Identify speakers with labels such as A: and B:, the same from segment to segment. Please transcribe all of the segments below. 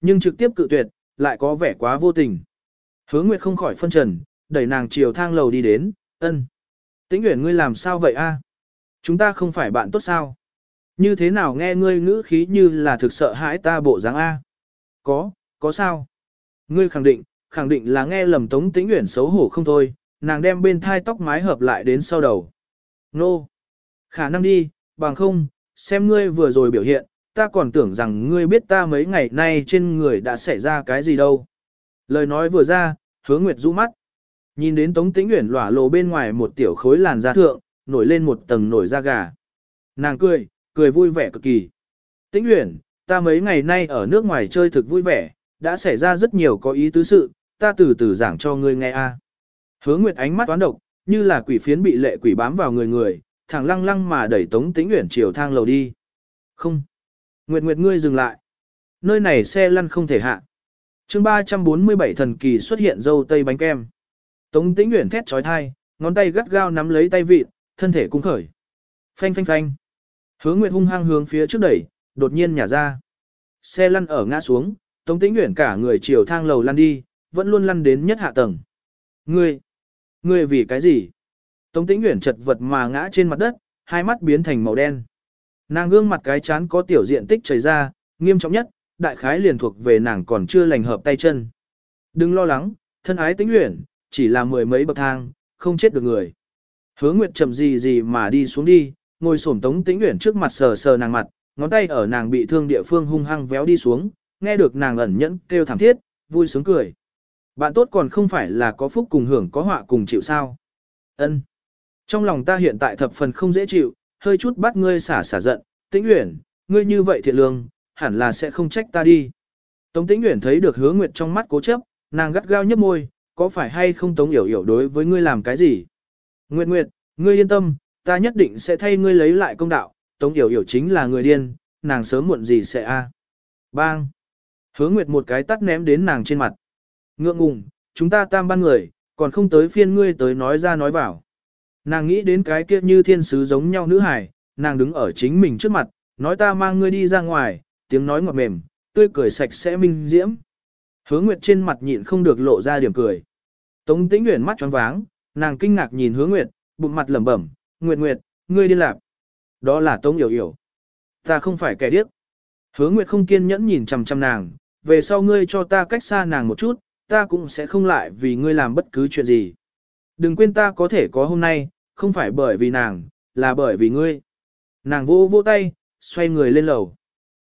A: Nhưng trực tiếp cự tuyệt, lại có vẻ quá vô tình. Hứa Nguyệt không khỏi phân trần, đẩy nàng chiều thang lầu đi đến, ân. Tĩnh Uyển ngươi làm sao vậy a? Chúng ta không phải bạn tốt sao? Như thế nào nghe ngươi ngữ khí như là thực sợ hãi ta bộ dáng a? Có, có sao? Ngươi khẳng định, khẳng định là nghe lầm Tống Tĩnh Uyển xấu hổ không thôi, nàng đem bên thai tóc mái hợp lại đến sau đầu. Nô! Khả năng đi, bằng không, xem ngươi vừa rồi biểu hiện, ta còn tưởng rằng ngươi biết ta mấy ngày nay trên người đã xảy ra cái gì đâu. Lời nói vừa ra, hứa nguyệt rũ mắt. Nhìn đến Tống Tĩnh Uyển lỏa lộ bên ngoài một tiểu khối làn da thượng, nổi lên một tầng nổi da gà. Nàng cười, cười vui vẻ cực kỳ. Tĩnh Uyển, ta mấy ngày nay ở nước ngoài chơi thực vui vẻ, đã xảy ra rất nhiều có ý tứ sự, ta từ từ giảng cho ngươi nghe a. Hứa Nguyệt ánh mắt toán độc, như là quỷ phiến bị lệ quỷ bám vào người người, thẳng lăng lăng mà đẩy Tống Tĩnh Uyển chiều thang lầu đi. Không. Nguyệt Nguyệt ngươi dừng lại. Nơi này xe lăn không thể hạ. Chương 347 thần kỳ xuất hiện dâu tây bánh kem. Tống Tĩnh nguyện thét chói tai, ngón tay gắt gao nắm lấy tay vịt, thân thể cung khởi. Phanh phanh phanh. Hướng Nguyệt hung hăng hướng phía trước đẩy, đột nhiên nhả ra. Xe lăn ở ngã xuống, Tống Tĩnh Uyển cả người chiều thang lầu lăn đi, vẫn luôn lăn đến nhất hạ tầng. Ngươi, ngươi vì cái gì? Tống Tĩnh Uyển chật vật mà ngã trên mặt đất, hai mắt biến thành màu đen. Nàng gương mặt cái chán có tiểu diện tích chảy ra, nghiêm trọng nhất, đại khái liền thuộc về nàng còn chưa lành hợp tay chân. Đừng lo lắng, thân ái tính luyện chỉ là mười mấy bậc thang, không chết được người. Hứa Nguyệt chậm gì gì mà đi xuống đi, ngồi xổm Tống Tĩnh Uyển trước mặt sờ sờ nàng mặt, ngón tay ở nàng bị thương địa phương hung hăng véo đi xuống, nghe được nàng ẩn nhẫn kêu thảm thiết, vui sướng cười. Bạn tốt còn không phải là có phúc cùng hưởng có họa cùng chịu sao. Ân. Trong lòng ta hiện tại thập phần không dễ chịu, hơi chút bắt ngươi xả xả giận, tĩnh uyển, ngươi như vậy thiện lương, hẳn là sẽ không trách ta đi. Tống tĩnh uyển thấy được hứa nguyệt trong mắt cố chấp, nàng gắt gao nhấp môi, có phải hay không tống hiểu hiểu đối với ngươi làm cái gì? Nguyệt Nguyệt, ngươi yên tâm, ta nhất định sẽ thay ngươi lấy lại công đạo, tống hiểu hiểu chính là người điên, nàng sớm muộn gì sẽ a. Bang! Hứa Nguyệt một cái tắt ném đến nàng trên mặt. Ngượng ngùng, chúng ta tam ban người, còn không tới phiên ngươi tới nói ra nói vào. Nàng nghĩ đến cái kia như thiên sứ giống nhau nữ hải, nàng đứng ở chính mình trước mặt, nói ta mang ngươi đi ra ngoài, tiếng nói ngọt mềm, tươi cười sạch sẽ minh diễm. Hứa Nguyệt trên mặt nhịn không được lộ ra điểm cười. Tống Tĩnh Uyển mắt tròn váng, nàng kinh ngạc nhìn Hứa Nguyệt, bụng mặt lẩm bẩm, "Nguyệt Nguyệt, ngươi đi làm?" Đó là Tống Yểu Yểu. "Ta không phải kẻ điếc." Hứa Nguyệt không kiên nhẫn nhìn chằm chằm nàng, "Về sau ngươi cho ta cách xa nàng một chút, ta cũng sẽ không lại vì ngươi làm bất cứ chuyện gì. Đừng quên ta có thể có hôm nay, không phải bởi vì nàng, là bởi vì ngươi. Nàng vô vô tay, xoay người lên lầu.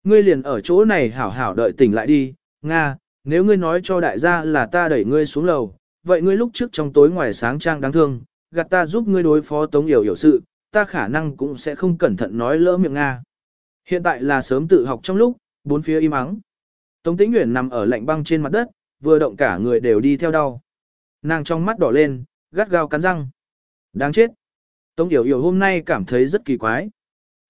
A: Ngươi liền ở chỗ này hảo hảo đợi tỉnh lại đi, Nga, nếu ngươi nói cho đại gia là ta đẩy ngươi xuống lầu, vậy ngươi lúc trước trong tối ngoài sáng trang đáng thương, gạt ta giúp ngươi đối phó tống hiểu hiểu sự, ta khả năng cũng sẽ không cẩn thận nói lỡ miệng Nga. Hiện tại là sớm tự học trong lúc, bốn phía im ắng. Tống Tĩnh Uyển nằm ở lạnh băng trên mặt đất, vừa động cả người đều đi theo đau. Nàng trong mắt đỏ lên, gắt gao cắn răng. Đáng chết. Tống Yểu Yểu hôm nay cảm thấy rất kỳ quái.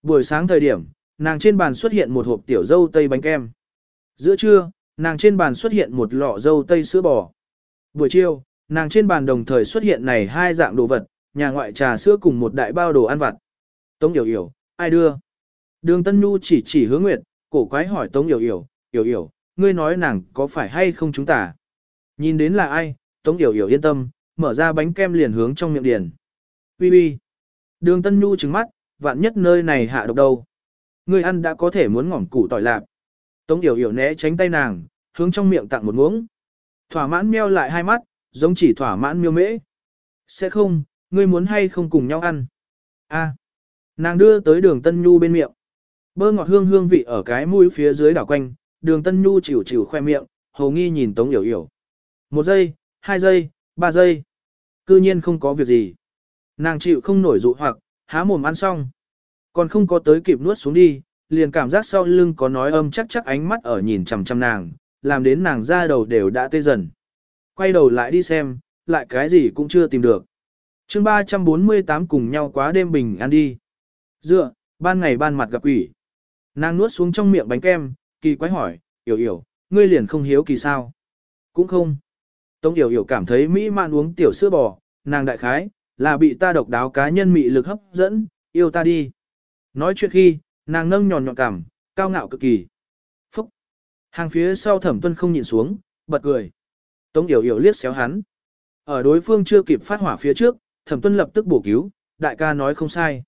A: Buổi sáng thời điểm, nàng trên bàn xuất hiện một hộp tiểu dâu tây bánh kem. Giữa trưa, nàng trên bàn xuất hiện một lọ dâu tây sữa bò. Buổi chiều, nàng trên bàn đồng thời xuất hiện này hai dạng đồ vật, nhà ngoại trà sữa cùng một đại bao đồ ăn vặt. Tống Yểu Yểu, ai đưa? Đường Tân Nhu chỉ chỉ hướng nguyệt, cổ quái hỏi Tống Yểu Yểu, Yểu Yểu, ngươi nói nàng có phải hay không chúng ta? Nhìn đến là ai, Tống Yểu Yểu yên tâm, mở ra bánh kem liền hướng trong miệng điền. Bi bi. Đường Tân Nhu trừng mắt, vạn nhất nơi này hạ độc đâu. Người ăn đã có thể muốn ngỏm củ tỏi lạp. Tống Yểu Yểu né tránh tay nàng, hướng trong miệng tặng một muỗng. Thỏa mãn meo lại hai mắt, giống chỉ thỏa mãn miêu mễ. Sẽ không, ngươi muốn hay không cùng nhau ăn. A. Nàng đưa tới đường Tân Nhu bên miệng. Bơ ngọt hương hương vị ở cái mũi phía dưới đảo quanh, đường Tân Nhu chịu chịu khoe miệng, hầu nghi nhìn Tống Yểu Yểu. Một giây, hai giây, ba giây. Cư nhiên không có việc gì. Nàng chịu không nổi dụ hoặc, há mồm ăn xong. Còn không có tới kịp nuốt xuống đi, liền cảm giác sau lưng có nói âm chắc chắc ánh mắt ở nhìn chằm chằm nàng, làm đến nàng ra đầu đều đã tê dần. Quay đầu lại đi xem, lại cái gì cũng chưa tìm được. chương 348 cùng nhau quá đêm bình ăn đi. Dựa, ban ngày ban mặt gặp quỷ. Nàng nuốt xuống trong miệng bánh kem, kỳ quái hỏi, yểu yểu, ngươi liền không hiếu kỳ sao? Cũng không. Tống yểu yểu cảm thấy mỹ man uống tiểu sữa bò, nàng đại khái, là bị ta độc đáo cá nhân mị lực hấp dẫn, yêu ta đi. Nói chuyện khi, nàng nâng nhòn nhọn cảm, cao ngạo cực kỳ. Phúc! Hàng phía sau thẩm tuân không nhìn xuống, bật cười. Tống yểu yểu liếc xéo hắn. Ở đối phương chưa kịp phát hỏa phía trước, thẩm tuân lập tức bổ cứu, đại ca nói không sai.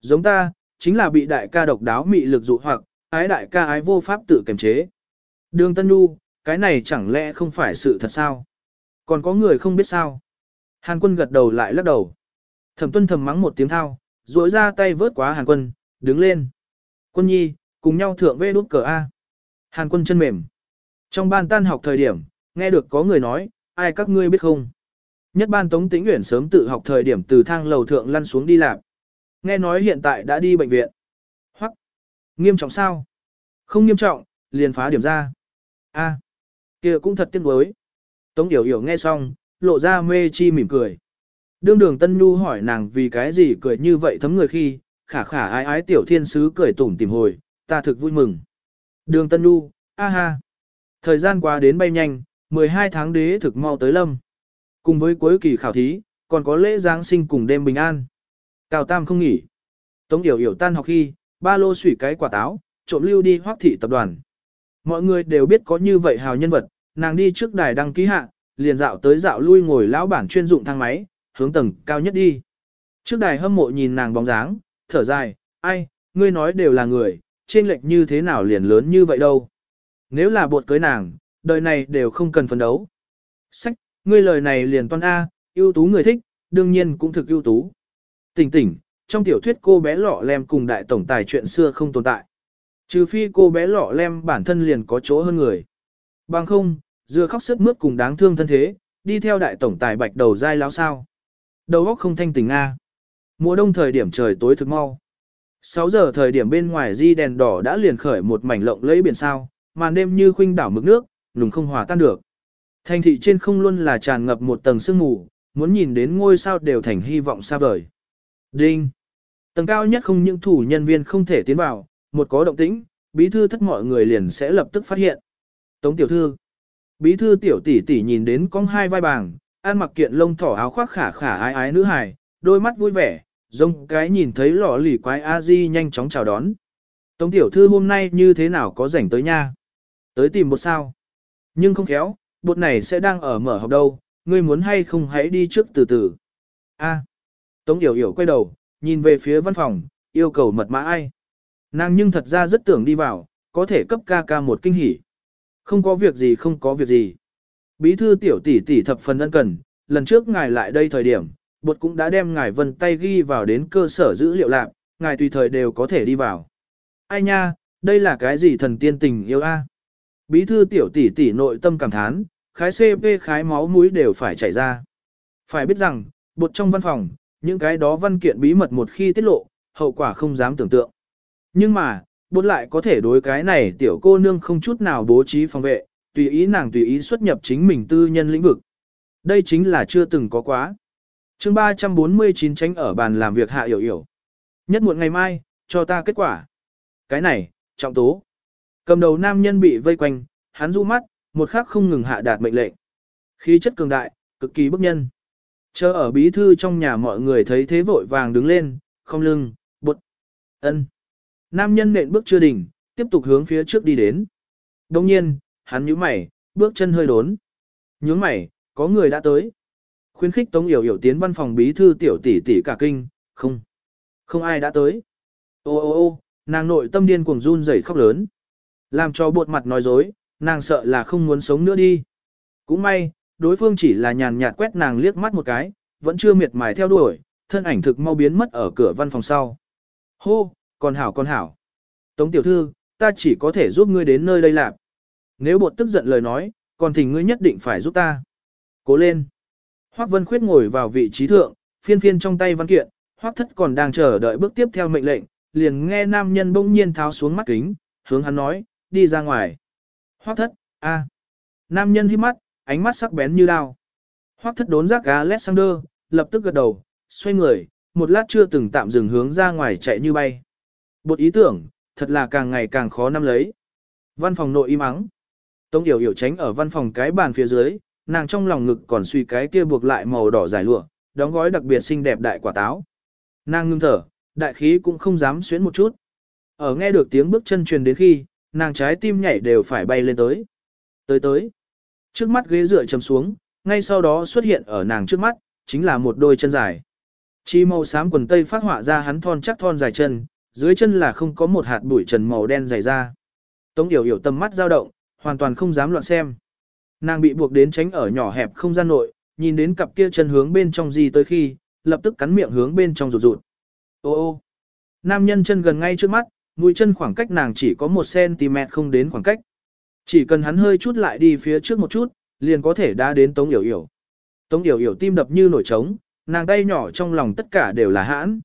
A: Giống ta, chính là bị đại ca độc đáo mị lực dụ hoặc, ái đại ca ái vô pháp tự kiềm chế. Đường Tân Nhu, cái này chẳng lẽ không phải sự thật sao? Còn có người không biết sao? Hàn quân gật đầu lại lắc đầu. Thẩm tuân thầm mắng một tiếng thao, duỗi ra tay vớt quá Hàn quân, đứng lên. Quân nhi, cùng nhau thượng vê đút cờ A. Hàn quân chân mềm. Trong ban tan học thời điểm, nghe được có người nói, ai các ngươi biết không? Nhất ban Tống Tĩnh Uyển sớm tự học thời điểm từ thang lầu thượng lăn xuống đi làm. Nghe nói hiện tại đã đi bệnh viện. Hoặc, nghiêm trọng sao? Không nghiêm trọng, liền phá điểm ra. A, kia cũng thật tiếc nuối. Tống Yểu Yểu nghe xong, lộ ra mê chi mỉm cười. Đương đường Tân Nhu hỏi nàng vì cái gì cười như vậy thấm người khi, khả khả ái ái tiểu thiên sứ cười tủm tìm hồi, ta thực vui mừng. Đường Tân Nhu, a ha. Thời gian qua đến bay nhanh, 12 tháng đế thực mau tới lâm. Cùng với cuối kỳ khảo thí, còn có lễ Giáng sinh cùng đêm bình an. Cao Tam không nghỉ. Tống Yểu Yểu tan học khi, ba lô sủy cái quả táo, trộm lưu đi hoác thị tập đoàn. Mọi người đều biết có như vậy hào nhân vật, nàng đi trước đài đăng ký hạ, liền dạo tới dạo lui ngồi lão bản chuyên dụng thang máy, hướng tầng cao nhất đi. Trước đài hâm mộ nhìn nàng bóng dáng, thở dài, ai, ngươi nói đều là người, trên lệch như thế nào liền lớn như vậy đâu. Nếu là buộc cưới nàng, đời này đều không cần phấn đấu. Sách, ngươi lời này liền toan A, ưu tú người thích, đương nhiên cũng thực ưu tú. Tỉnh tỉnh, trong tiểu thuyết cô bé lọ lem cùng đại tổng tài chuyện xưa không tồn tại. Trừ phi cô bé lọ lem bản thân liền có chỗ hơn người. Bằng không, dưa khóc sướt mướt cùng đáng thương thân thế, đi theo đại tổng tài bạch đầu dai láo sao. Đầu óc không thanh tỉnh Nga. Mùa đông thời điểm trời tối thực mau. 6 giờ thời điểm bên ngoài di đèn đỏ đã liền khởi một mảnh lộng lẫy biển sao, màn đêm như khuynh đảo mực nước, nùng không hòa tan được. Thành thị trên không luôn là tràn ngập một tầng sương mù, muốn nhìn đến ngôi sao đều thành hy vọng xa vời. Đinh! Tầng cao nhất không những thủ nhân viên không thể tiến vào, một có động tĩnh, bí thư thất mọi người liền sẽ lập tức phát hiện. Tống tiểu thư! Bí thư tiểu tỷ tỷ nhìn đến con hai vai bàng, ăn mặc kiện lông thỏ áo khoác khả khả ái ái nữ hài, đôi mắt vui vẻ, giống cái nhìn thấy lọ lì quái a di nhanh chóng chào đón. Tống tiểu thư hôm nay như thế nào có rảnh tới nha? Tới tìm một sao? Nhưng không khéo, bột này sẽ đang ở mở học đâu, ngươi muốn hay không hãy đi trước từ từ. A. Tống Yểu Yểu quay đầu, nhìn về phía văn phòng, yêu cầu mật mã ai. Nàng nhưng thật ra rất tưởng đi vào, có thể cấp ca ca một kinh hỉ. Không có việc gì không có việc gì. Bí thư tiểu tỷ tỷ thập phần ân cần, lần trước ngài lại đây thời điểm, bột cũng đã đem ngài vân tay ghi vào đến cơ sở dữ liệu lạc, ngài tùy thời đều có thể đi vào. Ai nha, đây là cái gì thần tiên tình yêu a? Bí thư tiểu tỷ tỷ nội tâm cảm thán, khái CP khái máu mũi đều phải chảy ra. Phải biết rằng, bột trong văn phòng, những cái đó văn kiện bí mật một khi tiết lộ, hậu quả không dám tưởng tượng. Nhưng mà, bột lại có thể đối cái này tiểu cô nương không chút nào bố trí phòng vệ, tùy ý nàng tùy ý xuất nhập chính mình tư nhân lĩnh vực. Đây chính là chưa từng có quá. chương 349 tránh ở bàn làm việc hạ hiểu hiểu. Nhất muộn ngày mai, cho ta kết quả. Cái này, trọng tố. Cầm đầu nam nhân bị vây quanh, hắn du mắt, một khắc không ngừng hạ đạt mệnh lệnh. Khí chất cường đại, cực kỳ bức nhân. Chờ ở bí thư trong nhà mọi người thấy thế vội vàng đứng lên, không lưng, bột, ân. Nam nhân nện bước chưa đỉnh, tiếp tục hướng phía trước đi đến. Đồng nhiên, hắn nhíu mày, bước chân hơi đốn. Nhướng mày, có người đã tới. Khuyến khích Tống Yểu Yểu tiến văn phòng bí thư tiểu tỷ tỷ cả kinh, không. Không ai đã tới. Ô ô ô, nàng nội tâm điên cuồng run rẩy khóc lớn. Làm cho bột mặt nói dối, nàng sợ là không muốn sống nữa đi. Cũng may, đối phương chỉ là nhàn nhạt quét nàng liếc mắt một cái, vẫn chưa miệt mài theo đuổi, thân ảnh thực mau biến mất ở cửa văn phòng sau. Hô, con hảo con hảo. Tống tiểu thư, ta chỉ có thể giúp ngươi đến nơi đây làm. Nếu bột tức giận lời nói, còn thỉnh ngươi nhất định phải giúp ta. Cố lên. Hoác Vân Khuyết ngồi vào vị trí thượng, phiên phiên trong tay văn kiện, Hoác Thất còn đang chờ đợi bước tiếp theo mệnh lệnh, liền nghe nam nhân bỗng nhiên tháo xuống mắt kính, hướng hắn nói, đi ra ngoài. Hoác Thất, a. Nam nhân hít mắt, ánh mắt sắc bén như đao. Hoác Thất đốn giác Alexander, lập tức gật đầu, xoay người, một lát chưa từng tạm dừng hướng ra ngoài chạy như bay. Bột ý tưởng, thật là càng ngày càng khó nắm lấy. Văn phòng nội im ắng. Tống Yểu Yểu tránh ở văn phòng cái bàn phía dưới, nàng trong lòng ngực còn suy cái kia buộc lại màu đỏ dài lụa, đóng gói đặc biệt xinh đẹp đại quả táo. Nàng ngưng thở, đại khí cũng không dám xuyến một chút. Ở nghe được tiếng bước chân truyền đến khi, nàng trái tim nhảy đều phải bay lên tới. Tới tới. Trước mắt ghế dựa chầm xuống, ngay sau đó xuất hiện ở nàng trước mắt, chính là một đôi chân dài. Chi màu xám quần tây phát họa ra hắn thon chắc thon dài chân, dưới chân là không có một hạt bụi trần màu đen dày ra. Tống Yểu Yểu tầm mắt dao động, hoàn toàn không dám loạn xem. Nàng bị buộc đến tránh ở nhỏ hẹp không gian nội, nhìn đến cặp kia chân hướng bên trong gì tới khi, lập tức cắn miệng hướng bên trong rụt rụt. Ô ô, nam nhân chân gần ngay trước mắt, mũi chân khoảng cách nàng chỉ có 1cm không đến khoảng cách. Chỉ cần hắn hơi chút lại đi phía trước một chút, liền có thể đã đến Tống Yểu Yểu. Tống Yểu Yểu tim đập như nổi trống, nàng tay nhỏ trong lòng tất cả đều là hãn.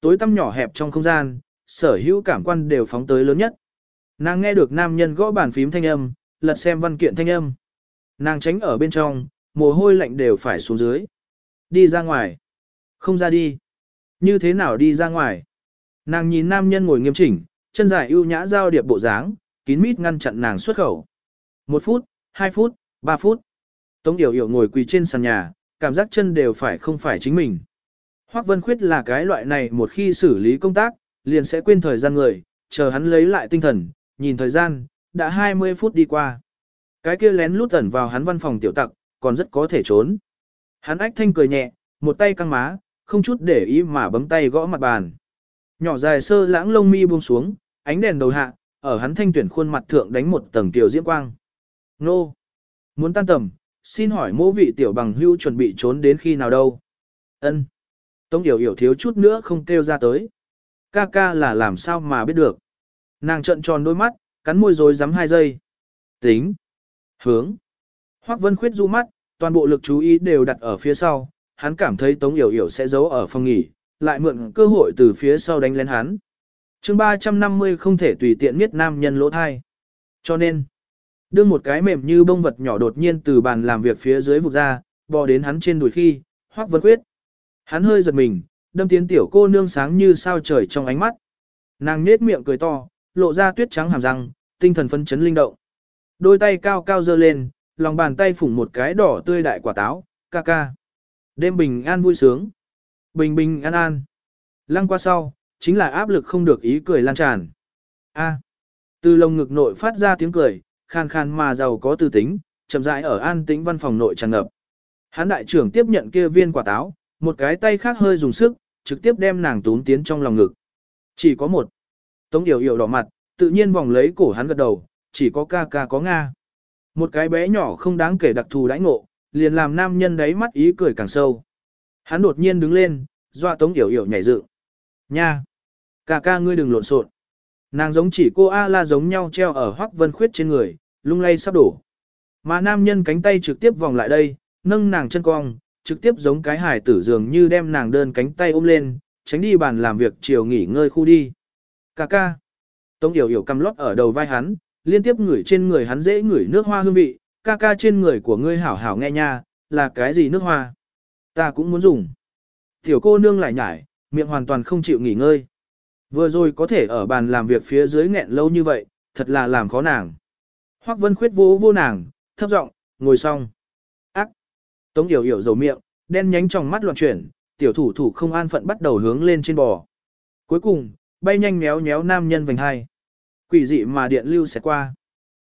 A: Tối tăm nhỏ hẹp trong không gian, sở hữu cảm quan đều phóng tới lớn nhất. Nàng nghe được nam nhân gõ bàn phím thanh âm, lật xem văn kiện thanh âm. Nàng tránh ở bên trong, mồ hôi lạnh đều phải xuống dưới. Đi ra ngoài. Không ra đi. Như thế nào đi ra ngoài? Nàng nhìn nam nhân ngồi nghiêm chỉnh, chân dài ưu nhã giao điệp bộ dáng, kín mít ngăn chặn nàng xuất khẩu. Một phút, hai phút, ba phút. Tống Yểu Yểu ngồi quỳ trên sàn nhà, cảm giác chân đều phải không phải chính mình. Hoắc Vân Khuyết là cái loại này một khi xử lý công tác, liền sẽ quên thời gian người, chờ hắn lấy lại tinh thần, nhìn thời gian, đã 20 phút đi qua. Cái kia lén lút ẩn vào hắn văn phòng tiểu tặc, còn rất có thể trốn. Hắn ách thanh cười nhẹ, một tay căng má, không chút để ý mà bấm tay gõ mặt bàn. Nhỏ dài sơ lãng lông mi buông xuống, ánh đèn đầu hạ, ở hắn thanh tuyển khuôn mặt thượng đánh một tầng tiểu diễm quang. Nô! Muốn tan tầm, xin hỏi mô vị tiểu bằng hưu chuẩn bị trốn đến khi nào đâu? Ân. Tống Yểu Yểu thiếu chút nữa không kêu ra tới. Ca ca là làm sao mà biết được. Nàng trợn tròn đôi mắt, cắn môi rồi dám hai giây. Tính. Hướng. Hoắc Vân Khuyết du mắt, toàn bộ lực chú ý đều đặt ở phía sau, hắn cảm thấy Tống Yểu Yểu sẽ giấu ở phòng nghỉ, lại mượn cơ hội từ phía sau đánh lên hắn. chương 350 không thể tùy tiện miết nam nhân lỗ thai. Cho nên, đưa một cái mềm như bông vật nhỏ đột nhiên từ bàn làm việc phía dưới vụt ra, bò đến hắn trên đùi khi, Hoắc Vân Khuyết. Hắn hơi giật mình, đâm tiến tiểu cô nương sáng như sao trời trong ánh mắt. Nàng nết miệng cười to, lộ ra tuyết trắng hàm răng, tinh thần phấn chấn linh động. Đôi tay cao cao giơ lên, lòng bàn tay phủng một cái đỏ tươi đại quả táo, ca ca. Đêm bình an vui sướng. Bình bình an an. Lăng qua sau, chính là áp lực không được ý cười lan tràn. A. Từ lồng ngực nội phát ra tiếng cười, khan khan mà giàu có tư tính, chậm rãi ở an tĩnh văn phòng nội tràn ngập. Hán đại trưởng tiếp nhận kia viên quả táo, một cái tay khác hơi dùng sức, trực tiếp đem nàng tún tiến trong lòng ngực. Chỉ có một. Tống Yểu Yểu đỏ mặt, tự nhiên vòng lấy cổ hắn gật đầu, chỉ có ca ca có Nga. Một cái bé nhỏ không đáng kể đặc thù đãi ngộ, liền làm nam nhân đấy mắt ý cười càng sâu. Hắn đột nhiên đứng lên, dọa Tống Yểu Yểu nhảy dựng. Nha! Ca ca ngươi đừng lộn xộn. Nàng giống chỉ cô A-la giống nhau treo ở hoắc vân khuyết trên người, lung lay sắp đổ. Mà nam nhân cánh tay trực tiếp vòng lại đây, nâng nàng chân cong, trực tiếp giống cái hài tử dường như đem nàng đơn cánh tay ôm lên, tránh đi bàn làm việc chiều nghỉ ngơi khu đi. Ca ca. Tống Yểu Yểu cầm lót ở đầu vai hắn, liên tiếp ngửi trên người hắn dễ ngửi nước hoa hương vị, ca ca trên người của ngươi hảo hảo nghe nha, là cái gì nước hoa? Ta cũng muốn dùng. Tiểu cô nương lại nhải, miệng hoàn toàn không chịu nghỉ ngơi. Vừa rồi có thể ở bàn làm việc phía dưới nghẹn lâu như vậy, thật là làm khó nàng. Hoắc Vân Khuyết vô vô nàng, thấp giọng, ngồi xong. Tống Yểu Yểu dầu miệng, đen nhánh trong mắt loạn chuyển, tiểu thủ thủ không an phận bắt đầu hướng lên trên bò. Cuối cùng, bay nhanh méo méo nam nhân vành hai. Quỷ dị mà điện lưu sẽ qua.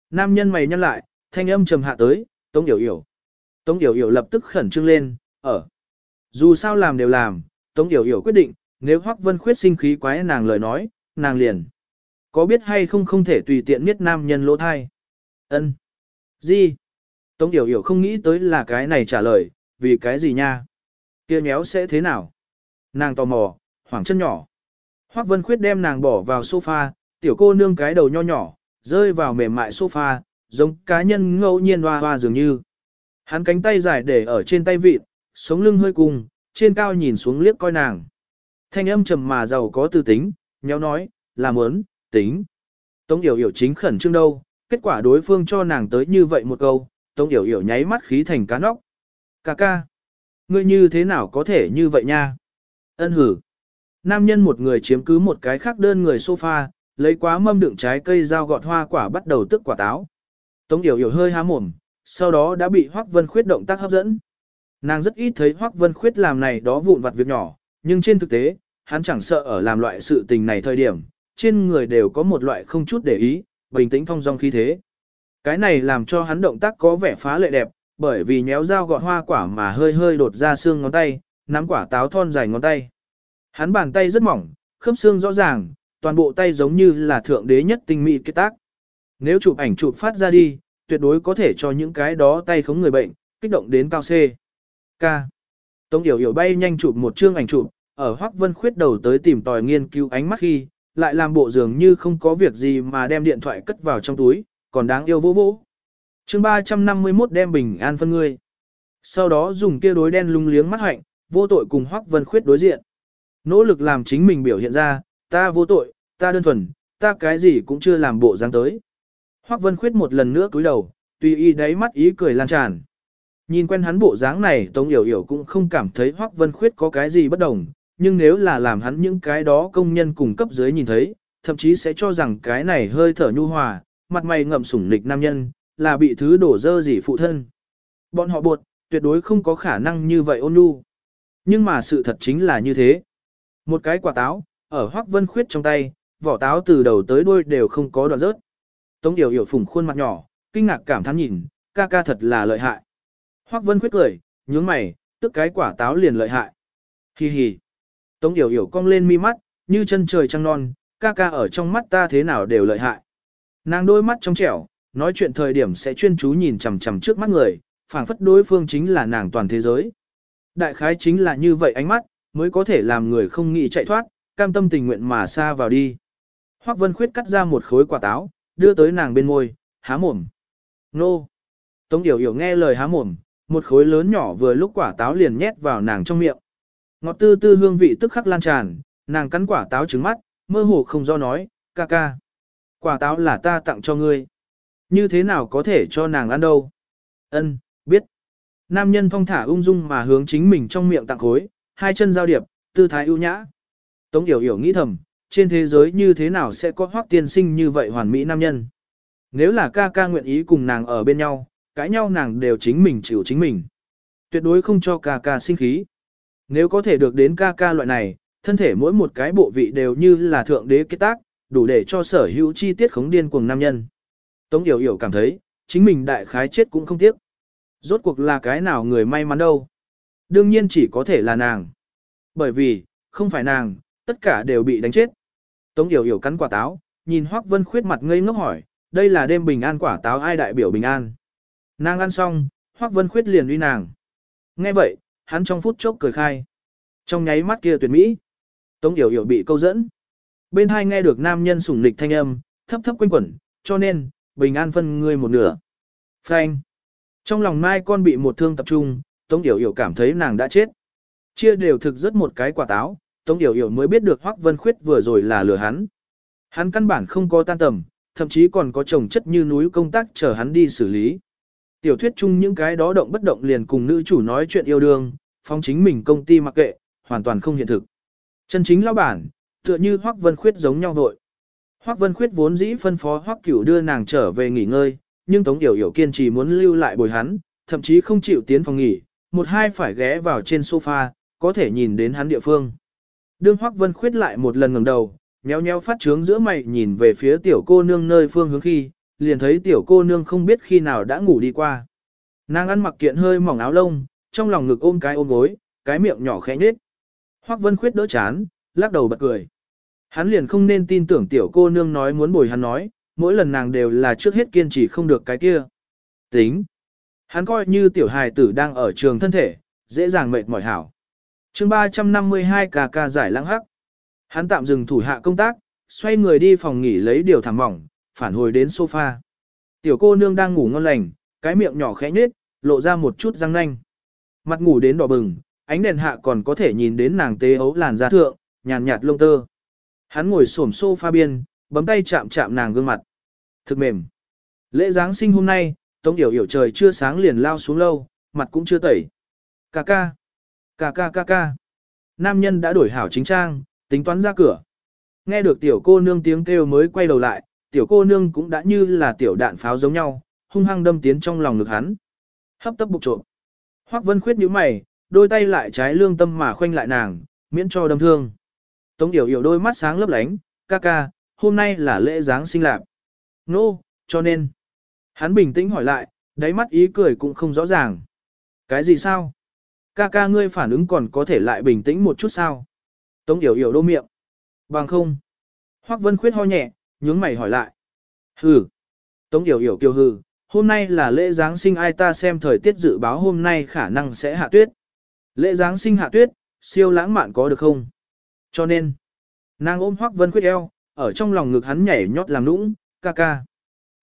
A: Nam nhân mày nhăn lại, thanh âm trầm hạ tới, Tống Yểu Yểu. Tống Yểu Yểu lập tức khẩn trương lên, ở. Dù sao làm đều làm, Tống Yểu Yểu quyết định, nếu Hoắc Vân Khuyết sinh khí quái nàng lời nói, nàng liền. Có biết hay không không thể tùy tiện miết nam nhân lỗ thai. Ân. Gì? Tống Yểu Yểu không nghĩ tới là cái này trả lời, vì cái gì nha? Kia nhéo sẽ thế nào? Nàng tò mò, hoảng chân nhỏ. Hoắc Vân Khuyết đem nàng bỏ vào sofa, tiểu cô nương cái đầu nho nhỏ, rơi vào mềm mại sofa, giống cá nhân ngẫu nhiên hoa hoa dường như. Hắn cánh tay dài để ở trên tay vịt, sống lưng hơi cùng, trên cao nhìn xuống liếc coi nàng. Thanh âm trầm mà giàu có tư tính, nhéo nói, làm ớn, tính. Tống Yểu Yểu chính khẩn trương đâu, kết quả đối phương cho nàng tới như vậy một câu, Tống Yểu Yểu nháy mắt khí thành cá nóc. Cà ca, ngươi như thế nào có thể như vậy nha? Ân hử. Nam nhân một người chiếm cứ một cái khác đơn người sofa, lấy quá mâm đựng trái cây dao gọt hoa quả bắt đầu tức quả táo. Tống Yểu Yểu hơi há mồm, sau đó đã bị Hoắc Vân Khuyết động tác hấp dẫn. Nàng rất ít thấy Hoắc Vân Khuyết làm này đó vụn vặt việc nhỏ, nhưng trên thực tế, hắn chẳng sợ ở làm loại sự tình này thời điểm, trên người đều có một loại không chút để ý, bình tĩnh thong dong khí thế. Cái này làm cho hắn động tác có vẻ phá lệ đẹp, bởi vì nhéo dao gọt hoa quả mà hơi hơi đột ra xương ngón tay, nắm quả táo thon dài ngón tay. Hắn bàn tay rất mỏng, khớp xương rõ ràng, toàn bộ tay giống như là thượng đế nhất tinh mỹ kết tác. Nếu chụp ảnh chụp phát ra đi, tuyệt đối có thể cho những cái đó tay khống người bệnh, kích động đến cao C. K. Tống Yểu Yểu bay nhanh chụp một chương ảnh chụp, ở Hoắc Vân Khuyết đầu tới tìm tòi nghiên cứu ánh mắt khi, lại làm bộ dường như không có việc gì mà đem điện thoại cất vào trong túi, còn đáng yêu vô vô. Chương 351 đem bình an phân ngươi. Sau đó dùng kia đối đen lung liếng mắt hạnh, vô tội cùng Hoắc Vân Khuyết đối diện. Nỗ lực làm chính mình biểu hiện ra, ta vô tội, ta đơn thuần, ta cái gì cũng chưa làm bộ dáng tới. Hoắc Vân Khuyết một lần nữa cúi đầu, tùy y đáy mắt ý cười lan tràn. Nhìn quen hắn bộ dáng này Tống Yểu Yểu cũng không cảm thấy Hoắc Vân Khuyết có cái gì bất đồng, nhưng nếu là làm hắn những cái đó công nhân cùng cấp dưới nhìn thấy, thậm chí sẽ cho rằng cái này hơi thở nhu hòa, mặt mày ngậm sủng nịch nam nhân, là bị thứ đổ dơ gì phụ thân. Bọn họ buộc, tuyệt đối không có khả năng như vậy ôn nhu. Nhưng mà sự thật chính là như thế. Một cái quả táo, ở Hoắc Vân Khuyết trong tay, vỏ táo từ đầu tới đuôi đều không có đoạn rớt. Tống Điều Hiểu phùng khuôn mặt nhỏ, kinh ngạc cảm thán nhìn, ca ca thật là lợi hại. Hoắc Vân Khuyết cười, nhướng mày, tức cái quả táo liền lợi hại. Hi hi. Tống Điều Hiểu cong lên mi mắt, như chân trời trăng non, ca ca ở trong mắt ta thế nào đều lợi hại. Nàng đôi mắt trong trẻo, nói chuyện thời điểm sẽ chuyên chú nhìn chằm chằm trước mắt người, phảng phất đối phương chính là nàng toàn thế giới. Đại khái chính là như vậy ánh mắt, mới có thể làm người không nghĩ chạy thoát, cam tâm tình nguyện mà xa vào đi. Hoắc Vân Khuyết cắt ra một khối quả táo, đưa tới nàng bên môi, há mồm. Nô! Tống Yểu Yểu nghe lời há mồm, một khối lớn nhỏ vừa lúc quả táo liền nhét vào nàng trong miệng. Ngọt tư tư hương vị tức khắc lan tràn, nàng cắn quả táo trứng mắt, mơ hồ không do nói, ca ca. Quả táo là ta tặng cho ngươi. Như thế nào có thể cho nàng ăn đâu? Ân, biết. Nam nhân thong thả ung dung mà hướng chính mình trong miệng tặng khối, hai chân giao điệp, tư thái ưu nhã. Tống Yểu Yểu nghĩ thầm, trên thế giới như thế nào sẽ có hoác tiên sinh như vậy hoàn mỹ nam nhân? Nếu là ca ca nguyện ý cùng nàng ở bên nhau, cãi nhau nàng đều chính mình chịu chính mình. Tuyệt đối không cho ca ca sinh khí. Nếu có thể được đến ca ca loại này, thân thể mỗi một cái bộ vị đều như là thượng đế kết tác, đủ để cho sở hữu chi tiết khống điên cuồng nam nhân. Tống Yểu Yểu cảm thấy, chính mình đại khái chết cũng không tiếc. Rốt cuộc là cái nào người may mắn đâu. Đương nhiên chỉ có thể là nàng. Bởi vì, không phải nàng, tất cả đều bị đánh chết. Tống Yểu Yểu cắn quả táo, nhìn Hoắc Vân Khuyết mặt ngây ngốc hỏi, đây là đêm bình an quả táo ai đại biểu bình an. Nàng ăn xong, Hoắc Vân Khuyết liền uy nàng. Nghe vậy, hắn trong phút chốc cười khai. Trong nháy mắt kia tuyệt mỹ, Tống Yểu Yểu bị câu dẫn. Bên hai nghe được nam nhân sủng nịch thanh âm, thấp thấp quanh quẩn, cho nên, bình an phân ngươi một nửa. Phanh. Trong lòng mai con bị một thương tập trung, Tống Yểu Yểu cảm thấy nàng đã chết. Chia đều thực rất một cái quả táo, Tống Yểu Yểu mới biết được Hoắc Vân Khuyết vừa rồi là lừa hắn. Hắn căn bản không có tan tầm, thậm chí còn có chồng chất như núi công tác chờ hắn đi xử lý. Tiểu thuyết chung những cái đó động bất động liền cùng nữ chủ nói chuyện yêu đương, phong chính mình công ty mặc kệ, hoàn toàn không hiện thực. Chân chính lão bản, tựa như Hoắc Vân Khuyết giống nhau vội. Hoắc Vân Khuyết vốn dĩ phân phó Hoắc Cửu đưa nàng trở về nghỉ ngơi, nhưng Tống Yểu Yểu kiên trì muốn lưu lại bồi hắn, thậm chí không chịu tiến phòng nghỉ, một hai phải ghé vào trên sofa, có thể nhìn đến hắn địa phương. Đương Hoắc Vân Khuyết lại một lần ngẩng đầu, nhéo nhéo phát trướng giữa mày nhìn về phía tiểu cô nương nơi phương hướng khi, liền thấy tiểu cô nương không biết khi nào đã ngủ đi qua. Nàng ăn mặc kiện hơi mỏng áo lông, trong lòng ngực ôm cái ôm gối, cái miệng nhỏ khẽ nhếch. Hoắc Vân Khuyết đỡ chán, lắc đầu bật cười. Hắn liền không nên tin tưởng tiểu cô nương nói muốn bồi hắn nói, mỗi lần nàng đều là trước hết kiên trì không được cái kia. Tính. Hắn coi như tiểu hài tử đang ở trường thân thể, dễ dàng mệt mỏi hảo. chương 352 cà ca giải lãng hắc. Hắn tạm dừng thủ hạ công tác, xoay người đi phòng nghỉ lấy điều thảm mỏng, phản hồi đến sofa. Tiểu cô nương đang ngủ ngon lành, cái miệng nhỏ khẽ nhếch, lộ ra một chút răng nanh. Mặt ngủ đến đỏ bừng, ánh đèn hạ còn có thể nhìn đến nàng tế ấu làn da thượng, nhàn nhạt lông tơ. Hắn ngồi xổm sofa biên, bấm tay chạm chạm nàng gương mặt. Thực mềm. Lễ Giáng sinh hôm nay, Tống Yểu Yểu trời chưa sáng liền lao xuống lâu, mặt cũng chưa tẩy. Cà ca. Cà ca ca ca. Nam nhân đã đổi hảo chính trang, tính toán ra cửa. Nghe được tiểu cô nương tiếng kêu mới quay đầu lại, tiểu cô nương cũng đã như là tiểu đạn pháo giống nhau, hung hăng đâm tiến trong lòng ngực hắn. Hấp tấp bục trộm. Hoắc Vân Khuyết nhíu mày, đôi tay lại trái lương tâm mà khoanh lại nàng, miễn cho đâm thương. Tống Yểu Yểu đôi mắt sáng lấp lánh, ca ca, hôm nay là lễ Giáng sinh lạc. Nô, no, cho nên. Hắn bình tĩnh hỏi lại, đáy mắt ý cười cũng không rõ ràng. Cái gì sao? Ca ca ngươi phản ứng còn có thể lại bình tĩnh một chút sao? Tống yểu yểu đô miệng. Bằng không. Hoắc Vân Khuyết ho nhẹ, nhướng mày hỏi lại. Hừ. Tống yểu yểu kiều hừ, hôm nay là lễ Giáng sinh ai ta xem thời tiết dự báo hôm nay khả năng sẽ hạ tuyết. Lễ Giáng sinh hạ tuyết, siêu lãng mạn có được không? Cho nên, nàng ôm Hoắc Vân Khuyết eo, ở trong lòng ngực hắn nhảy nhót làm nũng, ca ca.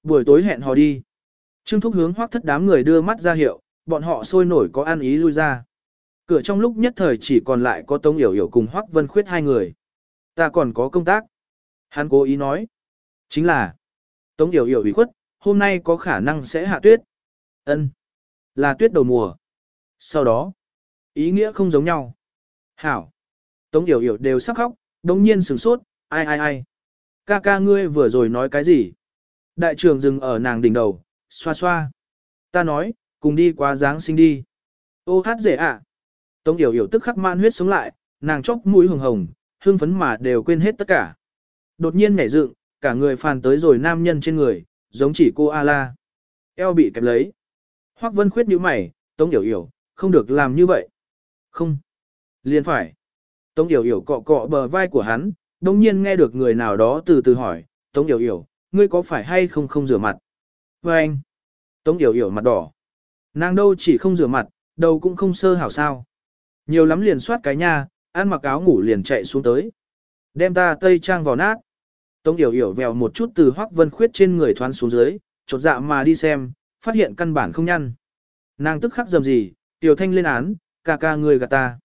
A: Buổi tối hẹn hò đi. Trương Thúc hướng Hoắc thất đám người đưa mắt ra hiệu, bọn họ sôi nổi có ăn ý lui ra. Cửa trong lúc nhất thời chỉ còn lại có Tống Yểu Yểu cùng Hoắc Vân Khuyết hai người. Ta còn có công tác. Hắn cố ý nói. Chính là, Tống Yểu Yểu ủy khuất, hôm nay có khả năng sẽ hạ tuyết. Ân, Là tuyết đầu mùa. Sau đó, ý nghĩa không giống nhau. Hảo. Tống Yểu Yểu đều sắp khóc, đồng nhiên sửng sốt, ai ai ai. Ca ca ngươi vừa rồi nói cái gì? Đại trưởng dừng ở nàng đỉnh đầu, xoa xoa. Ta nói, cùng đi qua dáng sinh đi. Ô hát dễ ạ. À. Tống Yểu Yểu tức khắc man huyết sống lại, nàng chóc mũi hồng hồng, hương phấn mà đều quên hết tất cả. Đột nhiên nhảy dựng, cả người phàn tới rồi nam nhân trên người, giống chỉ cô A-la. Eo bị kẹp lấy. Hoắc Vân Khuyết nhíu mày, Tống Yểu Yểu, không được làm như vậy. Không. Liền phải. Tống Yểu Yểu cọ cọ bờ vai của hắn, đồng nhiên nghe được người nào đó từ từ hỏi, Tống Yểu Yểu, ngươi có phải hay không không rửa mặt? Và anh. Tống Yểu Yểu mặt đỏ. Nàng đâu chỉ không rửa mặt, đầu cũng không sơ hảo sao. Nhiều lắm liền soát cái nha, ăn mặc áo ngủ liền chạy xuống tới. Đem ta tây trang vào nát. Tống Yểu Yểu vèo một chút từ Hoắc Vân Khuyết trên người thoán xuống dưới, chột dạ mà đi xem, phát hiện căn bản không nhăn. Nàng tức khắc dầm gì, Tiểu Thanh lên án, ca ca người gạt ta.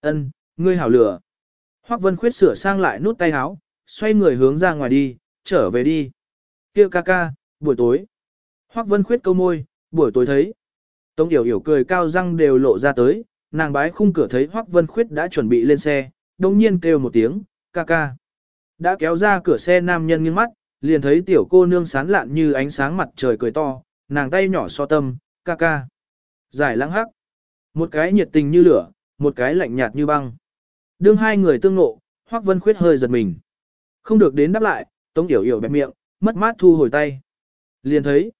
A: Ân, ngươi hảo lửa. Hoắc Vân Khuyết sửa sang lại nút tay áo, xoay người hướng ra ngoài đi, trở về đi. Kia ca ca, buổi tối. Hoắc Vân Khuyết câu môi, buổi tối thấy. Tống Yểu Yểu cười cao răng đều lộ ra tới, nàng bái khung cửa thấy Hoắc Vân Khuyết đã chuẩn bị lên xe, đồng nhiên kêu một tiếng, ca ca. Đã kéo ra cửa xe nam nhân nghiêng mắt, liền thấy tiểu cô nương sán lạn như ánh sáng mặt trời cười to, nàng tay nhỏ so tâm, ca ca. Giải lãng hắc. Một cái nhiệt tình như lửa, một cái lạnh nhạt như băng. Đương hai người tương ngộ, Hoắc Vân Khuyết hơi giật mình. Không được đến đáp lại, Tống Yểu Yểu bẹp miệng, mất mát thu hồi tay. Liền thấy,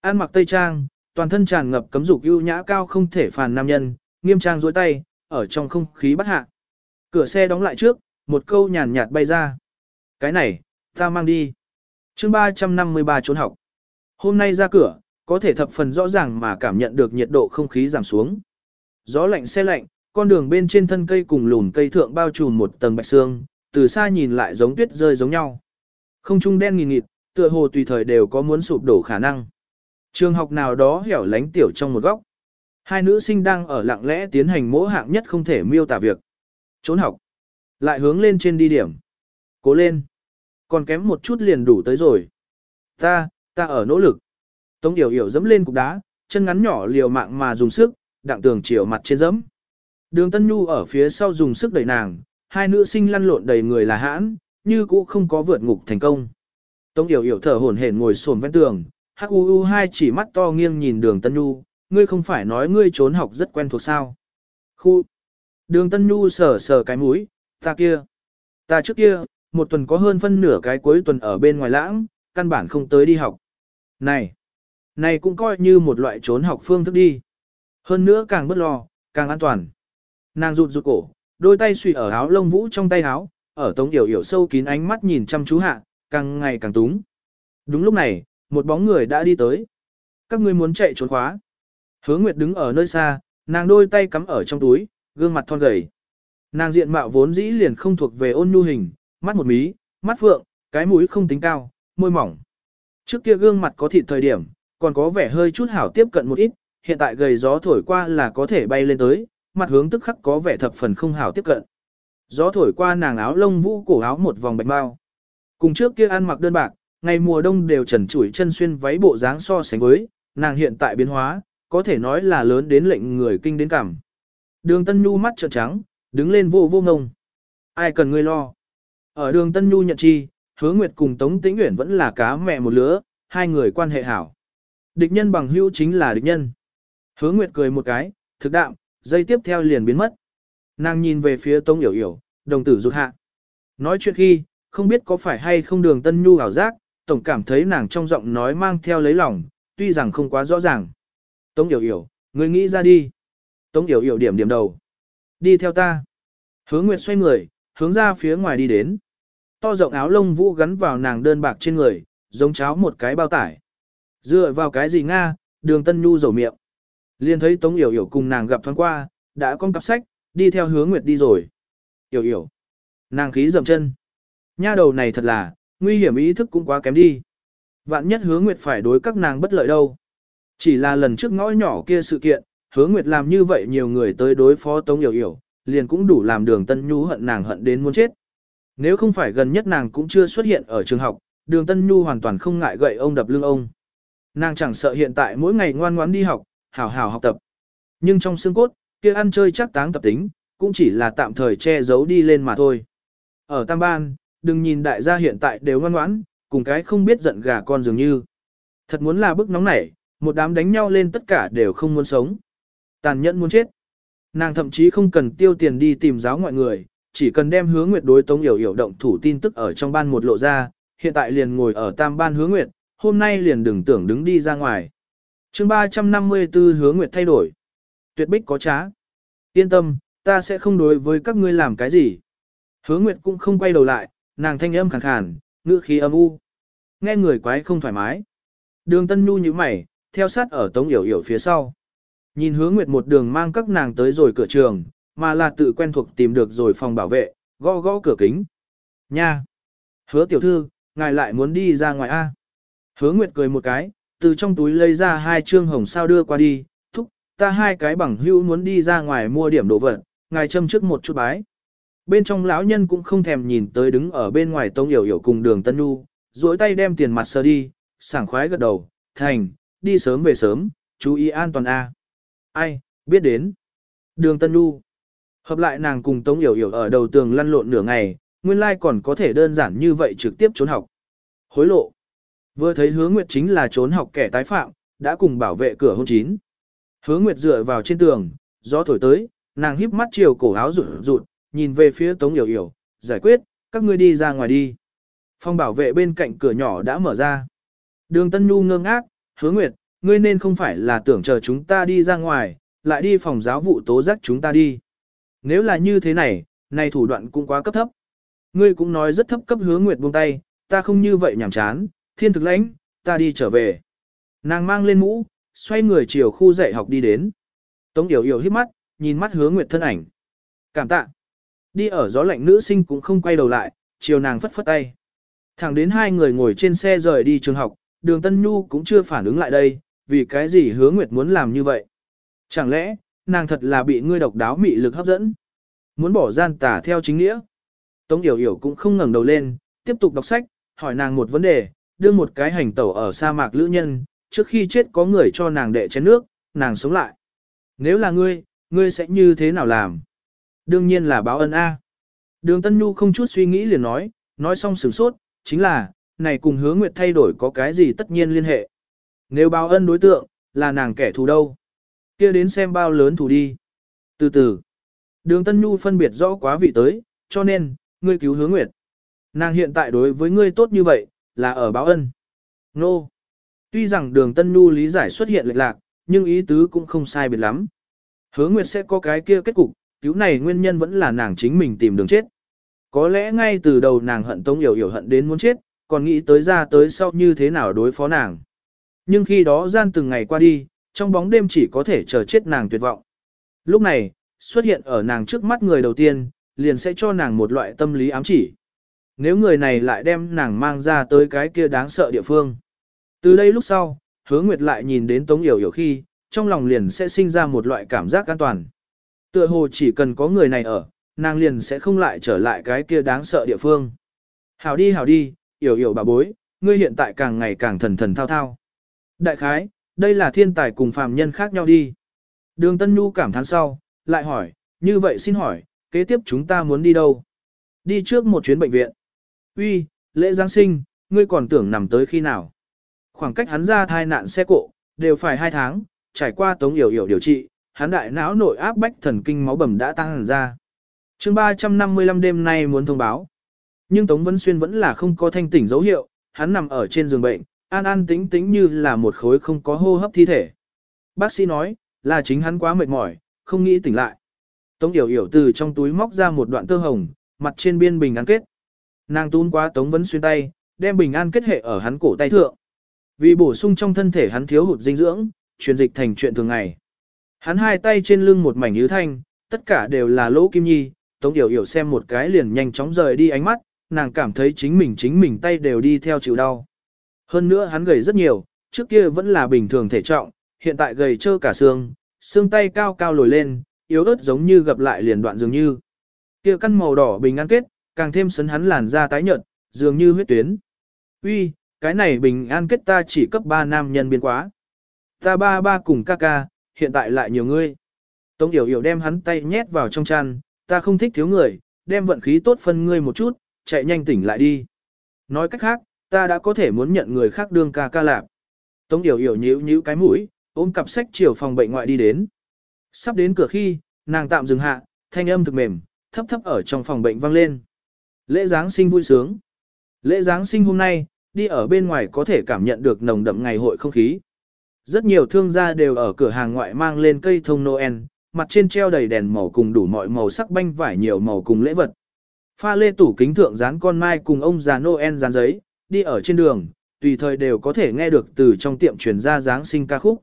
A: an mặc tây trang, toàn thân tràn ngập cấm dục ưu nhã cao không thể phàn nam nhân, nghiêm trang duỗi tay, ở trong không khí bắt hạ. Cửa xe đóng lại trước, một câu nhàn nhạt bay ra. Cái này, ta mang đi. chương 353 trốn học. Hôm nay ra cửa, có thể thập phần rõ ràng mà cảm nhận được nhiệt độ không khí giảm xuống. Gió lạnh xe lạnh, con đường bên trên thân cây cùng lùn cây thượng bao trùm một tầng bạch xương, từ xa nhìn lại giống tuyết rơi giống nhau. Không trung đen nghìn nghịt, tựa hồ tùy thời đều có muốn sụp đổ khả năng. Trường học nào đó hẻo lánh tiểu trong một góc. Hai nữ sinh đang ở lặng lẽ tiến hành mỗi hạng nhất không thể miêu tả việc. Trốn học. Lại hướng lên trên đi điểm. Cố lên. Còn kém một chút liền đủ tới rồi. Ta, ta ở nỗ lực. Tống Yểu Yểu dẫm lên cục đá, chân ngắn nhỏ liều mạng mà dùng sức, đặng tường chiều mặt trên dẫm. Đường Tân Nhu ở phía sau dùng sức đẩy nàng, hai nữ sinh lăn lộn đầy người là hãn, như cũ không có vượt ngục thành công. Tống Yểu Yểu thở hổn hển ngồi xổm ven tường, Hắc U U hai chỉ mắt to nghiêng nhìn Đường Tân Nhu, ngươi không phải nói ngươi trốn học rất quen thuộc sao? Khu. Đường Tân Nhu sờ sờ cái mũi, ta kia, ta trước kia, một tuần có hơn phân nửa cái cuối tuần ở bên ngoài lãng, căn bản không tới đi học. Này, này cũng coi như một loại trốn học phương thức đi. Hơn nữa càng bất lo, càng an toàn. Nàng rụt rụt cổ, đôi tay suy ở áo lông vũ trong tay áo, ở tống yểu yểu sâu kín ánh mắt nhìn chăm chú hạ, càng ngày càng túng. Đúng lúc này, một bóng người đã đi tới. Các ngươi muốn chạy trốn khóa. Hứa Nguyệt đứng ở nơi xa, nàng đôi tay cắm ở trong túi, gương mặt thon gầy. Nàng diện mạo vốn dĩ liền không thuộc về ôn nhu hình, mắt một mí, mắt phượng, cái mũi không tính cao, môi mỏng. Trước kia gương mặt có thịt thời điểm, còn có vẻ hơi chút hảo tiếp cận một ít, hiện tại gầy gió thổi qua là có thể bay lên tới, mặt hướng tức khắc có vẻ thập phần không hảo tiếp cận. Gió thổi qua nàng áo lông vũ cổ áo một vòng bạch bao. Cùng trước kia ăn mặc đơn bạc, ngày mùa đông đều trần trụi chân xuyên váy bộ dáng so sánh với, nàng hiện tại biến hóa, có thể nói là lớn đến lệnh người kinh đến cảm. Đường Tân Nhu mắt trợn trắng, đứng lên vô vô ngông. Ai cần ngươi lo? Ở đường Tân Nhu nhận chi, hứa nguyệt cùng Tống Tĩnh Uyển vẫn là cá mẹ một lứa, hai người quan hệ hảo. Địch nhân bằng hữu chính là địch nhân. Hứa nguyệt cười một cái, thực đạm, dây tiếp theo liền biến mất. Nàng nhìn về phía Tống Yểu Yểu, đồng tử rụt hạ. Nói chuyện khi, không biết có phải hay không đường Tân Nhu ảo giác, tổng cảm thấy nàng trong giọng nói mang theo lấy lòng, tuy rằng không quá rõ ràng. Tống Yểu Yểu, người nghĩ ra đi. Tống Yểu Yểu điểm điểm đầu. Đi theo ta. Hứa Nguyệt xoay người, hướng ra phía ngoài đi đến. To rộng áo lông vũ gắn vào nàng đơn bạc trên người, giống cháo một cái bao tải. Dựa vào cái gì Nga, đường tân nhu dầu miệng. Liên thấy Tống Yểu Yểu cùng nàng gặp thoáng qua, đã con cặp sách, đi theo hướng Nguyệt đi rồi. Yểu Yểu. Nàng khí dầm chân. Nha đầu này thật là, nguy hiểm ý thức cũng quá kém đi. Vạn nhất hướng Nguyệt phải đối các nàng bất lợi đâu. Chỉ là lần trước ngõ nhỏ kia sự kiện, hướng Nguyệt làm như vậy nhiều người tới đối phó Tống Yểu Yểu, liền cũng đủ làm đường Tân Nhu hận nàng hận đến muốn chết. Nếu không phải gần nhất nàng cũng chưa xuất hiện ở trường học, đường Tân Nhu hoàn toàn không ngại gậy ông đập lưng ông. Nàng chẳng sợ hiện tại mỗi ngày ngoan ngoãn đi học, hảo hảo học tập. Nhưng trong xương cốt, kia ăn chơi chắc táng tập tính, cũng chỉ là tạm thời che giấu đi lên mà thôi. Ở Tam Ban, đừng nhìn đại gia hiện tại đều ngoan ngoãn, cùng cái không biết giận gà con dường như. Thật muốn là bức nóng nảy, một đám đánh nhau lên tất cả đều không muốn sống. Tàn nhẫn muốn chết. Nàng thậm chí không cần tiêu tiền đi tìm giáo ngoại người, chỉ cần đem hứa nguyệt đối tống hiểu hiểu động thủ tin tức ở trong ban một lộ ra, hiện tại liền ngồi ở tam ban hứa nguyệt, hôm nay liền đừng tưởng đứng đi ra ngoài chương 354 hứa nguyệt thay đổi. Tuyệt bích có trá. Yên tâm, ta sẽ không đối với các ngươi làm cái gì. Hứa nguyệt cũng không quay đầu lại, nàng thanh âm khàn khàn, ngữ khí âm u. Nghe người quái không thoải mái. Đường tân nhu như mày, theo sát ở tống hiểu hiểu phía sau. Nhìn hứa nguyệt một đường mang các nàng tới rồi cửa trường, mà là tự quen thuộc tìm được rồi phòng bảo vệ, gõ gõ cửa kính. Nha! Hứa tiểu thư, ngài lại muốn đi ra ngoài A. Hứa nguyệt cười một cái, từ trong túi lấy ra hai trương hồng sao đưa qua đi, thúc, ta hai cái bằng hữu muốn đi ra ngoài mua điểm đồ vật, ngài châm trước một chút bái. Bên trong lão nhân cũng không thèm nhìn tới đứng ở bên ngoài tông hiểu hiểu cùng đường Tân Nhu, duỗi tay đem tiền mặt sơ đi, sảng khoái gật đầu, thành, đi sớm về sớm, chú ý an toàn A. Ai, biết đến. Đường Tân Nhu. Hợp lại nàng cùng Tống Yểu Yểu ở đầu tường lăn lộn nửa ngày, nguyên lai còn có thể đơn giản như vậy trực tiếp trốn học. Hối lộ. Vừa thấy hứa nguyệt chính là trốn học kẻ tái phạm, đã cùng bảo vệ cửa hôn chín. Hứa nguyệt dựa vào trên tường, gió thổi tới, nàng híp mắt chiều cổ áo rụt rụt, nhìn về phía Tống Yểu Yểu, giải quyết, các ngươi đi ra ngoài đi. Phòng bảo vệ bên cạnh cửa nhỏ đã mở ra. Đường Tân Nhu ngơ ngác, hứa nguyệt, ngươi nên không phải là tưởng chờ chúng ta đi ra ngoài, lại đi phòng giáo vụ tố giác chúng ta đi. Nếu là như thế này, này thủ đoạn cũng quá cấp thấp. Ngươi cũng nói rất thấp cấp hứa nguyệt buông tay, ta không như vậy nhảm chán, thiên thực lãnh, ta đi trở về. Nàng mang lên mũ, xoay người chiều khu dạy học đi đến. Tống Yểu Yểu hít mắt, nhìn mắt hứa nguyệt thân ảnh. Cảm tạ. Đi ở gió lạnh nữ sinh cũng không quay đầu lại, chiều nàng phất phất tay. Thẳng đến hai người ngồi trên xe rời đi trường học, đường Tân Nhu cũng chưa phản ứng lại đây, vì cái gì hứa nguyệt muốn làm như vậy? Chẳng lẽ, nàng thật là bị ngươi độc đáo mị lực hấp dẫn? Muốn bỏ gian tả theo chính nghĩa? Tống Yểu Yểu cũng không ngẩng đầu lên, tiếp tục đọc sách, hỏi nàng một vấn đề, đưa một cái hành tẩu ở sa mạc lữ nhân, trước khi chết có người cho nàng đệ chén nước, nàng sống lại. Nếu là ngươi, ngươi sẽ như thế nào làm? Đương nhiên là báo ân A. Đường Tân Nhu không chút suy nghĩ liền nói, nói xong sửng sốt, chính là, này cùng hứa nguyệt thay đổi có cái gì tất nhiên liên hệ. Nếu báo ân đối tượng, là nàng kẻ thù đâu? kia đến xem bao lớn thù đi. Từ từ, đường Tân Nhu phân biệt rõ quá vị tới, cho nên, ngươi cứu Hứa nguyệt. Nàng hiện tại đối với ngươi tốt như vậy, là ở báo ân. Nô. No. Tuy rằng đường Tân Nhu lý giải xuất hiện lệch lạc, nhưng ý tứ cũng không sai biệt lắm. Hứa Nguyệt sẽ có cái kia kết cục, cứu này nguyên nhân vẫn là nàng chính mình tìm đường chết. Có lẽ ngay từ đầu nàng hận Tống Yểu Yểu hận đến muốn chết, còn nghĩ tới ra tới sau như thế nào đối phó nàng. Nhưng khi đó gian từng ngày qua đi, trong bóng đêm chỉ có thể chờ chết nàng tuyệt vọng. Lúc này, xuất hiện ở nàng trước mắt người đầu tiên, liền sẽ cho nàng một loại tâm lý ám chỉ. Nếu người này lại đem nàng mang ra tới cái kia đáng sợ địa phương. Từ đây lúc sau, hứa nguyệt lại nhìn đến Tống Yểu Yểu khi, trong lòng liền sẽ sinh ra một loại cảm giác an toàn. Tựa hồ chỉ cần có người này ở, nàng liền sẽ không lại trở lại cái kia đáng sợ địa phương. Hảo đi hảo đi, Yểu Yểu bà bối, ngươi hiện tại càng ngày càng thần thần thao thao. Đại khái, đây là thiên tài cùng phàm nhân khác nhau đi. Đường Tân Nhu cảm thán sau, lại hỏi, như vậy xin hỏi, kế tiếp chúng ta muốn đi đâu? Đi trước một chuyến bệnh viện. Uy, lễ Giáng sinh, ngươi còn tưởng nằm tới khi nào? Khoảng cách hắn ra thai nạn xe cộ, đều phải hai tháng, trải qua tống yểu yểu điều trị, hắn đại não nội áp bách thần kinh máu bầm đã tăng hẳn ra. chương 355 đêm nay muốn thông báo. Nhưng Tống Vân Xuyên vẫn là không có thanh tỉnh dấu hiệu, hắn nằm ở trên giường bệnh, an an tĩnh tĩnh như là một khối không có hô hấp thi thể. Bác sĩ nói, là chính hắn quá mệt mỏi, không nghĩ tỉnh lại. Tống Yểu Yểu từ trong túi móc ra một đoạn tơ hồng, mặt trên biên bình gắn kết. Nàng tún quá Tống Vấn xuyên tay, đem bình an kết hệ ở hắn cổ tay thượng. Vì bổ sung trong thân thể hắn thiếu hụt dinh dưỡng, truyền dịch thành chuyện thường ngày. Hắn hai tay trên lưng một mảnh như thanh, tất cả đều là lỗ kim nhi, Tống Yểu Yểu xem một cái liền nhanh chóng rời đi ánh mắt, nàng cảm thấy chính mình chính mình tay đều đi theo chịu đau. Hơn nữa hắn gầy rất nhiều, trước kia vẫn là bình thường thể trọng, hiện tại gầy trơ cả xương, xương tay cao cao lồi lên, yếu ớt giống như gặp lại liền đoạn dường như. Kia căn màu đỏ bình an kết, càng thêm sấn hắn làn da tái nhợt, dường như huyết tuyến. Uy, cái này bình an kết ta chỉ cấp 3 nam nhân biến quá. Ta ba ba cùng ca ca, hiện tại lại nhiều ngươi. Tống Yểu Yểu đem hắn tay nhét vào trong chăn, ta không thích thiếu người, đem vận khí tốt phân ngươi một chút, chạy nhanh tỉnh lại đi. Nói cách khác, ta đã có thể muốn nhận người khác đương ca ca lạp. Tống Yểu Yểu nhíu nhíu cái mũi, ôm cặp sách chiều phòng bệnh ngoại đi đến. Sắp đến cửa khi, nàng tạm dừng hạ, thanh âm thực mềm, thấp thấp ở trong phòng bệnh vang lên. Lễ Giáng sinh vui sướng. Lễ Giáng sinh hôm nay, đi ở bên ngoài có thể cảm nhận được nồng đậm ngày hội không khí. Rất nhiều thương gia đều ở cửa hàng ngoại mang lên cây thông Noel, mặt trên treo đầy đèn màu cùng đủ mọi màu sắc banh vải nhiều màu cùng lễ vật. Pha lê tủ kính thượng dán con mai cùng ông già Noel dán giấy, đi ở trên đường, tùy thời đều có thể nghe được từ trong tiệm truyền ra Giáng sinh ca khúc.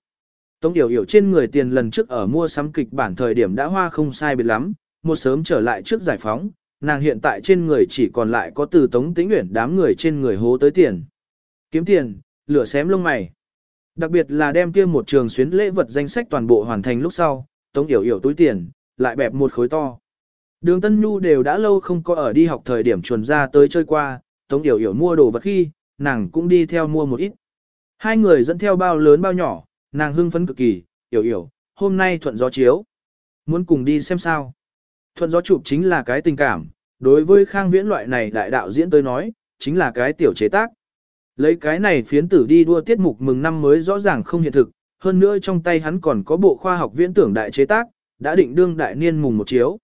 A: Tống Điều Hiểu trên người tiền lần trước ở mua sắm kịch bản thời điểm đã hoa không sai biệt lắm, một sớm trở lại trước giải phóng, nàng hiện tại trên người chỉ còn lại có từ Tống Tĩnh Uyển đám người trên người hố tới tiền. Kiếm tiền, lửa xém lông mày. Đặc biệt là đem kia một trường xuyến lễ vật danh sách toàn bộ hoàn thành lúc sau, Tống Yểu Yểu túi tiền, lại bẹp một khối to. Đường Tân Nhu đều đã lâu không có ở đi học thời điểm chuồn ra tới chơi qua, Tống Yểu Yểu mua đồ vật khi, nàng cũng đi theo mua một ít. Hai người dẫn theo bao lớn bao nhỏ, nàng hưng phấn cực kỳ, Yểu Yểu, hôm nay thuận gió chiếu. Muốn cùng đi xem sao. Thuận gió chụp chính là cái tình cảm, đối với khang viễn loại này đại đạo diễn tới nói, chính là cái tiểu chế tác. Lấy cái này phiến tử đi đua tiết mục mừng năm mới rõ ràng không hiện thực, hơn nữa trong tay hắn còn có bộ khoa học viễn tưởng đại chế tác, đã định đương đại niên mùng một chiếu.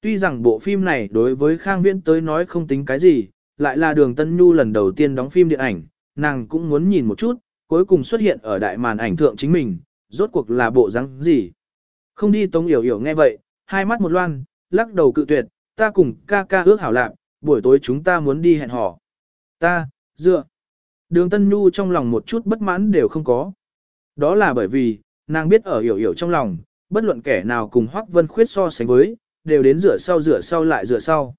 A: Tuy rằng bộ phim này đối với Khang Viễn tới nói không tính cái gì, lại là đường Tân Nhu lần đầu tiên đóng phim điện ảnh, nàng cũng muốn nhìn một chút, cuối cùng xuất hiện ở đại màn ảnh thượng chính mình, rốt cuộc là bộ dáng gì. Không đi Tống Yểu Yểu nghe vậy, hai mắt một loan, lắc đầu cự tuyệt, ta cùng ca ca ước hảo lạc, buổi tối chúng ta muốn đi hẹn hò. Ta, dựa. Đường Tân Nhu trong lòng một chút bất mãn đều không có. Đó là bởi vì, nàng biết ở hiểu hiểu trong lòng, bất luận kẻ nào cùng Hoắc Vân Khuyết so sánh với, đều đến rửa sau rửa sau lại rửa sau.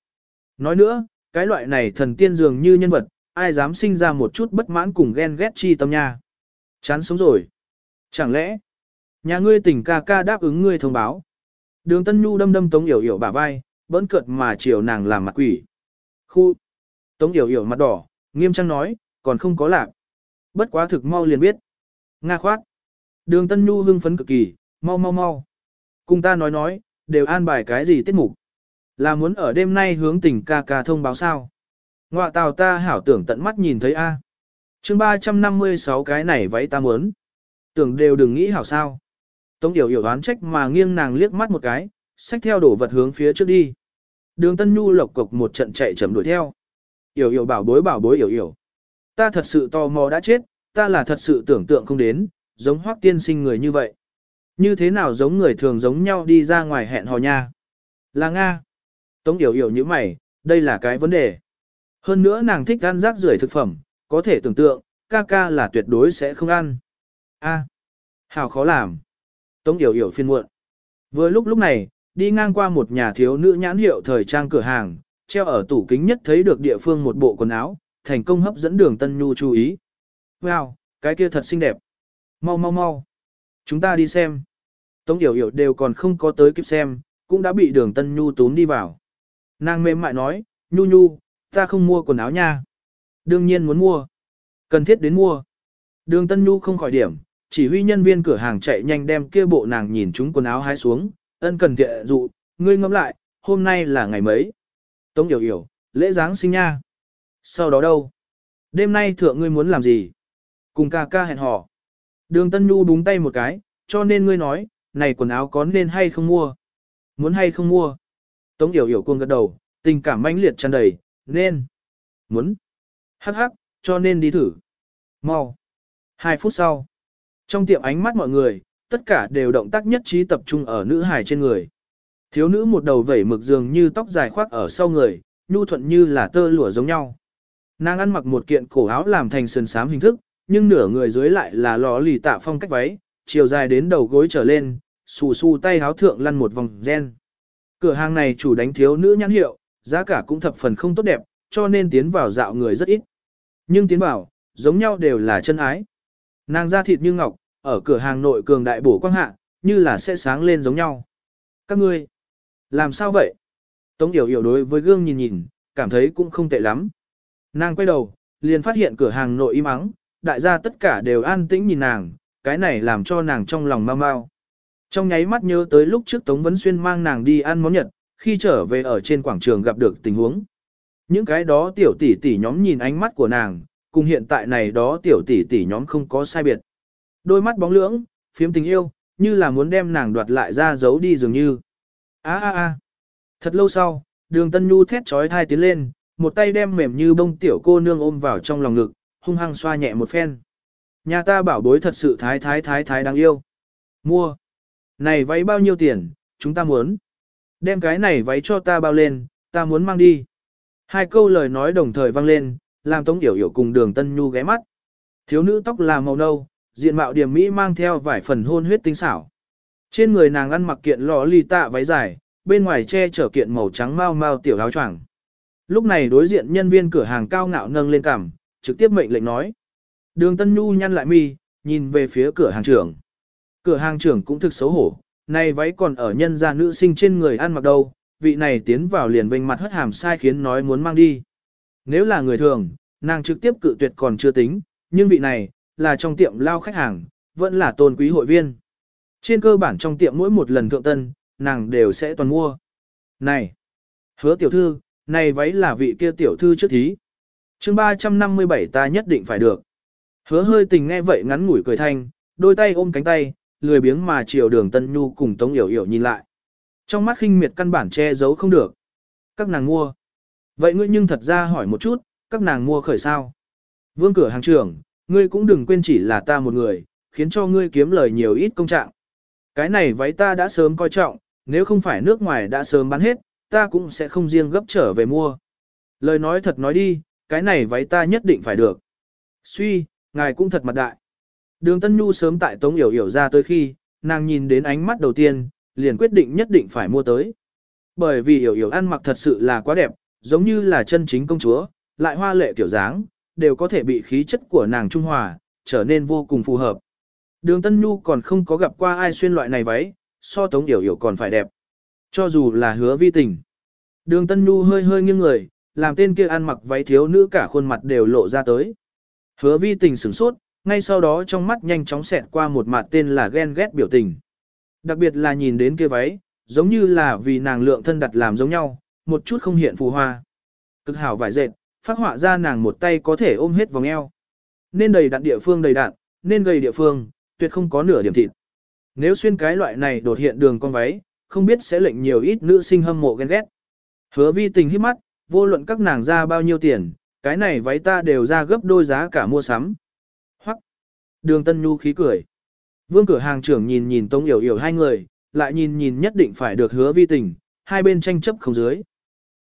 A: Nói nữa, cái loại này thần tiên dường như nhân vật, ai dám sinh ra một chút bất mãn cùng ghen ghét chi tâm nha. Chán sống rồi. Chẳng lẽ, nhà ngươi tỉnh ca ca đáp ứng ngươi thông báo. Đường Tân Nhu đâm đâm Tống Yểu Yểu bả vai, bỡn cợt mà chiều nàng làm mặt quỷ. Khu. Tống Yểu Yểu mặt đỏ, nghiêm trang nói, còn không có lạc. Bất quá thực mau liền biết. Nga khoát. Đường Tân Nhu hưng phấn cực kỳ, mau mau mau. Cùng ta nói nói, đều an bài cái gì tiết mục. Là muốn ở đêm nay hướng tình ca ca thông báo sao. Ngoạ tào ta hảo tưởng tận mắt nhìn thấy A. À. chương 356 cái này váy ta muốn. Tưởng đều đừng nghĩ hảo sao. Tống Điều hiểu đoán trách mà nghiêng nàng liếc mắt một cái, xách theo đổ vật hướng phía trước đi. Đường Tân Nhu lộc cộc một trận chạy chậm đuổi theo. Yểu Yểu bảo bối bảo bối Yểu Yểu. Ta thật sự tò mò đã chết, ta là thật sự tưởng tượng không đến, giống hoác tiên sinh người như vậy. Như thế nào giống người thường giống nhau đi ra ngoài hẹn hò nha? Là Nga. Tống yểu yểu như mày, đây là cái vấn đề. Hơn nữa nàng thích ăn rác rưởi thực phẩm, có thể tưởng tượng, ca ca là tuyệt đối sẽ không ăn. A, hào khó làm. Tống yểu yểu phiên muộn. Vừa lúc lúc này, đi ngang qua một nhà thiếu nữ nhãn hiệu thời trang cửa hàng, treo ở tủ kính nhất thấy được địa phương một bộ quần áo, thành công hấp dẫn đường Tân Nhu chú ý. Wow, cái kia thật xinh đẹp. Mau mau mau. Chúng ta đi xem. Tống Yểu Yểu đều còn không có tới kịp xem, cũng đã bị đường Tân Nhu tún đi vào. Nàng mềm mại nói, Nhu Nhu, ta không mua quần áo nha. Đương nhiên muốn mua. Cần thiết đến mua. Đường Tân Nhu không khỏi điểm, chỉ huy nhân viên cửa hàng chạy nhanh đem kia bộ nàng nhìn chúng quần áo hái xuống, ân cần thiện dụ, ngươi ngẫm lại, hôm nay là ngày mấy. Tống hiểu hiểu, lễ Giáng sinh nha. Sau đó đâu? Đêm nay thượng ngươi muốn làm gì? Cùng ca ca hẹn hò. Đường Tân Nhu búng tay một cái, cho nên ngươi nói, này quần áo có nên hay không mua? Muốn hay không mua? Tống Yểu Yểu cuồng gật đầu, tình cảm mãnh liệt tràn đầy, nên. Muốn. Hắc hắc, cho nên đi thử. Mau. Hai phút sau, trong tiệm ánh mắt mọi người, tất cả đều động tác nhất trí tập trung ở nữ hài trên người. Thiếu nữ một đầu vẩy mực dường như tóc dài khoác ở sau người, nhu thuận như là tơ lụa giống nhau. Nàng ăn mặc một kiện cổ áo làm thành sườn xám hình thức, nhưng nửa người dưới lại là lò lì tạ phong cách váy, chiều dài đến đầu gối trở lên, xù xù tay áo thượng lăn một vòng gen. Cửa hàng này chủ đánh thiếu nữ nhãn hiệu, giá cả cũng thập phần không tốt đẹp, cho nên tiến vào dạo người rất ít. Nhưng tiến vào, giống nhau đều là chân ái. Nàng da thịt như ngọc, ở cửa hàng nội cường đại bổ quang hạ, như là sẽ sáng lên giống nhau. Các ngươi, làm sao vậy? Tống Yểu Yểu đối với gương nhìn nhìn, cảm thấy cũng không tệ lắm. Nàng quay đầu, liền phát hiện cửa hàng nội im ắng, đại gia tất cả đều an tĩnh nhìn nàng, cái này làm cho nàng trong lòng mau mau. Trong nháy mắt nhớ tới lúc trước Tống Vấn Xuyên mang nàng đi ăn món Nhật, khi trở về ở trên quảng trường gặp được tình huống. Những cái đó tiểu tỷ tỷ nhóm nhìn ánh mắt của nàng, cùng hiện tại này đó tiểu tỷ tỷ nhóm không có sai biệt. Đôi mắt bóng lưỡng, phiếm tình yêu, như là muốn đem nàng đoạt lại ra giấu đi dường như. a a a Thật lâu sau, đường tân nhu thét trói thai tiến lên, một tay đem mềm như bông tiểu cô nương ôm vào trong lòng ngực, hung hăng xoa nhẹ một phen. Nhà ta bảo bối thật sự thái thái thái thái đáng yêu. Mua. Này váy bao nhiêu tiền, chúng ta muốn. Đem cái này váy cho ta bao lên, ta muốn mang đi. Hai câu lời nói đồng thời vang lên, làm Tống Yểu Yểu cùng đường Tân Nhu ghé mắt. Thiếu nữ tóc là màu nâu, diện mạo điểm mỹ mang theo vài phần hôn huyết tinh xảo. Trên người nàng ăn mặc kiện lò ly tạ váy dài, bên ngoài che chở kiện màu trắng mau mau tiểu áo choàng. Lúc này đối diện nhân viên cửa hàng cao ngạo nâng lên cằm, trực tiếp mệnh lệnh nói. Đường Tân Nhu nhăn lại mi, nhìn về phía cửa hàng trưởng. Cửa hàng trưởng cũng thực xấu hổ, này váy còn ở nhân gia nữ sinh trên người ăn mặc đâu, vị này tiến vào liền vênh mặt hất hàm sai khiến nói muốn mang đi. Nếu là người thường, nàng trực tiếp cự tuyệt còn chưa tính, nhưng vị này, là trong tiệm lao khách hàng, vẫn là tôn quý hội viên. Trên cơ bản trong tiệm mỗi một lần thượng tân, nàng đều sẽ toàn mua. Này! Hứa tiểu thư, này váy là vị kia tiểu thư trước thí. chương 357 ta nhất định phải được. Hứa hơi tình nghe vậy ngắn ngủi cười thanh, đôi tay ôm cánh tay, lười biếng mà chiều đường tân nhu cùng tống yểu yểu nhìn lại. Trong mắt khinh miệt căn bản che giấu không được. Các nàng mua. Vậy ngươi nhưng thật ra hỏi một chút, các nàng mua khởi sao? Vương cửa hàng trưởng, ngươi cũng đừng quên chỉ là ta một người, khiến cho ngươi kiếm lời nhiều ít công trạng. Cái này váy ta đã sớm coi trọng, nếu không phải nước ngoài đã sớm bán hết, ta cũng sẽ không riêng gấp trở về mua. Lời nói thật nói đi, cái này váy ta nhất định phải được. Suy, ngài cũng thật mặt đại. Đường Tân Nhu sớm tại Tống Yểu Yểu ra tới khi, nàng nhìn đến ánh mắt đầu tiên, liền quyết định nhất định phải mua tới. Bởi vì Yểu Yểu ăn mặc thật sự là quá đẹp, giống như là chân chính công chúa, lại hoa lệ kiểu dáng, đều có thể bị khí chất của nàng trung hòa, trở nên vô cùng phù hợp. Đường Tân Nhu còn không có gặp qua ai xuyên loại này váy, so Tống Yểu Yểu còn phải đẹp. Cho dù là hứa vi tình. Đường Tân Nhu hơi hơi nghiêng người, làm tên kia ăn mặc váy thiếu nữ cả khuôn mặt đều lộ ra tới. Hứa vi tình sửng sốt, ngay sau đó trong mắt nhanh chóng xẹt qua một mặt tên là ghen ghét biểu tình. Đặc biệt là nhìn đến kia váy, giống như là vì nàng lượng thân đặt làm giống nhau, một chút không hiện phù hoa. Cực hảo vải dệt, phát họa ra nàng một tay có thể ôm hết vòng eo. Nên đầy đặn địa phương đầy đặn, nên gầy địa phương, tuyệt không có nửa điểm thịt. Nếu xuyên cái loại này đột hiện đường con váy, không biết sẽ lệnh nhiều ít nữ sinh hâm mộ ghen ghét. Hứa vi tình hít mắt, vô luận các nàng ra bao nhiêu tiền, cái này váy ta đều ra gấp đôi giá cả mua sắm. Hoặc, đường tân nhu khí cười. Vương cửa hàng trưởng nhìn nhìn tống yểu yểu hai người, lại nhìn nhìn nhất định phải được hứa vi tình, hai bên tranh chấp không dưới.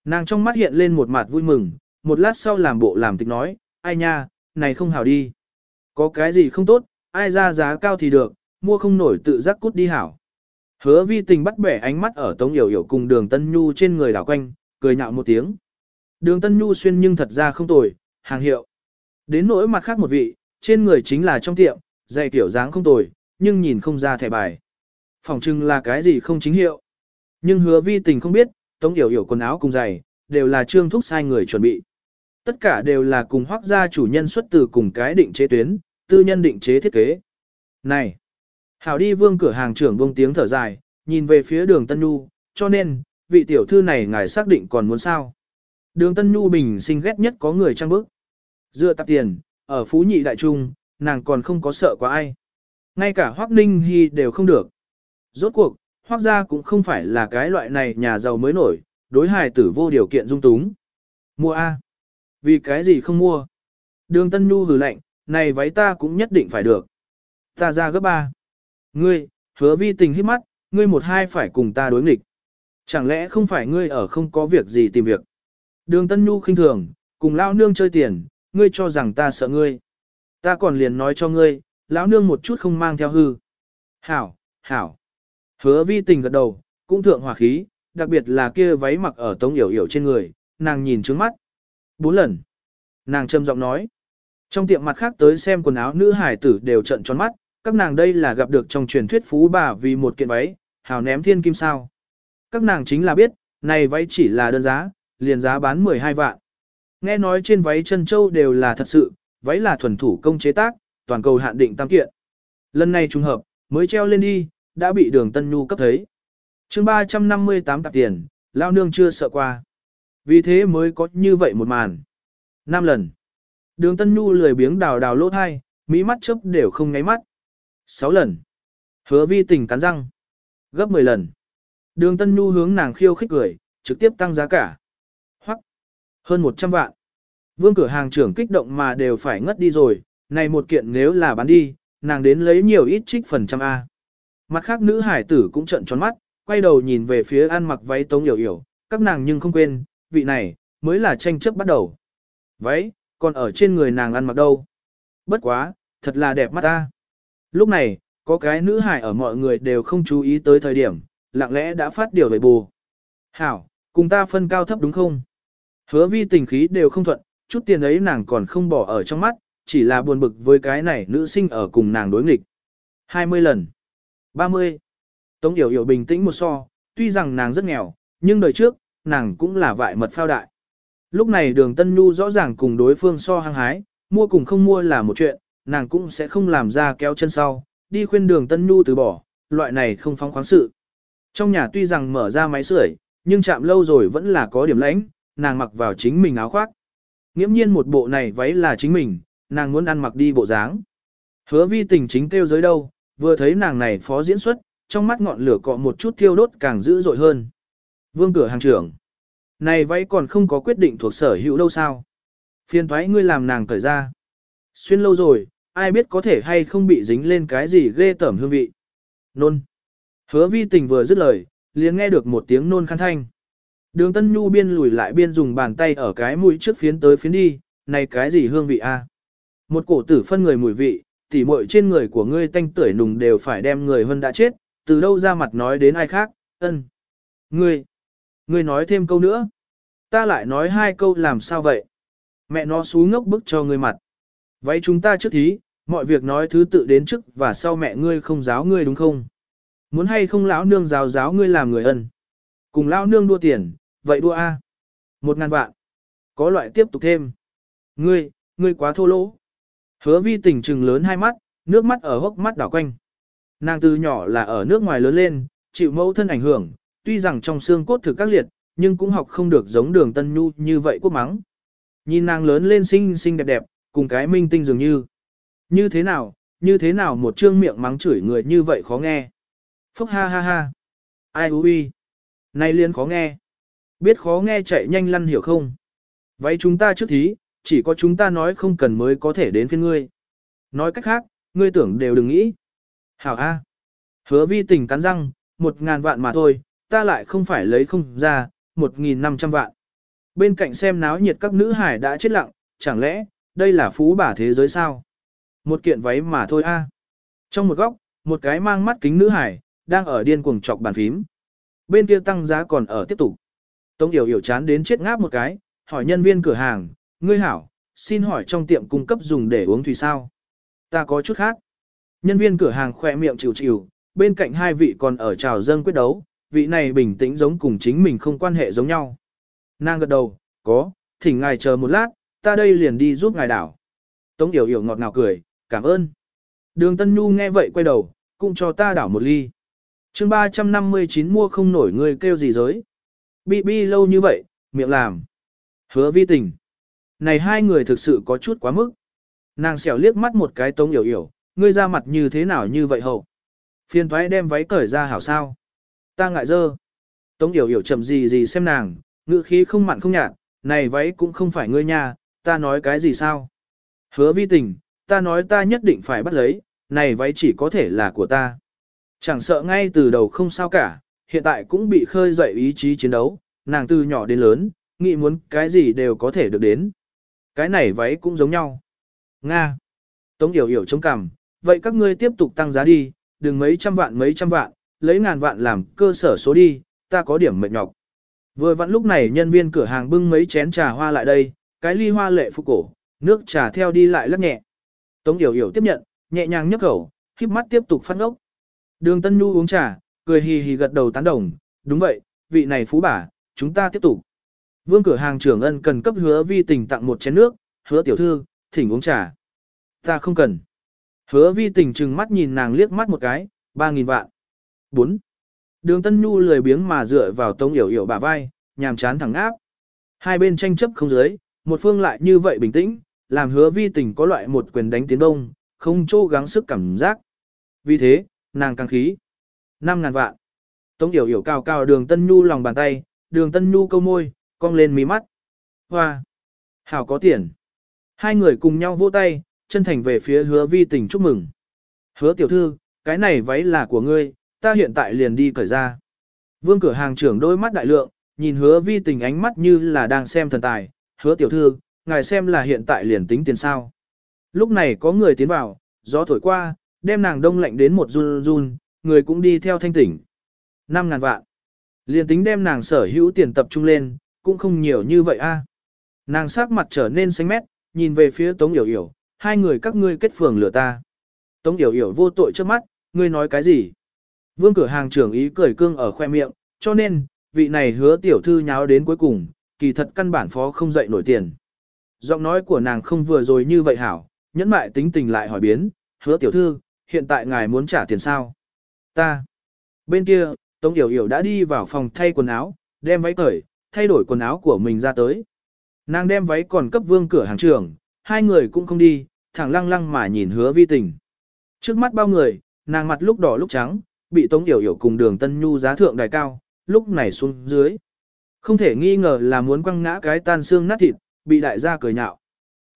A: Nàng trong mắt hiện lên một mặt vui mừng, một lát sau làm bộ làm tịch nói, ai nha, này không hảo đi. Có cái gì không tốt, ai ra giá cao thì được, mua không nổi tự giác cút đi hảo. Hứa vi tình bắt bẻ ánh mắt ở Tống Yểu Yểu cùng đường Tân Nhu trên người đảo quanh, cười nhạo một tiếng. Đường Tân Nhu xuyên nhưng thật ra không tồi, hàng hiệu. Đến nỗi mặt khác một vị, trên người chính là trong tiệm, dày tiểu dáng không tồi, nhưng nhìn không ra thẻ bài. Phòng trưng là cái gì không chính hiệu. Nhưng hứa vi tình không biết, Tống Yểu Yểu quần áo cùng giày, đều là trương thúc sai người chuẩn bị. Tất cả đều là cùng hoác gia chủ nhân xuất từ cùng cái định chế tuyến, tư nhân định chế thiết kế. Này! Hảo đi vương cửa hàng trưởng bông tiếng thở dài, nhìn về phía đường Tân Nhu, cho nên, vị tiểu thư này ngài xác định còn muốn sao. Đường Tân Nhu bình sinh ghét nhất có người trang bức. Dựa tạp tiền, ở Phú Nhị Đại Trung, nàng còn không có sợ quá ai. Ngay cả Hoác Ninh Hy đều không được. Rốt cuộc, Hoác gia cũng không phải là cái loại này nhà giàu mới nổi, đối hài tử vô điều kiện dung túng. Mua A. Vì cái gì không mua? Đường Tân Nhu hừ lạnh, này váy ta cũng nhất định phải được. Ta ra gấp ba. Ngươi, hứa vi tình hít mắt, ngươi một hai phải cùng ta đối nghịch. Chẳng lẽ không phải ngươi ở không có việc gì tìm việc. Đường Tân Nhu khinh thường, cùng lao nương chơi tiền, ngươi cho rằng ta sợ ngươi. Ta còn liền nói cho ngươi, lão nương một chút không mang theo hư. Hảo, hảo. Hứa vi tình gật đầu, cũng thượng hòa khí, đặc biệt là kia váy mặc ở tống yểu yểu trên người, nàng nhìn trướng mắt. Bốn lần. Nàng trầm giọng nói. Trong tiệm mặt khác tới xem quần áo nữ hải tử đều trận tròn mắt, các nàng đây là gặp được trong truyền thuyết phú bà vì một kiện váy, hào ném thiên kim sao. Các nàng chính là biết, này váy chỉ là đơn giá, liền giá bán 12 vạn. Nghe nói trên váy chân châu đều là thật sự, váy là thuần thủ công chế tác, toàn cầu hạn định tam kiện. Lần này trùng hợp, mới treo lên đi, đã bị đường Tân Nhu cấp thấy. chương 358 tạp tiền, lao nương chưa sợ qua. Vì thế mới có như vậy một màn. năm lần. Đường Tân Nhu lười biếng đào đào lỗ thai, mỹ mắt chớp đều không ngáy mắt. sáu lần. Hứa vi tình cắn răng. Gấp 10 lần. Đường Tân Nhu hướng nàng khiêu khích cười, trực tiếp tăng giá cả. Hoặc hơn 100 vạn. Vương cửa hàng trưởng kích động mà đều phải ngất đi rồi, này một kiện nếu là bán đi, nàng đến lấy nhiều ít trích phần trăm A. Mặt khác nữ hải tử cũng trợn tròn mắt, quay đầu nhìn về phía ăn mặc váy tống yểu yểu, các nàng nhưng không quên, vị này, mới là tranh chấp bắt đầu. Váy, còn ở trên người nàng ăn mặc đâu. Bất quá, thật là đẹp mắt ta. Lúc này, có cái nữ hải ở mọi người đều không chú ý tới thời điểm, lặng lẽ đã phát điều về bù. Hảo, cùng ta phân cao thấp đúng không? Hứa vi tình khí đều không thuận, chút tiền ấy nàng còn không bỏ ở trong mắt, chỉ là buồn bực với cái này nữ sinh ở cùng nàng đối nghịch. 20 lần. 30. Tống Yểu Yểu bình tĩnh một so, tuy rằng nàng rất nghèo, nhưng đời trước, nàng cũng là vại mật phao đại. Lúc này đường Tân Nhu rõ ràng cùng đối phương so hăng hái, mua cùng không mua là một chuyện, nàng cũng sẽ không làm ra kéo chân sau, đi khuyên đường Tân Nhu từ bỏ, loại này không phóng khoáng sự. Trong nhà tuy rằng mở ra máy sưởi, nhưng chạm lâu rồi vẫn là có điểm lãnh, nàng mặc vào chính mình áo khoác. Nghiễm nhiên một bộ này váy là chính mình, nàng muốn ăn mặc đi bộ dáng. Hứa vi tình chính kêu giới đâu, vừa thấy nàng này phó diễn xuất, trong mắt ngọn lửa cọ một chút thiêu đốt càng dữ dội hơn. Vương cửa hàng trưởng. Này váy còn không có quyết định thuộc sở hữu đâu sao. Phiên thoái ngươi làm nàng cởi ra. Xuyên lâu rồi, ai biết có thể hay không bị dính lên cái gì ghê tởm hương vị. Nôn. Hứa vi tình vừa dứt lời, liền nghe được một tiếng nôn khăn thanh. Đường Tân Nhu biên lùi lại biên dùng bàn tay ở cái mũi trước phiến tới phiến đi, này cái gì hương vị a? Một cổ tử phân người mùi vị, tỉ muội trên người của ngươi tanh tưởi nùng đều phải đem người hơn đã chết, từ đâu ra mặt nói đến ai khác, ân. Ngươi, ngươi nói thêm câu nữa. Ta lại nói hai câu làm sao vậy? Mẹ nó xú ngốc bức cho ngươi mặt. Vậy chúng ta trước thí, mọi việc nói thứ tự đến trước và sau mẹ ngươi không giáo ngươi đúng không? Muốn hay không lão nương giáo giáo ngươi làm người ân. Cùng lão nương đua tiền, vậy đua A. Một ngàn vạn. Có loại tiếp tục thêm. Ngươi, ngươi quá thô lỗ. Hứa vi tình trừng lớn hai mắt, nước mắt ở hốc mắt đảo quanh. Nàng từ nhỏ là ở nước ngoài lớn lên, chịu mẫu thân ảnh hưởng, tuy rằng trong xương cốt thực các liệt, nhưng cũng học không được giống đường tân nhu như vậy quốc mắng. Nhìn nàng lớn lên xinh xinh đẹp đẹp, cùng cái minh tinh dường như. Như thế nào, như thế nào một trương miệng mắng chửi người như vậy khó nghe. Phúc ha ha ha. Ai hú uy. nay liên khó nghe. Biết khó nghe chạy nhanh lăn hiểu không? Vậy chúng ta trước thí, chỉ có chúng ta nói không cần mới có thể đến phiên ngươi. Nói cách khác, ngươi tưởng đều đừng nghĩ. Hảo A. Hứa vi tình cắn răng, một ngàn vạn mà thôi, ta lại không phải lấy không ra, một nghìn năm trăm vạn. Bên cạnh xem náo nhiệt các nữ hải đã chết lặng, chẳng lẽ, đây là phú bà thế giới sao? Một kiện váy mà thôi a. Trong một góc, một cái mang mắt kính nữ hải, đang ở điên cuồng chọc bàn phím. Bên kia tăng giá còn ở tiếp tục. Tống Yểu Yểu chán đến chết ngáp một cái, hỏi nhân viên cửa hàng, ngươi hảo, xin hỏi trong tiệm cung cấp dùng để uống thủy sao? Ta có chút khác. Nhân viên cửa hàng khỏe miệng chịu chịu, bên cạnh hai vị còn ở trào dâng quyết đấu, vị này bình tĩnh giống cùng chính mình không quan hệ giống nhau. Nàng gật đầu, có, thỉnh ngài chờ một lát, ta đây liền đi giúp ngài đảo. Tống Yểu Yểu ngọt ngào cười, cảm ơn. Đường Tân Nhu nghe vậy quay đầu, cũng cho ta đảo một ly. chương 359 mua không nổi người kêu gì giới. Bi bi lâu như vậy, miệng làm. Hứa vi tình. Này hai người thực sự có chút quá mức. Nàng xẻo liếc mắt một cái tống yểu yểu, ngươi ra mặt như thế nào như vậy hậu. Phiên thoái đem váy cởi ra hảo sao. Ta ngại dơ. Tống yểu yểu chậm gì gì xem nàng, ngữ khí không mặn không nhạt, này váy cũng không phải ngươi nha, ta nói cái gì sao. Hứa vi tình, ta nói ta nhất định phải bắt lấy, này váy chỉ có thể là của ta. Chẳng sợ ngay từ đầu không sao cả, hiện tại cũng bị khơi dậy ý chí chiến đấu, nàng từ nhỏ đến lớn, nghĩ muốn cái gì đều có thể được đến. Cái này váy cũng giống nhau. Nga. Tống Yểu Yểu chống cằm, vậy các ngươi tiếp tục tăng giá đi, đừng mấy trăm vạn mấy trăm vạn, lấy ngàn vạn làm cơ sở số đi, ta có điểm mệt nhọc. Vừa vặn lúc này nhân viên cửa hàng bưng mấy chén trà hoa lại đây, cái ly hoa lệ phục cổ, nước trà theo đi lại lắc nhẹ. Tống Yểu Yểu tiếp nhận, nhẹ nhàng nhấc khẩu, khiếp mắt tiếp tục phát ngốc. Đường Tân Nhu uống trà, cười hì hì gật đầu tán đồng, đúng vậy, vị này phú bà, chúng ta tiếp tục. Vương cửa hàng trưởng ân cần cấp hứa vi tình tặng một chén nước, hứa tiểu thư, thỉnh uống trà. Ta không cần. Hứa vi tình trừng mắt nhìn nàng liếc mắt một cái, ba nghìn vạn. bốn Đường Tân Nhu lười biếng mà dựa vào tông yểu yểu bả vai, nhàm chán thẳng áp. Hai bên tranh chấp không dưới, một phương lại như vậy bình tĩnh, làm hứa vi tình có loại một quyền đánh tiến đông, không chỗ gắng sức cảm giác. Vì thế, nàng càng khí. năm ngàn vạn. Tống yểu yểu cao cao đường Tân Nhu lòng bàn tay, đường Tân Nhu câu môi, cong lên mí mắt. Hoa! Hảo có tiền. Hai người cùng nhau vỗ tay, chân thành về phía hứa vi tình chúc mừng. Hứa tiểu thư, cái này váy là của ngươi, ta hiện tại liền đi cởi ra. Vương cửa hàng trưởng đôi mắt đại lượng, nhìn hứa vi tình ánh mắt như là đang xem thần tài. Hứa tiểu thư, ngài xem là hiện tại liền tính tiền sao. Lúc này có người tiến vào, gió thổi qua, đem nàng đông lạnh đến một run run, người cũng đi theo thanh tỉnh. 5.000 vạn. Liền tính đem nàng sở hữu tiền tập trung lên, cũng không nhiều như vậy a. À. Nàng sắc mặt trở nên xanh mét, nhìn về phía Tống Yểu Yểu, hai người các ngươi kết phường lừa ta. Tống Yểu Yểu vô tội trước mắt, ngươi nói cái gì? Vương cửa hàng trưởng ý cười cương ở khoe miệng, cho nên, vị này hứa tiểu thư nháo đến cuối cùng, kỳ thật căn bản phó không dậy nổi tiền. Giọng nói của nàng không vừa rồi như vậy hảo, nhẫn mại tính tình lại hỏi biến, hứa tiểu thư, hiện tại ngài muốn trả tiền sao? Ta. Bên kia, Tống Yểu Yểu đã đi vào phòng thay quần áo, đem váy cởi, thay đổi quần áo của mình ra tới. Nàng đem váy còn cấp vương cửa hàng trưởng, hai người cũng không đi, thẳng lăng lăng mà nhìn hứa vi tình. Trước mắt bao người, nàng mặt lúc đỏ lúc trắng, bị Tống Yểu Yểu cùng đường Tân Nhu giá thượng đài cao, lúc này xuống dưới. Không thể nghi ngờ là muốn quăng ngã cái tan xương nát thịt, bị đại gia cười nhạo.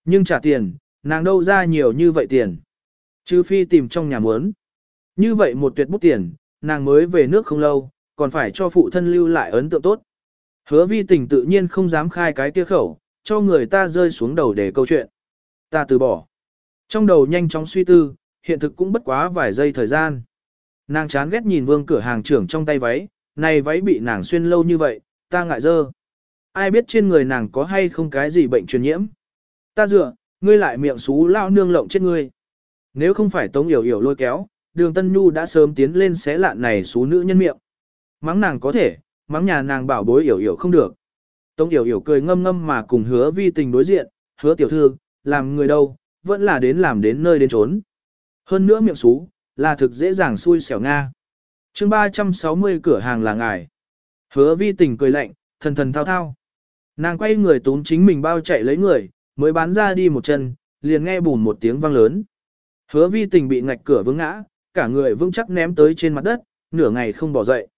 A: Nhưng trả tiền, nàng đâu ra nhiều như vậy tiền. Chứ phi tìm trong nhà muốn. Như vậy một tuyệt bút tiền, nàng mới về nước không lâu, còn phải cho phụ thân lưu lại ấn tượng tốt. Hứa vi tình tự nhiên không dám khai cái kia khẩu, cho người ta rơi xuống đầu để câu chuyện. Ta từ bỏ. Trong đầu nhanh chóng suy tư, hiện thực cũng bất quá vài giây thời gian. Nàng chán ghét nhìn vương cửa hàng trưởng trong tay váy, này váy bị nàng xuyên lâu như vậy, ta ngại dơ. Ai biết trên người nàng có hay không cái gì bệnh truyền nhiễm. Ta dựa, ngươi lại miệng xú lao nương lộng chết ngươi. Nếu không phải tống yểu yểu lôi kéo, đường Tân Nhu đã sớm tiến lên xé lạn này xú nữ nhân miệng. Mắng nàng có thể, mắng nhà nàng bảo bối yểu yểu không được. Tống yểu yểu cười ngâm ngâm mà cùng hứa vi tình đối diện, hứa tiểu thư, làm người đâu, vẫn là đến làm đến nơi đến trốn. Hơn nữa miệng xú, là thực dễ dàng xui xẻo Nga. chương 360 cửa hàng là ngài. Hứa vi tình cười lạnh, thần thần thao thao. Nàng quay người tốn chính mình bao chạy lấy người, mới bán ra đi một chân, liền nghe bùn một tiếng vang lớn. Hứa vi tình bị ngạch cửa vướng ngã, cả người vững chắc ném tới trên mặt đất, nửa ngày không bỏ dậy.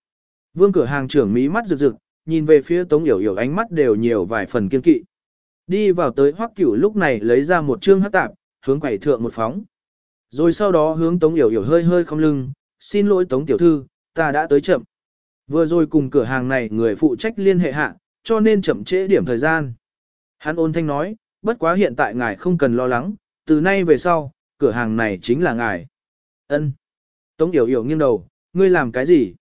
A: Vương cửa hàng trưởng mí mắt rực rực, nhìn về phía Tống Yểu Yểu ánh mắt đều nhiều vài phần kiên kỵ. Đi vào tới Hoắc Cửu lúc này lấy ra một trương hắc tạp, hướng quầy thượng một phóng. Rồi sau đó hướng Tống Yểu Yểu hơi hơi không lưng, xin lỗi Tống Tiểu Thư, ta đã tới chậm. Vừa rồi cùng cửa hàng này người phụ trách liên hệ hạ, cho nên chậm trễ điểm thời gian. Hắn ôn thanh nói, bất quá hiện tại ngài không cần lo lắng, từ nay về sau, cửa hàng này chính là ngài. Ân. Tống Yểu Yểu nghiêng đầu, ngươi làm cái gì?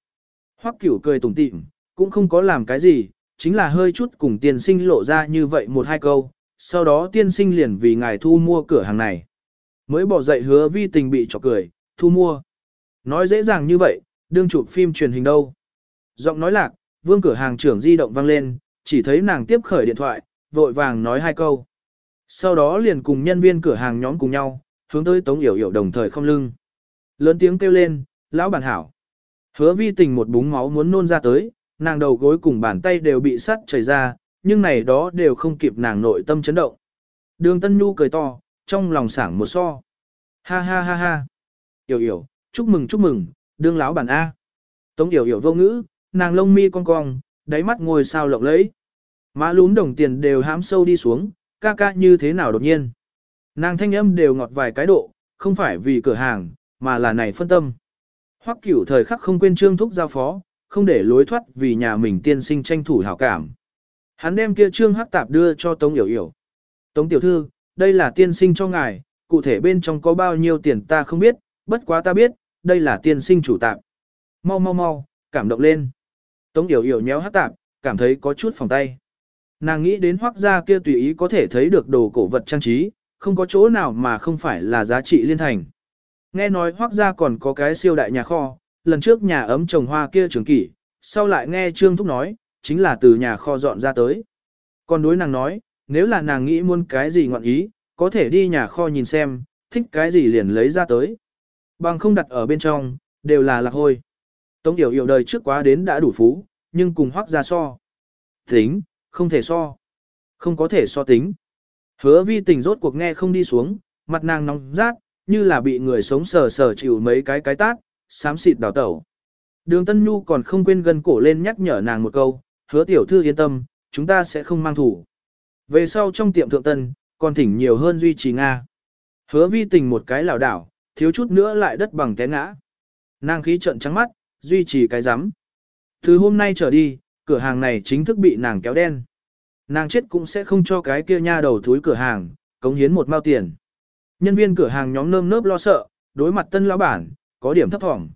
A: Hoắc Cửu cười tủm tỉm, cũng không có làm cái gì, chính là hơi chút cùng tiên sinh lộ ra như vậy một hai câu, sau đó tiên sinh liền vì ngài thu mua cửa hàng này. Mới bỏ dậy hứa vi tình bị chọc cười, thu mua. Nói dễ dàng như vậy, đương chụp phim truyền hình đâu. Giọng nói lạc, vương cửa hàng trưởng di động vang lên, chỉ thấy nàng tiếp khởi điện thoại, vội vàng nói hai câu. Sau đó liền cùng nhân viên cửa hàng nhóm cùng nhau, hướng tới Tống Yểu Yểu đồng thời không lưng. Lớn tiếng kêu lên, lão bản hảo. Hứa vi tình một búng máu muốn nôn ra tới, nàng đầu gối cùng bàn tay đều bị sắt chảy ra, nhưng này đó đều không kịp nàng nội tâm chấn động. Đường Tân Nhu cười to, trong lòng sảng một so. Ha ha ha ha. Yểu yểu, chúc mừng chúc mừng, đương lão bản A. Tống yểu yểu vô ngữ, nàng lông mi cong cong, đáy mắt ngồi sao lộng lẫy. Má lún đồng tiền đều hãm sâu đi xuống, ca ca như thế nào đột nhiên. Nàng thanh âm đều ngọt vài cái độ, không phải vì cửa hàng, mà là này phân tâm. Hoắc cửu thời khắc không quên trương thúc giao phó, không để lối thoát vì nhà mình tiên sinh tranh thủ hảo cảm. Hắn đem kia trương hắc tạp đưa cho Tống Yểu Yểu. Tống tiểu thư, đây là tiên sinh cho ngài, cụ thể bên trong có bao nhiêu tiền ta không biết, bất quá ta biết, đây là tiên sinh chủ tạp. Mau mau mau, cảm động lên. Tống Yểu Yểu nhéo hắc tạp, cảm thấy có chút phòng tay. Nàng nghĩ đến hoác gia kia tùy ý có thể thấy được đồ cổ vật trang trí, không có chỗ nào mà không phải là giá trị liên thành. Nghe nói hoác gia còn có cái siêu đại nhà kho, lần trước nhà ấm trồng hoa kia trường kỷ, sau lại nghe Trương Thúc nói, chính là từ nhà kho dọn ra tới. Còn đối nàng nói, nếu là nàng nghĩ muốn cái gì ngọn ý, có thể đi nhà kho nhìn xem, thích cái gì liền lấy ra tới. Bằng không đặt ở bên trong, đều là lạc hôi. Tống Yểu Yểu đời trước quá đến đã đủ phú, nhưng cùng hoác ra so. Tính, không thể so. Không có thể so tính. Hứa vi tình rốt cuộc nghe không đi xuống, mặt nàng nóng rát, như là bị người sống sờ sờ chịu mấy cái cái tát, xám xịt đào tẩu. Đường Tân Nhu còn không quên gân cổ lên nhắc nhở nàng một câu, hứa tiểu thư yên tâm, chúng ta sẽ không mang thủ. Về sau trong tiệm thượng tân, còn thỉnh nhiều hơn duy trì Nga. Hứa vi tình một cái lảo đảo, thiếu chút nữa lại đất bằng té ngã. Nàng khí trận trắng mắt, duy trì cái rắm Từ hôm nay trở đi, cửa hàng này chính thức bị nàng kéo đen. Nàng chết cũng sẽ không cho cái kia nha đầu thúi cửa hàng, cống hiến một mao tiền. Nhân viên cửa hàng nhóm nơm nớp lo sợ, đối mặt tân lão bản, có điểm thấp thỏm.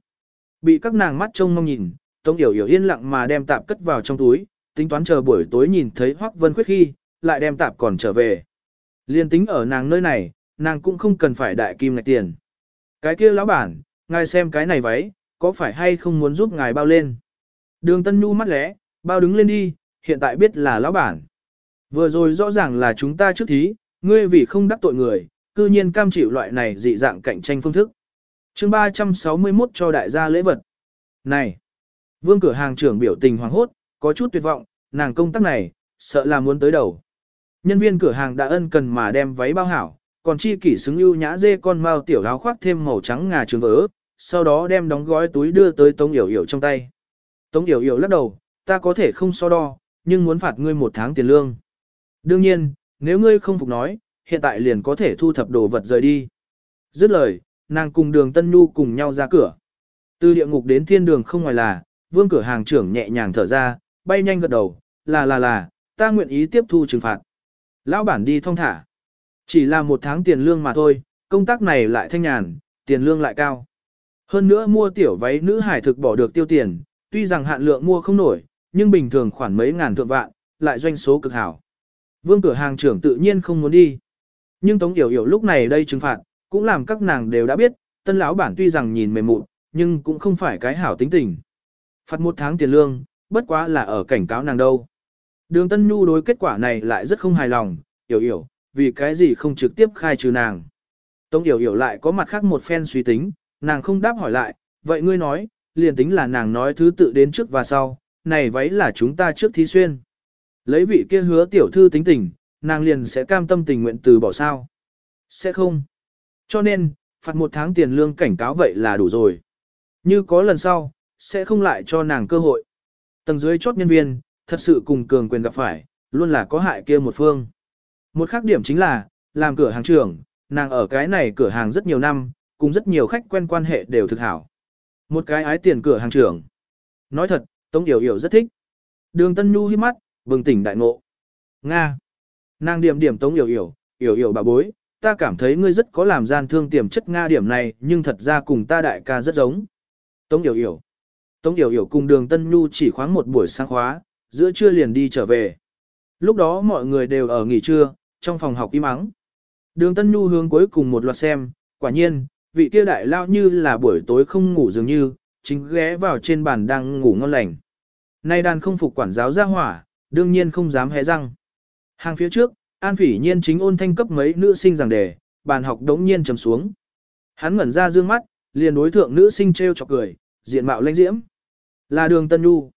A: Bị các nàng mắt trông mong nhìn, Tống Yểu Yểu yên lặng mà đem tạp cất vào trong túi, tính toán chờ buổi tối nhìn thấy Hoắc Vân Khuyết khi, lại đem tạp còn trở về. Liên tính ở nàng nơi này, nàng cũng không cần phải đại kim ngạch tiền. Cái kia lão bản, ngài xem cái này váy, có phải hay không muốn giúp ngài bao lên? Đường Tân Nhu mắt lẽ, bao đứng lên đi, hiện tại biết là lão bản. Vừa rồi rõ ràng là chúng ta trước thí, ngươi vì không đắc tội người, cư nhiên cam chịu loại này dị dạng cạnh tranh phương thức. chương 361 cho đại gia lễ vật. Này! Vương cửa hàng trưởng biểu tình hoàng hốt, có chút tuyệt vọng, nàng công tác này, sợ là muốn tới đầu. Nhân viên cửa hàng đã ân cần mà đem váy bao hảo, còn chi kỷ xứng ưu nhã dê con mao tiểu áo khoác thêm màu trắng ngà trường vỡ, sau đó đem đóng gói túi đưa tới Tống Yểu Yểu trong tay. Tống Yểu Yểu lắc đầu, ta có thể không so đo, nhưng muốn phạt ngươi một tháng tiền lương. Đương nhiên, nếu ngươi không phục nói, hiện tại liền có thể thu thập đồ vật rời đi. Dứt lời, nàng cùng đường Tân Nhu cùng nhau ra cửa. Từ địa ngục đến thiên đường không ngoài là, vương cửa hàng trưởng nhẹ nhàng thở ra, bay nhanh gật đầu, là là là, ta nguyện ý tiếp thu trừng phạt. Lão bản đi thong thả. Chỉ là một tháng tiền lương mà thôi, công tác này lại thanh nhàn, tiền lương lại cao. Hơn nữa mua tiểu váy nữ hải thực bỏ được tiêu tiền, tuy rằng hạn lượng mua không nổi, nhưng bình thường khoảng mấy ngàn thượng vạn, lại doanh số cực hảo. Vương cửa hàng trưởng tự nhiên không muốn đi. Nhưng Tống Yểu Yểu lúc này đây trừng phạt, cũng làm các nàng đều đã biết, tân lão bản tuy rằng nhìn mềm mụn, nhưng cũng không phải cái hảo tính tình. Phạt một tháng tiền lương, bất quá là ở cảnh cáo nàng đâu. Đường Tân Nhu đối kết quả này lại rất không hài lòng, Yểu Yểu, vì cái gì không trực tiếp khai trừ nàng. Tống Yểu Yểu lại có mặt khác một phen suy tính, nàng không đáp hỏi lại, vậy ngươi nói, liền tính là nàng nói thứ tự đến trước và sau, này váy là chúng ta trước thí xuyên. Lấy vị kia hứa tiểu thư tính tình, nàng liền sẽ cam tâm tình nguyện từ bỏ sao. Sẽ không. Cho nên, phạt một tháng tiền lương cảnh cáo vậy là đủ rồi. Như có lần sau, sẽ không lại cho nàng cơ hội. Tầng dưới chốt nhân viên, thật sự cùng cường quyền gặp phải, luôn là có hại kia một phương. Một khác điểm chính là, làm cửa hàng trưởng, nàng ở cái này cửa hàng rất nhiều năm, cùng rất nhiều khách quen quan hệ đều thực hảo. Một cái ái tiền cửa hàng trưởng. Nói thật, Tống Yểu Yểu rất thích. Đường Tân Nhu hiếp mắt, bừng tỉnh đại ngộ. Nga. Nàng điểm điểm Tống Yểu Yểu, Yểu Yểu bà bối, ta cảm thấy ngươi rất có làm gian thương tiềm chất Nga điểm này nhưng thật ra cùng ta đại ca rất giống. Tống Yểu Yểu. Tống Yểu Yểu cùng đường Tân Nhu chỉ khoáng một buổi sáng khóa, giữa trưa liền đi trở về. Lúc đó mọi người đều ở nghỉ trưa, trong phòng học im ắng. Đường Tân Nhu hướng cuối cùng một loạt xem, quả nhiên, vị kia đại lao như là buổi tối không ngủ dường như, chính ghé vào trên bàn đang ngủ ngon lành. Nay đàn không phục quản giáo ra hỏa, đương nhiên không dám hé răng. Hàng phía trước, An Phỉ Nhiên chính ôn thanh cấp mấy nữ sinh giảng đề, bàn học đống nhiên trầm xuống. Hắn ngẩn ra dương mắt, liền đối thượng nữ sinh treo chọc cười, diện mạo lãnh diễm. Là đường Tân Nhu.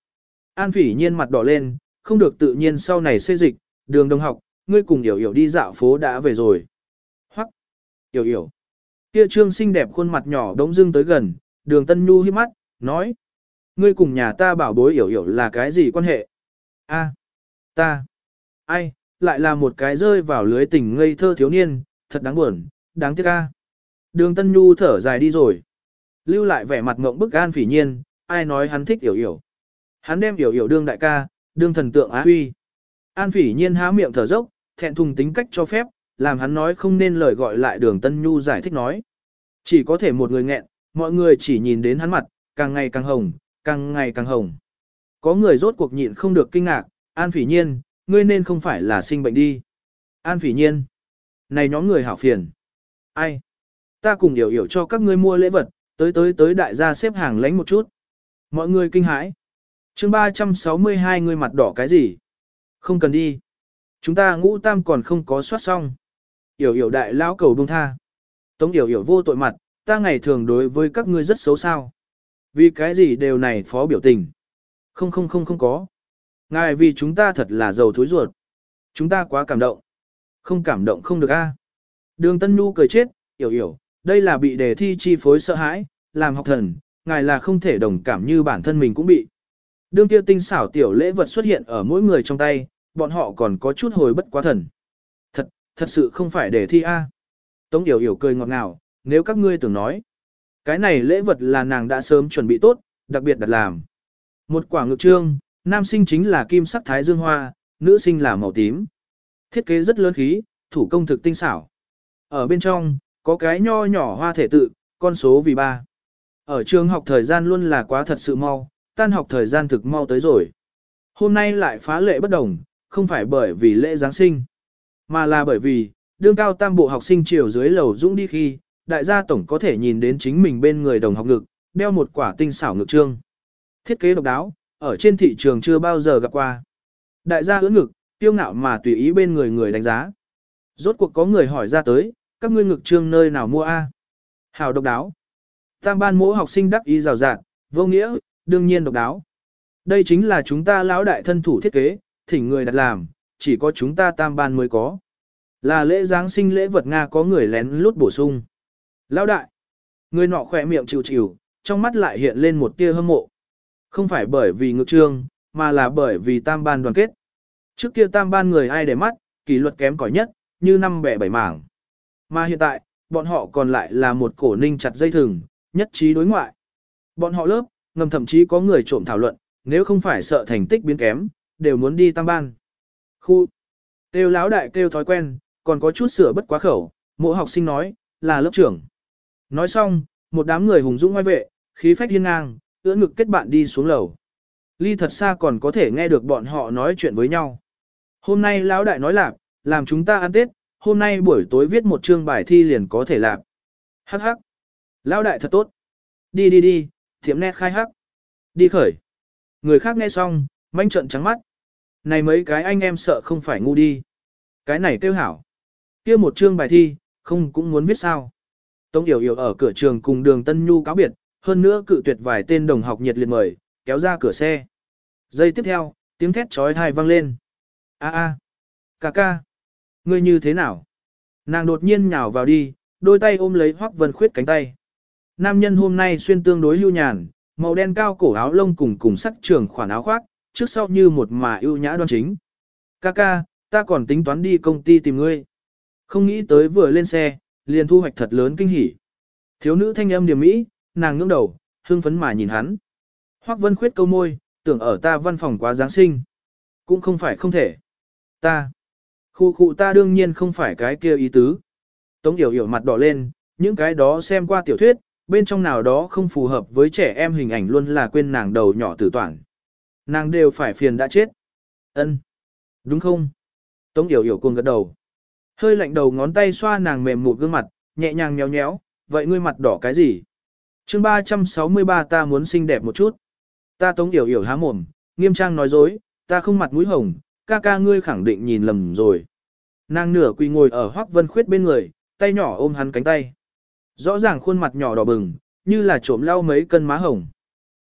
A: An Phỉ Nhiên mặt đỏ lên, không được tự nhiên sau này xê dịch, đường đồng học, ngươi cùng Yểu Yểu đi dạo phố đã về rồi. Hoắc, Yểu Yểu. Kia trương xinh đẹp khuôn mặt nhỏ đống dưng tới gần, đường Tân Nhu hiếp mắt, nói. Ngươi cùng nhà ta bảo bối Yểu Yểu là cái gì quan hệ? A, ta, ai, lại là một cái rơi vào lưới tình ngây thơ thiếu niên, thật đáng buồn, đáng tiếc ca. Đường Tân Nhu thở dài đi rồi. Lưu lại vẻ mặt ngộng bức An Phỉ Nhiên, ai nói hắn thích hiểu hiểu. Hắn đem hiểu hiểu đương đại ca, đương thần tượng á huy. An Phỉ Nhiên há miệng thở dốc, thẹn thùng tính cách cho phép, làm hắn nói không nên lời gọi lại đường Tân Nhu giải thích nói. Chỉ có thể một người nghẹn, mọi người chỉ nhìn đến hắn mặt, càng ngày càng hồng, càng ngày càng hồng. Có người rốt cuộc nhịn không được kinh ngạc, An Phỉ Nhiên, ngươi nên không phải là sinh bệnh đi. An Phỉ Nhiên, này nhóm người hảo phiền. Ai? Ta cùng điều hiểu cho các ngươi mua lễ vật, tới tới tới đại gia xếp hàng lánh một chút. Mọi người kinh hãi. chương 362 ngươi mặt đỏ cái gì? Không cần đi. Chúng ta ngũ tam còn không có soát xong. Yểu yểu đại lão cầu buông tha. Tống yểu yểu vô tội mặt, ta ngày thường đối với các ngươi rất xấu sao. Vì cái gì đều này phó biểu tình. Không không không không có. Ngài vì chúng ta thật là giàu thối ruột. Chúng ta quá cảm động. Không cảm động không được a. Đường Tân Nhu cười chết, hiểu hiểu, đây là bị đề thi chi phối sợ hãi, làm học thần, ngài là không thể đồng cảm như bản thân mình cũng bị. Đương kia tinh xảo tiểu lễ vật xuất hiện ở mỗi người trong tay, bọn họ còn có chút hồi bất quá thần. Thật, thật sự không phải đề thi A. Tống Yểu Yểu cười ngọt ngào, nếu các ngươi tưởng nói. Cái này lễ vật là nàng đã sớm chuẩn bị tốt, đặc biệt đặt làm. Một quả ngực trương, nam sinh chính là kim sắc thái dương hoa, nữ sinh là màu tím. Thiết kế rất lớn khí, thủ công thực tinh xảo. Ở bên trong, có cái nho nhỏ hoa thể tự, con số vì ba. Ở trường học thời gian luôn là quá thật sự mau, tan học thời gian thực mau tới rồi. Hôm nay lại phá lệ bất đồng, không phải bởi vì lễ Giáng sinh, mà là bởi vì, đương cao tam bộ học sinh chiều dưới lầu dũng đi khi, đại gia tổng có thể nhìn đến chính mình bên người đồng học ngực, đeo một quả tinh xảo ngực trương. Thiết kế độc đáo, ở trên thị trường chưa bao giờ gặp qua. Đại gia ưỡn ngực, tiêu ngạo mà tùy ý bên người người đánh giá. Rốt cuộc có người hỏi ra tới, các ngươi ngực trương nơi nào mua a? Hào độc đáo. Tam ban mỗi học sinh đắc ý rào rạt, vô nghĩa, đương nhiên độc đáo. Đây chính là chúng ta lão đại thân thủ thiết kế, thỉnh người đặt làm, chỉ có chúng ta tam ban mới có. Là lễ Giáng sinh lễ vật Nga có người lén lút bổ sung. Lão đại, người nọ khỏe miệng chịu chịu, trong mắt lại hiện lên một tia hâm mộ. Không phải bởi vì ngược trương, mà là bởi vì tam ban đoàn kết. Trước kia tam ban người ai để mắt, kỷ luật kém cỏi nhất, như năm bẻ bảy mảng. Mà hiện tại, bọn họ còn lại là một cổ ninh chặt dây thừng, nhất trí đối ngoại. Bọn họ lớp, ngầm thậm chí có người trộm thảo luận, nếu không phải sợ thành tích biến kém, đều muốn đi tam ban. Khu, kêu láo đại kêu thói quen, còn có chút sửa bất quá khẩu, mỗi học sinh nói, là lớp trưởng. Nói xong, một đám người hùng dũng ngoài vệ, khí phách hiên ngang, ưỡn ngực kết bạn đi xuống lầu. Ly thật xa còn có thể nghe được bọn họ nói chuyện với nhau. Hôm nay lão đại nói lạc, làm chúng ta ăn Tết, hôm nay buổi tối viết một chương bài thi liền có thể làm. Hắc hắc. Lão đại thật tốt. Đi đi đi, thiểm nét khai hắc. Đi khởi. Người khác nghe xong, manh trận trắng mắt. Này mấy cái anh em sợ không phải ngu đi. Cái này kêu hảo. kia một chương bài thi, không cũng muốn viết sao. Tống Yểu Yểu ở cửa trường cùng đường Tân Nhu cáo biệt, hơn nữa cự tuyệt vài tên đồng học nhiệt liệt mời, kéo ra cửa xe. Giây tiếp theo, tiếng thét trói thai vang lên. A a, ca ca, ngươi như thế nào? Nàng đột nhiên nhào vào đi, đôi tay ôm lấy Hoắc Vân Khuyết cánh tay. Nam nhân hôm nay xuyên tương đối lưu nhàn, màu đen cao cổ áo lông cùng cùng sắc trường khoản áo khoác, trước sau như một mà ưu nhã đoan chính. Ca ca, ta còn tính toán đi công ty tìm ngươi. Không nghĩ tới vừa lên xe, liền thu hoạch thật lớn kinh hỉ. Thiếu nữ thanh âm điểm mỹ, nàng ngưỡng đầu, hưng phấn mà nhìn hắn. Hoắc Vân Khuyết câu môi, tưởng ở ta văn phòng quá Giáng sinh. Cũng không phải không thể. Ta. Khu khu ta đương nhiên không phải cái kia ý tứ. Tống Yểu Yểu mặt đỏ lên, những cái đó xem qua tiểu thuyết, bên trong nào đó không phù hợp với trẻ em hình ảnh luôn là quên nàng đầu nhỏ tử toàn. Nàng đều phải phiền đã chết. Ân, Đúng không? Tống Yểu Yểu cuồng gật đầu. Hơi lạnh đầu ngón tay xoa nàng mềm một gương mặt, nhẹ nhàng nhéo nhéo, vậy ngươi mặt đỏ cái gì? Chương 363 ta muốn xinh đẹp một chút. Ta Tống Yểu Yểu há mồm, nghiêm trang nói dối, ta không mặt mũi hồng, ca ca ngươi khẳng định nhìn lầm rồi. Nàng nửa quỳ ngồi ở Hoắc Vân Khuyết bên người, tay nhỏ ôm hắn cánh tay. Rõ ràng khuôn mặt nhỏ đỏ bừng, như là trộm lau mấy cân má hồng.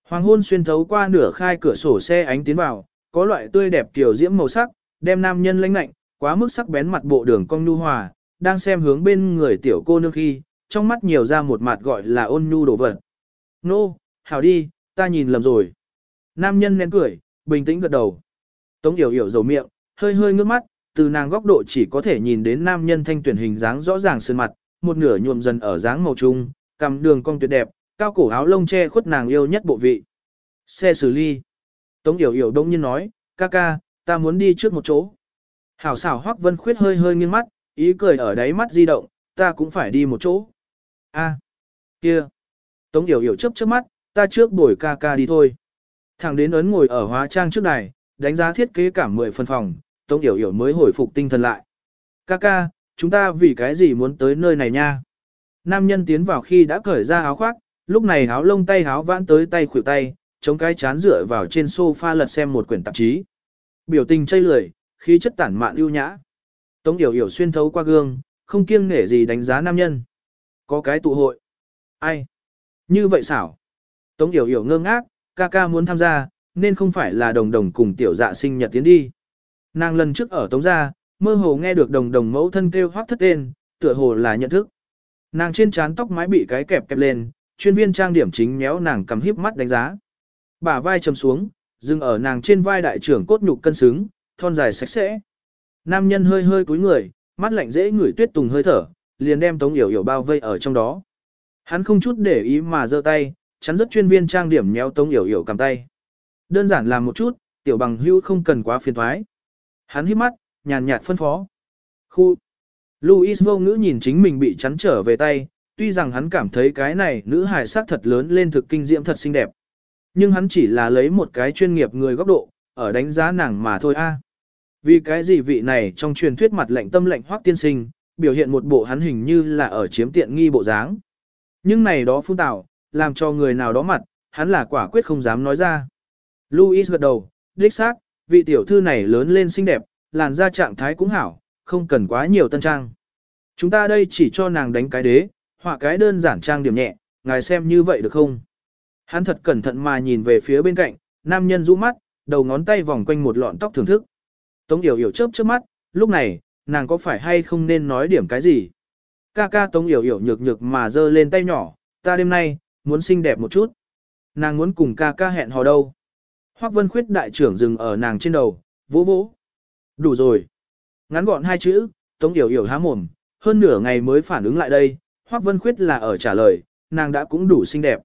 A: Hoàng hôn xuyên thấu qua nửa khai cửa sổ xe ánh tiến vào, có loại tươi đẹp kiểu diễm màu sắc, đem nam nhân lãnh lạnh, quá mức sắc bén mặt bộ đường cong nhu hòa, đang xem hướng bên người tiểu cô nương khi, trong mắt nhiều ra một mặt gọi là ôn nhu đổ vật. Nô, no, hảo đi, ta nhìn lầm rồi. Nam nhân nén cười, bình tĩnh gật đầu. Tống yểu yểu dầu miệng, hơi hơi ngước mắt, từ nàng góc độ chỉ có thể nhìn đến nam nhân thanh tuyển hình dáng rõ ràng sơn mặt, một nửa nhuộm dần ở dáng màu trung, cầm đường cong tuyệt đẹp, cao cổ áo lông che khuất nàng yêu nhất bộ vị. Xe xử ly. Tống Yểu Yểu đông nhiên nói, ca ca, ta muốn đi trước một chỗ. Hảo xảo Hoắc Vân Khuyết hơi hơi nghiêng mắt, ý cười ở đáy mắt di động, ta cũng phải đi một chỗ. A, kia. Tống Yểu Yểu chớp chớp mắt, ta trước buổi ca ca đi thôi. Thằng đến ấn ngồi ở hóa trang trước này, đánh giá thiết kế cả 10 phần phòng, Tống Yểu Yểu mới hồi phục tinh thần lại. Ca ca, chúng ta vì cái gì muốn tới nơi này nha? Nam nhân tiến vào khi đã cởi ra áo khoác, lúc này áo lông tay áo vãn tới tay khuỷu tay, chống cái chán dựa vào trên sofa lật xem một quyển tạp chí. Biểu tình chây lười, khí chất tản mạn ưu nhã. Tống Yểu Yểu xuyên thấu qua gương, không kiêng nể gì đánh giá nam nhân. Có cái tụ hội. Ai? Như vậy xảo. Tống Yểu Yểu ngơ ngác, ca ca muốn tham gia, nên không phải là đồng đồng cùng tiểu dạ sinh nhật tiến đi. Nàng lần trước ở Tống Gia, mơ hồ nghe được đồng đồng mẫu thân kêu hoác thất tên, tựa hồ là nhận thức. Nàng trên trán tóc mái bị cái kẹp kẹp lên, chuyên viên trang điểm chính méo nàng cầm híp mắt đánh giá. Bả vai chầm xuống, dừng ở nàng trên vai đại trưởng cốt nhục cân xứng, thon dài sạch sẽ. Nam nhân hơi hơi cúi người, mắt lạnh dễ ngửi tuyết tùng hơi thở, liền đem Tống Yểu Yểu bao vây ở trong đó. Hắn không chút để ý mà giơ tay, chắn rất chuyên viên trang điểm nhéo Tống Yểu Yểu cầm tay. Đơn giản làm một chút, tiểu bằng hữu không cần quá phiền thoái. Hắn hít mắt, nhàn nhạt phân phó. Khu. Louis vô ngữ nhìn chính mình bị chắn trở về tay, tuy rằng hắn cảm thấy cái này nữ hài sắc thật lớn lên thực kinh diễm thật xinh đẹp. Nhưng hắn chỉ là lấy một cái chuyên nghiệp người góc độ, ở đánh giá nàng mà thôi a. Vì cái gì vị này trong truyền thuyết mặt lạnh tâm lạnh hoác tiên sinh, biểu hiện một bộ hắn hình như là ở chiếm tiện nghi bộ dáng. Nhưng này đó phun tạo, làm cho người nào đó mặt, hắn là quả quyết không dám nói ra. Louis gật đầu, đích xác, vị tiểu thư này lớn lên xinh đẹp, làn da trạng thái cũng hảo, không cần quá nhiều tân trang. Chúng ta đây chỉ cho nàng đánh cái đế, họa cái đơn giản trang điểm nhẹ, ngài xem như vậy được không? Hắn thật cẩn thận mà nhìn về phía bên cạnh, nam nhân rũ mắt, đầu ngón tay vòng quanh một lọn tóc thưởng thức. Tống Yểu Yểu chớp chớp mắt, lúc này, nàng có phải hay không nên nói điểm cái gì? Ca ca Tống Yểu Yểu nhược nhược mà giơ lên tay nhỏ, ta đêm nay, muốn xinh đẹp một chút. Nàng muốn cùng ca ca hẹn hò đâu? Hoắc Vân Khuyết đại trưởng dừng ở nàng trên đầu, vỗ vỗ. Đủ rồi. Ngắn gọn hai chữ, Tống Yểu Yểu há mồm, hơn nửa ngày mới phản ứng lại đây, Hoắc Vân Khuyết là ở trả lời, nàng đã cũng đủ xinh đẹp.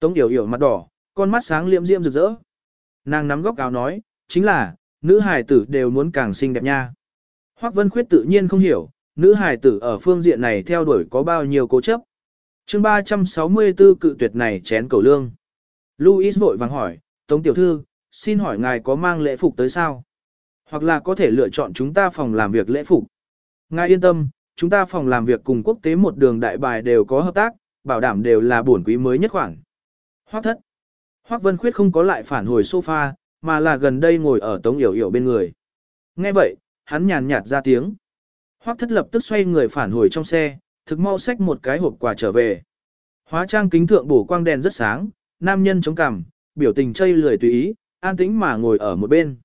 A: Tống Yểu Yểu mặt đỏ, con mắt sáng liễm diễm rực rỡ. Nàng nắm góc áo nói, chính là, nữ hài tử đều muốn càng xinh đẹp nha. Hoắc Vân Khuyết tự nhiên không hiểu, nữ hài tử ở phương diện này theo đuổi có bao nhiêu cố chấp. chương 364 cự tuyệt này chén cầu lương. Louis vội vàng hỏi, Tống Tiểu Thư, xin hỏi ngài có mang lễ phục tới sao? Hoặc là có thể lựa chọn chúng ta phòng làm việc lễ phục. Ngài yên tâm, chúng ta phòng làm việc cùng quốc tế một đường đại bài đều có hợp tác, bảo đảm đều là bổn quý mới nhất khoảng. Hoắc thất. Hoắc Vân Khuyết không có lại phản hồi sofa, mà là gần đây ngồi ở Tống Yểu Yểu bên người. Nghe vậy, hắn nhàn nhạt ra tiếng. Hoắc thất lập tức xoay người phản hồi trong xe, thực mau xách một cái hộp quà trở về. Hóa trang kính thượng bổ quang đèn rất sáng, nam nhân chống cằm, biểu tình chây lười tùy ý, an tĩnh mà ngồi ở một bên.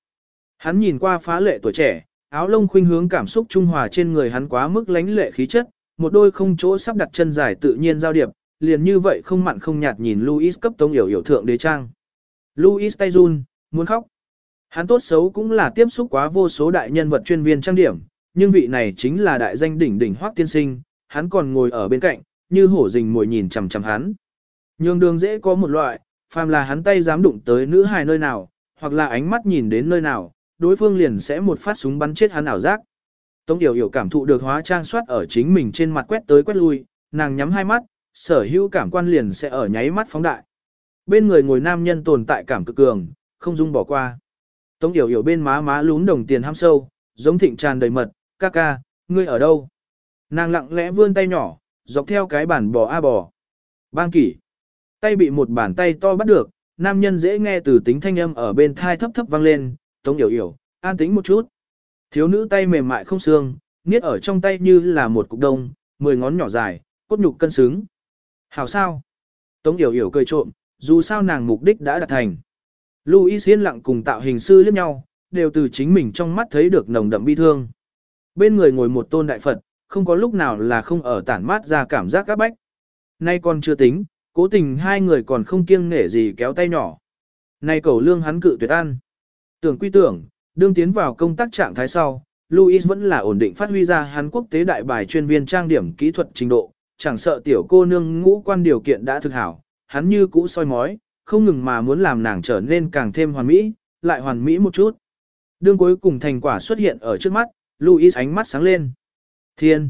A: Hắn nhìn qua phá lệ tuổi trẻ, áo lông khuynh hướng cảm xúc trung hòa trên người hắn quá mức lánh lệ khí chất, một đôi không chỗ sắp đặt chân dài tự nhiên giao điệp, liền như vậy không mặn không nhạt nhìn Louis cấp tông hiểu hiểu thượng đế trang. Louis tay run, muốn khóc. Hắn tốt xấu cũng là tiếp xúc quá vô số đại nhân vật chuyên viên trang điểm, nhưng vị này chính là đại danh đỉnh đỉnh hoác tiên sinh, hắn còn ngồi ở bên cạnh, như hổ rình mồi nhìn chằm chằm hắn. Nhường đường dễ có một loại, phàm là hắn tay dám đụng tới nữ hài nơi nào, hoặc là ánh mắt nhìn đến nơi nào, đối phương liền sẽ một phát súng bắn chết hắn ảo giác. Tống Điều Hiểu cảm thụ được hóa trang soát ở chính mình trên mặt quét tới quét lui, nàng nhắm hai mắt, sở hữu cảm quan liền sẽ ở nháy mắt phóng đại. Bên người ngồi nam nhân tồn tại cảm cực cường, không dung bỏ qua. Tống Yểu Yểu bên má má lún đồng tiền ham sâu, giống thịnh tràn đầy mật, ca ca, ngươi ở đâu? Nàng lặng lẽ vươn tay nhỏ, dọc theo cái bản bò a bò. Bang kỷ. Tay bị một bàn tay to bắt được, nam nhân dễ nghe từ tính thanh âm ở bên thai thấp thấp vang lên, tống yểu yểu, an tĩnh một chút. Thiếu nữ tay mềm mại không xương, niết ở trong tay như là một cục đông, mười ngón nhỏ dài, cốt nhục cân xứng. Hảo sao? Tống yểu yểu cười trộm, dù sao nàng mục đích đã đạt thành. Louis yên lặng cùng tạo hình sư liếc nhau, đều từ chính mình trong mắt thấy được nồng đậm bi thương. Bên người ngồi một tôn đại Phật, không có lúc nào là không ở tản mát ra cảm giác các bách. Nay còn chưa tính, cố tình hai người còn không kiêng nể gì kéo tay nhỏ. Nay cầu lương hắn cự tuyệt ăn. Tưởng quy tưởng, đương tiến vào công tác trạng thái sau, Louis vẫn là ổn định phát huy ra hắn quốc tế đại bài chuyên viên trang điểm kỹ thuật trình độ, chẳng sợ tiểu cô nương ngũ quan điều kiện đã thực hảo, hắn như cũ soi mói, không ngừng mà muốn làm nàng trở nên càng thêm hoàn mỹ, lại hoàn mỹ một chút. Đương cuối cùng thành quả xuất hiện ở trước mắt, Louis ánh mắt sáng lên. Thiên!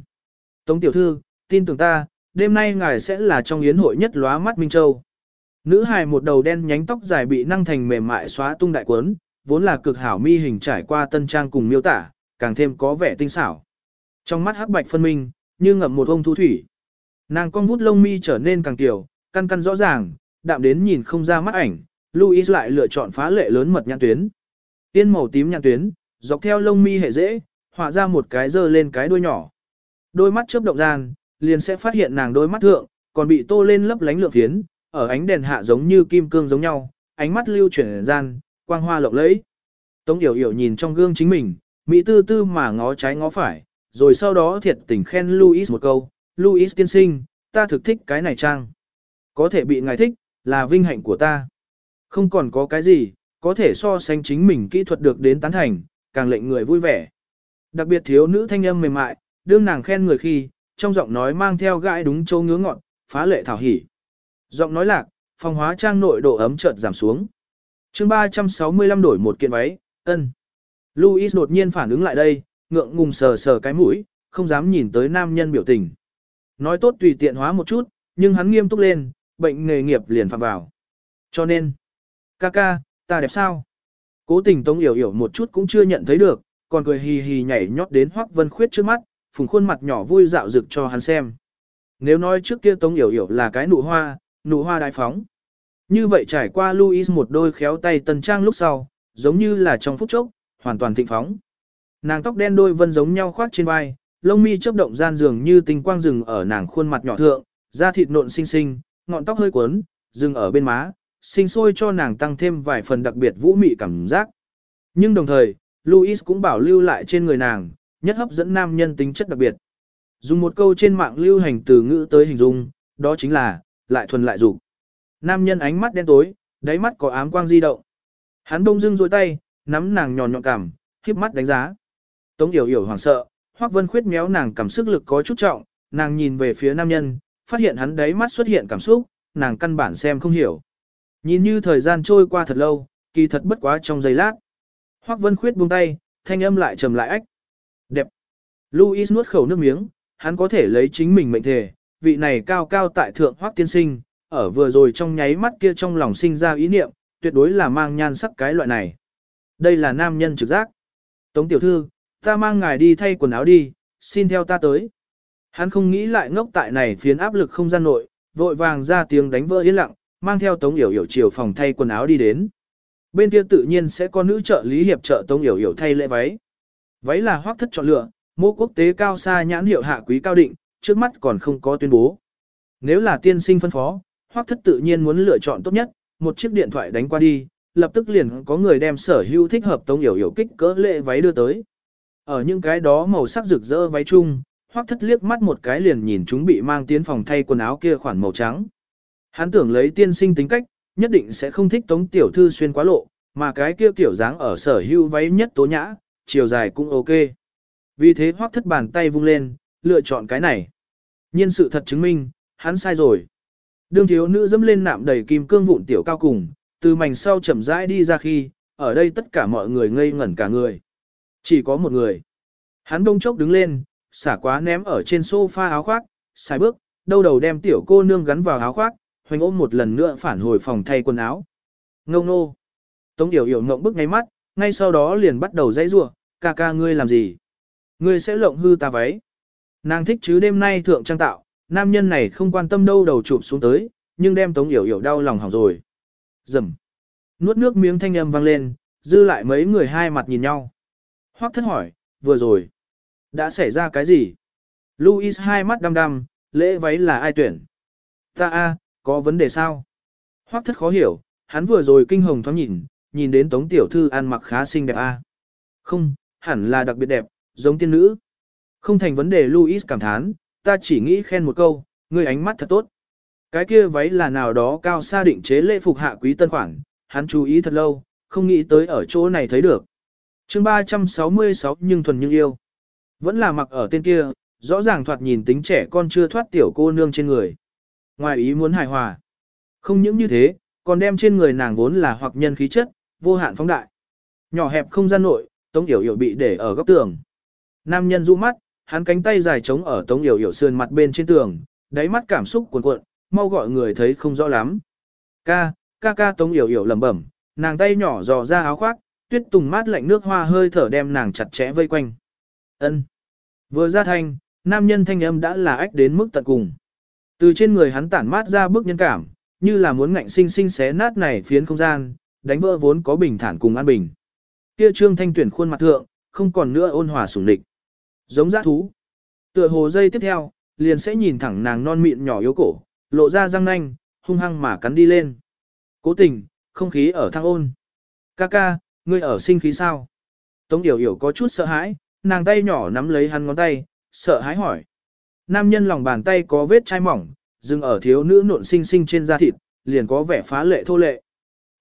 A: Tống tiểu thư, tin tưởng ta, đêm nay ngài sẽ là trong yến hội nhất lóa mắt Minh Châu. Nữ hài một đầu đen nhánh tóc dài bị năng thành mềm mại xóa tung đại quấn, vốn là cực hảo mi hình trải qua tân trang cùng miêu tả, càng thêm có vẻ tinh xảo. Trong mắt hắc bạch phân minh, như ngậm một ông thu thủy. Nàng con vút lông mi trở nên càng tiểu, căn căn rõ ràng, đạm đến nhìn không ra mắt ảnh, Louis lại lựa chọn phá lệ lớn mật nhãn tuyến. Tiên màu tím nhãn tuyến, dọc theo lông mi hệ dễ, họa ra một cái dơ lên cái đuôi nhỏ. Đôi mắt chớp động gian, liền sẽ phát hiện nàng đôi mắt thượng, còn bị tô lên lấp lánh lượng phiến, ở ánh đèn hạ giống như kim cương giống nhau, ánh mắt lưu chuyển gian, quang hoa lộng lẫy. Tống Yểu Yểu nhìn trong gương chính mình, mỹ tư tư mà ngó trái ngó phải, rồi sau đó thiệt tình khen Louis một câu, Louis tiên sinh, ta thực thích cái này trang. Có thể bị ngài thích, là vinh hạnh của ta. Không còn có cái gì, có thể so sánh chính mình kỹ thuật được đến tán thành, càng lệnh người vui vẻ. Đặc biệt thiếu nữ thanh âm mềm mại, đương nàng khen người khi, trong giọng nói mang theo gãi đúng châu ngứa ngọn, phá lệ thảo hỉ. Giọng nói lạc, phòng hóa trang nội độ ấm chợt giảm xuống. chương 365 đổi một kiện váy, ân. Louis đột nhiên phản ứng lại đây, ngượng ngùng sờ sờ cái mũi, không dám nhìn tới nam nhân biểu tình. Nói tốt tùy tiện hóa một chút, nhưng hắn nghiêm túc lên, bệnh nghề nghiệp liền phạm vào. Cho nên, ca ca, ta đẹp sao? Cố tình Tống Yểu Yểu một chút cũng chưa nhận thấy được, còn cười hì hì nhảy nhót đến Hoắc Vân Khuyết trước mắt, phùng khuôn mặt nhỏ vui dạo rực cho hắn xem. Nếu nói trước kia Tống Yểu Yểu là cái nụ hoa, nụ hoa đại phóng. Như vậy trải qua Louis một đôi khéo tay tân trang lúc sau, giống như là trong phút chốc, hoàn toàn thịnh phóng. Nàng tóc đen đôi vân giống nhau khoác trên vai, lông mi chớp động gian dường như tinh quang rừng ở nàng khuôn mặt nhỏ thượng, da thịt nộn xinh xinh, ngọn tóc hơi cuốn, dừng ở bên má, sinh sôi cho nàng tăng thêm vài phần đặc biệt vũ mị cảm giác. Nhưng đồng thời, Louis cũng bảo lưu lại trên người nàng, nhất hấp dẫn nam nhân tính chất đặc biệt. Dùng một câu trên mạng lưu hành từ ngữ tới hình dung, đó chính là, lại thuần lại dục. Nam nhân ánh mắt đen tối, đáy mắt có ám quang di động. Hắn đông dưng dôi tay, nắm nàng nhọn nhọn cảm, khiếp mắt đánh giá. Tống yểu yểu hoảng sợ, Hoắc Vân Khuyết méo nàng cảm sức lực có chút trọng, nàng nhìn về phía nam nhân, phát hiện hắn đáy mắt xuất hiện cảm xúc, nàng căn bản xem không hiểu. Nhìn như thời gian trôi qua thật lâu, kỳ thật bất quá trong giây lát. Hoắc Vân Khuyết buông tay, thanh âm lại trầm lại ách. Đẹp. Louis nuốt khẩu nước miếng, hắn có thể lấy chính mình mệnh thể, vị này cao cao tại thượng Hoắc tiên sinh, ở vừa rồi trong nháy mắt kia trong lòng sinh ra ý niệm, tuyệt đối là mang nhan sắc cái loại này. Đây là nam nhân trực giác. Tống tiểu thư, ta mang ngài đi thay quần áo đi, xin theo ta tới. Hắn không nghĩ lại ngốc tại này phiến áp lực không gian nội, vội vàng ra tiếng đánh vỡ yên lặng, mang theo Tống Yểu Yểu chiều phòng thay quần áo đi đến. Bên kia tự nhiên sẽ có nữ trợ lý hiệp trợ Tống Yểu Yểu thay lễ váy. Váy là hoác thất chọn lựa, mô quốc tế cao xa nhãn hiệu hạ quý cao định, trước mắt còn không có tuyên bố. Nếu là tiên sinh phân phó, hoác thất tự nhiên muốn lựa chọn tốt nhất, một chiếc điện thoại đánh qua đi, lập tức liền có người đem sở hữu thích hợp Tống Yểu Yểu kích cỡ lễ váy đưa tới. Ở những cái đó màu sắc rực rỡ váy chung, hoác thất liếc mắt một cái liền nhìn chúng bị mang tiến phòng thay quần áo kia khoản màu trắng. Hắn tưởng lấy tiên sinh tính cách, nhất định sẽ không thích tống tiểu thư xuyên quá lộ, mà cái kia kiểu dáng ở sở hưu váy nhất tố nhã, chiều dài cũng ok. Vì thế hoác thất bàn tay vung lên, lựa chọn cái này. Nhiên sự thật chứng minh, hắn sai rồi. Đương thiếu nữ dẫm lên nạm đầy kim cương vụn tiểu cao cùng, từ mảnh sau chậm rãi đi ra khi, ở đây tất cả mọi người ngây ngẩn cả người. Chỉ có một người. Hắn đông chốc đứng lên, xả quá ném ở trên sofa áo khoác, sai bước, đâu đầu đem tiểu cô nương gắn vào áo khoác, hoành ôm một lần nữa phản hồi phòng thay quần áo. Ngông nô. Tống Điểu Yểu ngộng bức ngay mắt, ngay sau đó liền bắt đầu dãy rủa, ca ca ngươi làm gì? Ngươi sẽ lộng hư ta váy. Nàng thích chứ đêm nay thượng trang tạo, nam nhân này không quan tâm đâu đầu chụp xuống tới, nhưng đem Tống Yểu Yểu đau lòng hỏng rồi. Dầm. Nuốt nước miếng thanh âm vang lên, dư lại mấy người hai mặt nhìn nhau. Hoắc thất hỏi, vừa rồi. Đã xảy ra cái gì? Louis hai mắt đăm đăm, lễ váy là ai tuyển? Ta a, có vấn đề sao? Hoắc thất khó hiểu, hắn vừa rồi kinh hồng thoáng nhìn, nhìn đến tống tiểu thư ăn mặc khá xinh đẹp a. Không, hẳn là đặc biệt đẹp, giống tiên nữ. Không thành vấn đề Louis cảm thán, ta chỉ nghĩ khen một câu, ngươi ánh mắt thật tốt. Cái kia váy là nào đó cao xa định chế lễ phục hạ quý tân khoản, hắn chú ý thật lâu, không nghĩ tới ở chỗ này thấy được. chương 366 nhưng thuần nhưng yêu. Vẫn là mặc ở tên kia, rõ ràng thoạt nhìn tính trẻ con chưa thoát tiểu cô nương trên người. Ngoài ý muốn hài hòa. Không những như thế, còn đem trên người nàng vốn là hoặc nhân khí chất, vô hạn phóng đại. Nhỏ hẹp không gian nội, Tống Yểu Yểu bị để ở góc tường. Nam nhân du mắt, hắn cánh tay dài trống ở Tống Yểu Yểu sườn mặt bên trên tường, đáy mắt cảm xúc cuồn cuộn, mau gọi người thấy không rõ lắm. Ca, ca ca Tống Yểu Yểu lẩm bẩm, nàng tay nhỏ dò ra áo khoác, tuyết tùng mát lạnh nước hoa hơi thở đem nàng chặt chẽ vây quanh. Ân. Vừa ra thanh, nam nhân thanh âm đã là ách đến mức tận cùng. Từ trên người hắn tản mát ra bức nhân cảm, như là muốn ngạnh sinh sinh xé nát này phiến không gian, đánh vỡ vốn có bình thản cùng an bình. Kia trương thanh tuyển khuôn mặt thượng, không còn nữa ôn hòa sủng địch. Giống giã thú. Tựa hồ dây tiếp theo, liền sẽ nhìn thẳng nàng non mịn nhỏ yếu cổ, lộ ra răng nanh, hung hăng mà cắn đi lên. Cố tình, không khí ở thăng ôn. Ca ca, ngươi ở sinh khí sao? Tống Yểu Yểu có chút sợ hãi, nàng tay nhỏ nắm lấy hắn ngón tay, sợ hãi hỏi. Nam nhân lòng bàn tay có vết chai mỏng, dừng ở thiếu nữ nộn xinh xinh trên da thịt, liền có vẻ phá lệ thô lệ.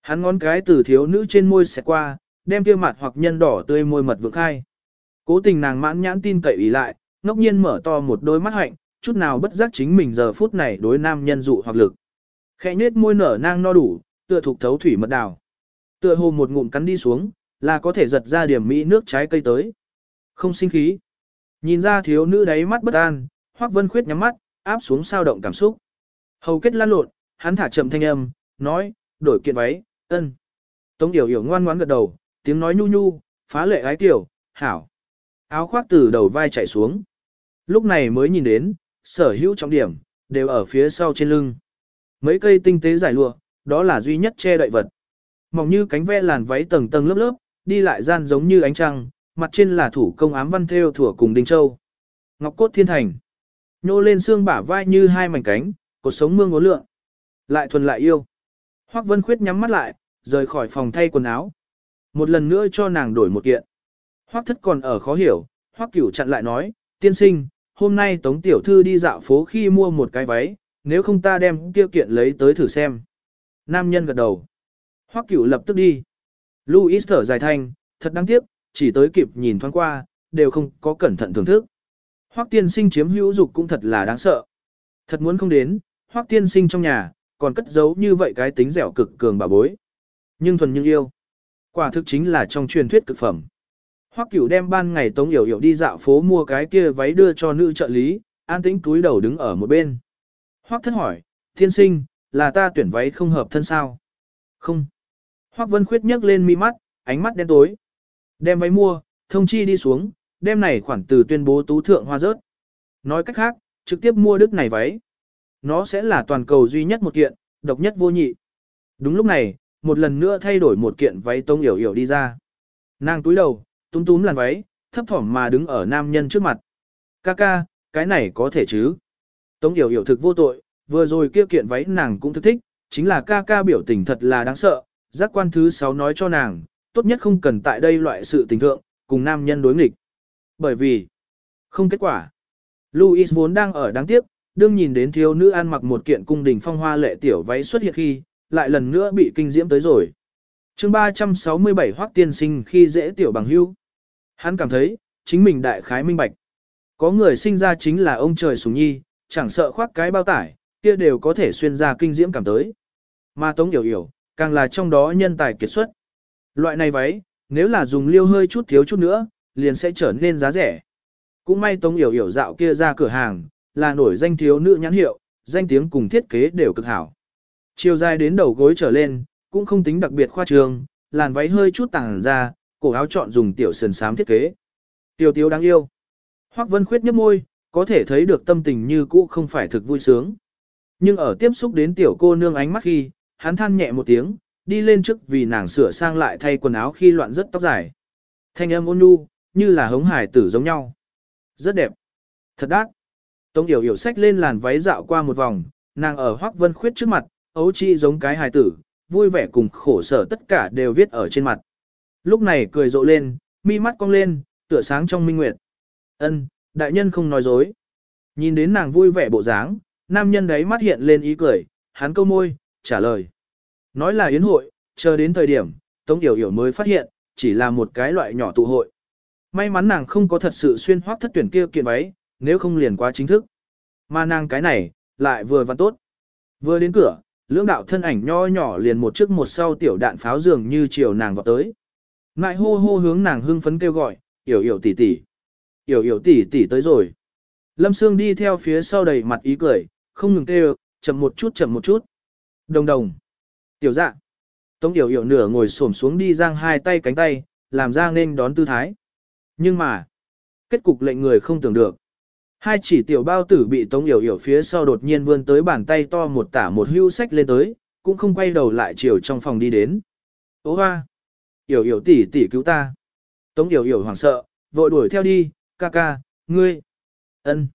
A: Hắn ngón cái từ thiếu nữ trên môi xẹt qua, đem kia mặt hoặc nhân đỏ tươi môi mật vượng khai. Cố tình nàng mãn nhãn tin cậy ý lại, ngốc nhiên mở to một đôi mắt hạnh, chút nào bất giác chính mình giờ phút này đối nam nhân dụ hoặc lực. Khẽ nết môi nở nang no đủ, tựa thuộc thấu thủy mật đào. Tựa hồ một ngụm cắn đi xuống, là có thể giật ra điểm mỹ nước trái cây tới. Không sinh khí. Nhìn ra thiếu nữ đáy mắt bất an, Hoắc Vân Khuyết nhắm mắt, áp xuống sao động cảm xúc. Hầu kết lan lộn, hắn thả chậm thanh âm, nói, đổi kiện váy, ân. Tống Điểu Điểu ngoan ngoãn gật đầu, tiếng nói nhu nhu, phá lệ ái tiểu, hảo. Áo khoác từ đầu vai chảy xuống. Lúc này mới nhìn đến, sở hữu trọng điểm, đều ở phía sau trên lưng. Mấy cây tinh tế giải lụa, đó là duy nhất che đậy vật. Mỏng như cánh ve làn váy tầng tầng lớp lớp, đi lại gian giống như ánh trăng, mặt trên là thủ công ám văn theo thủa cùng đinh châu. Ngọc cốt thiên thành. Nhô lên xương bả vai như hai mảnh cánh, cột sống mương ngốn lượng. Lại thuần lại yêu. Hoắc Vân Khuyết nhắm mắt lại, rời khỏi phòng thay quần áo. Một lần nữa cho nàng đổi một kiện. Hoắc thất còn ở khó hiểu, Hoắc cửu chặn lại nói, tiên sinh, hôm nay Tống Tiểu Thư đi dạo phố khi mua một cái váy, nếu không ta đem kia kiện lấy tới thử xem. Nam nhân gật đầu. Hoắc cửu lập tức đi. Louis thở dài thanh, thật đáng tiếc, chỉ tới kịp nhìn thoáng qua, đều không có cẩn thận thưởng thức. Hoắc tiên sinh chiếm hữu dục cũng thật là đáng sợ. Thật muốn không đến, Hoắc tiên sinh trong nhà, còn cất giấu như vậy cái tính dẻo cực cường bà bối. Nhưng thuần nhưng yêu. Quả thực chính là trong truyền thuyết cực phẩm. Hoắc cửu đem ban ngày Tống Yểu Yểu đi dạo phố mua cái kia váy đưa cho nữ trợ lý, an tĩnh túi đầu đứng ở một bên. Hoắc thân hỏi, tiên sinh, là ta tuyển váy không hợp thân sao? Không. Hoắc Vân Khuyết nhấc lên mi mắt, ánh mắt đen tối. Đem váy mua, thông chi đi xuống, đem này khoản từ tuyên bố tú thượng hoa rớt. Nói cách khác, trực tiếp mua đức này váy. Nó sẽ là toàn cầu duy nhất một kiện, độc nhất vô nhị. Đúng lúc này, một lần nữa thay đổi một kiện váy tông yểu yểu đi ra. Nàng túi đầu, túm túm làn váy, thấp thỏm mà đứng ở nam nhân trước mặt. Ca ca, cái này có thể chứ? Tống yểu yểu thực vô tội, vừa rồi kia kiện váy nàng cũng thức thích, chính là ca ca biểu tình thật là đáng sợ, giác quan thứ sáu nói cho nàng, tốt nhất không cần tại đây loại sự tình thượng, cùng nam nhân đối nghịch. Bởi vì, không kết quả. Louis vốn đang ở đáng tiếc, đương nhìn đến thiếu nữ ăn mặc một kiện cung đình phong hoa lệ tiểu váy xuất hiện khi, lại lần nữa bị kinh diễm tới rồi. chương 367 hoác tiên sinh khi dễ tiểu bằng hưu. Hắn cảm thấy, chính mình đại khái minh bạch. Có người sinh ra chính là ông trời sùng nhi, chẳng sợ khoác cái bao tải, kia đều có thể xuyên ra kinh diễm cảm tới. Mà tống hiểu hiểu, càng là trong đó nhân tài kiệt xuất. Loại này váy, nếu là dùng liêu hơi chút thiếu chút nữa, liền sẽ trở nên giá rẻ. Cũng may Tống Yểu Yểu dạo kia ra cửa hàng, là nổi danh thiếu nữ nhãn hiệu, danh tiếng cùng thiết kế đều cực hảo. Chiều dài đến đầu gối trở lên, cũng không tính đặc biệt khoa trương, làn váy hơi chút tàng ra, cổ áo chọn dùng tiểu sườn sám thiết kế. Tiểu tiểu đáng yêu. Hoắc Vân Khuyết nhấp môi, có thể thấy được tâm tình như cũ không phải thực vui sướng. Nhưng ở tiếp xúc đến tiểu cô nương ánh mắt khi, hắn than nhẹ một tiếng, đi lên trước vì nàng sửa sang lại thay quần áo khi loạn rất tóc dài. Thanh âm ôn nhu, như là hống hải tử giống nhau. Rất đẹp. Thật đắt. Tống Yểu Yểu xách lên làn váy dạo qua một vòng, nàng ở Hoắc Vân Khuyết trước mặt, ấu chi giống cái hài tử, vui vẻ cùng khổ sở tất cả đều viết ở trên mặt. Lúc này cười rộ lên, mi mắt cong lên, tựa sáng trong minh nguyệt. Ân, đại nhân không nói dối. Nhìn đến nàng vui vẻ bộ dáng, nam nhân đấy mắt hiện lên ý cười, hắn câu môi, trả lời. Nói là yến hội, chờ đến thời điểm, Tống Yểu Yểu mới phát hiện, chỉ là một cái loại nhỏ tụ hội. May mắn nàng không có thật sự xuyên hoác thất tuyển kia kiện váy, nếu không liền quá chính thức. Mà nàng cái này, lại vừa văn tốt. Vừa đến cửa, lưỡng đạo thân ảnh nho nhỏ liền một trước một sau tiểu đạn pháo dường như chiều nàng vào tới. Ngại hô hô hướng nàng hưng phấn kêu gọi, yểu yểu tỷ tỷ. Yểu yểu tỷ tỷ tới rồi. Lâm Sương đi theo phía sau đầy mặt ý cười, không ngừng kêu, chậm một chút chậm một chút. Đồng đồng. Tiểu dạ. Tống yểu yểu nửa ngồi xổm xuống đi giang hai tay cánh tay, làm ra nên đón tư thái. Nhưng mà, kết cục lệnh người không tưởng được. Hai chỉ tiểu bao tử bị tống yểu yểu phía sau đột nhiên vươn tới bàn tay to một tả một hưu sách lên tới, cũng không quay đầu lại chiều trong phòng đi đến. Ô hoa! Yểu yểu tỷ tỷ cứu ta. Tống yểu yểu hoảng sợ, vội đuổi theo đi, ca ca, ngươi. ân.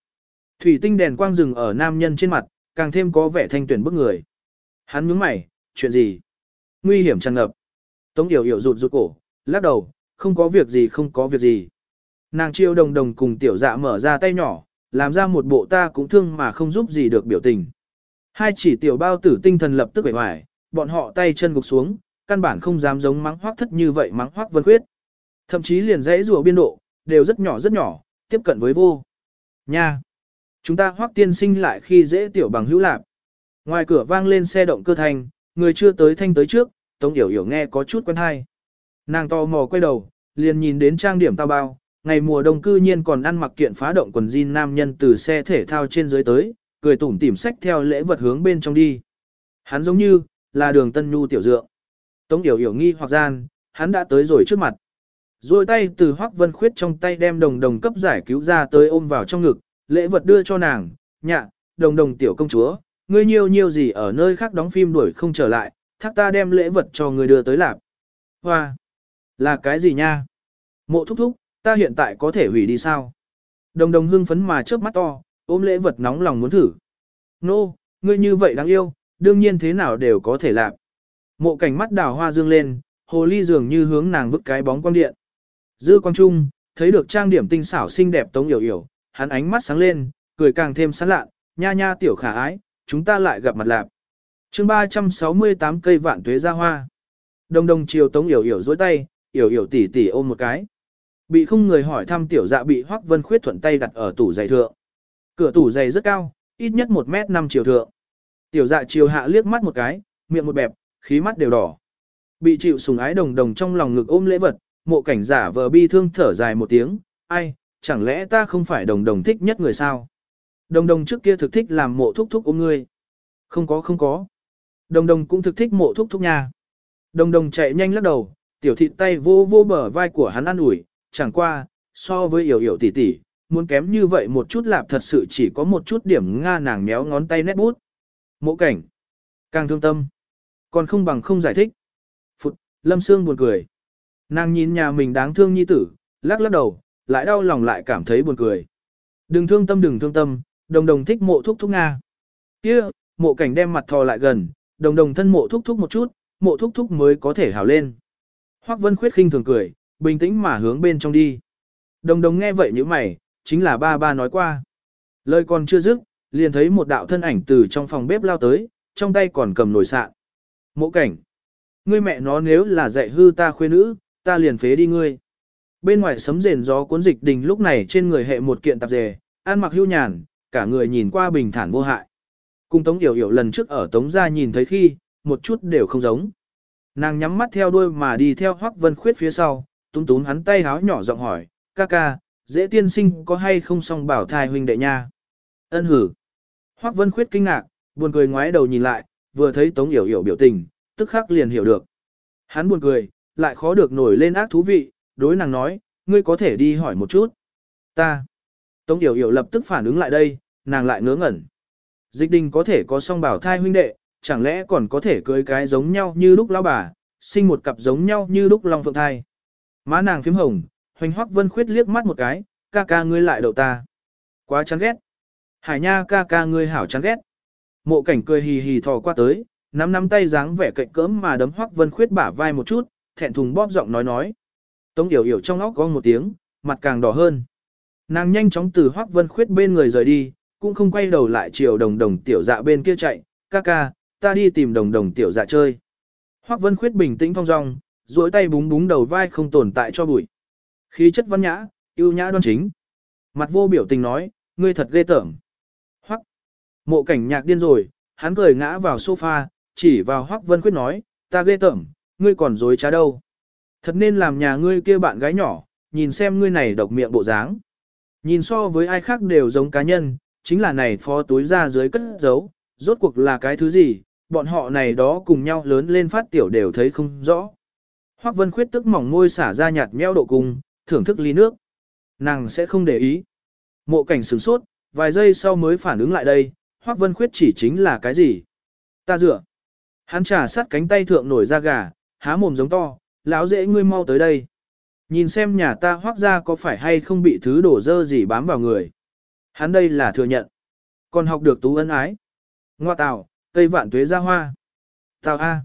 A: Thủy tinh đèn quang rừng ở nam nhân trên mặt, càng thêm có vẻ thanh tuyển bức người. Hắn nhướng mày, chuyện gì? Nguy hiểm tràn ngập. Tống yểu yểu rụt rụt cổ, lắc đầu, không có việc gì không có việc gì. Nàng chiêu đồng đồng cùng tiểu dạ mở ra tay nhỏ, làm ra một bộ ta cũng thương mà không giúp gì được biểu tình. Hai chỉ tiểu bao tử tinh thần lập tức bể hoài, bọn họ tay chân gục xuống, căn bản không dám giống mắng hoác thất như vậy mắng hoác vân khuyết. Thậm chí liền dãy rùa biên độ, đều rất nhỏ rất nhỏ, tiếp cận với vô. Nha! Chúng ta hoác tiên sinh lại khi dễ tiểu bằng hữu lạc. Ngoài cửa vang lên xe động cơ thành, người chưa tới thanh tới trước, Tống Yểu Yểu nghe có chút quen hay. Nàng to mò quay đầu, liền nhìn đến trang điểm tao bao, ngày mùa đông cư nhiên còn ăn mặc kiện phá động quần jean nam nhân từ xe thể thao trên dưới tới, cười tủm tỉm sách theo lễ vật hướng bên trong đi. Hắn giống như, là đường tân nhu tiểu dượng. Tống yểu yểu nghi hoặc gian, hắn đã tới rồi trước mặt. Rồi tay từ hoắc vân khuyết trong tay đem đồng đồng cấp giải cứu ra tới ôm vào trong ngực, lễ vật đưa cho nàng, nhạ, đồng đồng tiểu công chúa, ngươi nhiều nhiều gì ở nơi khác đóng phim đuổi không trở lại, thác ta đem lễ vật cho ngươi đưa tới lạp. Hoa! Là cái gì nha? Mộ thúc thúc, ta hiện tại có thể hủy đi sao? Đồng đồng hưng phấn mà chớp mắt to, ôm lễ vật nóng lòng muốn thử. Nô, no, ngươi như vậy đáng yêu, đương nhiên thế nào đều có thể làm. Mộ cảnh mắt đào hoa dương lên, hồ ly dường như hướng nàng vứt cái bóng quang điện. Dư quang trung, thấy được trang điểm tinh xảo xinh đẹp tống yểu yểu, hắn ánh mắt sáng lên, cười càng thêm sáng lạ, nha nha tiểu khả ái, chúng ta lại gặp mặt lạp. chương 368 cây vạn tuế ra hoa. Đồng đồng chiều tống yểu yểu dối tay, yểu yểu tỉ tỉ ôm một cái. Bị không người hỏi thăm tiểu dạ bị Hoắc Vân Khuyết thuận tay đặt ở tủ giày thượng. Cửa tủ giày rất cao, ít nhất 1 mét 5 chiều thượng. Tiểu dạ chiều hạ liếc mắt một cái, miệng một bẹp, khí mắt đều đỏ. Bị chịu sùng ái đồng đồng trong lòng ngực ôm lễ vật, mộ cảnh giả vờ bi thương thở dài một tiếng, ai, chẳng lẽ ta không phải đồng đồng thích nhất người sao? Đồng đồng trước kia thực thích làm mộ thúc thúc ôm ngươi. Không có không có. Đồng đồng cũng thực thích mộ thúc thúc nha. Đồng đồng chạy nhanh lắc đầu, tiểu thịt tay vô vô bờ vai của hắn ăn ủi, chẳng qua, so với yểu yểu tỷ tỷ, muốn kém như vậy một chút lạp thật sự chỉ có một chút điểm nga nàng méo ngón tay nét bút. Mộ cảnh, càng thương tâm, còn không bằng không giải thích. Phụt, lâm sương buồn cười. Nàng nhìn nhà mình đáng thương nhi tử, lắc lắc đầu, lại đau lòng lại cảm thấy buồn cười. Đừng thương tâm đừng thương tâm, đồng đồng thích mộ thúc thúc Nga. kia mộ cảnh đem mặt thò lại gần, đồng đồng thân mộ thúc thúc một chút, mộ thúc thúc mới có thể hào lên. Hoắc Vân Khuyết khinh thường cười, bình tĩnh mà hướng bên trong đi. Đồng đồng nghe vậy như mày, chính là ba ba nói qua. Lời còn chưa dứt, liền thấy một đạo thân ảnh từ trong phòng bếp lao tới, trong tay còn cầm nồi sạn. Mộ cảnh. Ngươi mẹ nó nếu là dạy hư ta khuê nữ, ta liền phế đi ngươi. Bên ngoài sấm rền gió cuốn dịch đình lúc này trên người hệ một kiện tạp dề, ăn mặc hưu nhàn, cả người nhìn qua bình thản vô hại. Cùng Tống Yểu Yểu lần trước ở Tống gia nhìn thấy khi, một chút đều không giống. Nàng nhắm mắt theo đuôi mà đi theo Hoắc Vân Khuyết phía sau, túm túm hắn tay háo nhỏ giọng hỏi, ca ca, dễ tiên sinh có hay không song bảo thai huynh đệ nha? Ân hử. Hoắc Vân Khuyết kinh ngạc, buồn cười ngoái đầu nhìn lại, vừa thấy Tống Yểu Yểu biểu tình, tức khắc liền hiểu được. Hắn buồn cười, lại khó được nổi lên ác thú vị, đối nàng nói, ngươi có thể đi hỏi một chút. Ta. Tống Yểu Yểu lập tức phản ứng lại đây, nàng lại ngớ ngẩn. Dịch đình có thể có song bảo thai huynh đệ, chẳng lẽ còn có thể cưới cái giống nhau như lúc lão bà, sinh một cặp giống nhau như lúc long phượng thai. Má nàng phím hồng, hoành hoắc vân khuyết liếc mắt một cái, ca ca ngươi lại đậu ta. Quá chán ghét. Hải nha ca ca ngươi hảo chán ghét. Mộ cảnh cười hì hì thò qua tới, nắm nắm tay dáng vẻ cạnh cỡm mà đấm hoắc vân khuyết bả vai một chút, thẹn thùng bóp giọng nói nói. Tống yểu yểu trong óc gong một tiếng, mặt càng đỏ hơn. Nàng nhanh chóng từ hoắc vân khuyết bên người rời đi, cũng không quay đầu lại chiều đồng đồng tiểu dạ bên kia chạy, ca ca, ta đi tìm đồng đồng tiểu dạ chơi. Hoắc vân khuyết bình tĩnh thong dong, duỗi tay búng búng đầu vai không tồn tại cho bụi. Khí chất văn nhã, yêu nhã đoan chính. Mặt vô biểu tình nói, ngươi thật ghê tởm. Hoắc. Mộ cảnh nhạc điên rồi, hắn cười ngã vào sofa, chỉ vào Hoắc Vân Khuyết nói, ta ghê tởm, ngươi còn dối trá đâu. Thật nên làm nhà ngươi kia bạn gái nhỏ, nhìn xem ngươi này độc miệng bộ dáng. Nhìn so với ai khác đều giống cá nhân, chính là này phó túi ra dưới cất giấu, rốt cuộc là cái thứ gì, bọn họ này đó cùng nhau lớn lên phát tiểu đều thấy không rõ. Hoắc Vân Khuyết tức mỏng môi xả ra nhạt meo độ cùng thưởng thức ly nước. Nàng sẽ không để ý. Mộ cảnh sửng sốt, vài giây sau mới phản ứng lại đây, Hoắc Vân Khuyết chỉ chính là cái gì? Ta dựa. Hắn trà sát cánh tay thượng nổi ra gà, há mồm giống to, lão dễ ngươi mau tới đây. Nhìn xem nhà ta hoác ra có phải hay không bị thứ đổ dơ gì bám vào người. Hắn đây là thừa nhận. Còn học được tú ân ái. Ngoa tào, cây vạn tuế ra hoa. Tào A.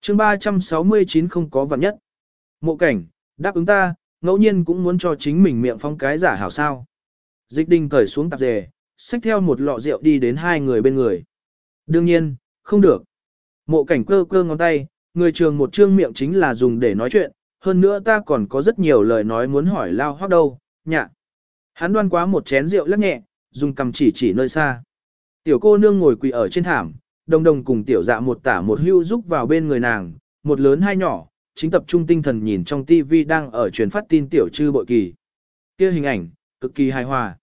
A: chương 369 không có vạn nhất. Mộ cảnh, đáp ứng ta, ngẫu nhiên cũng muốn cho chính mình miệng phong cái giả hảo sao. Dịch đình cởi xuống tạp dề, xách theo một lọ rượu đi đến hai người bên người. Đương nhiên, không được. Mộ cảnh cơ cơ ngón tay, người trường một trương miệng chính là dùng để nói chuyện, hơn nữa ta còn có rất nhiều lời nói muốn hỏi lao hoác đâu, nhạ. Hắn đoan quá một chén rượu lắc nhẹ, dùng cầm chỉ chỉ nơi xa. Tiểu cô nương ngồi quỳ ở trên thảm, đồng đồng cùng tiểu dạ một tả một hưu giúp vào bên người nàng, một lớn hai nhỏ, chính tập trung tinh thần nhìn trong tivi đang ở truyền phát tin tiểu trư bội kỳ. kia hình ảnh, cực kỳ hài hòa.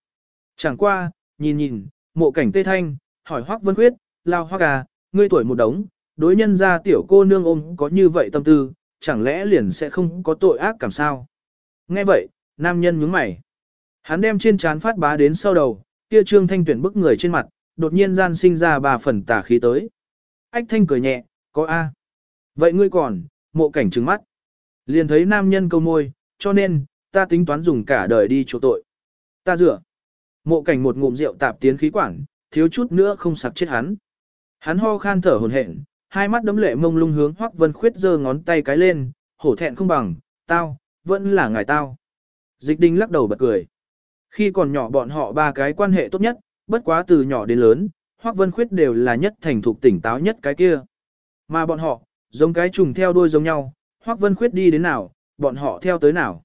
A: Chẳng qua, nhìn nhìn, mộ cảnh tê thanh, hỏi hoác vân khuyết, lao hoác à, ngươi tuổi một đống, đối nhân ra tiểu cô nương ôm có như vậy tâm tư, chẳng lẽ liền sẽ không có tội ác cảm sao? Nghe vậy, nam nhân nhướng mày. Hắn đem trên trán phát bá đến sau đầu, kia trương thanh tuyển bức người trên mặt, đột nhiên gian sinh ra bà phần tà khí tới. Ách thanh cười nhẹ, có A. Vậy ngươi còn, mộ cảnh trừng mắt. Liền thấy nam nhân câu môi, cho nên, ta tính toán dùng cả đời đi chỗ tội. Ta rửa, Mộ cảnh một ngụm rượu tạp tiến khí quản, thiếu chút nữa không sặc chết hắn. Hắn ho khan thở hồn hển, hai mắt đấm lệ mông lung hướng Hoắc Vân Khuyết giơ ngón tay cái lên, hổ thẹn không bằng, tao, vẫn là ngài tao. Dịch Đinh lắc đầu bật cười. Khi còn nhỏ bọn họ ba cái quan hệ tốt nhất, bất quá từ nhỏ đến lớn, Hoắc Vân Khuyết đều là nhất thành thục tỉnh táo nhất cái kia. Mà bọn họ, giống cái trùng theo đuôi giống nhau, Hoắc Vân Khuyết đi đến nào, bọn họ theo tới nào.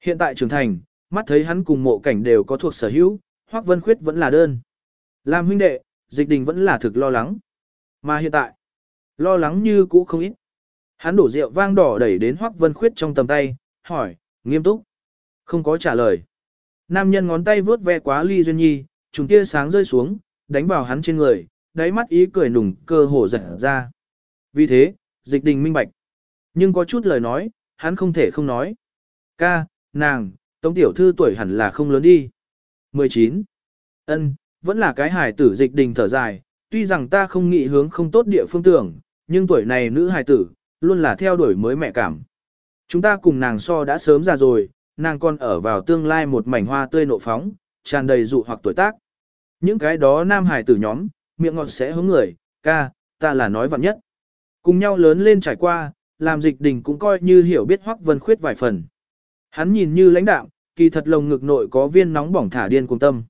A: Hiện tại trưởng thành, mắt thấy hắn cùng mộ cảnh đều có thuộc sở hữu, Hoắc Vân Khuyết vẫn là đơn. Làm huynh đệ, dịch đình vẫn là thực lo lắng. Mà hiện tại, lo lắng như cũ không ít. Hắn đổ rượu vang đỏ đẩy đến Hoắc Vân Khuyết trong tầm tay, hỏi, nghiêm túc. Không có trả lời. Nam nhân ngón tay vướt ve quá ly duyên nhi, trùng tia sáng rơi xuống, đánh vào hắn trên người, đáy mắt ý cười nùng cơ hổ giật ra. Vì thế, dịch đình minh bạch. Nhưng có chút lời nói, hắn không thể không nói. Ca, nàng, tống tiểu thư tuổi hẳn là không lớn đi. 19. ân vẫn là cái hài tử dịch đình thở dài, tuy rằng ta không nghĩ hướng không tốt địa phương tưởng, nhưng tuổi này nữ hài tử, luôn là theo đuổi mới mẹ cảm. Chúng ta cùng nàng so đã sớm ra rồi, nàng còn ở vào tương lai một mảnh hoa tươi nộ phóng, tràn đầy dụ hoặc tuổi tác. Những cái đó nam hài tử nhóm, miệng ngọt sẽ hướng người, ca, ta là nói vặn nhất. Cùng nhau lớn lên trải qua, làm dịch đình cũng coi như hiểu biết hoắc vân khuyết vài phần. Hắn nhìn như lãnh đạo, kỳ thật lồng ngực nội có viên nóng bỏng thả điên cùng tâm.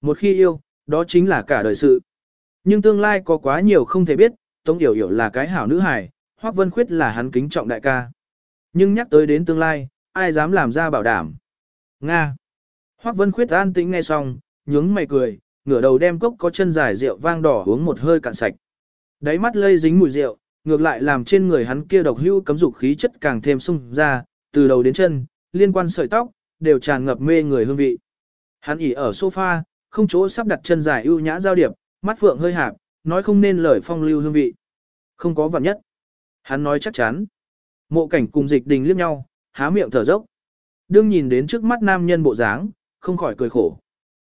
A: Một khi yêu, đó chính là cả đời sự. Nhưng tương lai có quá nhiều không thể biết, Tống Yểu Yểu là cái hảo nữ hài, Hoắc Vân Khuyết là hắn kính trọng đại ca. Nhưng nhắc tới đến tương lai, ai dám làm ra bảo đảm. Nga. Hoắc Vân Khuyết an tĩnh nghe xong, nhướng mày cười, ngửa đầu đem cốc có chân dài rượu vang đỏ uống một hơi cạn sạch. Đáy mắt lây dính mùi rượu, ngược lại làm trên người hắn kia độc hưu cấm dục khí chất càng thêm sung ra, từ đầu đến chân, liên quan sợi tóc, đều tràn ngập mê người hương vị. Hắn ỉ ở sofa, không chỗ sắp đặt chân dài ưu nhã giao điệp, mắt phượng hơi hạp, nói không nên lời phong lưu hương vị. Không có vạn nhất. Hắn nói chắc chắn. Mộ cảnh cùng dịch đình liếc nhau, há miệng thở dốc. Đương nhìn đến trước mắt nam nhân bộ dáng, không khỏi cười khổ.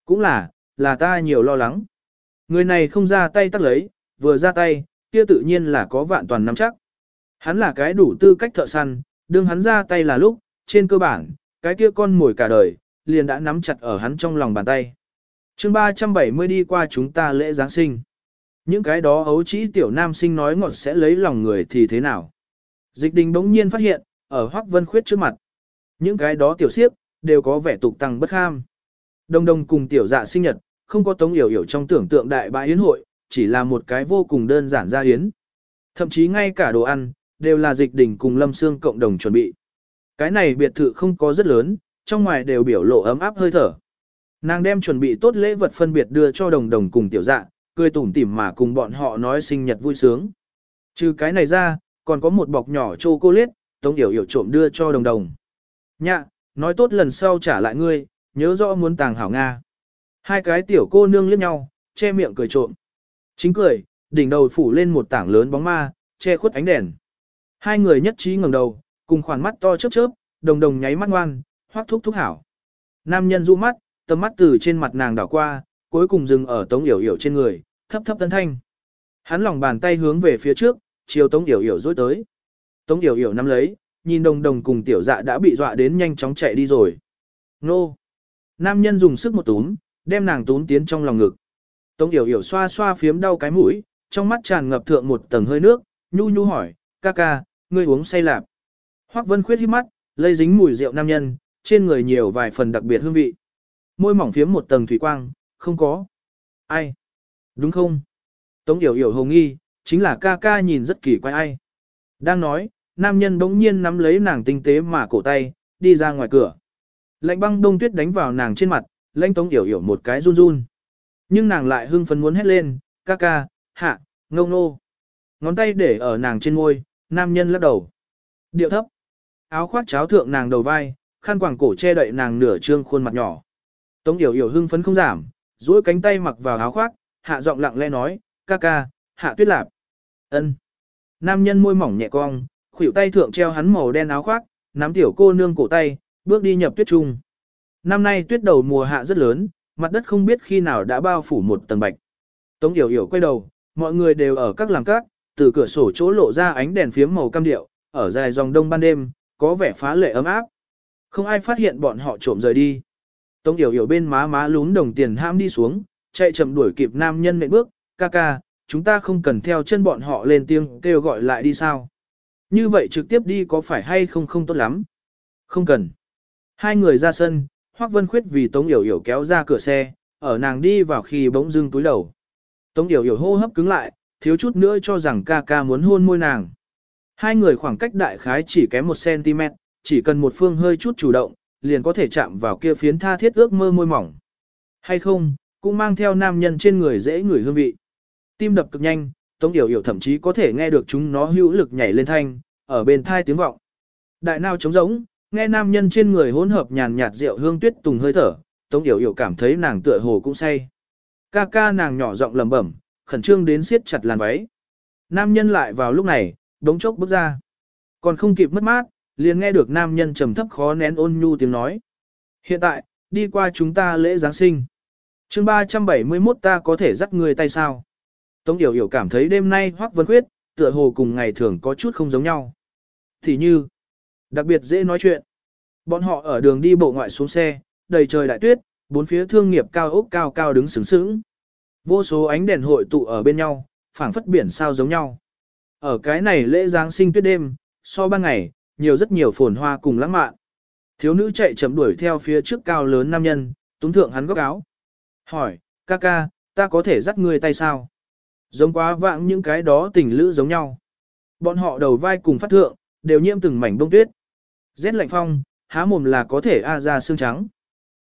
A: Cũng là, là ta nhiều lo lắng. Người này không ra tay tắt lấy, vừa ra tay, kia tự nhiên là có vạn toàn nắm chắc. Hắn là cái đủ tư cách thợ săn, đương hắn ra tay là lúc, trên cơ bản, cái kia con mồi cả đời, liền đã nắm chặt ở hắn trong lòng bàn tay. chương 370 đi qua chúng ta lễ Giáng sinh. Những cái đó ấu trĩ tiểu nam sinh nói ngọt sẽ lấy lòng người thì thế nào? Dịch đình bỗng nhiên phát hiện, ở Hoắc Vân Khuyết trước mặt. Những cái đó tiểu siếp, đều có vẻ tục tăng bất kham. Đồng đồng cùng tiểu dạ sinh nhật, không có tống hiểu hiểu trong tưởng tượng đại bãi yến hội, chỉ là một cái vô cùng đơn giản ra yến. Thậm chí ngay cả đồ ăn, đều là dịch đình cùng Lâm xương cộng đồng chuẩn bị. Cái này biệt thự không có rất lớn, trong ngoài đều biểu lộ ấm áp hơi thở. Nàng đem chuẩn bị tốt lễ vật phân biệt đưa cho đồng đồng cùng tiểu dạ, cười tủm tỉm mà cùng bọn họ nói sinh nhật vui sướng. Trừ cái này ra, còn có một bọc nhỏ chocolate, Tống Yểu Yểu trộm đưa cho đồng đồng. Nhạ, nói tốt lần sau trả lại ngươi, nhớ rõ muốn tàng hảo Nga. Hai cái tiểu cô nương liếc nhau, che miệng cười trộm. Chính cười, đỉnh đầu phủ lên một tảng lớn bóng ma, che khuất ánh đèn. Hai người nhất trí ngẩng đầu, cùng khoảng mắt to chớp chớp, đồng đồng nháy mắt ngoan, hoắc thúc thúc hảo. Nam nhân du mắt, tầm mắt từ trên mặt nàng đảo qua, cuối cùng dừng ở Tống Yểu Yểu trên người, thấp thấp tấn thanh. Hắn lòng bàn tay hướng về phía trước, chiều Tống Yểu Yểu dối tới. Tống Yểu Yểu nắm lấy, nhìn đồng đồng cùng tiểu dạ đã bị dọa đến nhanh chóng chạy đi rồi. Nô! Nam nhân dùng sức một túm, đem nàng túm tiến trong lòng ngực. Tống Yểu Yểu xoa xoa phiếm đau cái mũi, trong mắt tràn ngập thượng một tầng hơi nước, nhu nhu hỏi, ca ca, ngươi uống say lạp. Hoắc Vân Khuyết hít mắt, lây dính mùi rượu nam nhân, trên người nhiều vài phần đặc biệt hương vị. Môi mỏng phiếm một tầng thủy quang, không có. Ai? Đúng không? Tống Yểu Yểu hồng nghi, chính là ca ca nhìn rất kỳ quái ai. Đang nói, nam nhân bỗng nhiên nắm lấy nàng tinh tế mà cổ tay, đi ra ngoài cửa. Lạnh băng đông tuyết đánh vào nàng trên mặt, lãnh Tống Yểu Yểu một cái run run. Nhưng nàng lại hưng phấn muốn hét lên, ca ca, hạ, ngông nô. Ngón tay để ở nàng trên môi, nam nhân lắc đầu. Điệu thấp. Áo khoác cháo thượng nàng đầu vai, khăn quàng cổ che đậy nàng nửa trương khuôn mặt nhỏ. Tống Yểu Yểu hưng phấn không giảm, duỗi cánh tay mặc vào áo khoác, hạ giọng lặng lẽ nói, ca ca, hạ tuyết lạp. ân. Nam nhân môi mỏng nhẹ cong, khuỷu tay thượng treo hắn màu đen áo khoác, nắm tiểu cô nương cổ tay, bước đi nhập tuyết trung. Năm nay tuyết đầu mùa hạ rất lớn, mặt đất không biết khi nào đã bao phủ một tầng bạch. Tống Yểu Yểu quay đầu, mọi người đều ở các làng các, từ cửa sổ chỗ lộ ra ánh đèn phiếm màu cam điệu, ở dài dòng đông ban đêm, có vẻ phá lệ ấm áp. Không ai phát hiện bọn họ trộm rời đi. Tống Yểu Yểu bên má má lún đồng tiền ham đi xuống, chạy chậm đuổi kịp nam nhân nện bước, ca ca, chúng ta không cần theo chân bọn họ lên tiếng kêu gọi lại đi sao. Như vậy trực tiếp đi có phải hay không không tốt lắm. Không cần. Hai người ra sân, Hoắc Vân Khuyết vì Tống Yểu Yểu kéo ra cửa xe, ở nàng đi vào khi bỗng dưng túi đầu. Tống Yểu Yểu hô hấp cứng lại, thiếu chút nữa cho rằng ca ca muốn hôn môi nàng. Hai người khoảng cách đại khái chỉ kém một cm, chỉ cần một phương hơi chút chủ động, liền có thể chạm vào kia phiến tha thiết ước mơ môi mỏng. Hay không, cũng mang theo nam nhân trên người dễ ngửi hương vị. Tim đập cực nhanh, Tống Yểu Yểu thậm chí có thể nghe được chúng nó hữu lực nhảy lên thanh, ở bên thai tiếng vọng. Đại nào trống rỗng, nghe nam nhân trên người hỗn hợp nhàn nhạt rượu hương tuyết tùng hơi thở, Tống Yểu Yểu cảm thấy nàng tựa hồ cũng say. Ca ca nàng nhỏ giọng lẩm bẩm, khẩn trương đến siết chặt làn váy. Nam nhân lại vào lúc này, đống chốc bước ra. Còn không kịp mất mát, liền nghe được nam nhân trầm thấp khó nén ôn nhu tiếng nói. Hiện tại, đi qua chúng ta lễ Giáng sinh chương 371 ta có thể dắt người tay sao? Tống Yểu Yểu cảm thấy đêm nay Hoắc Vân Khuyết, tựa hồ cùng ngày thường có chút không giống nhau. Thì như, đặc biệt dễ nói chuyện. Bọn họ ở đường đi bộ ngoại xuống xe, đầy trời đại tuyết, bốn phía thương nghiệp cao ốc cao cao đứng sướng sướng. Vô số ánh đèn hội tụ ở bên nhau, phảng phất biển sao giống nhau. Ở cái này lễ Giáng sinh tuyết đêm, so ban ngày, nhiều rất nhiều phồn hoa cùng lãng mạn. Thiếu nữ chạy chậm đuổi theo phía trước cao lớn nam nhân, túng thượng hắn góc áo. Hỏi, ca ca, ta có thể dắt người tay sao? Giống quá vãng những cái đó tình lữ giống nhau. Bọn họ đầu vai cùng phát thượng, đều nhiễm từng mảnh bông tuyết. Rét lạnh phong, há mồm là có thể a ra xương trắng.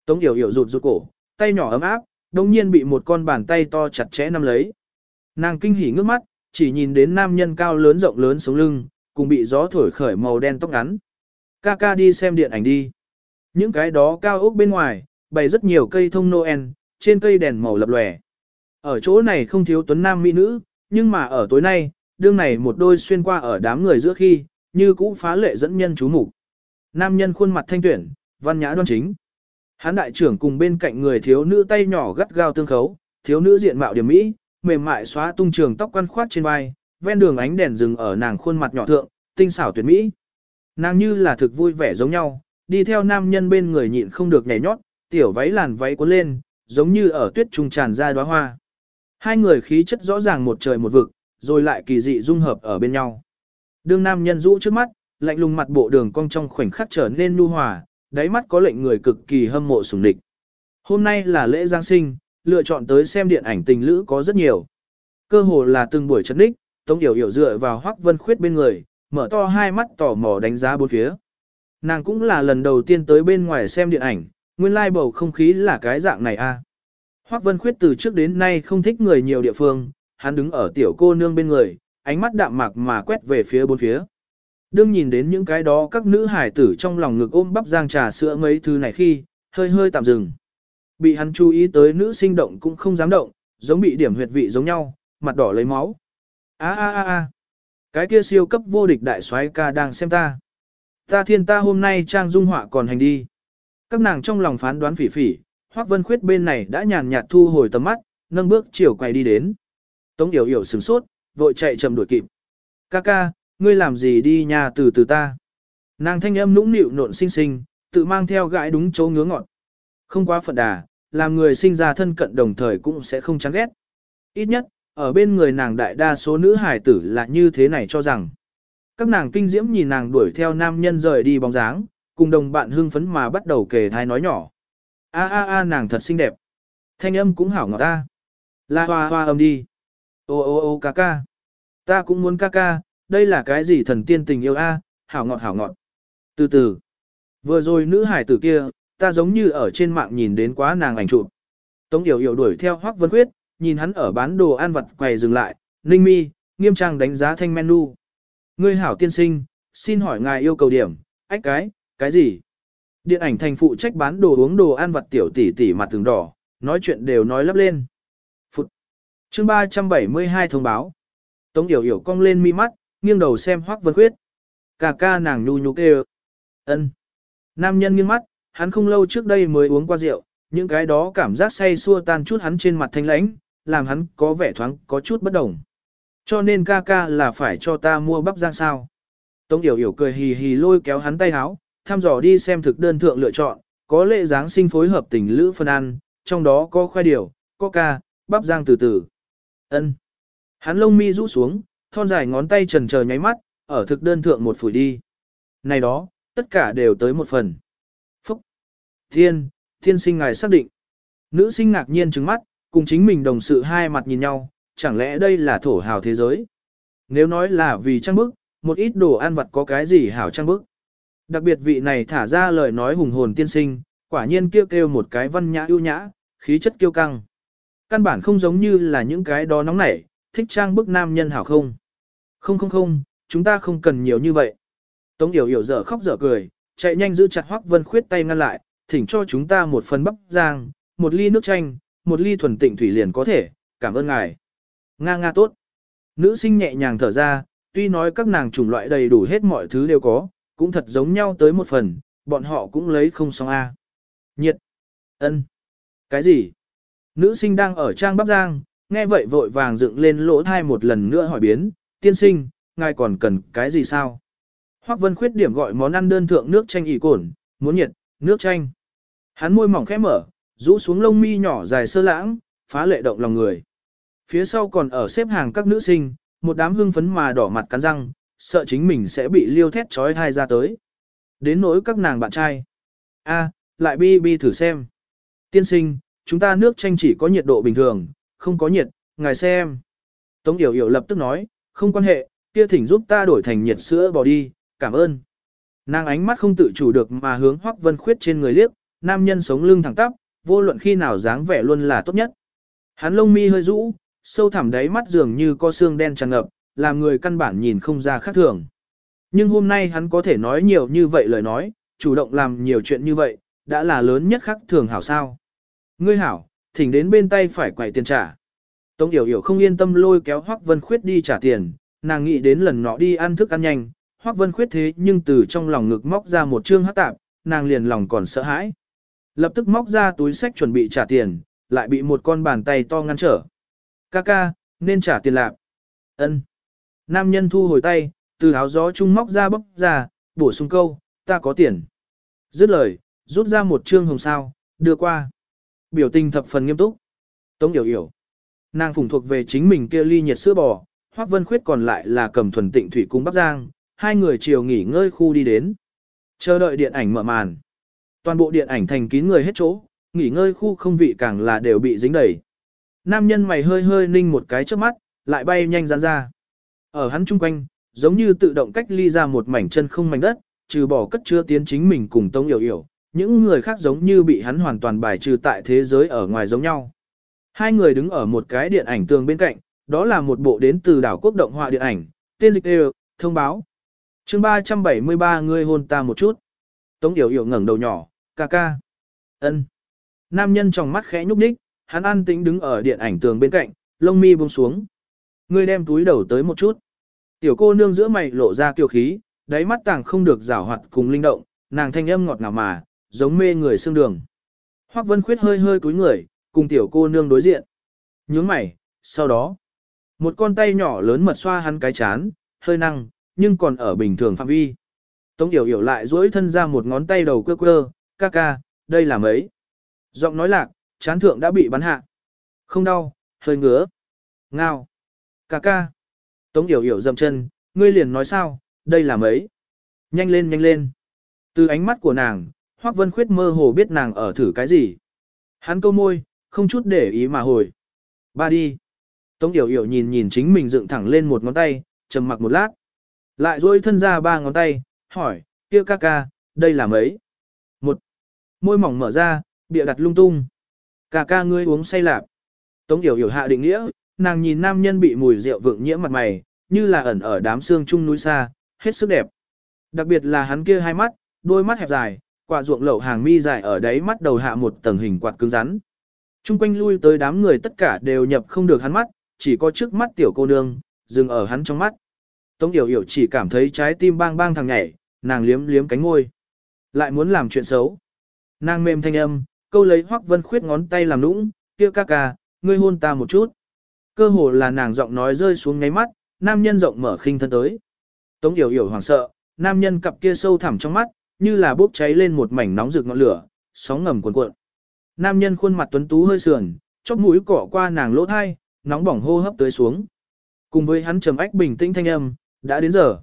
A: Tống yểu yểu rụt rụt cổ, tay nhỏ ấm áp, đồng nhiên bị một con bàn tay to chặt chẽ nắm lấy. Nàng kinh hỉ ngước mắt, chỉ nhìn đến nam nhân cao lớn rộng lớn sống lưng, cùng bị gió thổi khởi màu đen tóc ngắn. Ca ca đi xem điện ảnh đi. Những cái đó cao ốc bên ngoài, bày rất nhiều cây thông Noel, trên cây đèn màu lập lòe. Ở chỗ này không thiếu tuấn nam mỹ nữ, nhưng mà ở tối nay, đương này một đôi xuyên qua ở đám người giữa khi, như cũ phá lệ dẫn nhân chú mục. Nam nhân khuôn mặt thanh tuyển, văn nhã đoan chính. Hán đại trưởng cùng bên cạnh người thiếu nữ tay nhỏ gắt gao tương khấu, thiếu nữ diện mạo điểm mỹ, mềm mại xóa tung trường tóc quăn khoát trên vai, ven đường ánh đèn rừng ở nàng khuôn mặt nhỏ thượng, tinh xảo tuyệt mỹ. Nàng như là thực vui vẻ giống nhau, đi theo nam nhân bên người nhịn không được nhảy nhót, tiểu váy làn váy cuốn lên, giống như ở tuyết trung tràn ra đóa hoa. Hai người khí chất rõ ràng một trời một vực, rồi lại kỳ dị dung hợp ở bên nhau. Đương nam nhân rũ trước mắt, lạnh lùng mặt bộ đường cong trong khoảnh khắc trở nên nu hòa, đáy mắt có lệnh người cực kỳ hâm mộ sùng địch. Hôm nay là lễ Giáng sinh, lựa chọn tới xem điện ảnh tình lữ có rất nhiều. Cơ hồ là từng buổi chất đích, Tống Yểu Yểu dựa vào Hoắc Vân Khuyết bên người, mở to hai mắt tò mò đánh giá bốn phía. Nàng cũng là lần đầu tiên tới bên ngoài xem điện ảnh, nguyên lai bầu không khí là cái dạng này a. À. Hoắc Vân Khuyết từ trước đến nay không thích người nhiều địa phương, hắn đứng ở tiểu cô nương bên người, ánh mắt đạm mạc mà quét về phía bốn phía. Đương nhìn đến những cái đó các nữ hải tử trong lòng ngực ôm bắp giang trà sữa mấy thứ này khi, hơi hơi tạm dừng. Bị hắn chú ý tới nữ sinh động cũng không dám động, giống bị điểm huyệt vị giống nhau, mặt đỏ lấy máu. A a a a. Cái kia siêu cấp vô địch đại soái ca đang xem ta. Ta thiên ta hôm nay trang dung họa còn hành đi. Các nàng trong lòng phán đoán phỉ phỉ, Hoắc Vân Khuyết bên này đã nhàn nhạt thu hồi tầm mắt, nâng bước chiều quay đi đến. Tống Yểu Yểu sửng sốt, vội chạy chậm đuổi kịp. Ca ca, ngươi làm gì đi nhà từ từ ta. Nàng thanh âm nũng nịu nộn xinh xinh, tự mang theo gãi đúng chỗ ngứa ngọt. Không quá phận đà, làm người sinh ra thân cận đồng thời cũng sẽ không chán ghét. Ít nhất, ở bên người nàng đại đa số nữ hài tử là như thế này cho rằng. Các nàng kinh diễm nhìn nàng đuổi theo nam nhân rời đi bóng dáng, cùng đồng bạn hưng phấn mà bắt đầu kề thai nói nhỏ. A a a nàng thật xinh đẹp. Thanh âm cũng hảo ngọt ta. La hoa hoa âm đi. Ô ô ô ca ca. Ta cũng muốn ca ca, đây là cái gì thần tiên tình yêu a, hảo ngọt hảo ngọt. Từ từ. Vừa rồi nữ hải tử kia, ta giống như ở trên mạng nhìn đến quá nàng ảnh chụp. Tống Yểu Yểu đuổi theo Hoắc Vân quyết nhìn hắn ở bán đồ ăn vặt quầy dừng lại, Ninh Mi, nghiêm trang đánh giá thanh menu. Ngươi hảo tiên sinh, xin hỏi ngài yêu cầu điểm, ách cái, cái gì? Điện ảnh thành phụ trách bán đồ uống đồ ăn vặt tiểu tỷ tỷ mặt tường đỏ, nói chuyện đều nói lắp lên. Phụt. Chương 372 thông báo. Tống Yểu Yểu cong lên mi mắt, nghiêng đầu xem Hoắc Vân Khuyết. Cà ca nàng nhu nhu kêu. Ân. Nam nhân nghiêng mắt, hắn không lâu trước đây mới uống qua rượu, những cái đó cảm giác say xua tan chút hắn trên mặt thanh lãnh, làm hắn có vẻ thoáng có chút bất đồng. Cho nên ca ca là phải cho ta mua bắp ra sao. Tống Yểu Yểu cười hì hì lôi kéo hắn tay háo, thăm dò đi xem thực đơn thượng lựa chọn, có lệ dáng sinh phối hợp tình lữ phân ăn, trong đó có khoai điều, có ca, bắp rang từ từ. Ân. Hắn lông mi rũ xuống, thon dài ngón tay trần chờ nháy mắt, ở thực đơn thượng một phủi đi. Này đó, tất cả đều tới một phần. Phúc! Thiên, thiên sinh ngài xác định. Nữ sinh ngạc nhiên trứng mắt, cùng chính mình đồng sự hai mặt nhìn nhau, chẳng lẽ đây là thổ hào thế giới? Nếu nói là vì trang bức, một ít đồ ăn vặt có cái gì hảo trang bức? Đặc biệt vị này thả ra lời nói hùng hồn tiên sinh, quả nhiên kêu kêu một cái văn nhã ưu nhã, khí chất kiêu căng. Căn bản không giống như là những cái đó nóng nảy, thích trang bức nam nhân hảo không? Không không không, chúng ta không cần nhiều như vậy. Tống Yểu Yểu dở khóc dở cười, chạy nhanh giữ chặt Hoắc Vân Khuyết tay ngăn lại, thỉnh cho chúng ta một phần bắp rang, một ly nước chanh, một ly thuần tịnh thủy liền có thể, cảm ơn ngài. Nga nga tốt. Nữ sinh nhẹ nhàng thở ra, tuy nói các nàng chủng loại đầy đủ hết mọi thứ đều có, cũng thật giống nhau tới một phần, bọn họ cũng lấy không xong a. Nhiệt. Ân. Cái gì? Nữ sinh đang ở trang bắp giang, nghe vậy vội vàng dựng lên lỗ thai một lần nữa hỏi biến, tiên sinh, ngài còn cần cái gì sao? Hoắc Vân khuyết điểm gọi món ăn đơn thượng nước chanh ỉ cổn, muốn nhiệt, nước chanh. Hắn môi mỏng khẽ mở, rũ xuống lông mi nhỏ dài sơ lãng, phá lệ động lòng người. Phía sau còn ở xếp hàng các nữ sinh, một đám hưng phấn mà đỏ mặt cắn răng, sợ chính mình sẽ bị liêu thét trói thai ra tới. Đến nỗi các nàng bạn trai. a lại bi bi thử xem. Tiên sinh, chúng ta nước chanh chỉ có nhiệt độ bình thường, không có nhiệt, ngài xem. Tống Yểu Yểu lập tức nói, không quan hệ, kia thỉnh giúp ta đổi thành nhiệt sữa bò đi, cảm ơn. Nàng ánh mắt không tự chủ được mà hướng Hoắc Vân Khuyết trên người liếc, nam nhân sống lưng thẳng tắp, vô luận khi nào dáng vẻ luôn là tốt nhất. Hắn lông mi hơi rũ, sâu thẳm đáy mắt dường như có xương đen tràn ngập, làm người căn bản nhìn không ra khác thường. Nhưng hôm nay hắn có thể nói nhiều như vậy lời nói, chủ động làm nhiều chuyện như vậy, đã là lớn nhất khác thường hảo sao. Ngươi hảo, thỉnh đến bên tay phải quậy tiền trả. Tống Yểu Yểu không yên tâm lôi kéo Hoắc Vân Khuyết đi trả tiền, nàng nghĩ đến lần nọ đi ăn thức ăn nhanh, Hoắc Vân Khuyết thế nhưng từ trong lòng ngực móc ra một trương hắc tạp, nàng liền lòng còn sợ hãi. Lập tức móc ra túi sách chuẩn bị trả tiền, lại bị một con bàn tay to ngăn trở. Ca ca, nên trả tiền lạc. Ân. Nam nhân thu hồi tay, từ áo gió trung móc ra bốc ra, bổ sung câu, ta có tiền. Dứt lời, rút ra một trương hồng sao, đưa qua. Biểu tình thập phần nghiêm túc. Tống hiểu hiểu. Nàng phụng thuộc về chính mình kia ly nhiệt sữa bò, Hoắc Vân Khuyết còn lại là cầm thuần tịnh thủy cung Bắc Giang, hai người chiều nghỉ ngơi khu đi đến. Chờ đợi điện ảnh mở màn. Toàn bộ điện ảnh thành kín người hết chỗ, nghỉ ngơi khu không vị càng là đều bị dính đầy. Nam nhân mày hơi hơi ninh một cái trước mắt, lại bay nhanh dán ra. Ở hắn chung quanh, giống như tự động cách ly ra một mảnh chân không mảnh đất, trừ bỏ cất chứa tiến chính mình cùng Tống Yểu Yểu, những người khác giống như bị hắn hoàn toàn bài trừ tại thế giới ở ngoài giống nhau. Hai người đứng ở một cái điện ảnh tường bên cạnh, đó là một bộ đến từ đảo quốc động họa điện ảnh, tên dịch đều, thông báo. chương 373 người hôn ta một chút. Tống Yểu Yểu ngẩng đầu nhỏ, ca ca. ân Nam nhân trong mắt khẽ nhúc nhích, hắn an tĩnh đứng ở điện ảnh tường bên cạnh, lông mi buông xuống. Ngươi đem túi đầu tới một chút. Tiểu cô nương giữa mày lộ ra kiêu khí, đáy mắt tàng không được rảo hoạt cùng linh động, nàng thanh âm ngọt ngào mà, giống mê người xương đường. Hoắc Vân Khuyết hơi hơi cúi người, cùng tiểu cô nương đối diện. Nhướng mày, sau đó, một con tay nhỏ lớn mật xoa hắn cái chán, hơi năng, nhưng còn ở bình thường phạm vi. Tống Yểu Yểu lại duỗi thân ra một ngón tay đầu quơ quơ, ca ca, đây là mấy. Giọng nói lạc, chán thượng đã bị bắn hạ. Không đau, hơi ngứa. Ngao. Ca ca. Tống Yểu Yểu dậm chân, ngươi liền nói sao, đây là mấy. Nhanh lên nhanh lên. Từ ánh mắt của nàng, Hoắc Vân Khuyết mơ hồ biết nàng ở thử cái gì. Hắn câu môi, không chút để ý mà hồi. Ba đi. Tống Yểu Yểu nhìn nhìn chính mình dựng thẳng lên một ngón tay, trầm mặc một lát. Lại duỗi thân ra ba ngón tay, hỏi, kia ca ca, đây là mấy? Một. Môi mỏng mở ra, bịa đặt lung tung. Ca ca ngươi uống say lạp. Tống Yểu Yểu hạ định nghĩa, nàng nhìn nam nhân bị mùi rượu vượng nhiễm mặt mày, như là ẩn ở đám xương trung núi xa, hết sức đẹp. Đặc biệt là hắn kia hai mắt, đôi mắt hẹp dài, quả ruộng lậu hàng mi dài ở đáy mắt đầu hạ một tầng hình quạt cứng rắn. Trung quanh lui tới đám người tất cả đều nhập không được hắn mắt, chỉ có trước mắt tiểu cô nương, dừng ở hắn trong mắt. Tống Yểu Yểu chỉ cảm thấy trái tim bang bang thằng nhảy, nàng liếm liếm cánh ngôi. Lại muốn làm chuyện xấu. Nàng mềm thanh âm, câu lấy Hoắc Vân Khuyết ngón tay làm nũng, kia ca ca, ngươi hôn ta một chút. Cơ hồ là nàng giọng nói rơi xuống ngáy mắt, nam nhân rộng mở khinh thân tới. Tống Yểu Yểu hoảng sợ, nam nhân cặp kia sâu thẳm trong mắt, như là bốc cháy lên một mảnh nóng rực ngọn lửa, sóng ngầm cuồn cuộn. Nam nhân khuôn mặt tuấn tú hơi sườn, chóp mũi cỏ qua nàng lỗ thai, nóng bỏng hô hấp tới xuống. Cùng với hắn trầm ách bình tĩnh thanh âm, đã đến giờ.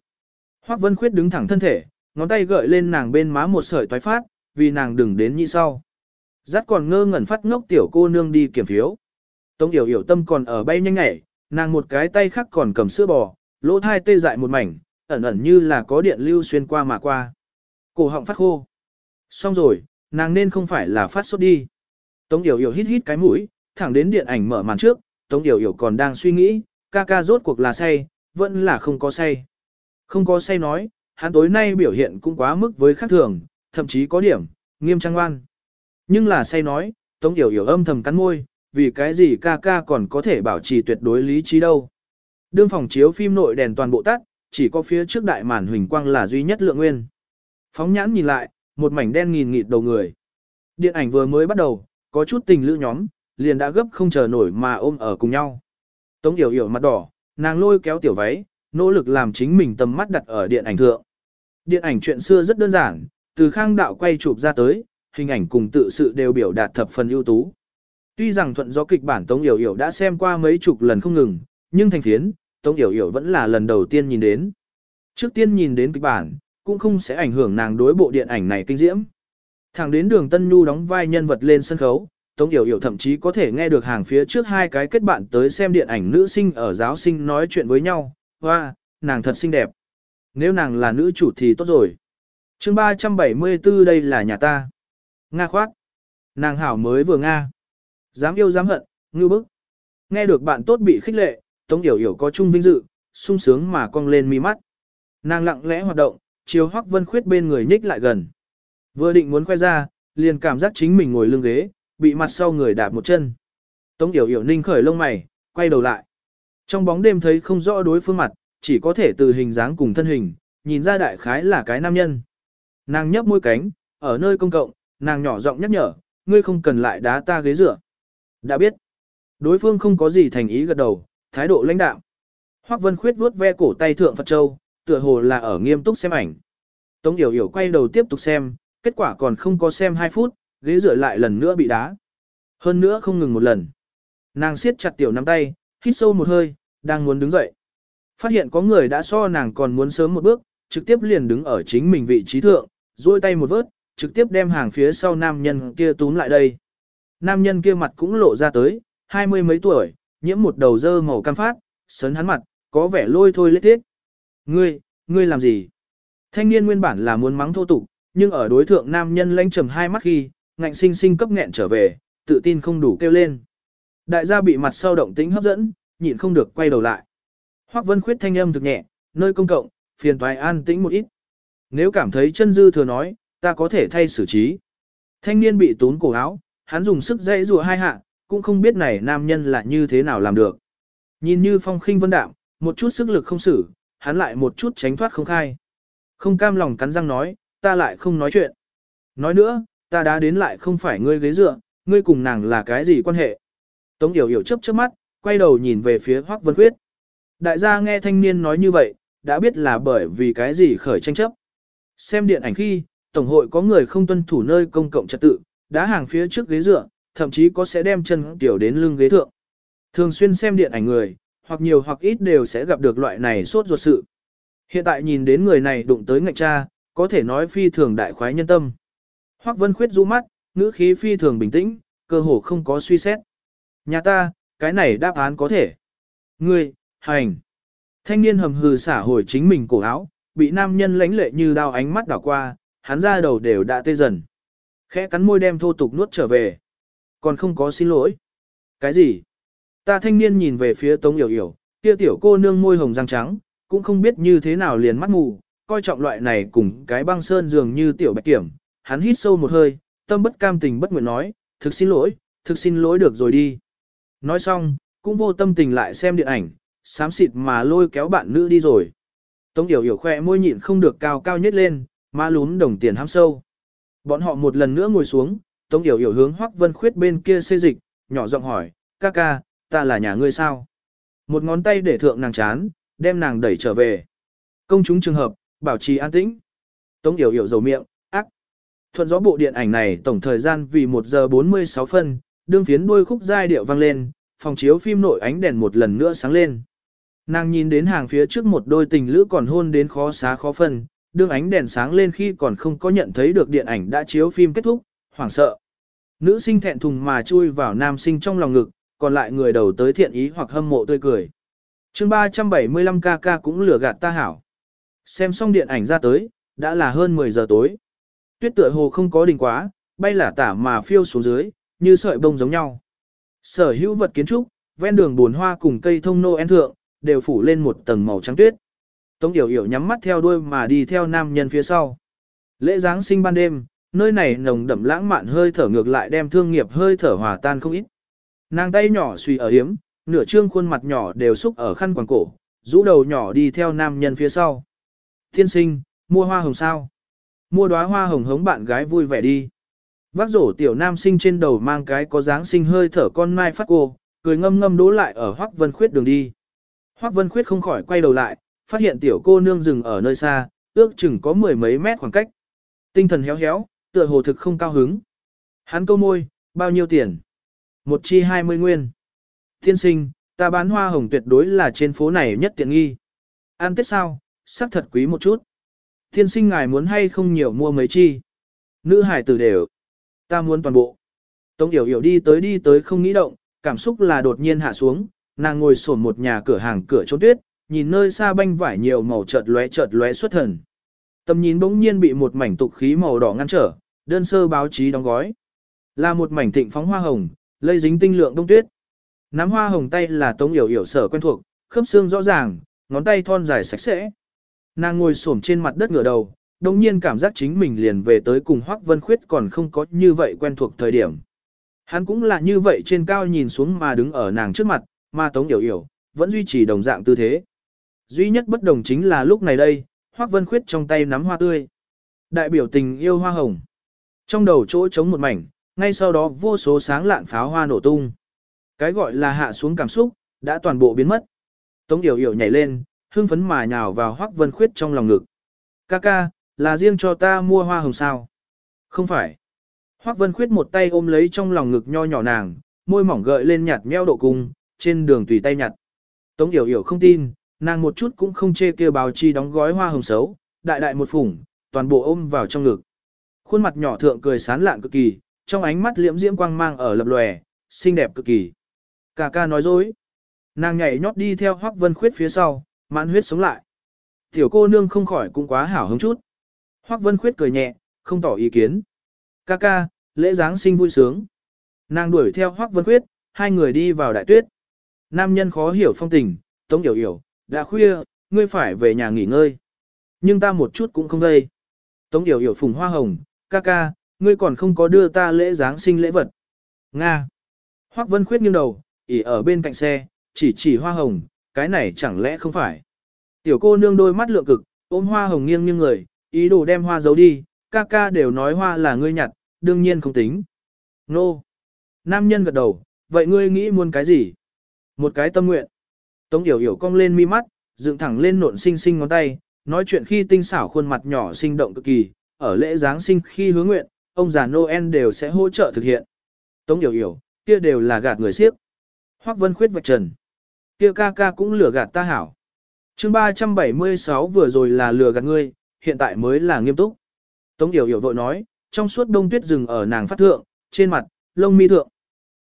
A: Hoắc Vân Khuyết đứng thẳng thân thể, ngón tay gợi lên nàng bên má một sợi toái phát, vì nàng đừng đến như sau. Dắt còn ngơ ngẩn phát ngốc tiểu cô nương đi kiểm phiếu. Tống Yểu Yểu tâm còn ở bay nhanh nhảy, nàng một cái tay khác còn cầm sữa bò, lỗ thai tê dại một mảnh, ẩn ẩn như là có điện lưu xuyên qua mà qua. Cổ họng phát khô. Xong rồi, nàng nên không phải là phát sốt đi. Tống Yểu Yểu hít hít cái mũi, thẳng đến điện ảnh mở màn trước, Tống Yểu Yểu còn đang suy nghĩ, ca ca rốt cuộc là say, vẫn là không có say. Không có say nói, hắn tối nay biểu hiện cũng quá mức với khác thường, thậm chí có điểm, nghiêm trang ngoan. Nhưng là say nói, Tống Yểu Yểu âm thầm cắn môi, vì cái gì ca ca còn có thể bảo trì tuyệt đối lý trí đâu. Đương phòng chiếu phim nội đèn toàn bộ tắt, chỉ có phía trước đại màn huỳnh quang là duy nhất lượng nguyên. Phóng nhãn nhìn lại, một mảnh đen nghìn nghịt đầu người. Điện ảnh vừa mới bắt đầu, có chút tình lữ nhóm, liền đã gấp không chờ nổi mà ôm ở cùng nhau. Tống Yểu Yểu mặt đỏ, nàng lôi kéo tiểu váy, nỗ lực làm chính mình tầm mắt đặt ở điện ảnh thượng. Điện ảnh chuyện xưa rất đơn giản, từ khang đạo quay chụp ra tới, hình ảnh cùng tự sự đều biểu đạt thập phần ưu tú. Tuy rằng thuận do kịch bản Tống Yểu Yểu đã xem qua mấy chục lần không ngừng, nhưng thành phiến, Tống Yểu Yểu vẫn là lần đầu tiên nhìn đến. Trước tiên nhìn đến kịch bản, cũng không sẽ ảnh hưởng nàng đối bộ điện ảnh này kinh diễm. Thẳng đến đường Tân Nhu đóng vai nhân vật lên sân khấu, Tống Yểu Yểu thậm chí có thể nghe được hàng phía trước hai cái kết bạn tới xem điện ảnh nữ sinh ở giáo sinh nói chuyện với nhau, hoa, nàng thật xinh đẹp. Nếu nàng là nữ chủ thì tốt rồi. chương 374 đây là nhà ta. Nga khoát. Nàng hảo mới vừa Nga. Dám yêu dám hận, ngư bức. Nghe được bạn tốt bị khích lệ, Tống Yểu Yểu có chung vinh dự, sung sướng mà cong lên mi mắt. Nàng lặng lẽ hoạt động, chiều Hoắc Vân Khuyết bên người nhích lại gần. Vừa định muốn khoe ra, liền cảm giác chính mình ngồi lưng ghế, bị mặt sau người đạp một chân. Tống Yểu Yểu ninh khởi lông mày, quay đầu lại. Trong bóng đêm thấy không rõ đối phương mặt, chỉ có thể từ hình dáng cùng thân hình, nhìn ra đại khái là cái nam nhân. Nàng nhấp môi cánh, ở nơi công cộng, nàng nhỏ giọng nhắc nhở, ngươi không cần lại đá ta ghế rửa. Đã biết. Đối phương không có gì thành ý gật đầu, thái độ lãnh đạm. Hoắc Vân Khuyết vuốt ve cổ tay thượng Phật Châu, tựa hồ là ở nghiêm túc xem ảnh. Tống Yểu Yểu quay đầu tiếp tục xem, kết quả còn không có xem 2 phút, ghế rửa lại lần nữa bị đá. Hơn nữa không ngừng một lần. Nàng siết chặt tiểu nắm tay, hít sâu một hơi, đang muốn đứng dậy. Phát hiện có người đã so nàng còn muốn sớm một bước, trực tiếp liền đứng ở chính mình vị trí thượng, duỗi tay một vớt, trực tiếp đem hàng phía sau nam nhân kia túm lại đây. Nam nhân kia mặt cũng lộ ra tới, hai mươi mấy tuổi, nhiễm một đầu dơ màu cam phát, sấn hắn mặt, có vẻ lôi thôi lết thiết. Ngươi, ngươi làm gì? Thanh niên nguyên bản là muốn mắng thô tục, nhưng ở đối thượng nam nhân lanh trầm hai mắt khi, ngạnh sinh sinh cấp nghẹn trở về, tự tin không đủ kêu lên. Đại gia bị mặt sau động tĩnh hấp dẫn, nhịn không được quay đầu lại. Hoắc Vân Khuyết thanh âm thực nhẹ, nơi công cộng, phiền toái an tĩnh một ít. Nếu cảm thấy chân dư thừa nói, ta có thể thay xử trí. Thanh niên bị tốn cổ áo, hắn dùng sức dây rùa hai hạ, cũng không biết này nam nhân là như thế nào làm được. Nhìn như phong khinh vân đạm, một chút sức lực không xử, hắn lại một chút tránh thoát không khai. Không cam lòng cắn răng nói, ta lại không nói chuyện. Nói nữa, ta đã đến lại không phải ngươi ghế dựa, ngươi cùng nàng là cái gì quan hệ. Tống Yểu Yểu chớp chớp mắt, quay đầu nhìn về phía Hoắc Vân Khuyết. Đại gia nghe thanh niên nói như vậy, đã biết là bởi vì cái gì khởi tranh chấp. Xem điện ảnh khi, Tổng hội có người không tuân thủ nơi công cộng trật tự, đá hàng phía trước ghế dựa, thậm chí có sẽ đem chân tiểu đến lưng ghế thượng. Thường xuyên xem điện ảnh người, hoặc nhiều hoặc ít đều sẽ gặp được loại này sốt ruột sự. Hiện tại nhìn đến người này đụng tới ngạch cha, có thể nói phi thường đại khoái nhân tâm. Hoắc Vân Khuyết du mắt, ngữ khí phi thường bình tĩnh, cơ hồ không có suy xét. Nhà ta, cái này đáp án có thể. Ngươi, hành. Thanh niên hầm hừ xả hồi chính mình cổ áo, bị nam nhân lãnh lệ như đao ánh mắt đảo qua, hắn ra đầu đều đã tê dần. Khẽ cắn môi đem thô tục nuốt trở về. Còn không có xin lỗi. Cái gì? Ta thanh niên nhìn về phía Tống Yểu Yểu, kia tiểu cô nương môi hồng răng trắng, cũng không biết như thế nào liền mắt mù, coi trọng loại này cùng cái băng sơn dường như tiểu bạch kiểm. Hắn hít sâu một hơi, tâm bất cam tình bất nguyện nói, thực xin lỗi, thực xin lỗi được rồi đi. Nói xong, cũng vô tâm tình lại xem điện ảnh, xám xịt mà lôi kéo bạn nữ đi rồi. Tống Yểu Yểu khoe môi nhịn không được cao cao nhất lên, má lún đồng tiền ham sâu. Bọn họ một lần nữa ngồi xuống, Tống Yểu Yểu hướng Hoắc Vân Khuyết bên kia xê dịch, nhỏ giọng hỏi, ca ca, ta là nhà ngươi sao? Một ngón tay để thượng nàng chán, đem nàng đẩy trở về. Công chúng trường hợp, bảo trì an tĩnh. Tống Yểu Yểu dầu miệng, ác. Thuận gió bộ điện ảnh này tổng thời gian vì 1 giờ 46 phân, đương phiến đuôi khúc giai điệu vang lên, phòng chiếu phim nội ánh đèn một lần nữa sáng lên. Nàng nhìn đến hàng phía trước một đôi tình lữ còn hôn đến khó xá khó phân, đương ánh đèn sáng lên khi còn không có nhận thấy được điện ảnh đã chiếu phim kết thúc, hoảng sợ. Nữ sinh thẹn thùng mà chui vào nam sinh trong lòng ngực, còn lại người đầu tới thiện ý hoặc hâm mộ tươi cười. chương 375 kk cũng lừa gạt ta hảo. Xem xong điện ảnh ra tới, đã là hơn 10 giờ tối. Tuyết tựa hồ không có đỉnh quá, bay lả tả mà phiêu xuống dưới, như sợi bông giống nhau. Sở hữu vật kiến trúc, ven đường buồn hoa cùng cây thông nô en thượng, đều phủ lên một tầng màu trắng tuyết. Tống Yểu Yểu nhắm mắt theo đuôi mà đi theo nam nhân phía sau. Lễ Giáng sinh ban đêm, nơi này nồng đậm lãng mạn hơi thở ngược lại đem thương nghiệp hơi thở hòa tan không ít. Nàng tay nhỏ suy ở hiếm, nửa trương khuôn mặt nhỏ đều xúc ở khăn quàng cổ, rũ đầu nhỏ đi theo nam nhân phía sau. Thiên sinh, mua hoa hồng sao? Mua đóa hoa hồng hống bạn gái vui vẻ đi. Vác rổ tiểu nam sinh trên đầu mang cái có dáng sinh hơi thở con mai phát cô, cười ngâm ngâm đố lại ở Hoắc Vân Khuyết đường đi. Hoắc Vân Khuyết không khỏi quay đầu lại, phát hiện tiểu cô nương dừng ở nơi xa, ước chừng có mười mấy mét khoảng cách. Tinh thần héo héo, tựa hồ thực không cao hứng. Hắn câu môi, bao nhiêu tiền? Một chi hai mươi nguyên. Thiên sinh, ta bán hoa hồng tuyệt đối là trên phố này nhất tiện nghi. An tết sao, sắc thật quý một chút. Thiên sinh ngài muốn hay không nhiều mua mấy chi. Nữ hải tử đều. Ta muốn toàn bộ. Tống Yểu Yểu đi tới đi tới không nghĩ động, cảm xúc là đột nhiên hạ xuống, nàng ngồi sổn một nhà cửa hàng cửa trốn tuyết, nhìn nơi xa banh vải nhiều màu chợt lóe chợt lóe xuất thần. Tầm nhìn bỗng nhiên bị một mảnh tục khí màu đỏ ngăn trở, đơn sơ báo chí đóng gói. Là một mảnh thịnh phóng hoa hồng, lây dính tinh lượng đông tuyết. Nắm hoa hồng tay là Tống Yểu Yểu sở quen thuộc, khớp xương rõ ràng, ngón tay thon dài sạch sẽ. Nàng ngồi xổm trên mặt đất ngửa đầu, đồng nhiên cảm giác chính mình liền về tới cùng Hoắc Vân Khuyết còn không có như vậy quen thuộc thời điểm. Hắn cũng là như vậy trên cao nhìn xuống mà đứng ở nàng trước mặt, mà Tống Yểu Yểu, vẫn duy trì đồng dạng tư thế. Duy nhất bất đồng chính là lúc này đây, Hoắc Vân Khuyết trong tay nắm hoa tươi. Đại biểu tình yêu hoa hồng. Trong đầu chỗ trống một mảnh, ngay sau đó vô số sáng lạn pháo hoa nổ tung. Cái gọi là hạ xuống cảm xúc, đã toàn bộ biến mất. Tống Yểu Yểu nhảy lên, hưng phấn mà nhào vào Hoắc Vân Khuyết trong lòng ngực. Ca ca, là riêng cho ta mua hoa hồng sao? Không phải. Hoắc Vân Khuyết một tay ôm lấy trong lòng ngực nho nhỏ nàng, môi mỏng gợi lên nhạt meo độ cung, trên đường tùy tay nhặt. Tống Yểu Yểu không tin, nàng một chút cũng không chê kêu báo chi đóng gói hoa hồng xấu, đại đại một phủng, toàn bộ ôm vào trong ngực. Khuôn mặt nhỏ thượng cười sán lạn cực kỳ, trong ánh mắt liễm diễm quang mang ở lập lòe, xinh đẹp cực kỳ. Cà ca nói dối. Nàng nhảy nhót đi theo Hoắc Vân Khuyết phía sau, mãn huyết sống lại. Tiểu cô nương không khỏi cũng quá hảo hứng chút. Hoắc Vân Khuyết cười nhẹ, không tỏ ý kiến. Ca ca, lễ Giáng sinh vui sướng. Nàng đuổi theo Hoắc Vân Khuyết, hai người đi vào đại tuyết. Nam nhân khó hiểu phong tình, Tống hiểu hiểu đã khuya, ngươi phải về nhà nghỉ ngơi. Nhưng ta một chút cũng không gây. Tống Yểu Yểu phùng hoa hồng, ca ca, ngươi còn không có đưa ta lễ Giáng sinh lễ vật. Nga. Hoắc Vân Khuyết nghiêng đầu, ỉ ở bên cạnh xe, chỉ chỉ hoa hồng, cái này chẳng lẽ không phải. Tiểu cô nương đôi mắt lượng cực, ôm hoa hồng nghiêng nghiêng người, ý đồ đem hoa giấu đi, ca ca đều nói hoa là ngươi nhặt, đương nhiên không tính. Nô. Nam nhân gật đầu, vậy ngươi nghĩ muốn cái gì? Một cái tâm nguyện. Tống yểu yểu cong lên mi mắt, dựng thẳng lên nộn xinh xinh ngón tay, nói chuyện khi tinh xảo khuôn mặt nhỏ sinh động cực kỳ, ở lễ Giáng sinh khi hứa nguyện, ông già Noel đều sẽ hỗ trợ thực hiện. Tống yểu yểu, kia đều là gạt người siếp. Hoắc Vân Khuyết vạch trần. Kia ca ca cũng lừa gạt ta hảo. Chương 376 vừa rồi là lừa gạt ngươi, hiện tại mới là nghiêm túc. Tống Yểu Yểu vội nói, trong suốt đông tuyết rừng ở nàng phát thượng, trên mặt, lông mi thượng.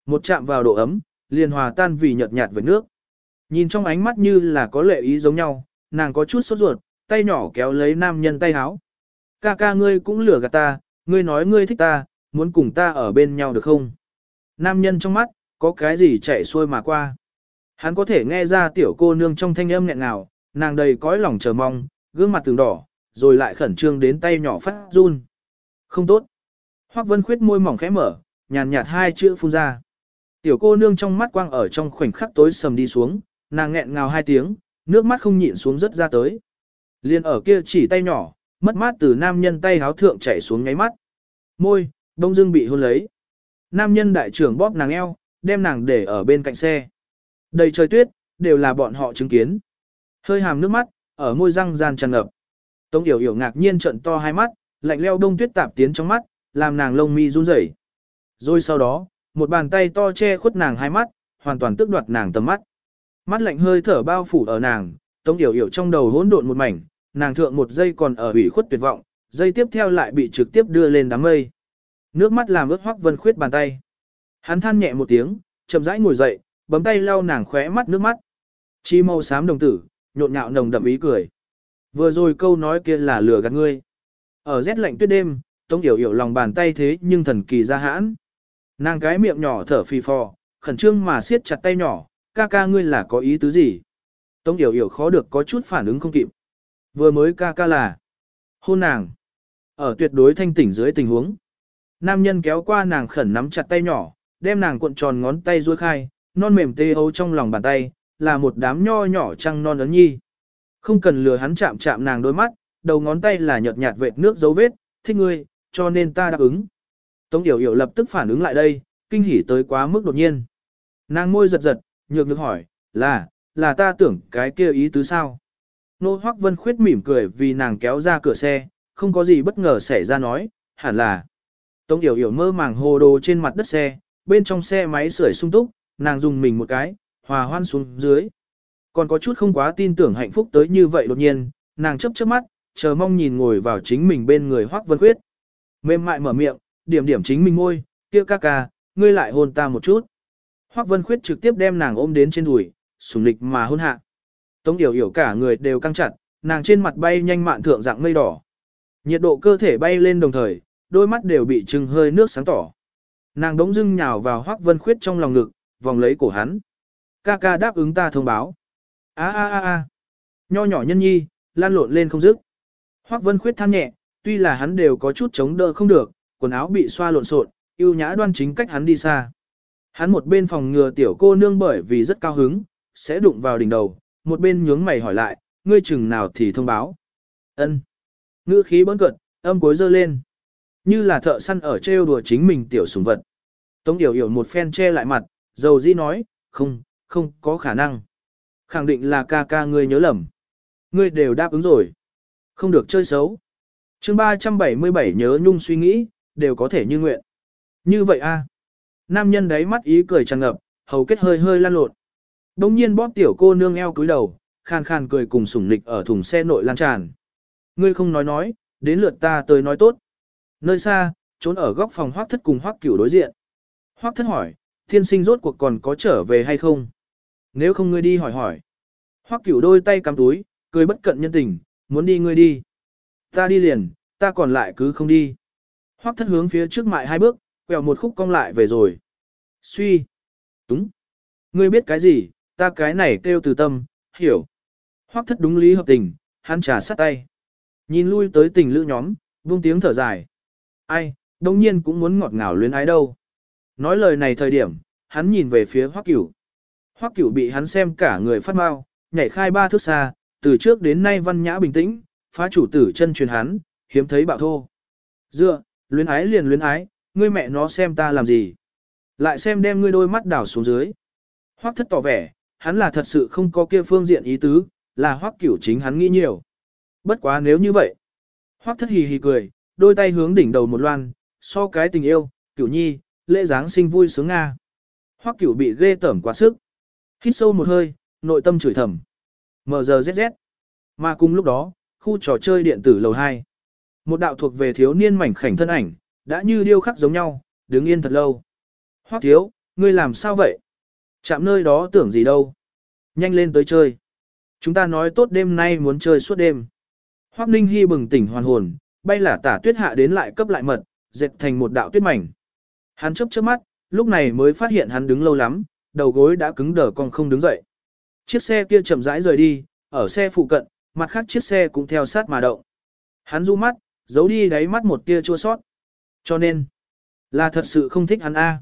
A: Một chạm vào độ ấm, liền hòa tan vì nhợt nhạt với nước. Nhìn trong ánh mắt như là có lệ ý giống nhau, nàng có chút sốt ruột, tay nhỏ kéo lấy nam nhân tay háo. Ca ca ngươi cũng lừa gạt ta, ngươi nói ngươi thích ta, muốn cùng ta ở bên nhau được không? Nam nhân trong mắt, có cái gì chạy xuôi mà qua. Hắn có thể nghe ra tiểu cô nương trong thanh âm nghẹn ngào, nàng đầy cõi lòng chờ mong, gương mặt từng đỏ, rồi lại khẩn trương đến tay nhỏ phát run. Không tốt. Hoắc Vân Khuyết môi mỏng khẽ mở, nhàn nhạt hai chữ phun ra. Tiểu cô nương trong mắt quang ở trong khoảnh khắc tối sầm đi xuống, nàng nghẹn ngào hai tiếng, nước mắt không nhịn xuống rất ra tới. Liên ở kia chỉ tay nhỏ, mất mát từ nam nhân tay háo thượng chảy xuống ngáy mắt. Môi, đông dương bị hôn lấy. Nam nhân đại trưởng bóp nàng eo, đem nàng để ở bên cạnh xe. Đầy trời tuyết, đều là bọn họ chứng kiến. Hơi hàm nước mắt, ở môi răng gian tràn ngập. Tống Yểu Yểu ngạc nhiên trận to hai mắt, lạnh leo đông tuyết tạp tiến trong mắt, làm nàng lông mi run rẩy. Rồi sau đó, một bàn tay to che khuất nàng hai mắt, hoàn toàn tước đoạt nàng tầm mắt. Mắt lạnh hơi thở bao phủ ở nàng, Tống Yểu Yểu trong đầu hỗn độn một mảnh, nàng thượng một giây còn ở ủy khuất tuyệt vọng, giây tiếp theo lại bị trực tiếp đưa lên đám mây. Nước mắt làm ướt Hoắc Vân Khuyết bàn tay. Hắn than nhẹ một tiếng, chậm rãi ngồi dậy, bấm tay lau nàng khóe mắt nước mắt. Chi màu xám đồng tử, nhộn nhạo nồng đậm ý cười. Vừa rồi câu nói kia là lừa gạt ngươi. Ở rét lạnh tuyết đêm, Tống Yểu Yểu lòng bàn tay thế nhưng thần kỳ ra hãn. Nàng cái miệng nhỏ thở phì phò, khẩn trương mà siết chặt tay nhỏ, ca ca ngươi là có ý tứ gì? Tống Yểu Yểu khó được có chút phản ứng không kịp. Vừa mới ca ca là hôn nàng. Ở tuyệt đối thanh tỉnh dưới tình huống. Nam nhân kéo qua nàng khẩn nắm chặt tay nhỏ, đem nàng cuộn tròn ngón tay duỗi khai, non mềm tê ấu trong lòng bàn tay, là một đám nho nhỏ trăng non ấn nhi. Không cần lừa hắn chạm chạm nàng đôi mắt, đầu ngón tay là nhợt nhạt vệt nước dấu vết, thích ngươi, cho nên ta đáp ứng. Tống Yểu Yểu lập tức phản ứng lại đây, kinh hỉ tới quá mức đột nhiên. Nàng môi giật giật, nhược nhược hỏi, là, là ta tưởng cái kia ý tứ sao? Nô Hoắc Vân Khuyết mỉm cười vì nàng kéo ra cửa xe, không có gì bất ngờ xảy ra nói, hẳn là. Tống Yểu Yểu mơ màng hồ đồ trên mặt đất xe, bên trong xe máy sưởi sung túc, nàng dùng mình một cái, hòa hoan xuống dưới. Còn có chút không quá tin tưởng hạnh phúc tới như vậy đột nhiên, nàng chấp chớp mắt, chờ mong nhìn ngồi vào chính mình bên người Hoắc Vân Khuyết. Mềm mại mở miệng, điểm điểm chính mình ngôi, kia ca ca, ngươi lại hôn ta một chút. Hoắc Vân Khuyết trực tiếp đem nàng ôm đến trên đùi, sùng lịch mà hôn hạ. Tống Điểu hiểu cả người đều căng chặt, nàng trên mặt bay nhanh mạn thượng dạng mây đỏ. Nhiệt độ cơ thể bay lên đồng thời, đôi mắt đều bị trừng hơi nước sáng tỏ. Nàng đống dưng nhào vào Hoắc Vân Khuyết trong lòng ngực, vòng lấy cổ hắn. Ca ca đáp ứng ta thông báo. A a a a. Nho nhỏ nhân nhi, lan lộn lên không dứt. Hoắc Vân Khuyết than nhẹ, tuy là hắn đều có chút chống đỡ không được, quần áo bị xoa lộn xộn, yêu nhã đoan chính cách hắn đi xa. Hắn một bên phòng ngừa tiểu cô nương bởi vì rất cao hứng, sẽ đụng vào đỉnh đầu, một bên nhướng mày hỏi lại, ngươi chừng nào thì thông báo. Ân. Ngữ khí bỡn cợt, âm cuối dơ lên. Như là thợ săn ở trêu đùa chính mình tiểu sủng vật. Tống Yểu Yểu một phen che lại mặt, dầu di nói, không, không có khả năng. Khẳng định là ca ca ngươi nhớ lầm. Ngươi đều đáp ứng rồi. Không được chơi xấu. chương 377 nhớ nhung suy nghĩ, đều có thể như nguyện. Như vậy a Nam nhân đấy mắt ý cười tràn ngập, hầu kết hơi hơi lan lộn. Đông nhiên bóp tiểu cô nương eo cúi đầu, khan khan cười cùng sủng nịch ở thùng xe nội lan tràn. Ngươi không nói nói, đến lượt ta tới nói tốt. Nơi xa, trốn ở góc phòng hoác thất cùng hoác cửu đối diện. Hoác thất hỏi, thiên sinh rốt cuộc còn có trở về hay không? Nếu không ngươi đi hỏi hỏi. Hoắc cửu đôi tay cắm túi, cười bất cận nhân tình, muốn đi ngươi đi. Ta đi liền, ta còn lại cứ không đi. Hoắc thất hướng phía trước mại hai bước, quẹo một khúc cong lại về rồi. Suy. Đúng. Ngươi biết cái gì, ta cái này kêu từ tâm, hiểu. Hoắc thất đúng lý hợp tình, hắn trà sát tay. Nhìn lui tới tình lữ nhóm, vung tiếng thở dài. Ai, đông nhiên cũng muốn ngọt ngào luyến ái đâu. Nói lời này thời điểm, hắn nhìn về phía Hoắc Cửu. Hoắc Cửu bị hắn xem cả người phát mau, nhảy khai ba thước xa, từ trước đến nay văn nhã bình tĩnh, phá chủ tử chân truyền hắn, hiếm thấy bạo thô. Dựa, luyến ái liền luyến ái, ngươi mẹ nó xem ta làm gì. Lại xem đem ngươi đôi mắt đảo xuống dưới. Hoắc thất tỏ vẻ, hắn là thật sự không có kia phương diện ý tứ, là Hoắc Cửu chính hắn nghĩ nhiều. Bất quá nếu như vậy. Hoắc thất hì hì cười, đôi tay hướng đỉnh đầu một loan, so cái tình yêu, Cửu nhi, lễ Giáng sinh vui sướng Nga. Hoắc Cửu bị ghê tởm quá sức. Hít sâu một hơi, nội tâm chửi thầm. MGZZ. Mà cùng lúc đó, khu trò chơi điện tử lầu 2. Một đạo thuộc về thiếu niên mảnh khảnh thân ảnh, đã như điêu khắc giống nhau, đứng yên thật lâu. Hoắc thiếu, ngươi làm sao vậy? Chạm nơi đó tưởng gì đâu? Nhanh lên tới chơi. Chúng ta nói tốt đêm nay muốn chơi suốt đêm. Hoắc Ninh Hy bừng tỉnh hoàn hồn, bay là tả tuyết hạ đến lại cấp lại mật, dệt thành một đạo tuyết mảnh. Hắn chớp chớp mắt, lúc này mới phát hiện hắn đứng lâu lắm, đầu gối đã cứng đờ còn không đứng dậy. Chiếc xe kia chậm rãi rời đi, ở xe phụ cận, mặt khác chiếc xe cũng theo sát mà động. Hắn du mắt, giấu đi đáy mắt một tia chua sót. Cho nên, là thật sự không thích hắn a.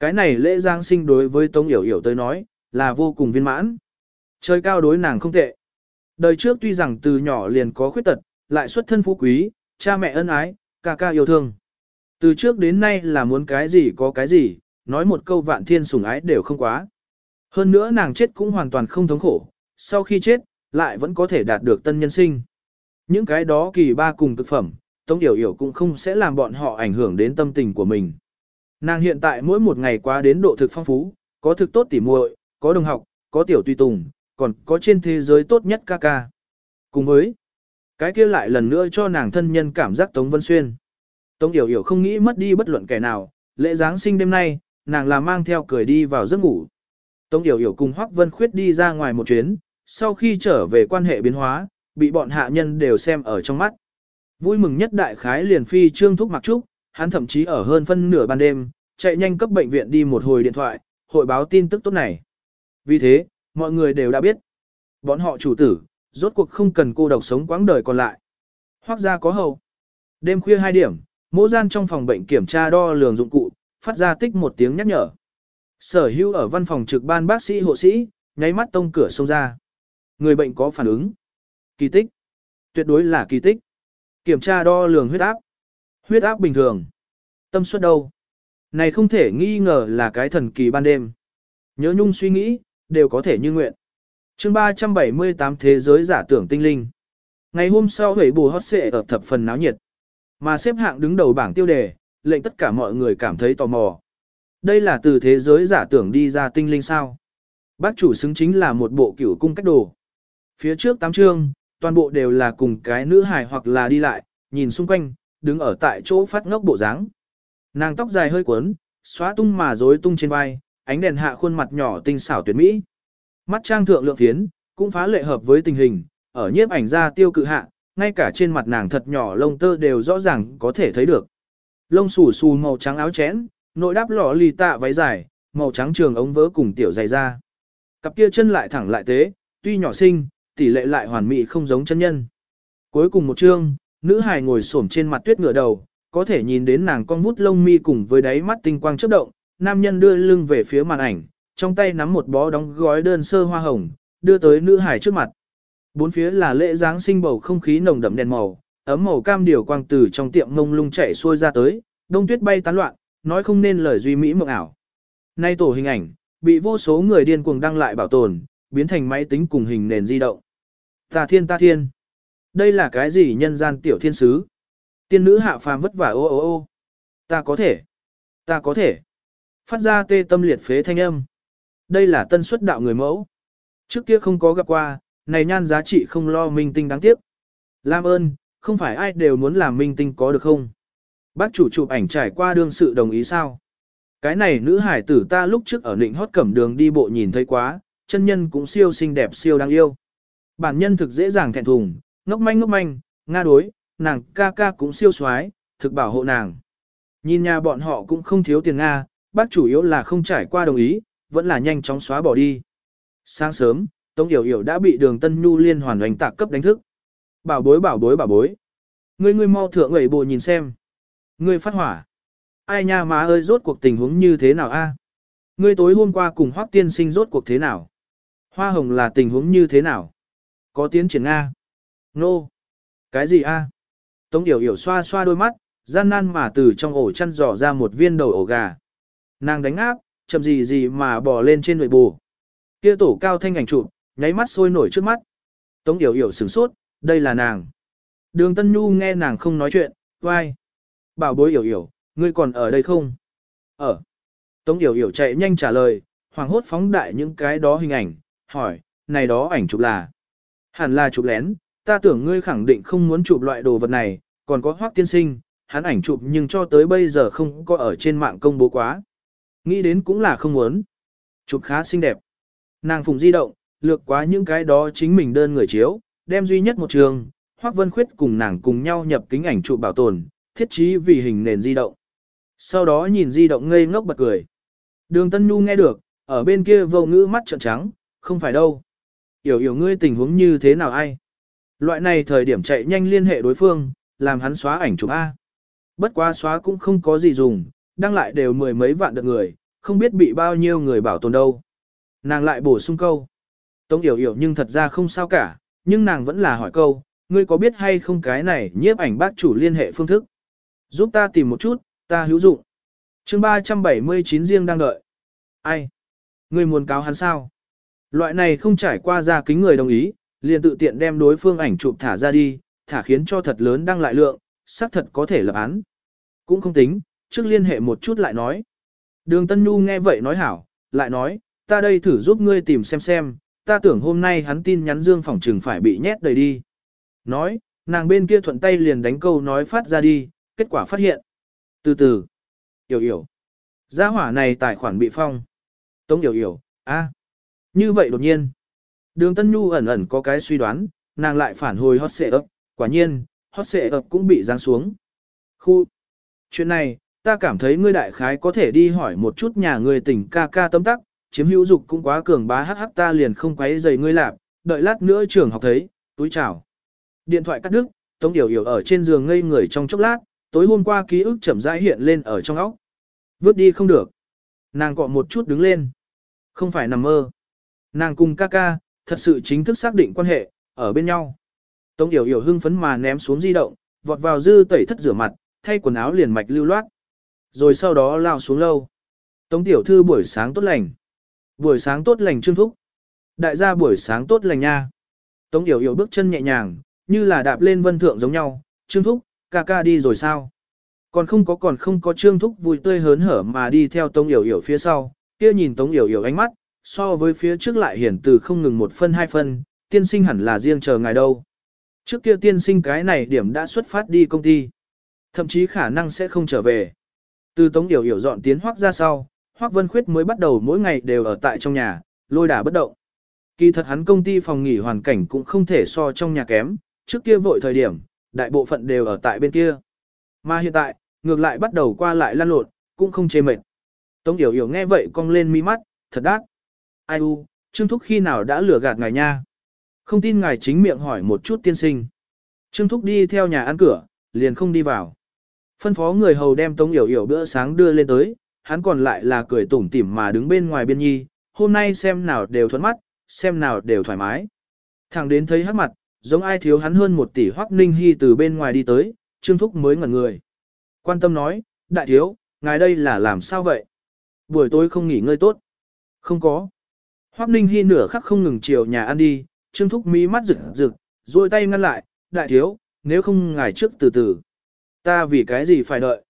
A: Cái này lễ giang sinh đối với Tống Yểu Yểu tới nói, là vô cùng viên mãn. trời cao đối nàng không tệ. Đời trước tuy rằng từ nhỏ liền có khuyết tật, lại xuất thân phú quý, cha mẹ ân ái, ca ca yêu thương. Từ trước đến nay là muốn cái gì có cái gì, nói một câu vạn thiên sủng ái đều không quá. Hơn nữa nàng chết cũng hoàn toàn không thống khổ, sau khi chết, lại vẫn có thể đạt được tân nhân sinh. Những cái đó kỳ ba cùng thực phẩm, Tống Yểu Yểu cũng không sẽ làm bọn họ ảnh hưởng đến tâm tình của mình. Nàng hiện tại mỗi một ngày qua đến độ thực phong phú, có thực tốt tỉ muội, có đồng học, có tiểu tùy tùng, còn có trên thế giới tốt nhất ca ca. Cùng với, cái kia lại lần nữa cho nàng thân nhân cảm giác Tống Vân Xuyên. Tống Yểu Yểu không nghĩ mất đi bất luận kẻ nào, lễ Giáng sinh đêm nay, nàng là mang theo cười đi vào giấc ngủ. Tống Yểu Yểu cùng Hoắc Vân Khuyết đi ra ngoài một chuyến, sau khi trở về quan hệ biến hóa, bị bọn hạ nhân đều xem ở trong mắt. Vui mừng nhất đại khái liền phi trương thúc mặc trúc, hắn thậm chí ở hơn phân nửa ban đêm, chạy nhanh cấp bệnh viện đi một hồi điện thoại, hội báo tin tức tốt này. Vì thế, mọi người đều đã biết. Bọn họ chủ tử, rốt cuộc không cần cô độc sống quãng đời còn lại. Hoác ra có hầu. Đêm khuya 2 điểm, mỗi gian trong phòng bệnh kiểm tra đo lường dụng cụ, phát ra tích một tiếng nhắc nhở. Sở hữu ở văn phòng trực ban bác sĩ hộ sĩ, nháy mắt tông cửa xông ra. Người bệnh có phản ứng. Kỳ tích. Tuyệt đối là kỳ tích. Kiểm tra đo lường huyết áp. Huyết áp bình thường. Tâm suất đâu? Này không thể nghi ngờ là cái thần kỳ ban đêm. Nhớ nhung suy nghĩ, đều có thể như nguyện. chương 378 Thế giới giả tưởng tinh linh. Ngày hôm sau hủy bù hót xệ ở thập phần náo nhiệt. Mà xếp hạng đứng đầu bảng tiêu đề, lệnh tất cả mọi người cảm thấy tò mò. Đây là từ thế giới giả tưởng đi ra tinh linh sao. Bác chủ xứng chính là một bộ cửu cung cách đồ. Phía trước tám chương, toàn bộ đều là cùng cái nữ hài hoặc là đi lại, nhìn xung quanh, đứng ở tại chỗ phát ngốc bộ dáng. Nàng tóc dài hơi cuốn, xóa tung mà rối tung trên vai, ánh đèn hạ khuôn mặt nhỏ tinh xảo tuyệt mỹ. Mắt trang thượng lượng phiến, cũng phá lệ hợp với tình hình, ở nhiếp ảnh ra tiêu cự hạ, ngay cả trên mặt nàng thật nhỏ lông tơ đều rõ ràng có thể thấy được. Lông xù xù màu trắng áo chén, nội đáp lọ lì tạ váy dài, màu trắng trường ống vớ cùng tiểu dày da. Cặp kia chân lại thẳng lại tế, tuy nhỏ xinh, tỷ lệ lại hoàn mỹ không giống chân nhân. Cuối cùng một chương, nữ hài ngồi xổm trên mặt tuyết ngựa đầu, có thể nhìn đến nàng con vút lông mi cùng với đáy mắt tinh quang chớp động, nam nhân đưa lưng về phía màn ảnh, trong tay nắm một bó đóng gói đơn sơ hoa hồng, đưa tới nữ hải trước mặt. Bốn phía là lễ giáng sinh bầu không khí nồng đậm đèn màu, ấm màu cam điều quang từ trong tiệm ngông lung chảy xuôi ra tới, đông tuyết bay tán loạn, nói không nên lời duy mỹ mộng ảo. Nay tổ hình ảnh, bị vô số người điên cuồng đăng lại bảo tồn, biến thành máy tính cùng hình nền di động. Ta thiên ta thiên. Đây là cái gì nhân gian tiểu thiên sứ? Tiên nữ hạ phàm vất vả ô ô ô. Ta có thể. Ta có thể. Phát ra tê tâm liệt phế thanh âm. Đây là tân xuất đạo người mẫu. Trước kia không có gặp qua, này nhan giá trị không lo minh tinh đáng tiếc. Làm ơn, không phải ai đều muốn làm minh tinh có được không? Bác chủ chụp ảnh trải qua đương sự đồng ý sao? Cái này nữ hải tử ta lúc trước ở định hót cẩm đường đi bộ nhìn thấy quá, chân nhân cũng siêu xinh đẹp siêu đáng yêu. Bản nhân thực dễ dàng thẹn thùng, Ngốc manh ngốc manh, Nga đối, nàng ca ca cũng siêu xoái, thực bảo hộ nàng. Nhìn nhà bọn họ cũng không thiếu tiền Nga, bác chủ yếu là không trải qua đồng ý, vẫn là nhanh chóng xóa bỏ đi. Sáng sớm, Tống Yểu Yểu đã bị đường Tân Nhu liên hoàn hoành tạc cấp đánh thức. Bảo bối bảo bối bảo bối. Ngươi ngươi mau thượng ngẩy bộ nhìn xem. Ngươi phát hỏa. Ai nha má ơi rốt cuộc tình huống như thế nào a? Ngươi tối hôm qua cùng Hoắc tiên sinh rốt cuộc thế nào? Hoa hồng là tình huống như thế nào? Có tiến triển Nga? Nô. No. Cái gì a? Tống Yểu Yểu xoa xoa đôi mắt, gian nan mà từ trong ổ chăn dò ra một viên đầu ổ gà. Nàng đánh áp, chậm gì gì mà bò lên trên người bù. Kia tổ cao thanh ảnh chụp, nháy mắt sôi nổi trước mắt. Tống Yểu Yểu sửng sốt, đây là nàng. Đường Tân Nhu nghe nàng không nói chuyện, vai. Bảo bối Yểu Yểu, ngươi còn ở đây không? Ở. Tống Yểu Yểu chạy nhanh trả lời, hoàng hốt phóng đại những cái đó hình ảnh, hỏi, này đó ảnh chụp là. Hẳn là chụp lén, ta tưởng ngươi khẳng định không muốn chụp loại đồ vật này, còn có hoác tiên sinh, hắn ảnh chụp nhưng cho tới bây giờ không có ở trên mạng công bố quá. Nghĩ đến cũng là không muốn. Chụp khá xinh đẹp. Nàng phùng di động, lược quá những cái đó chính mình đơn người chiếu, đem duy nhất một trường, Hoắc Vân Khuyết cùng nàng cùng nhau nhập kính ảnh chụp bảo tồn, thiết trí vì hình nền di động. Sau đó nhìn di động ngây ngốc bật cười. Đường Tân Nhu nghe được, ở bên kia vô ngữ mắt trợn trắng, không phải đâu. Yểu hiểu ngươi tình huống như thế nào ai? Loại này thời điểm chạy nhanh liên hệ đối phương, làm hắn xóa ảnh chụp A. Bất quá xóa cũng không có gì dùng, đăng lại đều mười mấy vạn được người, không biết bị bao nhiêu người bảo tồn đâu. Nàng lại bổ sung câu. Tống yểu hiểu nhưng thật ra không sao cả, nhưng nàng vẫn là hỏi câu, ngươi có biết hay không cái này nhiếp ảnh bác chủ liên hệ phương thức. Giúp ta tìm một chút, ta hữu dụng. chương 379 riêng đang đợi. Ai? Ngươi muốn cáo hắn sao? Loại này không trải qua ra kính người đồng ý, liền tự tiện đem đối phương ảnh chụp thả ra đi, thả khiến cho thật lớn đăng lại lượng, xác thật có thể lập án. Cũng không tính, trước liên hệ một chút lại nói. Đường Tân Nhu nghe vậy nói hảo, lại nói, ta đây thử giúp ngươi tìm xem xem, ta tưởng hôm nay hắn tin nhắn Dương phòng trừng phải bị nhét đầy đi. Nói, nàng bên kia thuận tay liền đánh câu nói phát ra đi, kết quả phát hiện. Từ từ, hiểu hiểu. Gia hỏa này tài khoản bị phong. Tống hiểu hiểu, a như vậy đột nhiên. Đường Tân Nhu ẩn ẩn có cái suy đoán, nàng lại phản hồi hot xệ ấp, quả nhiên, hot xệ ấp cũng bị giáng xuống. Khu. Chuyện này, ta cảm thấy ngươi đại khái có thể đi hỏi một chút nhà người tỉnh ca ca tâm tắc, chiếm hữu dục cũng quá cường bá hắc hắc ta liền không quấy giày ngươi lạp, đợi lát nữa trường học thấy, túi chào. Điện thoại cắt đứt, Tống Điều Điểu ở trên giường ngây người trong chốc lát, tối hôm qua ký ức chậm rãi hiện lên ở trong óc. Vứt đi không được. Nàng cọ một chút đứng lên. Không phải nằm mơ. Nàng cùng ca ca, thật sự chính thức xác định quan hệ, ở bên nhau. Tống Yểu Yểu hưng phấn mà ném xuống di động, vọt vào dư tẩy thất rửa mặt, thay quần áo liền mạch lưu loát. Rồi sau đó lao xuống lâu. Tống Tiểu Thư buổi sáng tốt lành. Buổi sáng tốt lành trương thúc. Đại gia buổi sáng tốt lành nha. Tống Yểu Yểu bước chân nhẹ nhàng, như là đạp lên vân thượng giống nhau. Trương thúc, ca ca đi rồi sao? Còn không có còn không có trương thúc vui tươi hớn hở mà đi theo Tống Yểu Yểu phía sau. Kia nhìn Tống Yểu Yểu ánh mắt, so với phía trước lại hiển từ không ngừng một phân hai phân, tiên sinh hẳn là riêng chờ ngài đâu. Trước kia tiên sinh cái này điểm đã xuất phát đi công ty. Thậm chí khả năng sẽ không trở về. Từ Tống Yểu Yểu dọn tiến hoác ra sau, Hoắc Vân Khuyết mới bắt đầu mỗi ngày đều ở tại trong nhà, lôi đả bất động. Kỳ thật hắn công ty phòng nghỉ hoàn cảnh cũng không thể so trong nhà kém, trước kia vội thời điểm, đại bộ phận đều ở tại bên kia. Mà hiện tại, ngược lại bắt đầu qua lại lăn lộn, cũng không chê mệt. Tống Yểu Yểu nghe vậy cong lên mi mắt, thật đắt. Ai u, Trương Thúc khi nào đã lừa gạt ngài nha? Không tin ngài chính miệng hỏi một chút tiên sinh. Trương Thúc đi theo nhà ăn cửa, liền không đi vào. Phân phó người hầu đem Tống Yểu Yểu bữa sáng đưa lên tới, hắn còn lại là cười tủm tỉm mà đứng bên ngoài biên nhi, hôm nay xem nào đều thuận mắt, xem nào đều thoải mái. Thẳng đến thấy hắc mặt, giống ai thiếu hắn hơn một tỷ hoắc ninh hy từ bên ngoài đi tới, trương thúc mới ngẩn người. Quan tâm nói, đại thiếu, ngài đây là làm sao vậy? Buổi tối không nghỉ ngơi tốt. Không có. Hoắc ninh hy nửa khắc không ngừng chiều nhà ăn đi, trương thúc mí mắt rực rực, rồi tay ngăn lại, đại thiếu, nếu không ngài trước từ từ. Ta vì cái gì phải đợi?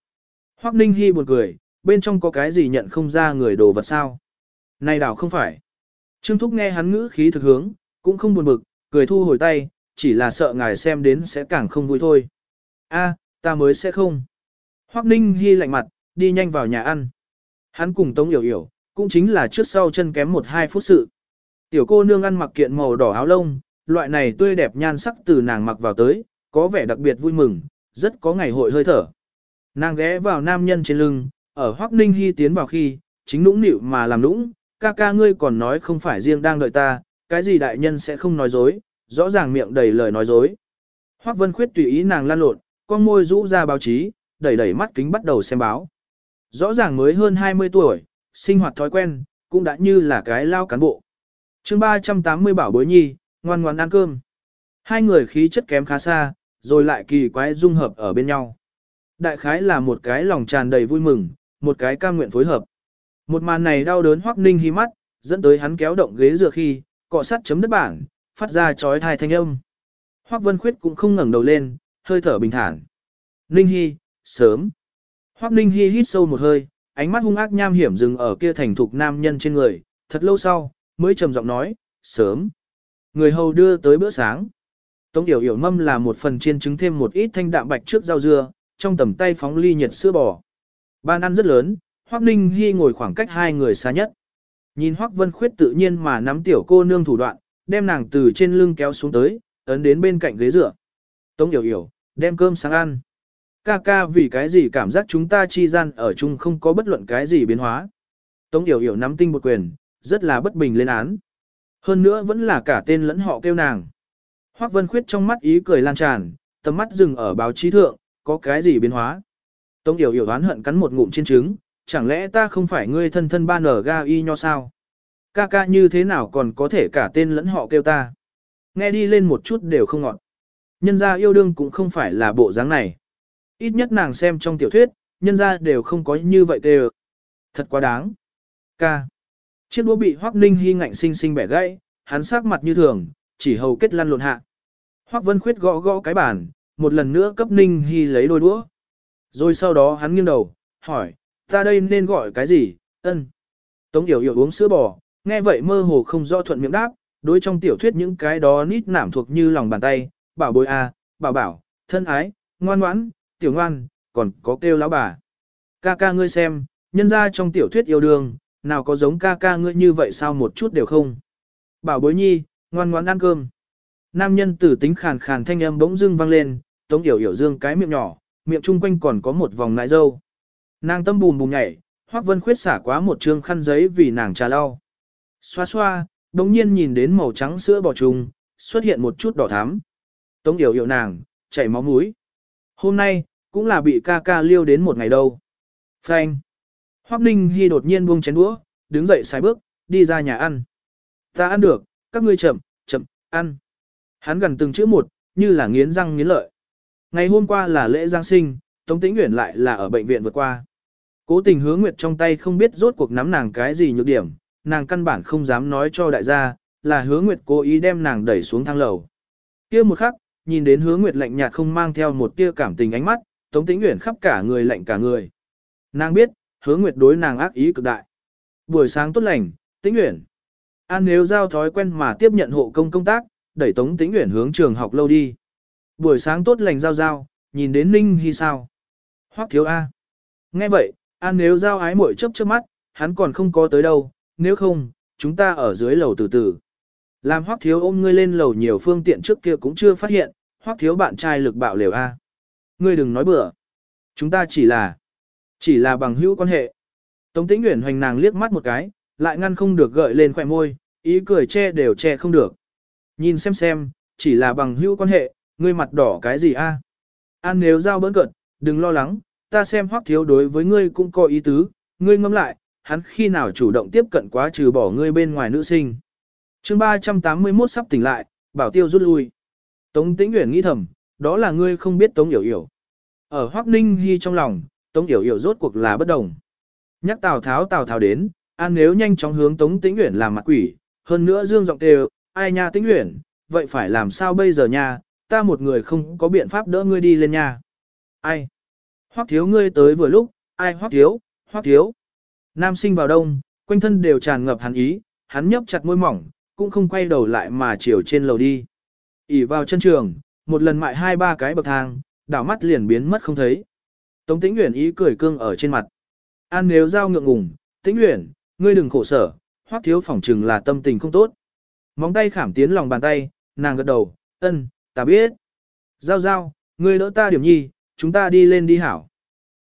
A: Hoắc ninh hy buồn cười, bên trong có cái gì nhận không ra người đồ vật sao. Này đảo không phải. Trương Thúc nghe hắn ngữ khí thực hướng, cũng không buồn bực, cười thu hồi tay, chỉ là sợ ngài xem đến sẽ càng không vui thôi. A, ta mới sẽ không. Hoắc Ninh Hi lạnh mặt, đi nhanh vào nhà ăn. Hắn cùng Tống Yểu Yểu, cũng chính là trước sau chân kém một hai phút sự. Tiểu cô nương ăn mặc kiện màu đỏ áo lông, Loại này tươi đẹp nhan sắc từ nàng mặc vào tới, có vẻ đặc biệt vui mừng, rất có ngày hội hơi thở. Nàng ghé vào nam nhân trên lưng, ở Hoắc Ninh Hy tiến vào khi, chính nũng nịu mà làm nũng, ca ca ngươi còn nói không phải riêng đang đợi ta, cái gì đại nhân sẽ không nói dối, rõ ràng miệng đầy lời nói dối. Hoắc Vân Khuyết tùy ý nàng lan lộn, con môi rũ ra báo chí, đẩy đẩy mắt kính bắt đầu xem báo. Rõ ràng mới hơn 20 tuổi, sinh hoạt thói quen, cũng đã như là cái lao cán bộ. chương 380 bảo bối nhi, ngoan ngoan ăn cơm. Hai người khí chất kém khá xa, rồi lại kỳ quái dung hợp ở bên nhau. Đại khái là một cái lòng tràn đầy vui mừng, một cái cam nguyện phối hợp. Một màn này đau đớn hoắc ninh hí mắt, dẫn tới hắn kéo động ghế dựa khi, cọ sắt chấm đất bảng, phát ra chói thai thanh âm. Hoắc Vân Khuyết cũng không ngẩng đầu lên, hơi thở bình thản. Ninh Hi, sớm. Hoắc Ninh Hi hít sâu một hơi, ánh mắt hung ác nham hiểm dừng ở kia thành thục nam nhân trên người, thật lâu sau, mới trầm giọng nói, sớm. Người hầu đưa tới bữa sáng. Tống Yểu Yểu mâm là một phần chiên trứng thêm một ít thanh đạm bạch trước rau dưa, trong tầm tay phóng ly nhiệt sữa bò. Ban ăn rất lớn, Hoắc Ninh Hi ngồi khoảng cách hai người xa nhất. Nhìn Hoắc Vân Khuyết tự nhiên mà nắm tiểu cô nương thủ đoạn, đem nàng từ trên lưng kéo xuống tới, ấn đến bên cạnh ghế dựa. Tống Yểu Yểu, đem cơm sáng ăn. Ca ca vì cái gì cảm giác chúng ta chi gian ở chung không có bất luận cái gì biến hóa. Tống Yểu Yểu nắm tinh một quyền, rất là bất bình lên án. Hơn nữa vẫn là cả tên lẫn họ kêu nàng. Hoắc Vân Khuyết trong mắt ý cười lan tràn, tầm mắt dừng ở báo chí thượng, có cái gì biến hóa. Tống Yểu Yểu đoán hận cắn một ngụm trên trứng, chẳng lẽ ta không phải ngươi thân thân ba nở ga y nho sao? Ca ca như thế nào còn có thể cả tên lẫn họ kêu ta? Nghe đi lên một chút đều không ngọt. Nhân gia yêu đương cũng không phải là bộ dáng này. Ít nhất nàng xem trong tiểu thuyết, nhân gia đều không có như vậy tê ờ. Thật quá đáng. Ca. Chiếc đũa bị Hoắc Ninh Hi ngạnh sinh sinh bẻ gãy, hắn sắc mặt như thường, chỉ hầu kết lăn lộn hạ. Hoắc Vân Khuyết gõ gõ cái bàn, một lần nữa cấp Ninh Hi lấy đôi đũa. Rồi sau đó hắn nghiêng đầu, hỏi, ta đây nên gọi cái gì, ân. Tống Yểu Yểu uống sữa bò, nghe vậy mơ hồ không rõ thuận miệng đáp, đối trong tiểu thuyết những cái đó nít nảm thuộc như lòng bàn tay, bảo bối a, bảo bảo, thân ái, ngoan ngoãn, tiểu ngoan, còn có kêu lão bà. Ca ca ngươi xem, nhân ra trong tiểu thuyết yêu đương, nào có giống ca ca ngươi như vậy sao một chút đều không. Bảo bối nhi, ngoan ngoãn ăn cơm. Nam nhân tử tính khàn khàn thanh âm bỗng dưng vang lên, tống yểu yểu dương cái miệng nhỏ, miệng chung quanh còn có một vòng nại dâu. Nàng tâm bùm bùm nhảy, Hoắc Vân Khuyết xả quá một trương khăn giấy vì nàng trà lau. Xoa xoa, đống nhiên nhìn đến màu trắng sữa bò trùng, xuất hiện một chút đỏ thắm. Tống yểu yểu nàng, chảy máu mũi. Hôm nay, cũng là bị ca ca liêu đến một ngày đâu. Frank. Hoắc Ninh Hi đột nhiên buông chén đũa, đứng dậy sai bước, đi ra nhà ăn. Ta ăn được, các ngươi chậm, chậm, ăn. Hắn gần từng chữ một, như là nghiến răng nghiến lợi. Ngày hôm qua là lễ Giáng sinh, Tống Tĩnh Uyển lại là ở bệnh viện vượt qua. Cố tình hứa nguyệt trong tay không biết rốt cuộc nắm nàng cái gì nhược điểm, nàng căn bản không dám nói cho đại gia, là hứa nguyệt cố ý đem nàng đẩy xuống thang lầu. kia một khắc, nhìn đến hứa nguyệt lạnh nhạt không mang theo một tia cảm tình ánh mắt, Tống Tĩnh Uyển khắp cả người lạnh cả người. Nàng biết, hứa nguyệt đối nàng ác ý cực đại. Buổi sáng tốt lành, Tĩnh Uyển. An nếu giao thói quen mà tiếp nhận hộ công công tác, đẩy Tống Tĩnh Uyển hướng trường học lâu đi. Buổi sáng tốt lành giao giao, nhìn đến Ninh Hy sao. Hoắc thiếu A. Nghe vậy, An nếu giao ái muội chớp chớp mắt, hắn còn không có tới đâu, nếu không, chúng ta ở dưới lầu từ từ. Làm Hoắc thiếu ôm ngươi lên lầu nhiều phương tiện trước kia cũng chưa phát hiện, Hoắc thiếu bạn trai lực bạo lều A. Ngươi đừng nói bừa. Chúng ta chỉ là, chỉ là bằng hữu quan hệ. Tống tĩnh nguyện hoành nàng liếc mắt một cái, lại ngăn không được gợi lên khỏe môi, ý cười che đều che không được. Nhìn xem xem, chỉ là bằng hữu quan hệ, ngươi mặt đỏ cái gì a? An nếu giao bỡn cận, đừng lo lắng, ta xem hoắc thiếu đối với ngươi cũng có ý tứ, ngươi ngâm lại, hắn khi nào chủ động tiếp cận quá trừ bỏ ngươi bên ngoài nữ sinh. chương 381 sắp tỉnh lại, bảo tiêu rút lui. Tống tĩnh nguyện nghĩ thầm, đó là ngươi không biết Tống Yểu Yểu. Ở Hoắc Ninh Hy trong lòng, Tống Yểu Yểu rốt cuộc là bất đồng. Nhắc Tào Tháo Tào Tháo đến, An nếu nhanh chóng hướng Tống Tĩnh Uyển làm mặt quỷ, hơn nữa dương giọng đều, ai nha Tĩnh Uyển, vậy phải làm sao bây giờ nha, ta một người không có biện pháp đỡ ngươi đi lên nha. Ai? Hoắc thiếu ngươi tới vừa lúc, ai Hoắc thiếu, Hoắc thiếu. Nam sinh vào đông, quanh thân đều tràn ngập hắn ý, hắn nhấp chặt môi mỏng, cũng không quay đầu lại mà chiều trên lầu đi. ỉ vào chân trường, một lần mại hai ba cái bậc thang, đảo mắt liền biến mất không thấy. Tống Tĩnh Uyển ý cười cương ở trên mặt. An nếu giao ngượng ngùng, Tĩnh Uyển, ngươi đừng khổ sở, Hoắc thiếu phỏng chừng là tâm tình không tốt. Móng tay khảm tiến lòng bàn tay, nàng gật đầu, ân, ta biết. Giao giao, ngươi đỡ ta điểm nhi, chúng ta đi lên đi hảo.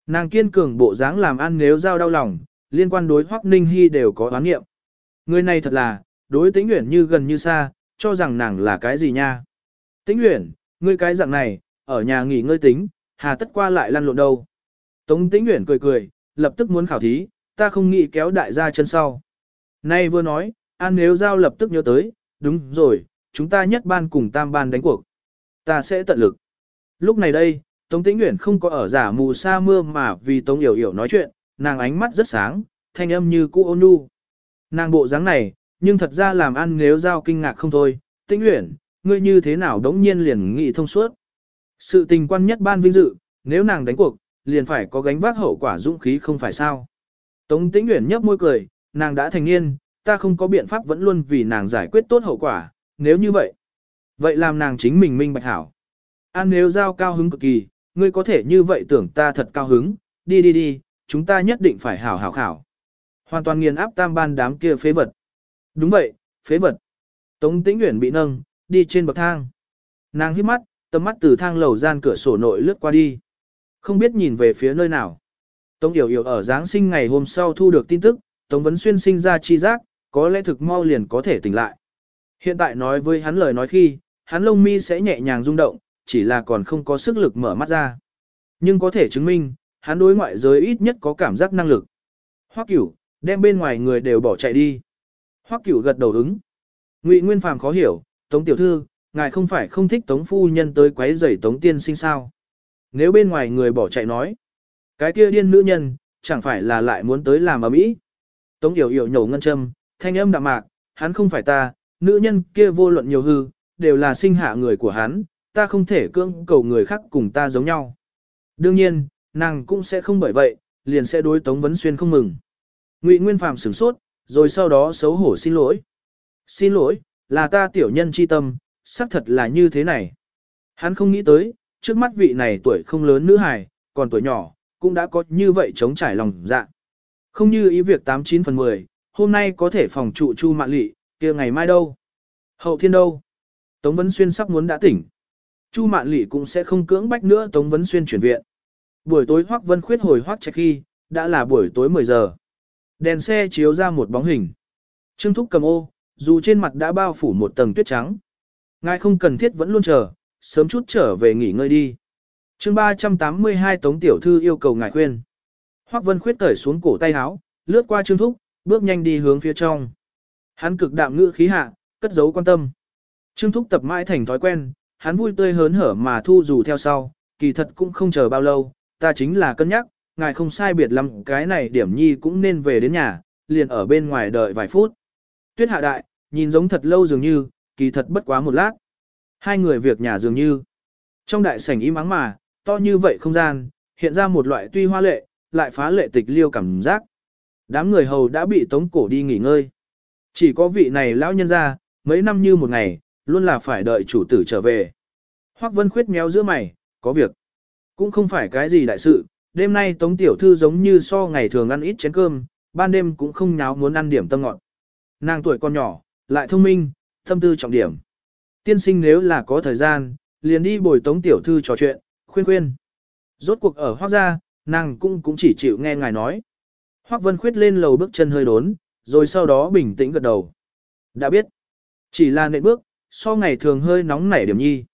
A: Nàng kiên cường bộ dáng làm ăn nếu giao đau lòng, liên quan đối Hoắc Ninh Hy đều có oán nghiệm. Người này thật là, đối tĩnh Uyển như gần như xa, cho rằng nàng là cái gì nha. Tĩnh Uyển, ngươi cái dạng này, ở nhà nghỉ ngơi tính, hà tất qua lại lăn lộn đâu. Tống tĩnh nguyện cười cười, lập tức muốn khảo thí, ta không nghĩ kéo đại gia chân sau. Nay vừa nói, An nếu giao lập tức nhớ tới, đúng rồi, chúng ta nhất ban cùng tam ban đánh cuộc. Ta sẽ tận lực. Lúc này đây, Tống Tĩnh Nguyễn không có ở giả mù sa mưa mà vì Tống Yểu Yểu nói chuyện, nàng ánh mắt rất sáng, thanh âm như cũ ôn nhu. Nàng bộ dáng này, nhưng thật ra làm an nếu giao kinh ngạc không thôi, Tĩnh Nguyễn, ngươi như thế nào đống nhiên liền nghị thông suốt. Sự tình quan nhất ban vinh dự, nếu nàng đánh cuộc, liền phải có gánh vác hậu quả dũng khí không phải sao. Tống Tĩnh nguyện nhấp môi cười, nàng đã thành niên, ta không có biện pháp vẫn luôn vì nàng giải quyết tốt hậu quả, nếu như vậy. Vậy làm nàng chính mình minh bạch hảo. An nếu giao cao hứng cực kỳ, ngươi có thể như vậy tưởng ta thật cao hứng, đi đi đi, chúng ta nhất định phải hảo hảo khảo. Hoàn toàn nghiền áp tam ban đám kia phế vật. Đúng vậy, phế vật. Tống tĩnh nguyện bị nâng, đi trên bậc thang. Nàng hít mắt, tầm mắt từ thang lầu gian cửa sổ nội lướt qua đi. Không biết nhìn về phía nơi nào. Tống Yểu Yểu ở Giáng sinh ngày hôm sau thu được tin tức, Tống Vấn Xuyên sinh ra chi giác, có lẽ thực mau liền có thể tỉnh lại. Hiện tại nói với hắn lời nói khi, hắn lông mi sẽ nhẹ nhàng rung động, chỉ là còn không có sức lực mở mắt ra. Nhưng có thể chứng minh, hắn đối ngoại giới ít nhất có cảm giác năng lực. Hoắc Cửu, đem bên ngoài người đều bỏ chạy đi. Hoắc Cửu gật đầu ứng. Ngụy Nguyên Phàm khó hiểu, Tống tiểu thư, ngài không phải không thích Tống phu nhân tới quấy rầy Tống tiên sinh sao? Nếu bên ngoài người bỏ chạy nói, cái kia điên nữ nhân, chẳng phải là lại muốn tới làm ở mỹ? Tống Yểu Yểu nhổ ngân châm, thanh âm đạm mạc, hắn không phải ta, nữ nhân kia vô luận nhiều hư, đều là sinh hạ người của hắn, ta không thể cưỡng cầu người khác cùng ta giống nhau. Đương nhiên, nàng cũng sẽ không bởi vậy, liền sẽ đối Tống Vấn Xuyên không mừng. Ngụy Nguyên Phạm sửng sốt, rồi sau đó xấu hổ xin lỗi. Xin lỗi, là ta tiểu nhân chi tâm, xác thật là như thế này. Hắn không nghĩ tới, trước mắt vị này tuổi không lớn nữ hài, còn tuổi nhỏ, cũng đã có như vậy chống trải lòng dạ. Không như ý việc 89 phần 10, hôm nay có thể phòng trụ chu mạng lị, kia ngày mai đâu? Hậu thiên đâu? Tống Vấn Xuyên sắp muốn đã tỉnh. Chu Mạn Lệ cũng sẽ không cưỡng bách nữa Tống Vấn Xuyên chuyển viện. Buổi tối Hoắc Vân Khuyết hồi Hoắc Trạch khi, đã là buổi tối 10 giờ. Đèn xe chiếu ra một bóng hình. Trương Thúc cầm ô, dù trên mặt đã bao phủ một tầng tuyết trắng. Ngài không cần thiết vẫn luôn chờ, sớm chút trở về nghỉ ngơi đi. chương 382 Tống Tiểu Thư yêu cầu ngài khuyên. Hoắc Vân Khuyết cởi xuống cổ tay áo, lướt qua Trương Thúc, bước nhanh đi hướng phía trong. Hắn cực đạm ngữ khí hạ, cất giấu quan tâm. Trương Thúc tập mãi thành thói quen, hắn vui tươi hớn hở mà thu dù theo sau, kỳ thật cũng không chờ bao lâu, ta chính là cân nhắc, ngài không sai biệt lắm cái này điểm nhi cũng nên về đến nhà, liền ở bên ngoài đợi vài phút. Tuyết hạ đại, nhìn giống thật lâu dường như, kỳ thật bất quá một lát. Hai người việc nhà dường như. Trong đại sảnh im ắng mà, to như vậy không gian, hiện ra một loại tuy hoa lệ, lại phá lệ tịch liêu cảm giác. Đám người hầu đã bị tống cổ đi nghỉ ngơi. Chỉ có vị này lão nhân ra, mấy năm như một ngày, luôn là phải đợi chủ tử trở về. Hoắc Vân Khuyết méo giữa mày, có việc. Cũng không phải cái gì đại sự, đêm nay Tống Tiểu Thư giống như so ngày thường ăn ít chén cơm, ban đêm cũng không nháo muốn ăn điểm tâm ngọt. Nàng tuổi còn nhỏ, lại thông minh, tâm tư trọng điểm. Tiên sinh nếu là có thời gian, liền đi bồi Tống Tiểu Thư trò chuyện, khuyên khuyên. Rốt cuộc ở hoác gia, nàng cũng cũng chỉ chịu nghe ngài nói. Hoắc Vân Khuyết lên lầu bước chân hơi đốn, rồi sau đó bình tĩnh gật đầu. Đã biết. Chỉ là nệm bước, so ngày thường hơi nóng nảy điểm nhi.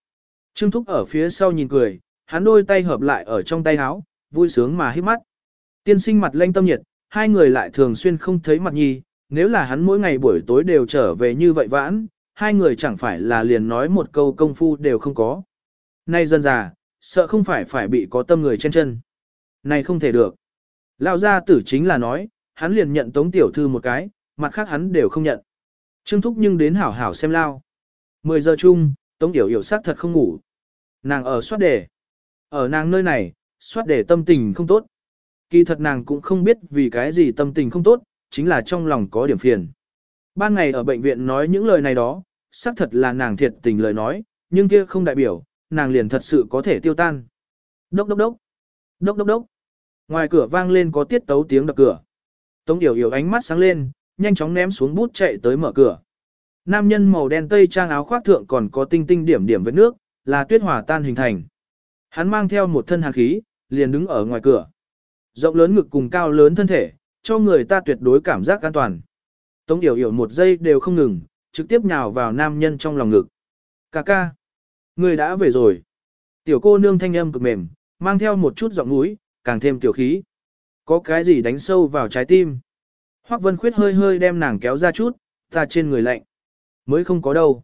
A: Trương Thúc ở phía sau nhìn cười, hắn đôi tay hợp lại ở trong tay áo, vui sướng mà hít mắt. Tiên sinh mặt lanh tâm nhiệt, hai người lại thường xuyên không thấy mặt nhi, nếu là hắn mỗi ngày buổi tối đều trở về như vậy vãn, hai người chẳng phải là liền nói một câu công phu đều không có. Nay dân già, sợ không phải phải bị có tâm người trên chân. Này không thể được. Lão gia tử chính là nói, hắn liền nhận tống tiểu thư một cái, mặt khác hắn đều không nhận. Trương Thúc nhưng đến hảo hảo xem lao. 10 giờ chung, Tống Yểu Yểu sắc thật không ngủ. Nàng ở soát đề. Ở nàng nơi này, soát đề tâm tình không tốt. Kỳ thật nàng cũng không biết vì cái gì tâm tình không tốt, chính là trong lòng có điểm phiền. Ban ngày ở bệnh viện nói những lời này đó, xác thật là nàng thiệt tình lời nói, nhưng kia không đại biểu, nàng liền thật sự có thể tiêu tan. Đốc đốc đốc. Đốc đốc đốc. Ngoài cửa vang lên có tiết tấu tiếng đập cửa. Tống Yểu Yểu ánh mắt sáng lên, nhanh chóng ném xuống bút chạy tới mở cửa. nam nhân màu đen tây trang áo khoác thượng còn có tinh tinh điểm điểm với nước, là tuyết hòa tan hình thành. Hắn mang theo một thân hàn khí, liền đứng ở ngoài cửa. Rộng lớn ngực cùng cao lớn thân thể, cho người ta tuyệt đối cảm giác an toàn. Tống Yểu Yểu một giây đều không ngừng, trực tiếp nhào vào nam nhân trong lòng ngực. Cà ca, người đã về rồi. Tiểu cô nương thanh âm cực mềm, mang theo một chút giọng núi, càng thêm tiểu khí. Có cái gì đánh sâu vào trái tim. Hoắc Vân Khuyết hơi hơi đem nàng kéo ra chút, ta trên người lạnh. Mới không có đâu.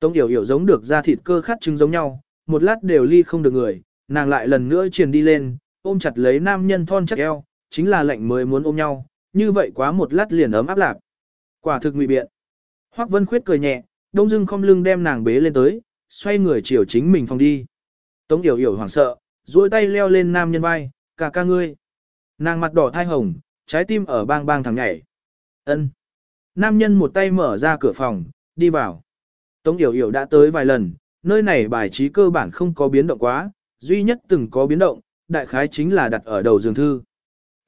A: Tống Yểu Yểu giống được da thịt cơ khát trứng giống nhau, một lát đều ly không được người, nàng lại lần nữa truyền đi lên, ôm chặt lấy nam nhân thon chắc eo, chính là lệnh mới muốn ôm nhau, như vậy quá một lát liền ấm áp lạc. Quả thực ngụy biện. Hoắc Vân Khuyết cười nhẹ, đông dưng không lưng đem nàng bế lên tới, xoay người chiều chính mình phòng đi. Tống Yểu Yểu hoảng sợ, duỗi tay leo lên nam nhân vai, cả ca ngươi. Nàng mặt đỏ thai hồng, trái tim ở bang bang thẳng nhảy. Ân. Nam nhân một tay mở ra cửa phòng, đi vào. Tống Yểu Yểu đã tới vài lần, nơi này bài trí cơ bản không có biến động quá, duy nhất từng có biến động, đại khái chính là đặt ở đầu giường thư.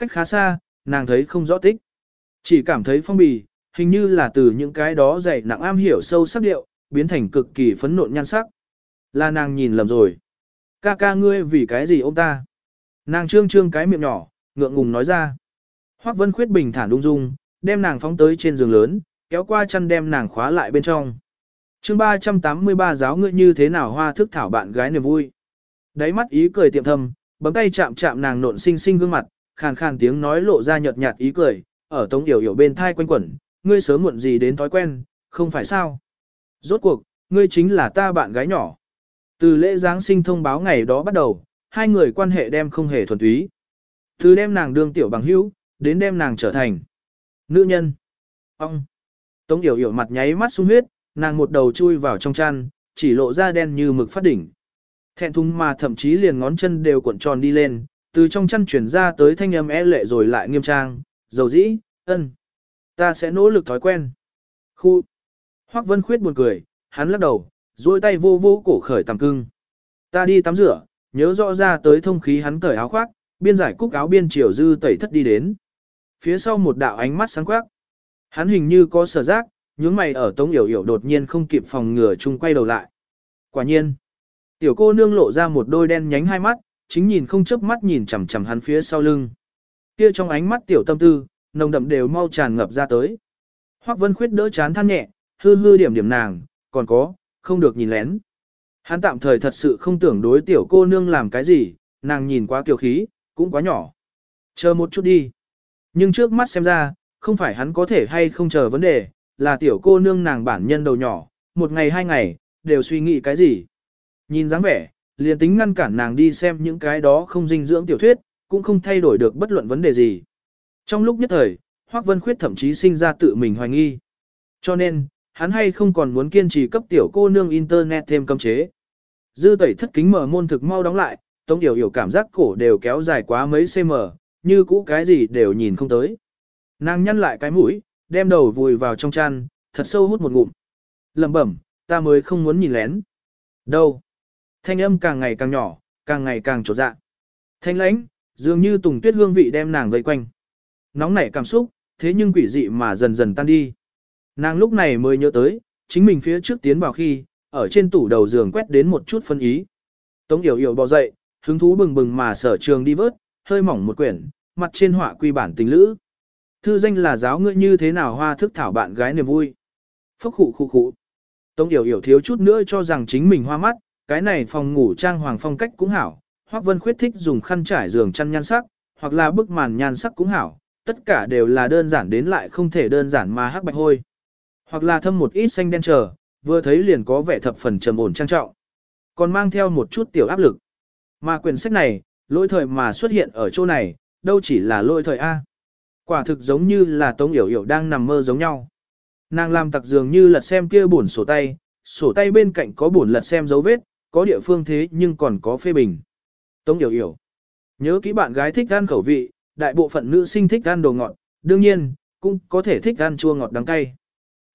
A: Cách khá xa, nàng thấy không rõ tích. Chỉ cảm thấy phong bì, hình như là từ những cái đó dày nặng am hiểu sâu sắc điệu, biến thành cực kỳ phấn nộn nhan sắc. Là nàng nhìn lầm rồi. Ca ca ngươi vì cái gì ôm ta? Nàng trương trương cái miệng nhỏ, ngượng ngùng nói ra. Hoắc Vân Khuyết bình thản đung dung, đem nàng phóng tới trên giường lớn, kéo qua chăn đem nàng khóa lại bên trong. chương 383 giáo ngươi như thế nào hoa thức thảo bạn gái niềm vui. Đáy mắt ý cười tiệm thầm bấm tay chạm chạm nàng nộn xinh xinh gương mặt, khàn khàn tiếng nói lộ ra nhợt nhạt ý cười, ở tống yểu yểu bên thai quanh quẩn, ngươi sớm muộn gì đến thói quen, không phải sao. Rốt cuộc, ngươi chính là ta bạn gái nhỏ. Từ lễ Giáng sinh thông báo ngày đó bắt đầu, hai người quan hệ đem không hề thuần túy. Từ đem nàng đương tiểu bằng hữu, đến đem nàng trở thành nữ nhân. Ông! Tống yểu yểu mặt nháy mắt sung huyết, nàng một đầu chui vào trong chăn, chỉ lộ ra đen như mực phát đỉnh. Thẹn thùng mà thậm chí liền ngón chân đều cuộn tròn đi lên, từ trong chăn chuyển ra tới thanh âm e lệ rồi lại nghiêm trang, dầu dĩ, ân. Ta sẽ nỗ lực thói quen. Khu. Hoắc Vân Khuyết buồn cười, hắn lắc đầu, duỗi tay vô vô cổ khởi tầm cưng. Ta đi tắm rửa, nhớ rõ ra tới thông khí hắn cởi áo khoác, biên giải cúc áo biên triều dư tẩy thất đi đến. Phía sau một đạo ánh mắt sáng quắc. Hắn hình như có sở giác, những mày ở tống yểu yểu đột nhiên không kịp phòng ngừa chung quay đầu lại. Quả nhiên. Tiểu cô nương lộ ra một đôi đen nhánh hai mắt, chính nhìn không chớp mắt nhìn chằm chằm hắn phía sau lưng. Kia trong ánh mắt tiểu tâm tư, nồng đậm đều mau tràn ngập ra tới. Hoắc Vân Khuyết đỡ chán than nhẹ, hư hư điểm điểm nàng, còn có, không được nhìn lén. Hắn tạm thời thật sự không tưởng đối tiểu cô nương làm cái gì, nàng nhìn quá kiều khí, cũng quá nhỏ. Chờ một chút đi. Nhưng trước mắt xem ra, không phải hắn có thể hay không chờ vấn đề, là tiểu cô nương nàng bản nhân đầu nhỏ, một ngày hai ngày, đều suy nghĩ cái gì. Nhìn dáng vẻ, liền tính ngăn cản nàng đi xem những cái đó không dinh dưỡng tiểu thuyết, cũng không thay đổi được bất luận vấn đề gì. Trong lúc nhất thời, Hoắc Vân Khuyết thậm chí sinh ra tự mình hoài nghi. Cho nên, hắn hay không còn muốn kiên trì cấp tiểu cô nương internet thêm cấm chế. Dư tẩy thất kính mở môn thực mau đóng lại, Tống yểu hiểu cảm giác cổ đều kéo dài quá mấy cm, như cũ cái gì đều nhìn không tới. Nàng nhăn lại cái mũi, đem đầu vùi vào trong chăn, thật sâu hút một ngụm. Lẩm bẩm, ta mới không muốn nhìn lén. Đâu? Thanh âm càng ngày càng nhỏ, càng ngày càng trột dạ. Thanh lãnh, dường như tùng tuyết hương vị đem nàng vây quanh. Nóng nảy cảm xúc, thế nhưng quỷ dị mà dần dần tan đi. Nàng lúc này mới nhớ tới, chính mình phía trước tiến vào khi, ở trên tủ đầu giường quét đến một chút phân ý. Tống yểu yểu bò dậy, hứng thú bừng bừng mà sở trường đi vớt, hơi mỏng một quyển, mặt trên họa quy bản tình lữ. Thư danh là giáo ngươi như thế nào hoa thức thảo bạn gái niềm vui. Phốc khụ khụ khụ. Tống yểu yểu thiếu chút nữa cho rằng chính mình hoa mắt, cái này phòng ngủ trang hoàng phong cách cũng hảo, Hoắc Vân khuyết thích dùng khăn trải giường chăn nhan sắc, hoặc là bức màn nhan sắc cũng hảo, tất cả đều là đơn giản đến lại không thể đơn giản mà hắc bạch hôi. Hoặc là thâm một ít xanh đen chờ, vừa thấy liền có vẻ thập phần trầm ổn trang trọng. Còn mang theo một chút tiểu áp lực. Mà quyển sách này, lỗi thời mà xuất hiện ở chỗ này, đâu chỉ là lỗi thời A. Quả thực giống như là Tống Yểu Yểu đang nằm mơ giống nhau. Nàng làm tặc dường như lật xem kia buồn sổ tay, sổ tay bên cạnh có buồn lật xem dấu vết, có địa phương thế nhưng còn có phê bình. Tống Yểu Yểu. Nhớ kỹ bạn gái thích ăn khẩu vị, đại bộ phận nữ sinh thích ăn đồ ngọt, đương nhiên, cũng có thể thích ăn chua ngọt đắng cay.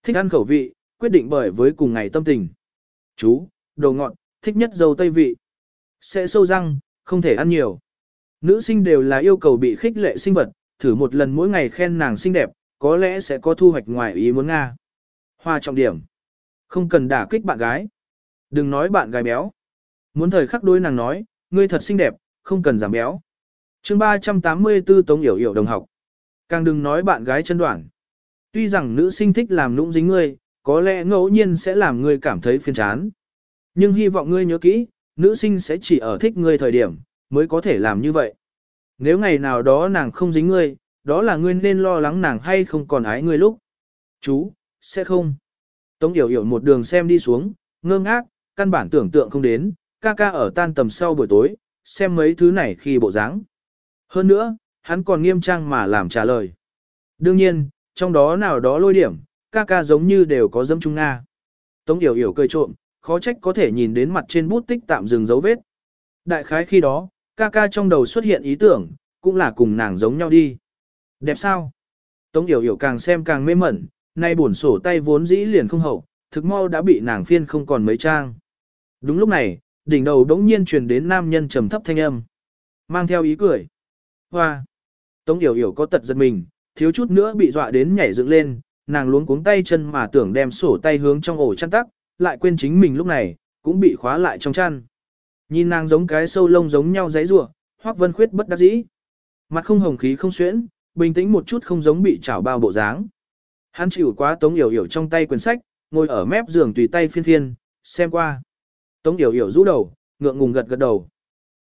A: Thích ăn khẩu vị, quyết định bởi với cùng ngày tâm tình. Chú, đồ ngọt, thích nhất dầu tây vị. Sẽ sâu răng, không thể ăn nhiều. Nữ sinh đều là yêu cầu bị khích lệ sinh vật, thử một lần mỗi ngày khen nàng xinh đẹp, có lẽ sẽ có thu hoạch ngoài ý muốn Nga. Hoa trọng điểm. Không cần đả kích bạn gái. Đừng nói bạn gái béo. Muốn thời khắc đôi nàng nói, ngươi thật xinh đẹp, không cần giảm béo. chương 384 Tống Yểu Yểu đồng học. Càng đừng nói bạn gái chân đoạn. Tuy rằng nữ sinh thích làm nũng dính ngươi, có lẽ ngẫu nhiên sẽ làm ngươi cảm thấy phiền chán. Nhưng hy vọng ngươi nhớ kỹ, nữ sinh sẽ chỉ ở thích ngươi thời điểm, mới có thể làm như vậy. Nếu ngày nào đó nàng không dính ngươi, đó là ngươi nên lo lắng nàng hay không còn ái ngươi lúc. Chú, sẽ không. Tống Yểu Yểu một đường xem đi xuống, ngơ ngác, căn bản tưởng tượng không đến, ca ca ở tan tầm sau buổi tối, xem mấy thứ này khi bộ dáng. Hơn nữa, hắn còn nghiêm trang mà làm trả lời. Đương nhiên, trong đó nào đó lôi điểm, ca ca giống như đều có dâm trung Nga. Tống Yểu Yểu cười trộm, khó trách có thể nhìn đến mặt trên bút tích tạm dừng dấu vết. Đại khái khi đó, ca ca trong đầu xuất hiện ý tưởng, cũng là cùng nàng giống nhau đi. Đẹp sao? Tống Yểu Yểu càng xem càng mê mẩn, nay buồn sổ tay vốn dĩ liền không hậu, thực mau đã bị nàng phiên không còn mấy trang. Đúng lúc này, đỉnh đầu đống nhiên truyền đến nam nhân trầm thấp thanh âm. Mang theo ý cười. Hoa! Tống Yểu Yểu có tật giật mình, thiếu chút nữa bị dọa đến nhảy dựng lên, nàng luống cuống tay chân mà tưởng đem sổ tay hướng trong ổ chăn tắc, lại quên chính mình lúc này, cũng bị khóa lại trong chăn. Nhìn nàng giống cái sâu lông giống nhau giấy rủa, Hoắc Vân Khuyết bất đắc dĩ. Mặt không hồng khí không xuyễn, bình tĩnh một chút không giống bị chảo bao bộ dáng. Hắn chịu quá Tống Yểu Yểu trong tay quyển sách, ngồi ở mép giường tùy tay phiên phiên, xem qua. Tống Yểu Yểu rũ đầu, ngượng ngùng gật gật đầu.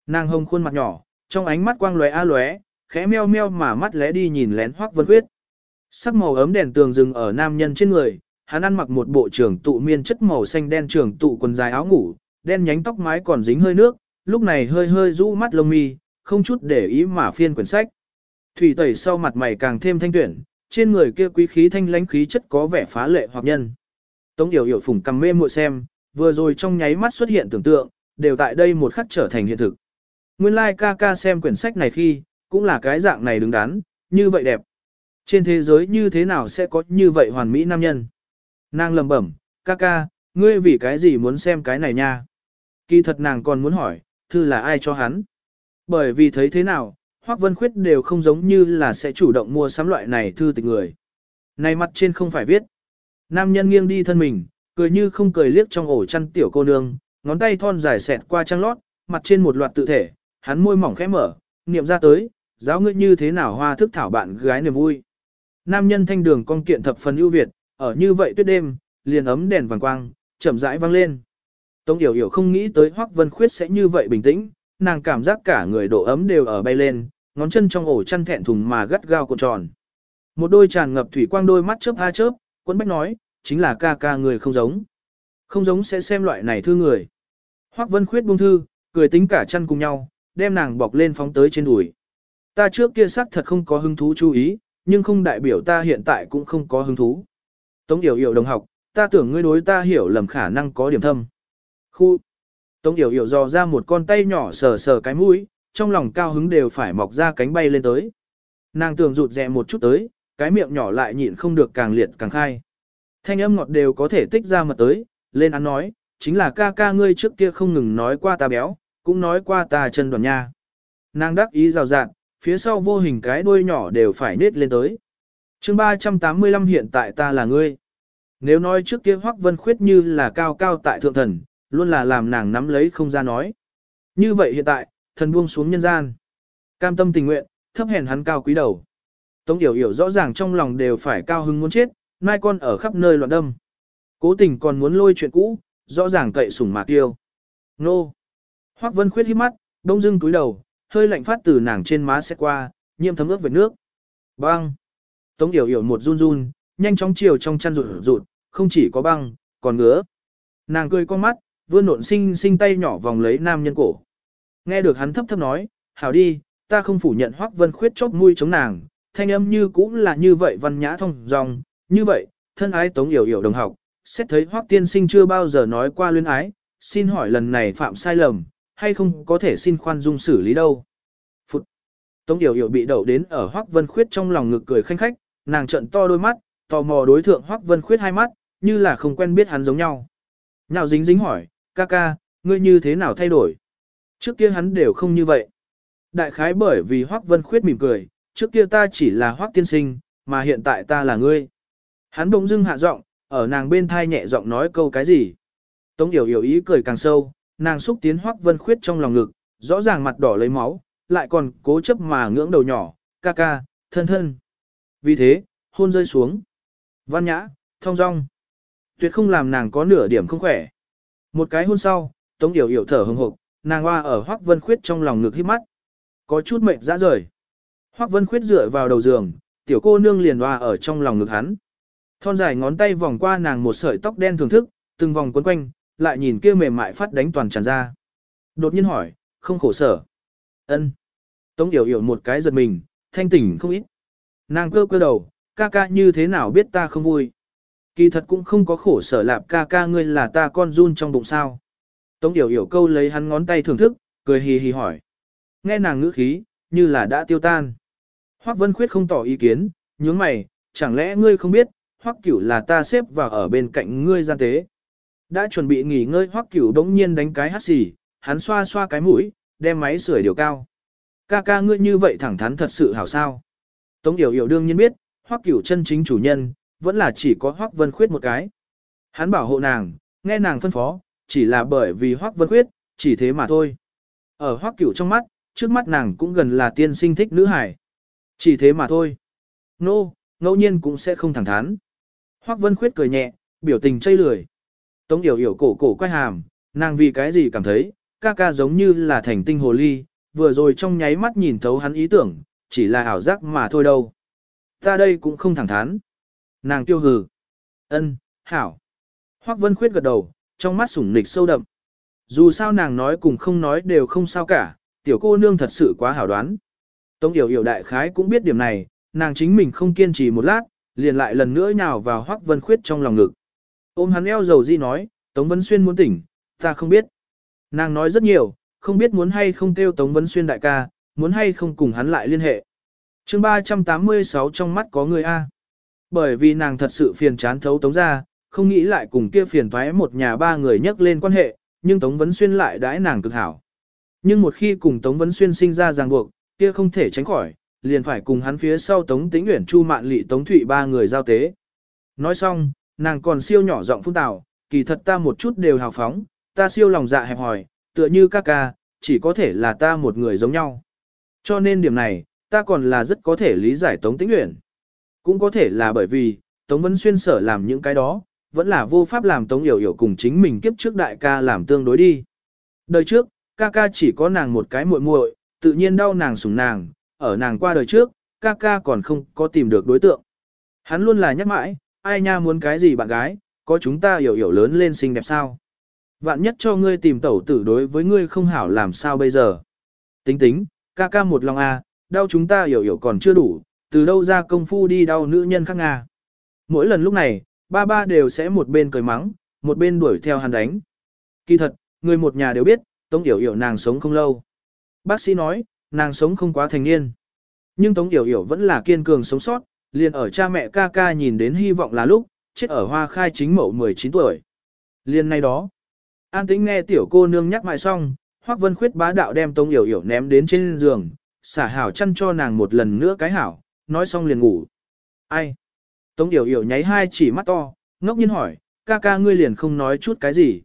A: Nàng hồng khuôn mặt nhỏ, trong ánh mắt quang lóe a lóe, khẽ meo meo mà mắt lẽ đi nhìn lén Hoắc Vân Khuyết. Sắc màu ấm đèn tường rừng ở nam nhân trên người, hắn ăn mặc một bộ trưởng tụ miên chất màu xanh đen trưởng tụ quần dài áo ngủ, đen nhánh tóc mái còn dính hơi nước, lúc này hơi hơi rũ mắt lông mi, không chút để ý mà phiên quyển sách. Thủy tẩy sau mặt mày càng thêm thanh tuyển, trên người kia quý khí thanh lãnh khí chất có vẻ phá lệ hoặc nhân. Tống Yểu Yểu phùng cầm mê muội xem, vừa rồi trong nháy mắt xuất hiện tưởng tượng, đều tại đây một khắc trở thành hiện thực. Nguyên lai like ca ca xem quyển sách này khi, cũng là cái dạng này đứng đắn, như vậy đẹp. Trên thế giới như thế nào sẽ có như vậy hoàn mỹ nam nhân? Nàng lầm bẩm, ca ca, ngươi vì cái gì muốn xem cái này nha? Kỳ thật nàng còn muốn hỏi, thư là ai cho hắn? Bởi vì thấy thế nào, Hoắc Vân Khuyết đều không giống như là sẽ chủ động mua sắm loại này thư tịch người. Này mặt trên không phải viết. Nam nhân nghiêng đi thân mình, cười như không cười liếc trong ổ chăn tiểu cô nương, ngón tay thon dài xẹt qua trang lót, mặt trên một loạt tự thể, hắn môi mỏng khẽ mở, niệm ra tới, giáo ngươi như thế nào hoa thức thảo bạn gái niềm vui. Nam nhân thanh đường con kiện thập phần ưu việt, ở như vậy tuyết đêm, liền ấm đèn vàng quang, chậm rãi vang lên. Tống Yểu Yểu không nghĩ tới Hoắc Vân Khuyết sẽ như vậy bình tĩnh, nàng cảm giác cả người độ ấm đều ở bay lên, ngón chân trong ổ chăn thẹn thùng mà gắt gao cuộn tròn. Một đôi tràn ngập thủy quang đôi mắt chớp a chớp, quấn bách nói, chính là ca ca người không giống. Không giống sẽ xem loại này thư người. Hoắc Vân Khuyết buông thư, cười tính cả chăn cùng nhau, đem nàng bọc lên phóng tới trên đùi. Ta trước kia sắc thật không có hứng thú chú ý, nhưng không đại biểu ta hiện tại cũng không có hứng thú. Tống Yểu Yểu đồng học, ta tưởng ngươi đối ta hiểu lầm khả năng có điểm thâm. Khu. Tống Yểu Yểu dò ra một con tay nhỏ sờ sờ cái mũi, trong lòng cao hứng đều phải mọc ra cánh bay lên tới. Nàng tưởng rụt rẹ một chút tới, cái miệng nhỏ lại nhịn không được càng liệt càng khai. Thanh âm ngọt đều có thể tích ra mật tới, lên án nói, chính là ca ca ngươi trước kia không ngừng nói qua ta béo, cũng nói qua ta chân đoàn nha. Nàng đắc ý rào rạt, phía sau vô hình cái đuôi nhỏ đều phải nết lên tới. chương 385 hiện tại ta là ngươi. Nếu nói trước kia Hoắc Vân Khuyết như là cao cao tại thượng thần, luôn là làm nàng nắm lấy không ra nói. Như vậy hiện tại, thần buông xuống nhân gian. Cam tâm tình nguyện, thấp hèn hắn cao quý đầu. Tống Yểu Yểu rõ ràng trong lòng đều phải cao hứng muốn chết, nai con ở khắp nơi loạn đâm. Cố tình còn muốn lôi chuyện cũ, rõ ràng cậy sủng mạc tiêu. Nô! Hoắc Vân Khuyết hít mắt, đông dưng túi đầu, hơi lạnh phát từ nàng trên má xét qua, nhiễm thấm ướt về nước. Băng! Tống Yểu Yểu một run run, nhanh chóng chiều trong chăn rụt rụt, không chỉ có băng, còn ngứa. Nàng cười con mắt, vươn nộn sinh sinh tay nhỏ vòng lấy nam nhân cổ. Nghe được hắn thấp thấp nói, hảo đi, ta không phủ nhận Hoắc Vân Khuyết chóp mũi chống nàng, thanh âm như cũng là như vậy văn nhã thông dòng, như vậy, thân ái Tống Yểu Yểu đồng học, xét thấy Hoắc tiên sinh chưa bao giờ nói qua luyến ái, xin hỏi lần này phạm sai lầm, hay không có thể xin khoan dung xử lý đâu. Phụt! Tống Yểu Yểu bị đậu đến ở Hoắc Vân Khuyết trong lòng ngực cười khanh khách, nàng trợn to đôi mắt, tò mò đối thượng Hoắc Vân Khuyết hai mắt, như là không quen biết hắn giống nhau. Nào dính dính hỏi, ca ca, ngươi như thế nào thay đổi? Trước kia hắn đều không như vậy. Đại khái bởi vì Hoắc Vân Khuyết mỉm cười, trước kia ta chỉ là Hoắc tiên sinh, mà hiện tại ta là ngươi. Hắn bỗng dưng hạ giọng, ở nàng bên thai nhẹ giọng nói câu cái gì. Tống Yểu Yểu ý cười càng sâu, nàng xúc tiến Hoắc Vân Khuyết trong lòng ngực, rõ ràng mặt đỏ lấy máu, lại còn cố chấp mà ngưỡng đầu nhỏ, ca ca, thân thân. Vì thế, hôn rơi xuống. Văn nhã, thong dong. Tuyệt không làm nàng có nửa điểm không khỏe. Một cái hôn sau, Tống Yểu Yểu thở hừng hực, nàng hoa ở Hoắc Vân Khuyết trong lòng ngực hít mắt. Có chút mệt ra rời. Hoắc Vân Khuyết dựa vào đầu giường, tiểu cô nương liền hoa ở trong lòng ngực hắn. Thon dài ngón tay vòng qua nàng một sợi tóc đen thưởng thức, từng vòng quấn quanh, lại nhìn kia mềm mại phát đánh toàn tràn ra. Đột nhiên hỏi, không khổ sở. ân Tống yểu yểu một cái giật mình, thanh tỉnh không ít. Nàng cơ cơ đầu, ca ca như thế nào biết ta không vui. Kỳ thật cũng không có khổ sở lạp ca ca ngươi là ta con run trong bụng sao. Tống yểu yểu câu lấy hắn ngón tay thưởng thức, cười hì hì hỏi. Nghe nàng ngữ khí, như là đã tiêu tan. Hoắc Vân Khuyết không tỏ ý kiến, nhướng mày, chẳng lẽ ngươi không biết, Hoắc Cửu là ta xếp vào ở bên cạnh ngươi gian tế. Đã chuẩn bị nghỉ ngơi Hoắc Cửu đống nhiên đánh cái hắt xì, hắn xoa xoa cái mũi, đem máy sưởi điều cao. Ca ca ngươi như vậy thẳng thắn thật sự hảo sao. Tống Yểu Yểu đương nhiên biết, Hoắc Cửu chân chính chủ nhân, vẫn là chỉ có Hoắc Vân Khuyết một cái. Hắn bảo hộ nàng, nghe nàng phân phó, chỉ là bởi vì Hoắc Vân Khuyết, chỉ thế mà thôi. Ở Hoắc Cửu trong mắt, trước mắt nàng cũng gần là tiên sinh thích nữ hải. Chỉ thế mà thôi. Nô, no, ngẫu nhiên cũng sẽ không thẳng thắn. Hoắc Vân Khuyết cười nhẹ, biểu tình chây lười. Tống Yểu Yểu cổ cổ quay hàm, nàng vì cái gì cảm thấy, ca ca giống như là thành tinh hồ ly, vừa rồi trong nháy mắt nhìn thấu hắn ý tưởng, chỉ là ảo giác mà thôi đâu. Ta đây cũng không thẳng thắn. Nàng tiêu hừ. Ân, hảo. Hoắc Vân Khuyết gật đầu, trong mắt sủng nịch sâu đậm. Dù sao nàng nói cùng không nói đều không sao cả, tiểu cô nương thật sự quá hảo đoán. Tống Yểu Yểu đại khái cũng biết điểm này, nàng chính mình không kiên trì một lát, liền lại lần nữa nhào vào Hoắc Vân Khuyết trong lòng ngực. Ôm hắn eo dầu di nói, Tống Vân Xuyên muốn tỉnh, ta không biết. Nàng nói rất nhiều, không biết muốn hay không kêu Tống Vân Xuyên đại ca, muốn hay không cùng hắn lại liên hệ. chương 386 trong mắt có người A. Bởi vì nàng thật sự phiền chán thấu Tống ra, không nghĩ lại cùng kia phiền thoái một nhà ba người nhắc lên quan hệ, nhưng Tống Vân Xuyên lại đãi nàng cực hảo. Nhưng một khi cùng Tống Vân Xuyên sinh ra ràng buộc, kia không thể tránh khỏi, liền phải cùng hắn phía sau Tống Tĩnh Uyển Chu Mạn Lị Tống Thụy ba người giao tế. Nói xong, nàng còn siêu nhỏ giọng phun tào, kỳ thật ta một chút đều hào phóng, ta siêu lòng dạ hẹp hòi, tựa như ca ca, chỉ có thể là ta một người giống nhau. Cho nên điểm này, ta còn là rất có thể lý giải Tống Tĩnh Uyển. Cũng có thể là bởi vì, Tống Vân Xuyên sở làm những cái đó, vẫn là vô pháp làm Tống Yểu Yểu cùng chính mình kiếp trước đại ca làm tương đối đi. Đời trước, ca ca chỉ có nàng một cái muội muội, tự nhiên đau nàng sủng nàng, ở nàng qua đời trước, ca ca còn không có tìm được đối tượng. Hắn luôn là nhắc mãi, ai nha muốn cái gì bạn gái, có chúng ta hiểu hiểu lớn lên xinh đẹp sao. Vạn nhất cho ngươi tìm tẩu tử đối với ngươi không hảo làm sao bây giờ. Tính tính, ca ca một lòng à, đau chúng ta hiểu hiểu còn chưa đủ, từ đâu ra công phu đi đau nữ nhân khác à. Mỗi lần lúc này, ba ba đều sẽ một bên cười mắng, một bên đuổi theo hắn đánh. Kỳ thật, người một nhà đều biết, Tống Yểu Yểu nàng sống không lâu. Bác sĩ nói, nàng sống không quá thành niên. Nhưng Tống Yểu Yểu vẫn là kiên cường sống sót, liền ở cha mẹ ca ca nhìn đến hy vọng là lúc, chết ở hoa khai chính mậu 19 tuổi. Liên nay đó, an tĩnh nghe tiểu cô nương nhắc mãi xong, Hoắc Vân Khuyết bá đạo đem Tống Yểu Yểu ném đến trên giường, xả hảo chăn cho nàng một lần nữa cái hảo, nói xong liền ngủ. Ai? Tống Yểu Yểu nháy hai chỉ mắt to, ngốc nhiên hỏi, ca ca ngươi liền không nói chút cái gì.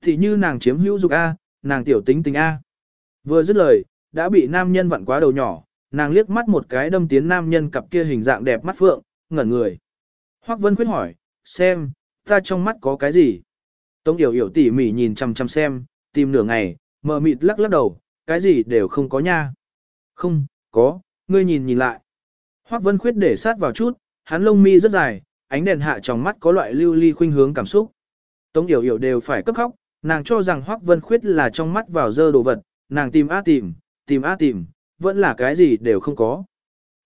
A: Thì như nàng chiếm hữu dục A, nàng tiểu tính tình A. Vừa dứt lời, đã bị nam nhân vặn quá đầu nhỏ, nàng liếc mắt một cái đâm tiến nam nhân cặp kia hình dạng đẹp mắt phượng, ngẩn người. Hoắc Vân Khuyết hỏi, xem, ta trong mắt có cái gì? Tống Yểu Yểu tỉ mỉ nhìn chăm chăm xem, tìm nửa ngày, mờ mịt lắc lắc đầu, cái gì đều không có nha. Không, có, ngươi nhìn nhìn lại. Hoắc Vân Khuyết để sát vào chút, hắn lông mi rất dài, ánh đèn hạ trong mắt có loại lưu ly khuynh hướng cảm xúc. Tống Yểu Yểu đều phải cấp khóc, nàng cho rằng Hoắc Vân Khuyết là trong mắt vào dơ đồ vật, nàng tìm a tìm, tìm a tìm, vẫn là cái gì đều không có.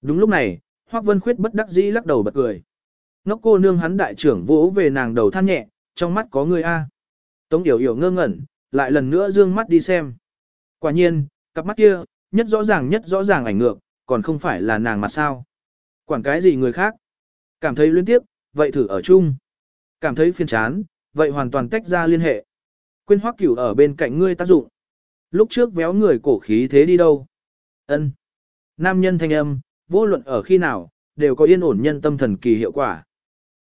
A: Đúng lúc này, Hoắc Vân Khuyết bất đắc dĩ lắc đầu bật cười. Ngốc cô nương hắn đại trưởng vỗ về nàng đầu than nhẹ, trong mắt có người a. Tống Yểu Yểu ngơ ngẩn, lại lần nữa dương mắt đi xem. Quả nhiên, cặp mắt kia, nhất rõ ràng nhất rõ ràng ảnh ngược, còn không phải là nàng mặt sao. Quản cái gì người khác? Cảm thấy liên tiếp, vậy thử ở chung. Cảm thấy phiền chán, vậy hoàn toàn tách ra liên hệ. Quên hoắc cửu ở bên cạnh ngươi tác dụng. Lúc trước véo người cổ khí thế đi đâu? Ân. Nam nhân thanh âm, vô luận ở khi nào, đều có yên ổn nhân tâm thần kỳ hiệu quả.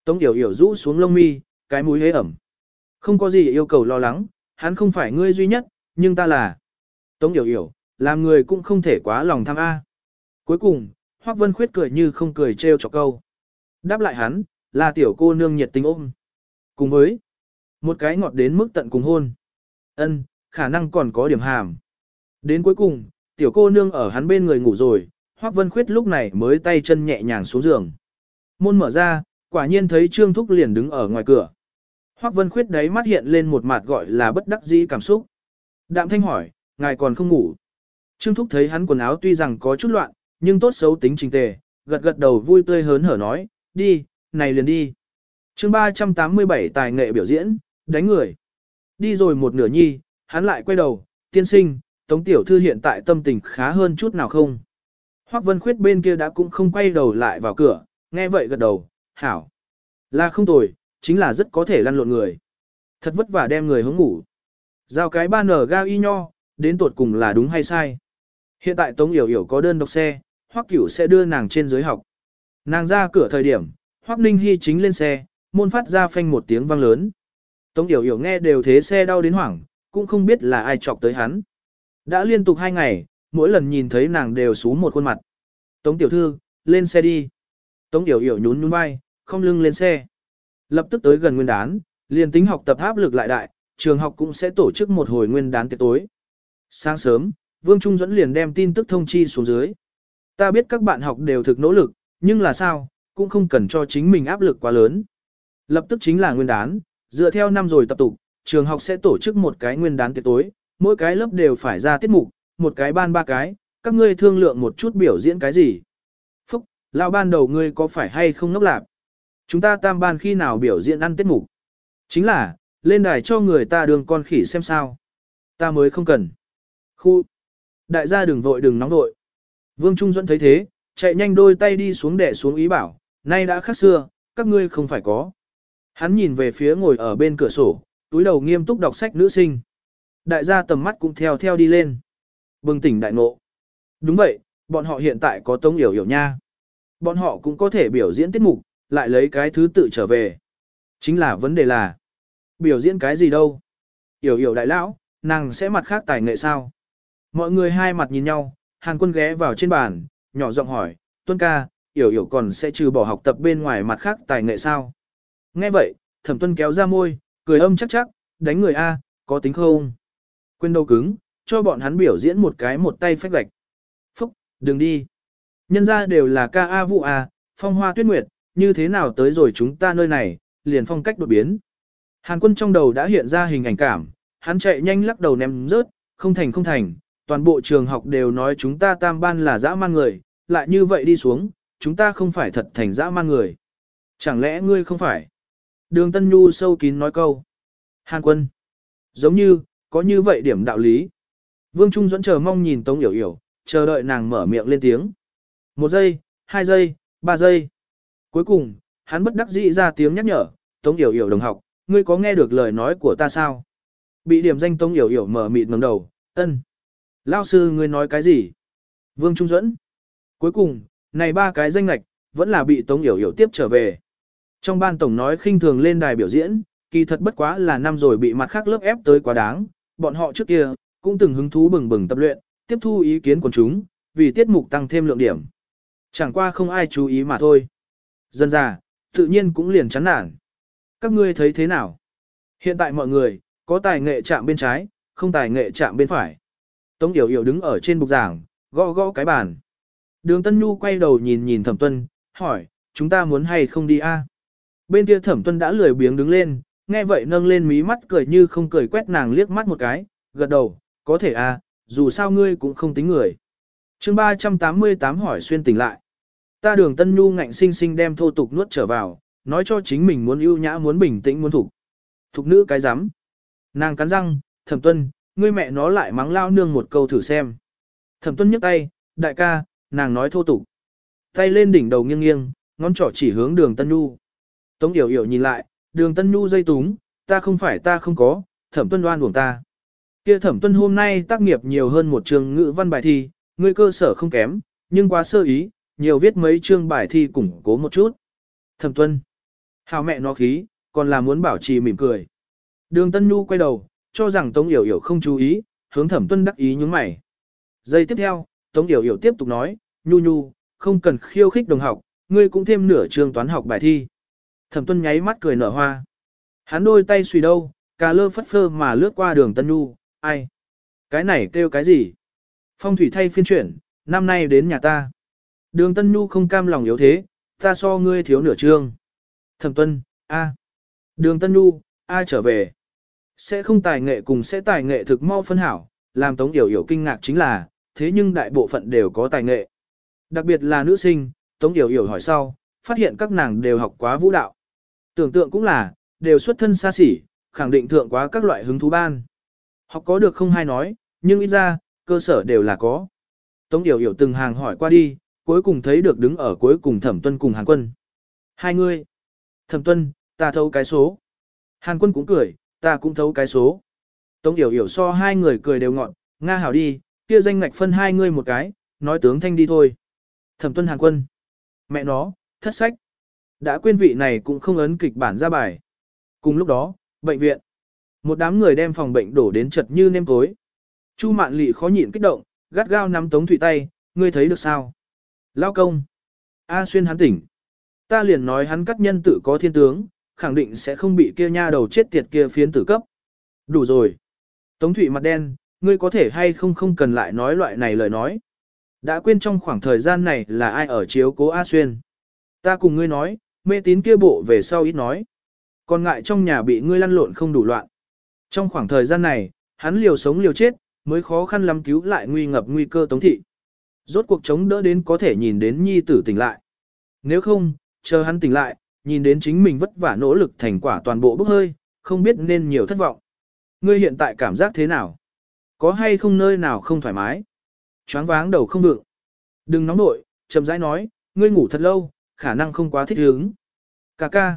A: Tống Yểu Yểu rũ xuống lông mi, cái mũi hế ẩm. Không có gì yêu cầu lo lắng, hắn không phải ngươi duy nhất, nhưng ta là. Tống Yểu Yểu, làm người cũng không thể quá lòng tham A. Cuối cùng, Hoác Vân Khuyết cười như không cười trêu cho câu. Đáp lại hắn, là tiểu cô nương nhiệt tình ôm. Cùng với một cái ngọt đến mức tận cùng hôn. Ân, khả năng còn có điểm hàm. Đến cuối cùng, tiểu cô nương ở hắn bên người ngủ rồi, Hoác Vân Khuyết lúc này mới tay chân nhẹ nhàng xuống giường. Môn mở ra, quả nhiên thấy Trương Thúc liền đứng ở ngoài cửa. Hoác Vân Khuyết đấy mắt hiện lên một mặt gọi là bất đắc dĩ cảm xúc. Đạm Thanh hỏi, ngài còn không ngủ. Trương Thúc thấy hắn quần áo tuy rằng có chút loạn, nhưng tốt xấu tính trình tề, gật gật đầu vui tươi hớn hở nói, đi, này liền đi. chương 387 tài nghệ biểu diễn, đánh người. Đi rồi một nửa nhi, hắn lại quay đầu, tiên sinh, Tống Tiểu Thư hiện tại tâm tình khá hơn chút nào không? Hoác Vân Khuyết bên kia đã cũng không quay đầu lại vào cửa, nghe vậy gật đầu, hảo. Là không tồi, chính là rất có thể lăn lộn người. Thật vất vả đem người hướng ngủ. Giao cái ba nở ga y nho, đến tuột cùng là đúng hay sai. Hiện tại Tống Yểu Yểu có đơn độc xe, Hoắc Cửu sẽ đưa nàng trên dưới học. Nàng ra cửa thời điểm, Hoắc Ninh Hy chính lên xe, môn phát ra phanh một tiếng vang lớn. Tống Yểu Yểu nghe đều thế xe đau đến hoảng, cũng không biết là ai chọc tới hắn. Đã liên tục hai ngày, mỗi lần nhìn thấy nàng đều sú một khuôn mặt. Tống Tiểu Thư, lên xe đi. Tống Yểu Yểu nhún nhún vai, không lưng lên xe. Lập tức tới gần nguyên đán, liền tính học tập áp lực lại đại, trường học cũng sẽ tổ chức một hồi nguyên đán tiệc tối. Sáng sớm, Vương Trung dẫn liền đem tin tức thông chi xuống dưới. Ta biết các bạn học đều thực nỗ lực, nhưng là sao, cũng không cần cho chính mình áp lực quá lớn. Lập tức chính là nguyên đán, dựa theo năm rồi tập tục, trường học sẽ tổ chức một cái nguyên đán tiệc tối, mỗi cái lớp đều phải ra tiết mục, một cái ban ba cái, các ngươi thương lượng một chút biểu diễn cái gì. Phúc, lão ban đầu ngươi có phải hay không ngốc lạc? Chúng ta tam ban khi nào biểu diễn ăn tiết mục? Chính là, lên đài cho người ta đường con khỉ xem sao. Ta mới không cần. Khu. Đại gia đừng vội đừng nóng vội. Vương Trung Duẫn thấy thế, chạy nhanh đôi tay đi xuống đẻ xuống ý bảo, nay đã khác xưa, các ngươi không phải có. Hắn nhìn về phía ngồi ở bên cửa sổ, túi đầu nghiêm túc đọc sách nữ sinh. Đại gia tầm mắt cũng theo theo đi lên. Bừng tỉnh đại ngộ. Đúng vậy, bọn họ hiện tại có tông hiểu hiểu nha. Bọn họ cũng có thể biểu diễn tiết mục, lại lấy cái thứ tự trở về. Chính là vấn đề là, biểu diễn cái gì đâu? Hiểu hiểu đại lão, nàng sẽ mặt khác tài nghệ sao? Mọi người hai mặt nhìn nhau, hàng quân ghé vào trên bàn, nhỏ giọng hỏi, Tuân ca, hiểu hiểu còn sẽ trừ bỏ học tập bên ngoài mặt khác tài nghệ sao? Nghe vậy, thẩm tuân kéo ra môi, cười âm chắc chắc, đánh người A, có tính không? Quên đâu cứng, cho bọn hắn biểu diễn một cái một tay phách gạch. Phúc, đừng đi. Nhân ra đều là ca A vụ A, phong hoa tuyết nguyệt, như thế nào tới rồi chúng ta nơi này, liền phong cách đột biến. Hàn quân trong đầu đã hiện ra hình ảnh cảm, hắn chạy nhanh lắc đầu ném rớt, không thành không thành, toàn bộ trường học đều nói chúng ta tam ban là dã man người, lại như vậy đi xuống, chúng ta không phải thật thành dã man người. Chẳng lẽ ngươi không phải? Đường Tân Nhu sâu kín nói câu. Hàn quân. Giống như, có như vậy điểm đạo lý. Vương Trung dẫn chờ mong nhìn Tống Yểu Yểu, chờ đợi nàng mở miệng lên tiếng. Một giây, hai giây, ba giây. Cuối cùng, hắn bất đắc dĩ ra tiếng nhắc nhở, Tống Yểu Yểu đồng học, ngươi có nghe được lời nói của ta sao? Bị điểm danh Tống Yểu Yểu mở mịt ngẩng đầu, ân. Lao sư ngươi nói cái gì? Vương Trung dẫn. Cuối cùng, này ba cái danh lạch, vẫn là bị Tống Yểu Yểu tiếp trở về. Trong ban tổng nói khinh thường lên đài biểu diễn, kỳ thật bất quá là năm rồi bị mặt khác lớp ép tới quá đáng, bọn họ trước kia, cũng từng hứng thú bừng bừng tập luyện, tiếp thu ý kiến của chúng, vì tiết mục tăng thêm lượng điểm. Chẳng qua không ai chú ý mà thôi. Dân già, tự nhiên cũng liền chán nản. Các ngươi thấy thế nào? Hiện tại mọi người, có tài nghệ chạm bên trái, không tài nghệ chạm bên phải. Tống Yểu Yểu đứng ở trên bục giảng, gõ gõ cái bàn. Đường Tân Nhu quay đầu nhìn nhìn Thẩm Tuân, hỏi, chúng ta muốn hay không đi a? Bên kia Thẩm Tuân đã lười biếng đứng lên, nghe vậy nâng lên mí mắt cười như không cười quét nàng liếc mắt một cái, gật đầu, có thể à dù sao ngươi cũng không tính người. chương 388 hỏi xuyên tỉnh lại. Ta đường Tân Nhu ngạnh sinh sinh đem thô tục nuốt trở vào, nói cho chính mình muốn ưu nhã muốn bình tĩnh muốn thủ. Thục nữ cái rắm Nàng cắn răng, Thẩm Tuân, ngươi mẹ nó lại mắng lao nương một câu thử xem. Thẩm tuân nhấc tay, đại ca, nàng nói thô tục. Tay lên đỉnh đầu nghiêng nghiêng, ngón trỏ chỉ hướng đường Tân Nhu. Tống Yểu Yểu nhìn lại, đường Tân Nhu dây túng, ta không phải ta không có, thẩm tuân đoan buồng ta. Kia thẩm tuân hôm nay tác nghiệp nhiều hơn một trường ngữ văn bài thi, ngươi cơ sở không kém, nhưng quá sơ ý, nhiều viết mấy chương bài thi củng cố một chút. Thẩm tuân. Hào mẹ nó khí, còn là muốn bảo trì mỉm cười. Đường Tân Nhu quay đầu, cho rằng Tống Yểu Yểu không chú ý, hướng thẩm tuân đắc ý nhúng mày. Giây tiếp theo, Tống Yểu Yểu tiếp tục nói, Nhu Nhu, không cần khiêu khích đồng học, ngươi cũng thêm nửa trường toán học bài thi. Thẩm tuân nháy mắt cười nở hoa. Hắn đôi tay suy đâu, cà lơ phất phơ mà lướt qua đường Tân Nhu, ai? Cái này kêu cái gì? Phong thủy thay phiên chuyển, năm nay đến nhà ta. Đường Tân Nhu không cam lòng yếu thế, ta so ngươi thiếu nửa trương. Thẩm tuân, a. Đường Tân Nhu, a trở về. Sẽ không tài nghệ cùng sẽ tài nghệ thực mau phân hảo, làm Tống Yểu Yểu kinh ngạc chính là, thế nhưng đại bộ phận đều có tài nghệ. Đặc biệt là nữ sinh, Tống Yểu Yểu hỏi sau, phát hiện các nàng đều học quá vũ đạo. Tưởng tượng cũng là, đều xuất thân xa xỉ, khẳng định thượng quá các loại hứng thú ban. Học có được không hay nói, nhưng ít ra, cơ sở đều là có. Tống Điều Hiểu từng hàng hỏi qua đi, cuối cùng thấy được đứng ở cuối cùng Thẩm Tuân cùng Hàn Quân. Hai người. Thẩm Tuân, ta thấu cái số. Hàn Quân cũng cười, ta cũng thấu cái số. Tống Điều Hiểu so hai người cười đều ngọn, nga hảo đi, kia danh ngạch phân hai người một cái, nói tướng thanh đi thôi. Thẩm Tuân Hàn Quân. Mẹ nó, thất sách. Đã quên vị này cũng không ấn kịch bản ra bài. Cùng lúc đó, bệnh viện. Một đám người đem phòng bệnh đổ đến chật như nêm tối. Chu Mạn Lệ khó nhịn kích động, gắt gao nắm Tống Thụy tay, ngươi thấy được sao? Lao công. A xuyên hắn tỉnh. Ta liền nói hắn cắt nhân tự có thiên tướng, khẳng định sẽ không bị kia nha đầu chết tiệt kia phiến tử cấp. Đủ rồi. Tống Thụy mặt đen, ngươi có thể hay không không cần lại nói loại này lời nói. Đã quên trong khoảng thời gian này là ai ở chiếu cố A Xuyên. Ta cùng ngươi nói, mê tín kia bộ về sau ít nói. Còn ngại trong nhà bị ngươi lăn lộn không đủ loạn. Trong khoảng thời gian này, hắn liều sống liều chết, mới khó khăn lắm cứu lại nguy ngập nguy cơ tống thị. Rốt cuộc chống đỡ đến có thể nhìn đến nhi tử tỉnh lại. Nếu không, chờ hắn tỉnh lại, nhìn đến chính mình vất vả nỗ lực thành quả toàn bộ bốc hơi, không biết nên nhiều thất vọng. Ngươi hiện tại cảm giác thế nào? Có hay không nơi nào không thoải mái? Choáng váng đầu không vượng. Đừng nóng nội, chậm rãi nói, ngươi ngủ thật lâu, khả năng không quá thích ứng. Cà ca.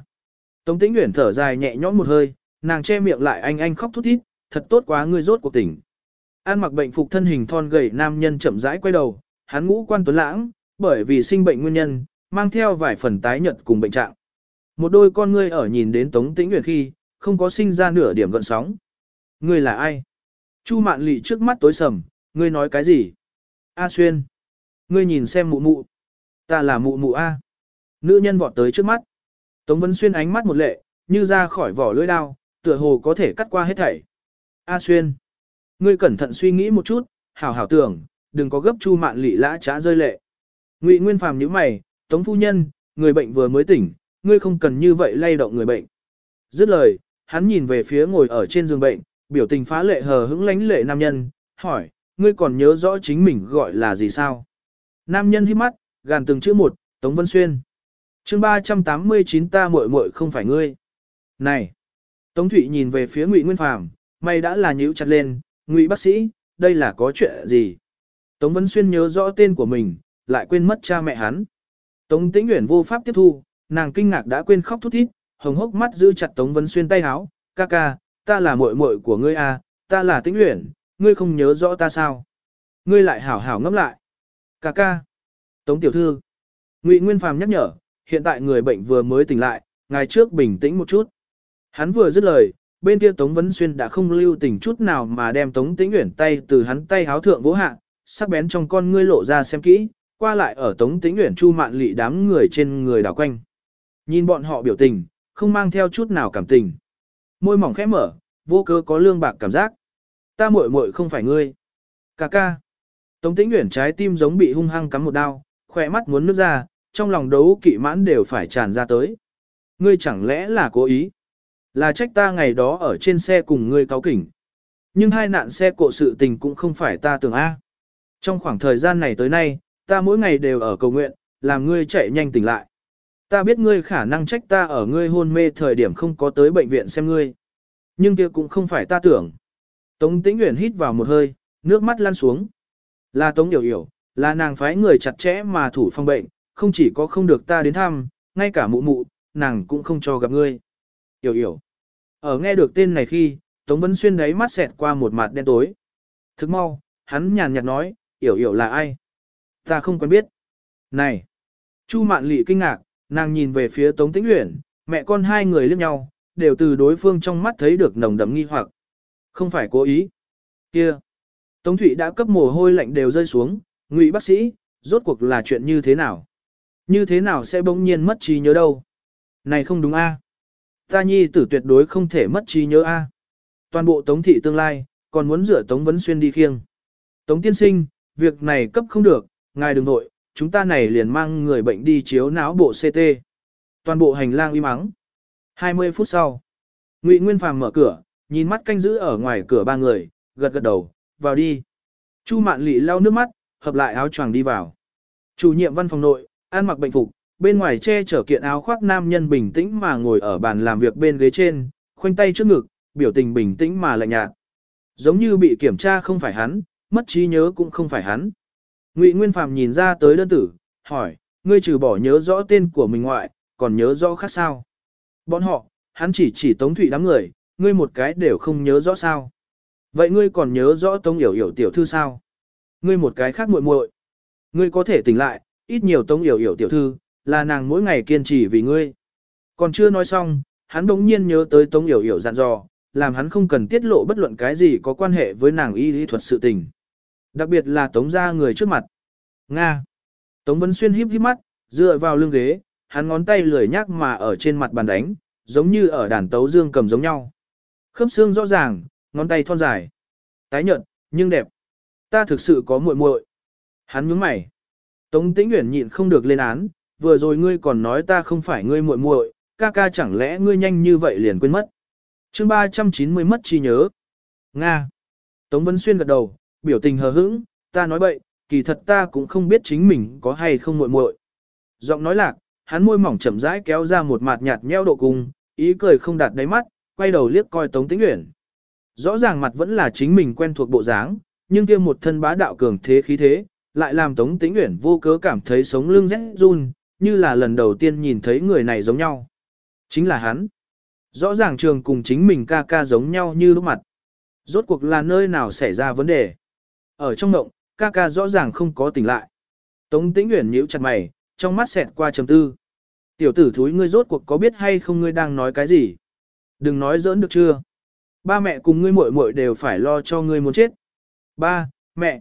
A: Tống tĩnh nguyện thở dài nhẹ nhõm một hơi, nàng che miệng lại anh anh khóc thút thít, thật tốt quá ngươi rốt cuộc tỉnh. An mặc bệnh phục thân hình thon gầy nam nhân chậm rãi quay đầu, hắn ngũ quan tuấn lãng, bởi vì sinh bệnh nguyên nhân, mang theo vài phần tái nhợt cùng bệnh trạng. Một đôi con ngươi ở nhìn đến Tống Tĩnh Uyển khi, không có sinh ra nửa điểm gợn sóng. Ngươi là ai? Chu Mạn Lệ trước mắt tối sầm, ngươi nói cái gì? A Xuyên. Ngươi nhìn xem mụ mụ. Ta là mụ mụ A. Nữ nhân vọt tới trước mắt. Tống Vân Xuyên ánh mắt một lệ, như ra khỏi vỏ lưỡi đao, tựa hồ có thể cắt qua hết thảy. A Xuyên. Ngươi cẩn thận suy nghĩ một chút, hảo hảo tưởng, đừng có gấp Chu Mạn lị lã trá rơi lệ. Ngụy Nguyên Phàm nhíu mày, Tống phu nhân, người bệnh vừa mới tỉnh, ngươi không cần như vậy lay động người bệnh. Dứt lời, hắn nhìn về phía ngồi ở trên giường bệnh, biểu tình phá lệ hờ hững lánh lệ nam nhân, hỏi, ngươi còn nhớ rõ chính mình gọi là gì sao? Nam nhân hít mắt, gàn từng chữ một, Tống Vân Xuyên chương 389 ta muội muội không phải ngươi. Này! Tống Thụy nhìn về phía Ngụy Nguyên Phàm, mày đã là nhíu chặt lên, Ngụy bác sĩ, đây là có chuyện gì? Tống Vân Xuyên nhớ rõ tên của mình, lại quên mất cha mẹ hắn. Tống Tĩnh Uyển vô pháp tiếp thu, nàng kinh ngạc đã quên khóc thút thít, hồng hốc mắt giữ chặt Tống Vân Xuyên tay háo, ca ca, ta là muội muội của ngươi à, ta là Tĩnh Uyển, ngươi không nhớ rõ ta sao? Ngươi lại hảo hảo ngẫm lại. Ca ca. Tống tiểu thư. Ngụy Nguyên Phàm nhắc nhở, hiện tại người bệnh vừa mới tỉnh lại, ngài trước bình tĩnh một chút. Hắn vừa dứt lời, bên kia Tống vấn Xuyên đã không lưu tình chút nào mà đem Tống Tĩnh Uyển tay từ hắn tay háo thượng vỗ hạ, sắc bén trong con ngươi lộ ra xem kỹ, qua lại ở Tống Tĩnh Uyển Chu Mạn Lị đám người trên người đảo quanh. Nhìn bọn họ biểu tình, không mang theo chút nào cảm tình. Môi mỏng khẽ mở, vô cơ có lương bạc cảm giác. Ta muội muội không phải ngươi. Cà ca. Tống Tĩnh Uyển trái tim giống bị hung hăng cắm một đao, khỏe mắt muốn nước ra, trong lòng đấu kỵ mãn đều phải tràn ra tới. Ngươi chẳng lẽ là cố ý? Là trách ta ngày đó ở trên xe cùng ngươi cáo kỉnh. Nhưng hai nạn xe cộ sự tình cũng không phải ta tưởng A. Trong khoảng thời gian này tới nay, ta mỗi ngày đều ở cầu nguyện, làm ngươi chạy nhanh tỉnh lại. Ta biết ngươi khả năng trách ta ở ngươi hôn mê thời điểm không có tới bệnh viện xem ngươi. Nhưng kia cũng không phải ta tưởng. Tống Tĩnh Uyển hít vào một hơi, nước mắt lăn xuống. Là Tống hiểu hiểu, là nàng phái người chặt chẽ mà thủ phong bệnh, không chỉ có không được ta đến thăm, ngay cả mụ mụ, nàng cũng không cho gặp ngươi. Yểu Yểu. Ở nghe được tên này khi, Tống Vân Xuyên đấy mắt xẹt qua một mặt đen tối. Thức mau, hắn nhàn nhạt nói, Yểu Yểu là ai? Ta không quen biết. Này! Chu Mạn Lị kinh ngạc, nàng nhìn về phía Tống Tĩnh Uyển, Mẹ con hai người liếc nhau, đều từ đối phương trong mắt thấy được nồng đậm nghi hoặc. Không phải cố ý. Kia. Tống Thụy đã cấp mồ hôi lạnh đều rơi xuống, ngụy bác sĩ, rốt cuộc là chuyện như thế nào? Như thế nào sẽ bỗng nhiên mất trí nhớ đâu? Này không đúng a. Ta nhi tử tuyệt đối không thể mất trí nhớ a. Toàn bộ Tống thị tương lai, còn muốn rửa Tống Vấn Xuyên đi khiêng. Tống tiên sinh, việc này cấp không được, ngài đừng nội, chúng ta này liền mang người bệnh đi chiếu não bộ CT. Toàn bộ hành lang im mắng. 20 phút sau, Ngụy Nguyên Phàm mở cửa, nhìn mắt canh giữ ở ngoài cửa ba người, gật gật đầu, vào đi. Chu Mạn Lệ lau nước mắt, hợp lại áo choàng đi vào. Chủ nhiệm văn phòng nội, ăn mặc bệnh phục, bên ngoài che chở kiện áo khoác nam nhân bình tĩnh mà ngồi ở bàn làm việc bên ghế trên, khoanh tay trước ngực, biểu tình bình tĩnh mà lạnh nhạt. Giống như bị kiểm tra không phải hắn, mất trí nhớ cũng không phải hắn. Ngụy Nguyên Phàm nhìn ra tới đơn tử, hỏi, ngươi trừ bỏ nhớ rõ tên của mình ngoại, còn nhớ rõ khác sao? Bọn họ, hắn chỉ chỉ Tống Thụy đám người, ngươi một cái đều không nhớ rõ sao? Vậy ngươi còn nhớ rõ Tống Yểu Yểu tiểu thư sao? Ngươi một cái khác muội muội. Ngươi có thể tỉnh lại, ít nhiều Tống Yểu Yểu tiểu thư, là nàng mỗi ngày kiên trì vì ngươi. Còn chưa nói xong, hắn đống nhiên nhớ tới Tống Yểu Yểu dặn dò, làm hắn không cần tiết lộ bất luận cái gì có quan hệ với nàng y lý thuật sự tình. Đặc biệt là Tống ra người trước mặt. Nga. Tống Vân Xuyên híp híp mắt, dựa vào lưng ghế, hắn ngón tay lười nhác mà ở trên mặt bàn đánh, giống như ở đàn tấu dương cầm giống nhau. Khớp xương rõ ràng, ngón tay thon dài. Tái nhợt, nhưng đẹp. Ta thực sự có muội muội. Hắn nhướng mày. Tống Tĩnh Uyển nhịn không được lên án, vừa rồi ngươi còn nói ta không phải ngươi muội muội, ca ca chẳng lẽ ngươi nhanh như vậy liền quên mất. Chương 390 mất trí nhớ. Nga. Tống Vân Xuyên gật đầu, biểu tình hờ hững, ta nói bậy, kỳ thật ta cũng không biết chính mình có hay không muội muội. Giọng nói lạc, hắn môi mỏng chậm rãi kéo ra một mặt nhạt nheo độ cùng, ý cười không đạt đáy mắt, quay đầu liếc coi Tống Tĩnh Uyển. Rõ ràng mặt vẫn là chính mình quen thuộc bộ dáng, nhưng kia một thân bá đạo cường thế khí thế, lại làm Tống Tĩnh Uyển vô cớ cảm thấy sống lưng rét run, như là lần đầu tiên nhìn thấy người này giống nhau. Chính là hắn. Rõ ràng trường cùng chính mình ca ca giống nhau như lúc mặt. Rốt cuộc là nơi nào xảy ra vấn đề. Ở trong ngộng, ca ca rõ ràng không có tỉnh lại. Tống Tĩnh Uyển nhíu chặt mày, trong mắt xẹt qua trầm tư. Tiểu tử thúi ngươi rốt cuộc có biết hay không ngươi đang nói cái gì? Đừng nói giỡn được chưa? Ba mẹ cùng ngươi muội muội đều phải lo cho ngươi muốn chết. Ba, mẹ.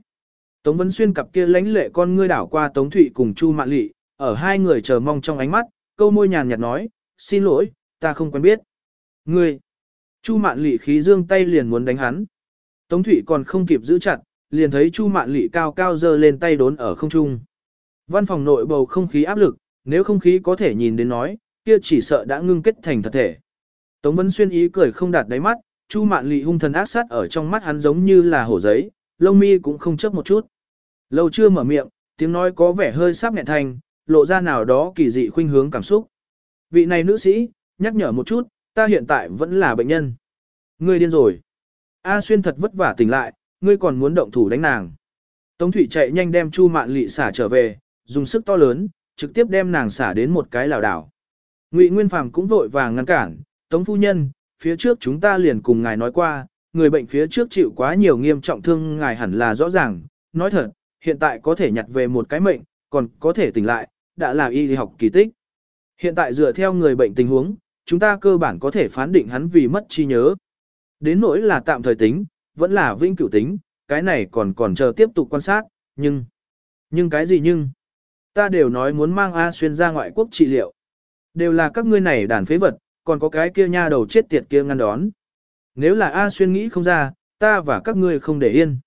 A: Tống Vân Xuyên cặp kia lãnh lệ con ngươi đảo qua Tống Thụy cùng Chu Mạn Lị, ở hai người chờ mong trong ánh mắt, câu môi nhàn nhạt nói, xin lỗi, ta không quen biết. Ngươi. Chu Mạn Lị khí dương tay liền muốn đánh hắn. Tống Thụy còn không kịp giữ chặt, liền thấy Chu Mạn Lị cao cao giơ lên tay đốn ở không trung. Văn phòng nội bầu không khí áp lực, nếu không khí có thể nhìn đến nói, kia chỉ sợ đã ngưng kết thành thật thể. Tống Vân Xuyên ý cười không đạt đáy mắt, Chu Mạn Lị hung thần ác sát ở trong mắt hắn giống như là hổ giấy, lông mi cũng không chớp một chút. Lâu chưa mở miệng, tiếng nói có vẻ hơi sắp nghẹn thành, lộ ra nào đó kỳ dị khuynh hướng cảm xúc. Vị này nữ sĩ, nhắc nhở một chút, ta hiện tại vẫn là bệnh nhân. Ngươi điên rồi. A Xuyên thật vất vả tỉnh lại, ngươi còn muốn động thủ đánh nàng. Tống thủy chạy nhanh đem Chu Mạn Lị xả trở về, dùng sức to lớn, trực tiếp đem nàng xả đến một cái lảo đảo. Ngụy Nguyên Phàm cũng vội vàng ngăn cản, Tống Phu Nhân, phía trước chúng ta liền cùng ngài nói qua, người bệnh phía trước chịu quá nhiều nghiêm trọng thương ngài hẳn là rõ ràng, nói thật, hiện tại có thể nhặt về một cái mệnh, còn có thể tỉnh lại, đã là y học kỳ tích. Hiện tại dựa theo người bệnh tình huống, chúng ta cơ bản có thể phán định hắn vì mất trí nhớ. Đến nỗi là tạm thời tính, vẫn là vĩnh cửu tính, cái này còn còn chờ tiếp tục quan sát, nhưng... Nhưng cái gì nhưng? Ta đều nói muốn mang A Xuyên ra ngoại quốc trị liệu. Đều là các ngươi này đàn phế vật, còn có cái kia nha đầu chết tiệt kia ngăn đón. Nếu là A Xuyên nghĩ không ra, ta và các ngươi không để yên.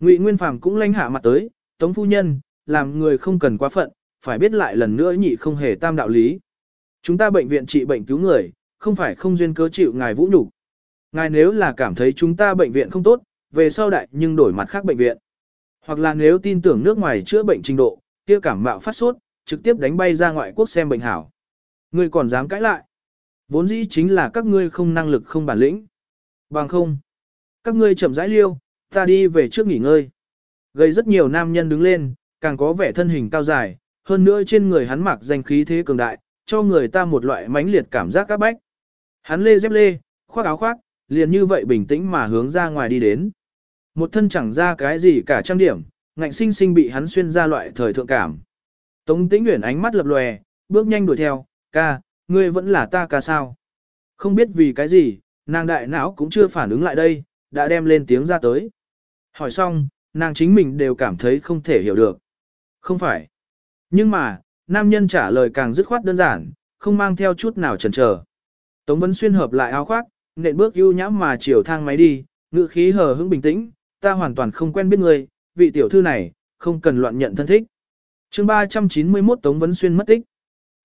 A: Ngụy Nguyên Phàm cũng lanh hạ mặt tới, Tống Phu Nhân, làm người không cần quá phận, phải biết lại lần nữa nhị không hề tam đạo lý. Chúng ta bệnh viện trị bệnh cứu người, không phải không duyên cớ chịu ngài vũ nhục. Ngài nếu là cảm thấy chúng ta bệnh viện không tốt, về sau đại nhưng đổi mặt khác bệnh viện. Hoặc là nếu tin tưởng nước ngoài chữa bệnh trình độ, kia cảm mạo phát sốt, trực tiếp đánh bay ra ngoại quốc xem bệnh hảo. Ngươi còn dám cãi lại. Vốn dĩ chính là các ngươi không năng lực không bản lĩnh. Bằng không. Các ngươi chậm rãi liêu, ta đi về trước nghỉ ngơi. Gây rất nhiều nam nhân đứng lên, càng có vẻ thân hình cao dài, hơn nữa trên người hắn mặc danh khí thế cường đại, cho người ta một loại mãnh liệt cảm giác các bách. Hắn lê dép lê, khoác áo khoác, liền như vậy bình tĩnh mà hướng ra ngoài đi đến. Một thân chẳng ra cái gì cả trang điểm, ngạnh sinh sinh bị hắn xuyên ra loại thời thượng cảm. Tống tĩnh nguyện ánh mắt lập lòe, bước nhanh đuổi theo, ca, ngươi vẫn là ta ca sao. Không biết vì cái gì, nàng đại não cũng chưa phản ứng lại đây, đã đem lên tiếng ra tới. Hỏi xong, nàng chính mình đều cảm thấy không thể hiểu được. Không phải. Nhưng mà, nam nhân trả lời càng dứt khoát đơn giản, không mang theo chút nào chần chờ. Tống Vân Xuyên hợp lại áo khoác, nện bước ưu nhãm mà chiều thang máy đi, ngữ khí hờ hững bình tĩnh, ta hoàn toàn không quen biết người, vị tiểu thư này, không cần loạn nhận thân thích. chương 391 Tống Vân Xuyên mất tích.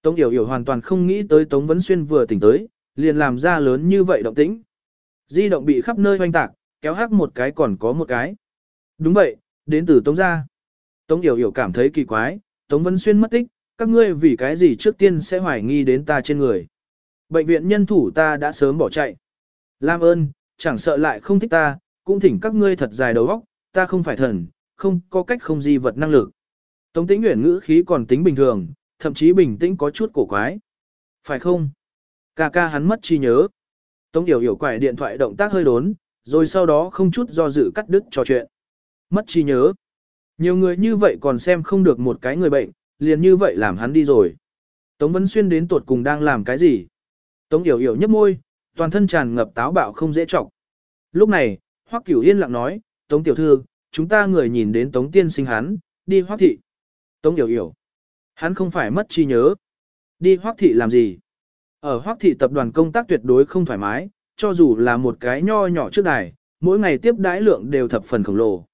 A: Tống Yểu Yểu hoàn toàn không nghĩ tới Tống Vân Xuyên vừa tỉnh tới, liền làm ra lớn như vậy động tĩnh. Di động bị khắp nơi hoanh tạc, kéo hắc một cái còn có một cái. Đúng vậy, đến từ Tống gia. Tống Yểu Yểu cảm thấy kỳ quái, Tống Vân Xuyên mất tích, các ngươi vì cái gì trước tiên sẽ hoài nghi đến ta trên người. Bệnh viện nhân thủ ta đã sớm bỏ chạy. Lam ơn, chẳng sợ lại không thích ta, cũng thỉnh các ngươi thật dài đầu óc, ta không phải thần, không có cách không di vật năng lực. Tống tĩnh Uyển ngữ khí còn tính bình thường, thậm chí bình tĩnh có chút cổ quái. Phải không? Ca ca hắn mất trí nhớ. Tống Yểu Yểu quải điện thoại động tác hơi đốn, rồi sau đó không chút do dự cắt đứt trò chuyện. Mất trí nhớ. Nhiều người như vậy còn xem không được một cái người bệnh, liền như vậy làm hắn đi rồi. Tống Vân Xuyên đến tuột cùng đang làm cái gì? Tống Yểu Yểu nhấp môi, toàn thân tràn ngập táo bạo không dễ trọng. Lúc này, Hoắc Cửu Yên lặng nói, Tống Tiểu Thư, chúng ta người nhìn đến Tống Tiên sinh hắn, đi Hoắc Thị. Tống Yểu Yểu. Hắn không phải mất trí nhớ. Đi Hoắc Thị làm gì? Ở Hoắc Thị tập đoàn công tác tuyệt đối không thoải mái, cho dù là một cái nho nhỏ trước đài, mỗi ngày tiếp đãi lượng đều thập phần khổng lồ.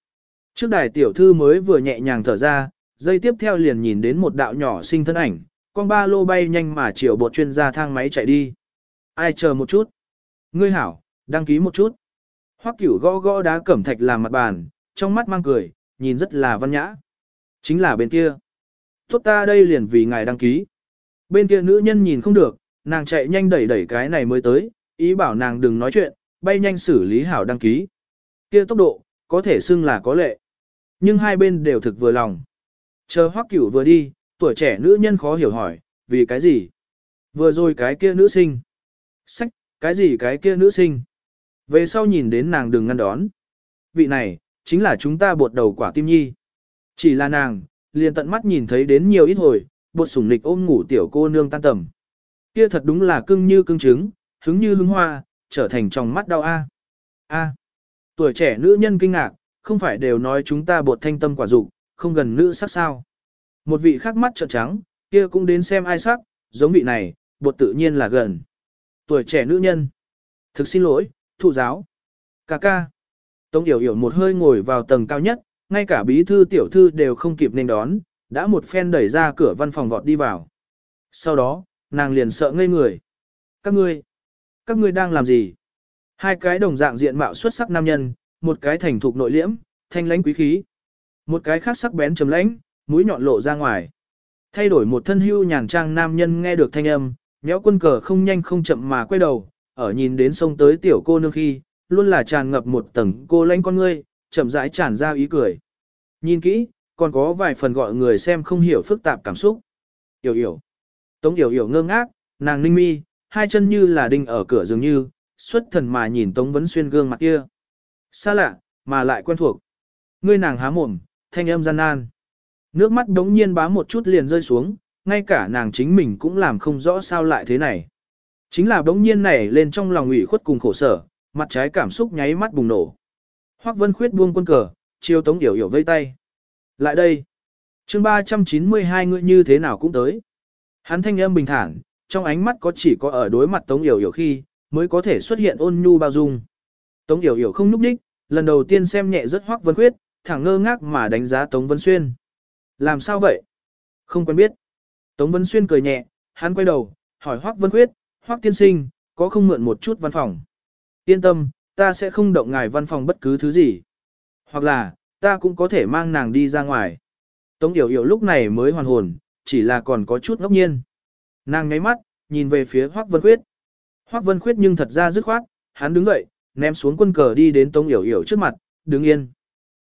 A: Trước đài tiểu thư mới vừa nhẹ nhàng thở ra, dây tiếp theo liền nhìn đến một đạo nhỏ sinh thân ảnh, con ba lô bay nhanh mà chiều bột chuyên gia thang máy chạy đi. Ai chờ một chút? Ngươi hảo, đăng ký một chút. Hoắc cửu gõ gõ đá cẩm thạch làm mặt bàn, trong mắt mang cười, nhìn rất là văn nhã. Chính là bên kia. Tốt ta đây liền vì ngài đăng ký. Bên kia nữ nhân nhìn không được, nàng chạy nhanh đẩy đẩy cái này mới tới, ý bảo nàng đừng nói chuyện, bay nhanh xử lý hảo đăng ký. Kia tốc độ, có thể xưng là có lệ. Nhưng hai bên đều thực vừa lòng. Chờ hoắc cửu vừa đi, tuổi trẻ nữ nhân khó hiểu hỏi, vì cái gì? Vừa rồi cái kia nữ sinh. Sách, cái gì cái kia nữ sinh? Về sau nhìn đến nàng đừng ngăn đón. Vị này, chính là chúng ta bột đầu quả tim nhi. Chỉ là nàng, liền tận mắt nhìn thấy đến nhiều ít hồi, bột sủng nịch ôm ngủ tiểu cô nương tan tầm. Kia thật đúng là cưng như cưng trứng, hứng như hứng hoa, trở thành trong mắt đau a. A. Tuổi trẻ nữ nhân kinh ngạc, không phải đều nói chúng ta bột thanh tâm quả dục, không gần nữ sắc sao. Một vị khác mắt trợn trắng, kia cũng đến xem ai sắc, giống vị này, bột tự nhiên là gần. Tuổi trẻ nữ nhân. Thực xin lỗi, thụ giáo. Cà ca. Tống Yểu Yểu một hơi ngồi vào tầng cao nhất, ngay cả bí thư tiểu thư đều không kịp nên đón, đã một phen đẩy ra cửa văn phòng vọt đi vào. Sau đó, nàng liền sợ ngây người. Các ngươi, các ngươi đang làm gì? Hai cái đồng dạng diện mạo xuất sắc nam nhân, một cái thành thục nội liễm, thanh lãnh quý khí. Một cái khác sắc bén trầm lãnh, mũi nhọn lộ ra ngoài. Thay đổi một thân hưu nhàn trang nam nhân nghe được thanh âm, nhéo quân cờ không nhanh không chậm mà quay đầu, ở nhìn đến sông tới tiểu cô nương khi, luôn là tràn ngập một tầng cô lãnh con ngươi, chậm rãi tràn ra ý cười. Nhìn kỹ, còn có vài phần gọi người xem không hiểu phức tạp cảm xúc. Yểu yểu. Tống yểu yểu ngơ ngác, nàng ninh mi, hai chân như là đinh ở cửa dường như, xuất thần mà nhìn Tống Vấn Xuyên gương mặt kia. Xa lạ, mà lại quen thuộc. Ngươi nàng há mồm, thanh âm gian nan. Nước mắt đống nhiên bá một chút liền rơi xuống, ngay cả nàng chính mình cũng làm không rõ sao lại thế này. Chính là đống nhiên này lên trong lòng ủy khuất cùng khổ sở, mặt trái cảm xúc nháy mắt bùng nổ. Hoắc Vân Khuyết buông quân cờ, chiêu Tống Điểu Điểu vây tay. Lại đây. chương 392 ngươi như thế nào cũng tới. Hắn thanh âm bình thản, trong ánh mắt có chỉ có ở đối mặt Tống Điểu Điểu khi, mới có thể xuất hiện ôn nhu bao dung. Tống Điểu Điểu không núp đích, lần đầu tiên xem nhẹ rất Hoắc Vân Khuyết, thẳng ngơ ngác mà đánh giá Tống Vân Xuyên. Làm sao vậy? Không quen biết. Tống Vân Xuyên cười nhẹ, hắn quay đầu, hỏi Hoắc Vân Khuyết, Hoắc tiên sinh, có không mượn một chút văn phòng? Yên tâm, ta sẽ không động ngài văn phòng bất cứ thứ gì. Hoặc là, ta cũng có thể mang nàng đi ra ngoài. Tống Yểu Yểu lúc này mới hoàn hồn, chỉ là còn có chút ngốc nhiên. Nàng ngáy mắt, nhìn về phía Hoắc Vân Khuyết. Hoắc Vân Khuyết nhưng thật ra dứt khoát, hắn đứng dậy, ném xuống quân cờ đi đến Tống Yểu Yểu trước mặt, đứng yên.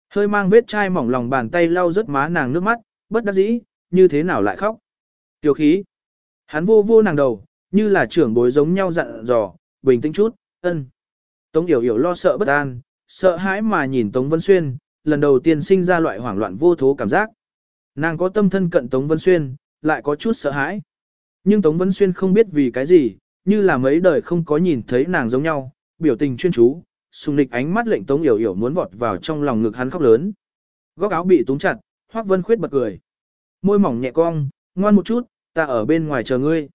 A: Hơi mang vết chai mỏng lòng bàn tay lau rớt má nàng nước mắt, bất đắc dĩ, như thế nào lại khóc. Tiểu khí. Hắn vô vô nàng đầu, như là trưởng bối giống nhau dặn dò, bình tĩnh chút, ân. Tống Yểu Yểu lo sợ bất an, sợ hãi mà nhìn Tống Vân Xuyên, lần đầu tiên sinh ra loại hoảng loạn vô thố cảm giác. Nàng có tâm thân cận Tống Vân Xuyên, lại có chút sợ hãi. Nhưng Tống Vân Xuyên không biết vì cái gì, như là mấy đời không có nhìn thấy nàng giống nhau, biểu tình chuyên chú, sùng lịch ánh mắt lệnh Tống Yểu Yểu muốn vọt vào trong lòng ngực hắn khóc lớn. Góc áo bị túng chặt, Hoắc Vân Khuyết bật cười. Môi mỏng nhẹ cong, ngoan một chút, ta ở bên ngoài chờ ngươi.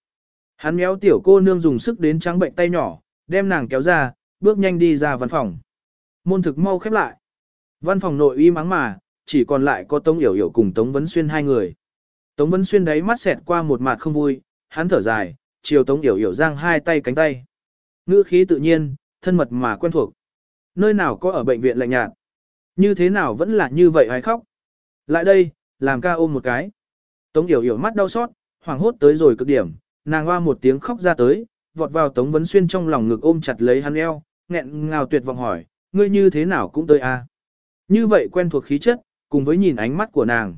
A: Hắn méo tiểu cô nương dùng sức đến trắng bệnh tay nhỏ, đem nàng kéo ra, bước nhanh đi ra văn phòng. Môn thực mau khép lại. Văn phòng nội uy mắng mà, chỉ còn lại có Tống Yểu Yểu cùng Tống Vấn Xuyên hai người. Tống Vấn Xuyên đấy mắt xẹt qua một mặt không vui, hắn thở dài, chiều Tống Yểu Yểu giang hai tay cánh tay. Ngữ khí tự nhiên, thân mật mà quen thuộc. Nơi nào có ở bệnh viện lạnh nhạt. Như thế nào vẫn là như vậy hay khóc. Lại đây, làm ca ôm một cái. Tống Yểu Yểu mắt đau xót, hoảng hốt tới rồi cực điểm, nàng hoa một tiếng khóc ra tới, vọt vào Tống Vấn Xuyên trong lòng ngực ôm chặt lấy hắn eo, nghẹn ngào tuyệt vọng hỏi, ngươi như thế nào cũng tới a? Như vậy quen thuộc khí chất, cùng với nhìn ánh mắt của nàng.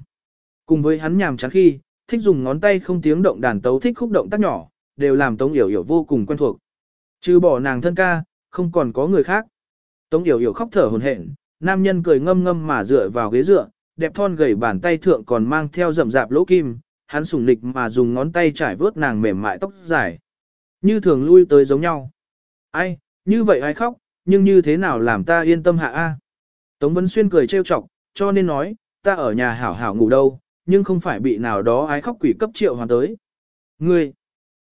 A: Cùng với hắn nhàm chán khi, thích dùng ngón tay không tiếng động đàn tấu thích khúc động tác nhỏ, đều làm Tống Yểu Yểu vô cùng quen thuộc. Trừ bỏ nàng thân ca, không còn có người khác. Tống Yểu Yểu khóc thở hổn hển, nam nhân cười ngâm ngâm mà dựa vào ghế dựa, đẹp thon gầy bàn tay thượng còn mang theo rậm rạp lỗ kim, hắn sủng nịch mà dùng ngón tay trải vớt nàng mềm mại tóc dài. Như thường lui tới giống nhau. Ai, như vậy ai khóc, nhưng như thế nào làm ta yên tâm hạ a? Tống Vân Xuyên cười trêu chọc, cho nên nói, ta ở nhà hảo hảo ngủ đâu, nhưng không phải bị nào đó ái khóc quỷ cấp triệu hoàn tới. Ngươi,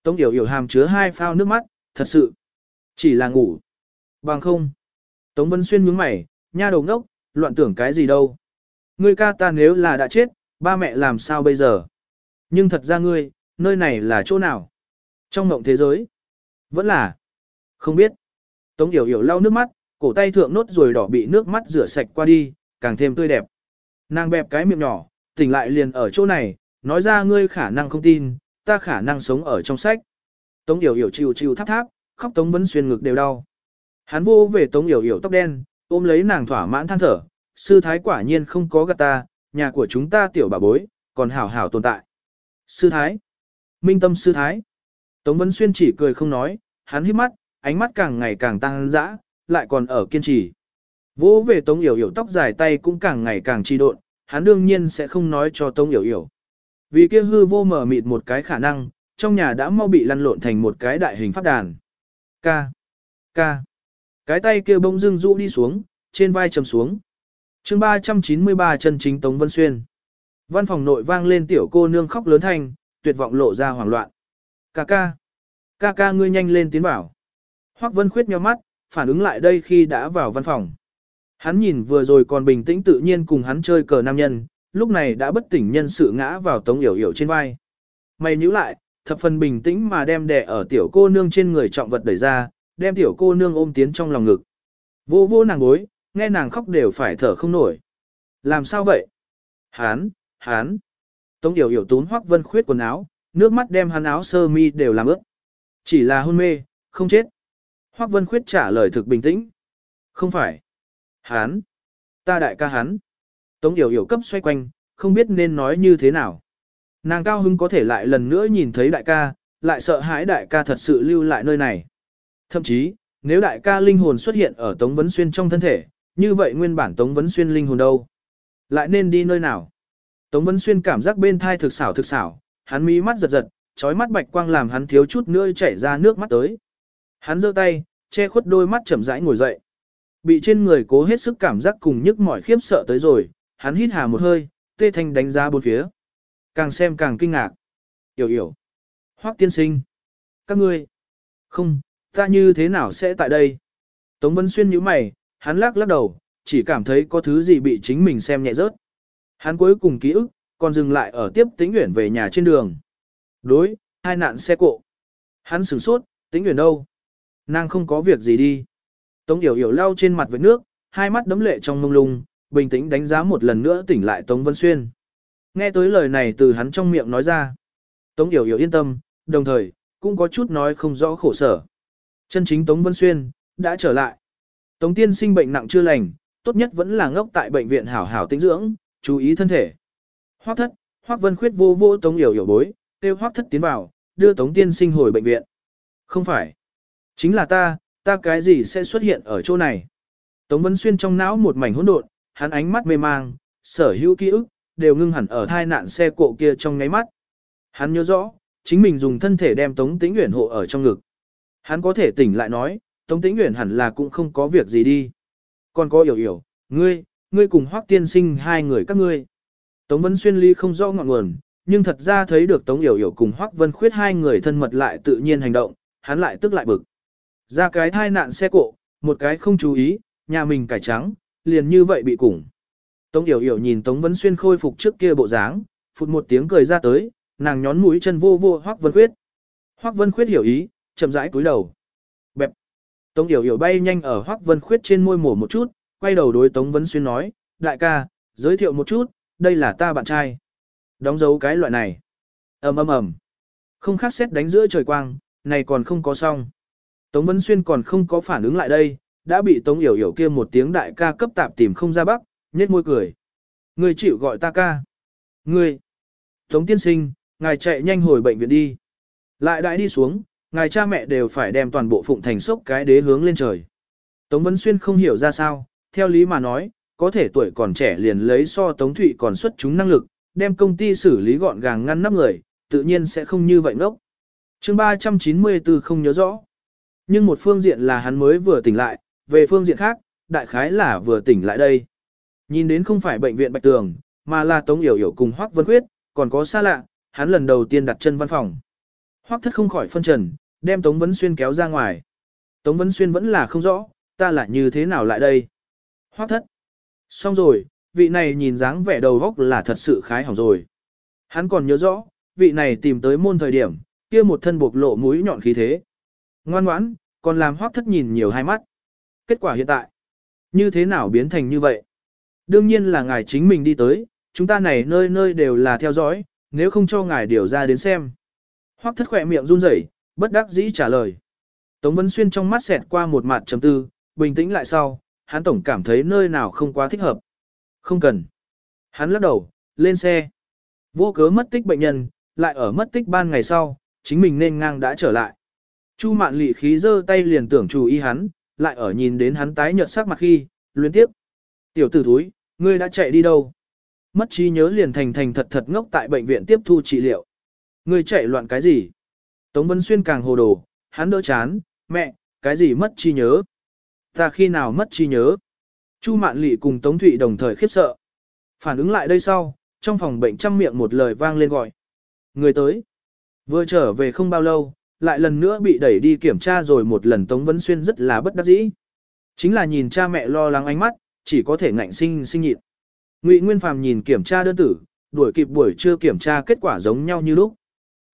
A: Tống Yểu Yểu hàm chứa hai phao nước mắt, thật sự, chỉ là ngủ. Bằng không. Tống Vân Xuyên nhướng mày, nha đầu ngốc, loạn tưởng cái gì đâu. Ngươi ca ta nếu là đã chết, ba mẹ làm sao bây giờ? Nhưng thật ra ngươi, nơi này là chỗ nào? Trong mộng thế giới? Vẫn là. Không biết. Tống Yểu Yểu lau nước mắt, cổ tay thượng nốt rồi đỏ bị nước mắt rửa sạch qua đi, càng thêm tươi đẹp. Nàng bẹp cái miệng nhỏ, tỉnh lại liền ở chỗ này, nói ra ngươi khả năng không tin, ta khả năng sống ở trong sách. Tống Yểu Yểu chịu chịu tháp tháp, khóc Tống Vân Xuyên ngực đều đau. Hắn vô về Tống Yểu Yểu tóc đen, ôm lấy nàng thỏa mãn than thở, sư thái quả nhiên không có gạt ta, nhà của chúng ta tiểu bà bối, còn hảo hảo tồn tại. Sư thái, minh tâm sư thái. Tống Vân Xuyên chỉ cười không nói, hắn hít mắt, ánh mắt càng ngày càng tăng dã, lại còn ở kiên trì. Vỗ về Tống Yểu Yểu tóc dài tay cũng càng ngày càng trì độn, hắn đương nhiên sẽ không nói cho Tống Yểu Yểu. Vì kia hư vô mở mịt một cái khả năng, trong nhà đã mau bị lăn lộn thành một cái đại hình pháp đàn. Ca. Ca. Cái tay kia bỗng dưng rũ đi xuống, trên vai trầm xuống. chương 393 chân chính Tống Vân Xuyên. Văn phòng nội vang lên tiểu cô nương khóc lớn thanh, tuyệt vọng lộ ra hoảng loạn. Ca ca. Ca ca ngươi nhanh lên tiến bảo. Hoắc Vân Khuyết nhíu mắt, phản ứng lại đây khi đã vào văn phòng. Hắn nhìn vừa rồi còn bình tĩnh tự nhiên cùng hắn chơi cờ nam nhân, lúc này đã bất tỉnh nhân sự ngã vào tống yểu yểu trên vai. Mày nhíu lại, thập phần bình tĩnh mà đem đè ở tiểu cô nương trên người trọng vật đẩy ra, đem tiểu cô nương ôm tiến trong lòng ngực. Vô vô nàng gối, nghe nàng khóc đều phải thở không nổi. Làm sao vậy? Hán, hán. Tống yểu yểu tún hoắc vân khuyết quần áo, nước mắt đem hắn áo sơ mi đều làm ướt. Chỉ là hôn mê, không chết. Hoắc vân khuyết trả lời thực bình tĩnh. Không phải. Hán. Ta đại ca hắn. Tống yểu yểu cấp xoay quanh, không biết nên nói như thế nào. Nàng cao hưng có thể lại lần nữa nhìn thấy đại ca, lại sợ hãi đại ca thật sự lưu lại nơi này. Thậm chí, nếu đại ca linh hồn xuất hiện ở Tống Vấn Xuyên trong thân thể, như vậy nguyên bản Tống Vấn Xuyên linh hồn đâu? Lại nên đi nơi nào? Tống Vấn Xuyên cảm giác bên thai thực xảo thực xảo, hắn mí mắt giật giật, trói mắt bạch quang làm hắn thiếu chút nữa chảy ra nước mắt tới. Hắn giơ tay, che khuất đôi mắt chậm rãi ngồi dậy. Bị trên người cố hết sức cảm giác cùng nhức mỏi khiếp sợ tới rồi, hắn hít hà một hơi, tê thanh đánh giá bốn phía. Càng xem càng kinh ngạc. Yểu yểu. Hoắc tiên sinh. Các ngươi. Không, ta như thế nào sẽ tại đây? Tống Vân Xuyên nhíu mày, hắn lắc lắc đầu, chỉ cảm thấy có thứ gì bị chính mình xem nhẹ rớt. Hắn cuối cùng ký ức, còn dừng lại ở tiếp tĩnh nguyện về nhà trên đường. Đối, hai nạn xe cộ. Hắn sửng sốt, tĩnh nguyện đâu? Nàng không có việc gì đi. Tống Yểu Yểu lau trên mặt với nước, hai mắt đấm lệ trong mông lung, bình tĩnh đánh giá một lần nữa tỉnh lại Tống Vân Xuyên. Nghe tới lời này từ hắn trong miệng nói ra. Tống Yểu Yểu yên tâm, đồng thời, cũng có chút nói không rõ khổ sở. Chân chính Tống Vân Xuyên, đã trở lại. Tống tiên sinh bệnh nặng chưa lành, tốt nhất vẫn là ngốc tại bệnh viện hảo hảo tĩnh dưỡng, chú ý thân thể. Hoác thất, Hoác Vân Khuyết vô vô Tống Yểu Yểu bối, kêu Hoác thất tiến vào, đưa Tống tiên sinh hồi bệnh viện. Không phải. Chính là ta, ta cái gì sẽ xuất hiện ở chỗ này. Tống Vân Xuyên trong não một mảnh hỗn độn, hắn ánh mắt mê mang, sở hữu ký ức, đều ngưng hẳn ở thai nạn xe cộ kia trong ngáy mắt. Hắn nhớ rõ, chính mình dùng thân thể đem Tống Tĩnh Uyển hộ ở trong ngực. Hắn có thể tỉnh lại nói, Tống Tĩnh Uyển hẳn là cũng không có việc gì đi. Còn có hiểu hiểu, ngươi, ngươi cùng Hoắc tiên sinh hai người các ngươi. Tống Vân Xuyên ly không rõ ngọn nguồn, nhưng thật ra thấy được Tống Yểu Yểu cùng Hoắc Vân Khuyết hai người thân mật lại tự nhiên hành động, hắn lại tức lại bực. Ra cái thai nạn xe cộ, một cái không chú ý, nhà mình cải trắng, liền như vậy bị củng. Tống Yểu Yểu nhìn Tống Vân Xuyên khôi phục trước kia bộ dáng, phụt một tiếng cười ra tới, nàng nhón mũi chân vô vô Hoắc Vân Khuyết. Hoắc Vân Khuyết hiểu ý, chậm rãi cúi đầu. Bẹp. Tống Yểu Yểu bay nhanh ở Hoắc Vân Khuyết trên môi mổ một chút, quay đầu đối Tống Vân Xuyên nói, đại ca, giới thiệu một chút, đây là ta bạn trai. Đóng dấu cái loại này. ầm ầm ầm. Không khác xét đánh giữa trời quang, này còn không có xong. Tống Vân Xuyên còn không có phản ứng lại đây, đã bị Tống Yểu Yểu kia một tiếng đại ca cấp tạp tìm không ra bắc, nhếch môi cười. Người chịu gọi ta ca. Ngươi. Tống tiên sinh, ngài chạy nhanh hồi bệnh viện đi. Lại đại đi xuống, ngài cha mẹ đều phải đem toàn bộ phụng thành sốc cái đế hướng lên trời. Tống Vân Xuyên không hiểu ra sao, theo lý mà nói, có thể tuổi còn trẻ liền lấy so Tống Thụy còn xuất chúng năng lực, đem công ty xử lý gọn gàng ngăn nắp người, tự nhiên sẽ không như vậy ngốc. chương 394 không nhớ rõ. Nhưng một phương diện là hắn mới vừa tỉnh lại, về phương diện khác, đại khái là vừa tỉnh lại đây. Nhìn đến không phải bệnh viện Bạch Tường, mà là Tống Yểu Yểu cùng Hoắc Vân quyết còn có xa lạ, hắn lần đầu tiên đặt chân văn phòng. Hoắc thất không khỏi phân trần, đem Tống Vân Xuyên kéo ra ngoài. Tống Vân Xuyên vẫn là không rõ, ta là như thế nào lại đây. Hoắc thất. Xong rồi, vị này nhìn dáng vẻ đầu góc là thật sự khái hỏng rồi. Hắn còn nhớ rõ, vị này tìm tới môn thời điểm, kia một thân bộc lộ mũi nhọn khí thế. Ngoan ngoãn, còn làm hoác thất nhìn nhiều hai mắt. Kết quả hiện tại, như thế nào biến thành như vậy? Đương nhiên là ngài chính mình đi tới, chúng ta này nơi nơi đều là theo dõi, nếu không cho ngài điều ra đến xem. Hoác thất khỏe miệng run rẩy, bất đắc dĩ trả lời. Tống Vân Xuyên trong mắt xẹt qua một mặt trầm tư, bình tĩnh lại sau, hắn tổng cảm thấy nơi nào không quá thích hợp. Không cần. Hắn lắc đầu, lên xe. Vô cớ mất tích bệnh nhân, lại ở mất tích ban ngày sau, chính mình nên ngang đã trở lại. Chu mạn lị khí giơ tay liền tưởng chú ý hắn, lại ở nhìn đến hắn tái nhợt sắc mặt khi, luyến tiếp. Tiểu tử thúi, ngươi đã chạy đi đâu? Mất trí nhớ liền thành thành thật thật ngốc tại bệnh viện tiếp thu trị liệu. Ngươi chạy loạn cái gì? Tống Vân Xuyên càng hồ đồ, hắn đỡ chán, mẹ, cái gì mất trí nhớ? Ta khi nào mất trí nhớ? Chu Mạn Lị cùng Tống Thụy đồng thời khiếp sợ. Phản ứng lại đây sau, trong phòng bệnh trăm miệng một lời vang lên gọi. Người tới. Vừa trở về không bao lâu, lại lần nữa bị đẩy đi kiểm tra rồi một lần Tống Vân Xuyên rất là bất đắc dĩ. Chính là nhìn cha mẹ lo lắng ánh mắt, chỉ có thể ngạnh sinh sinh nhịn. Ngụy Nguyên Phàm nhìn kiểm tra đơn tử, đuổi kịp buổi trưa kiểm tra kết quả giống nhau như lúc.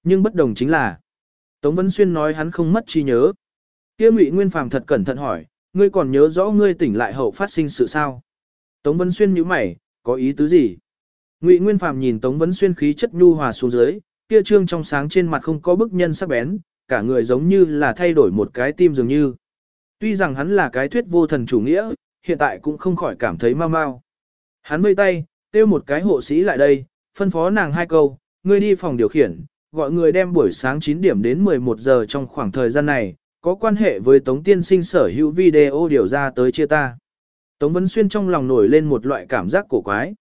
A: Nhưng bất đồng chính là, Tống Vân Xuyên nói hắn không mất trí nhớ. Kia Ngụy Nguyên Phàm thật cẩn thận hỏi, ngươi còn nhớ rõ ngươi tỉnh lại hậu phát sinh sự sao? Tống Vân Xuyên nhíu mày, có ý tứ gì? Ngụy Nguyên Phàm nhìn Tống Vân Xuyên khí chất nhu hòa xuống dưới, kia trương trong sáng trên mặt không có bức nhân sắc bén, cả người giống như là thay đổi một cái tim dường như. Tuy rằng hắn là cái thuyết vô thần chủ nghĩa, hiện tại cũng không khỏi cảm thấy mau mau. Hắn vây tay, kêu một cái hộ sĩ lại đây, phân phó nàng hai câu, ngươi đi phòng điều khiển, gọi người đem buổi sáng 9 điểm đến 11 giờ trong khoảng thời gian này, có quan hệ với Tống Tiên Sinh sở hữu video điều ra tới chia ta. Tống Vân Xuyên trong lòng nổi lên một loại cảm giác cổ quái.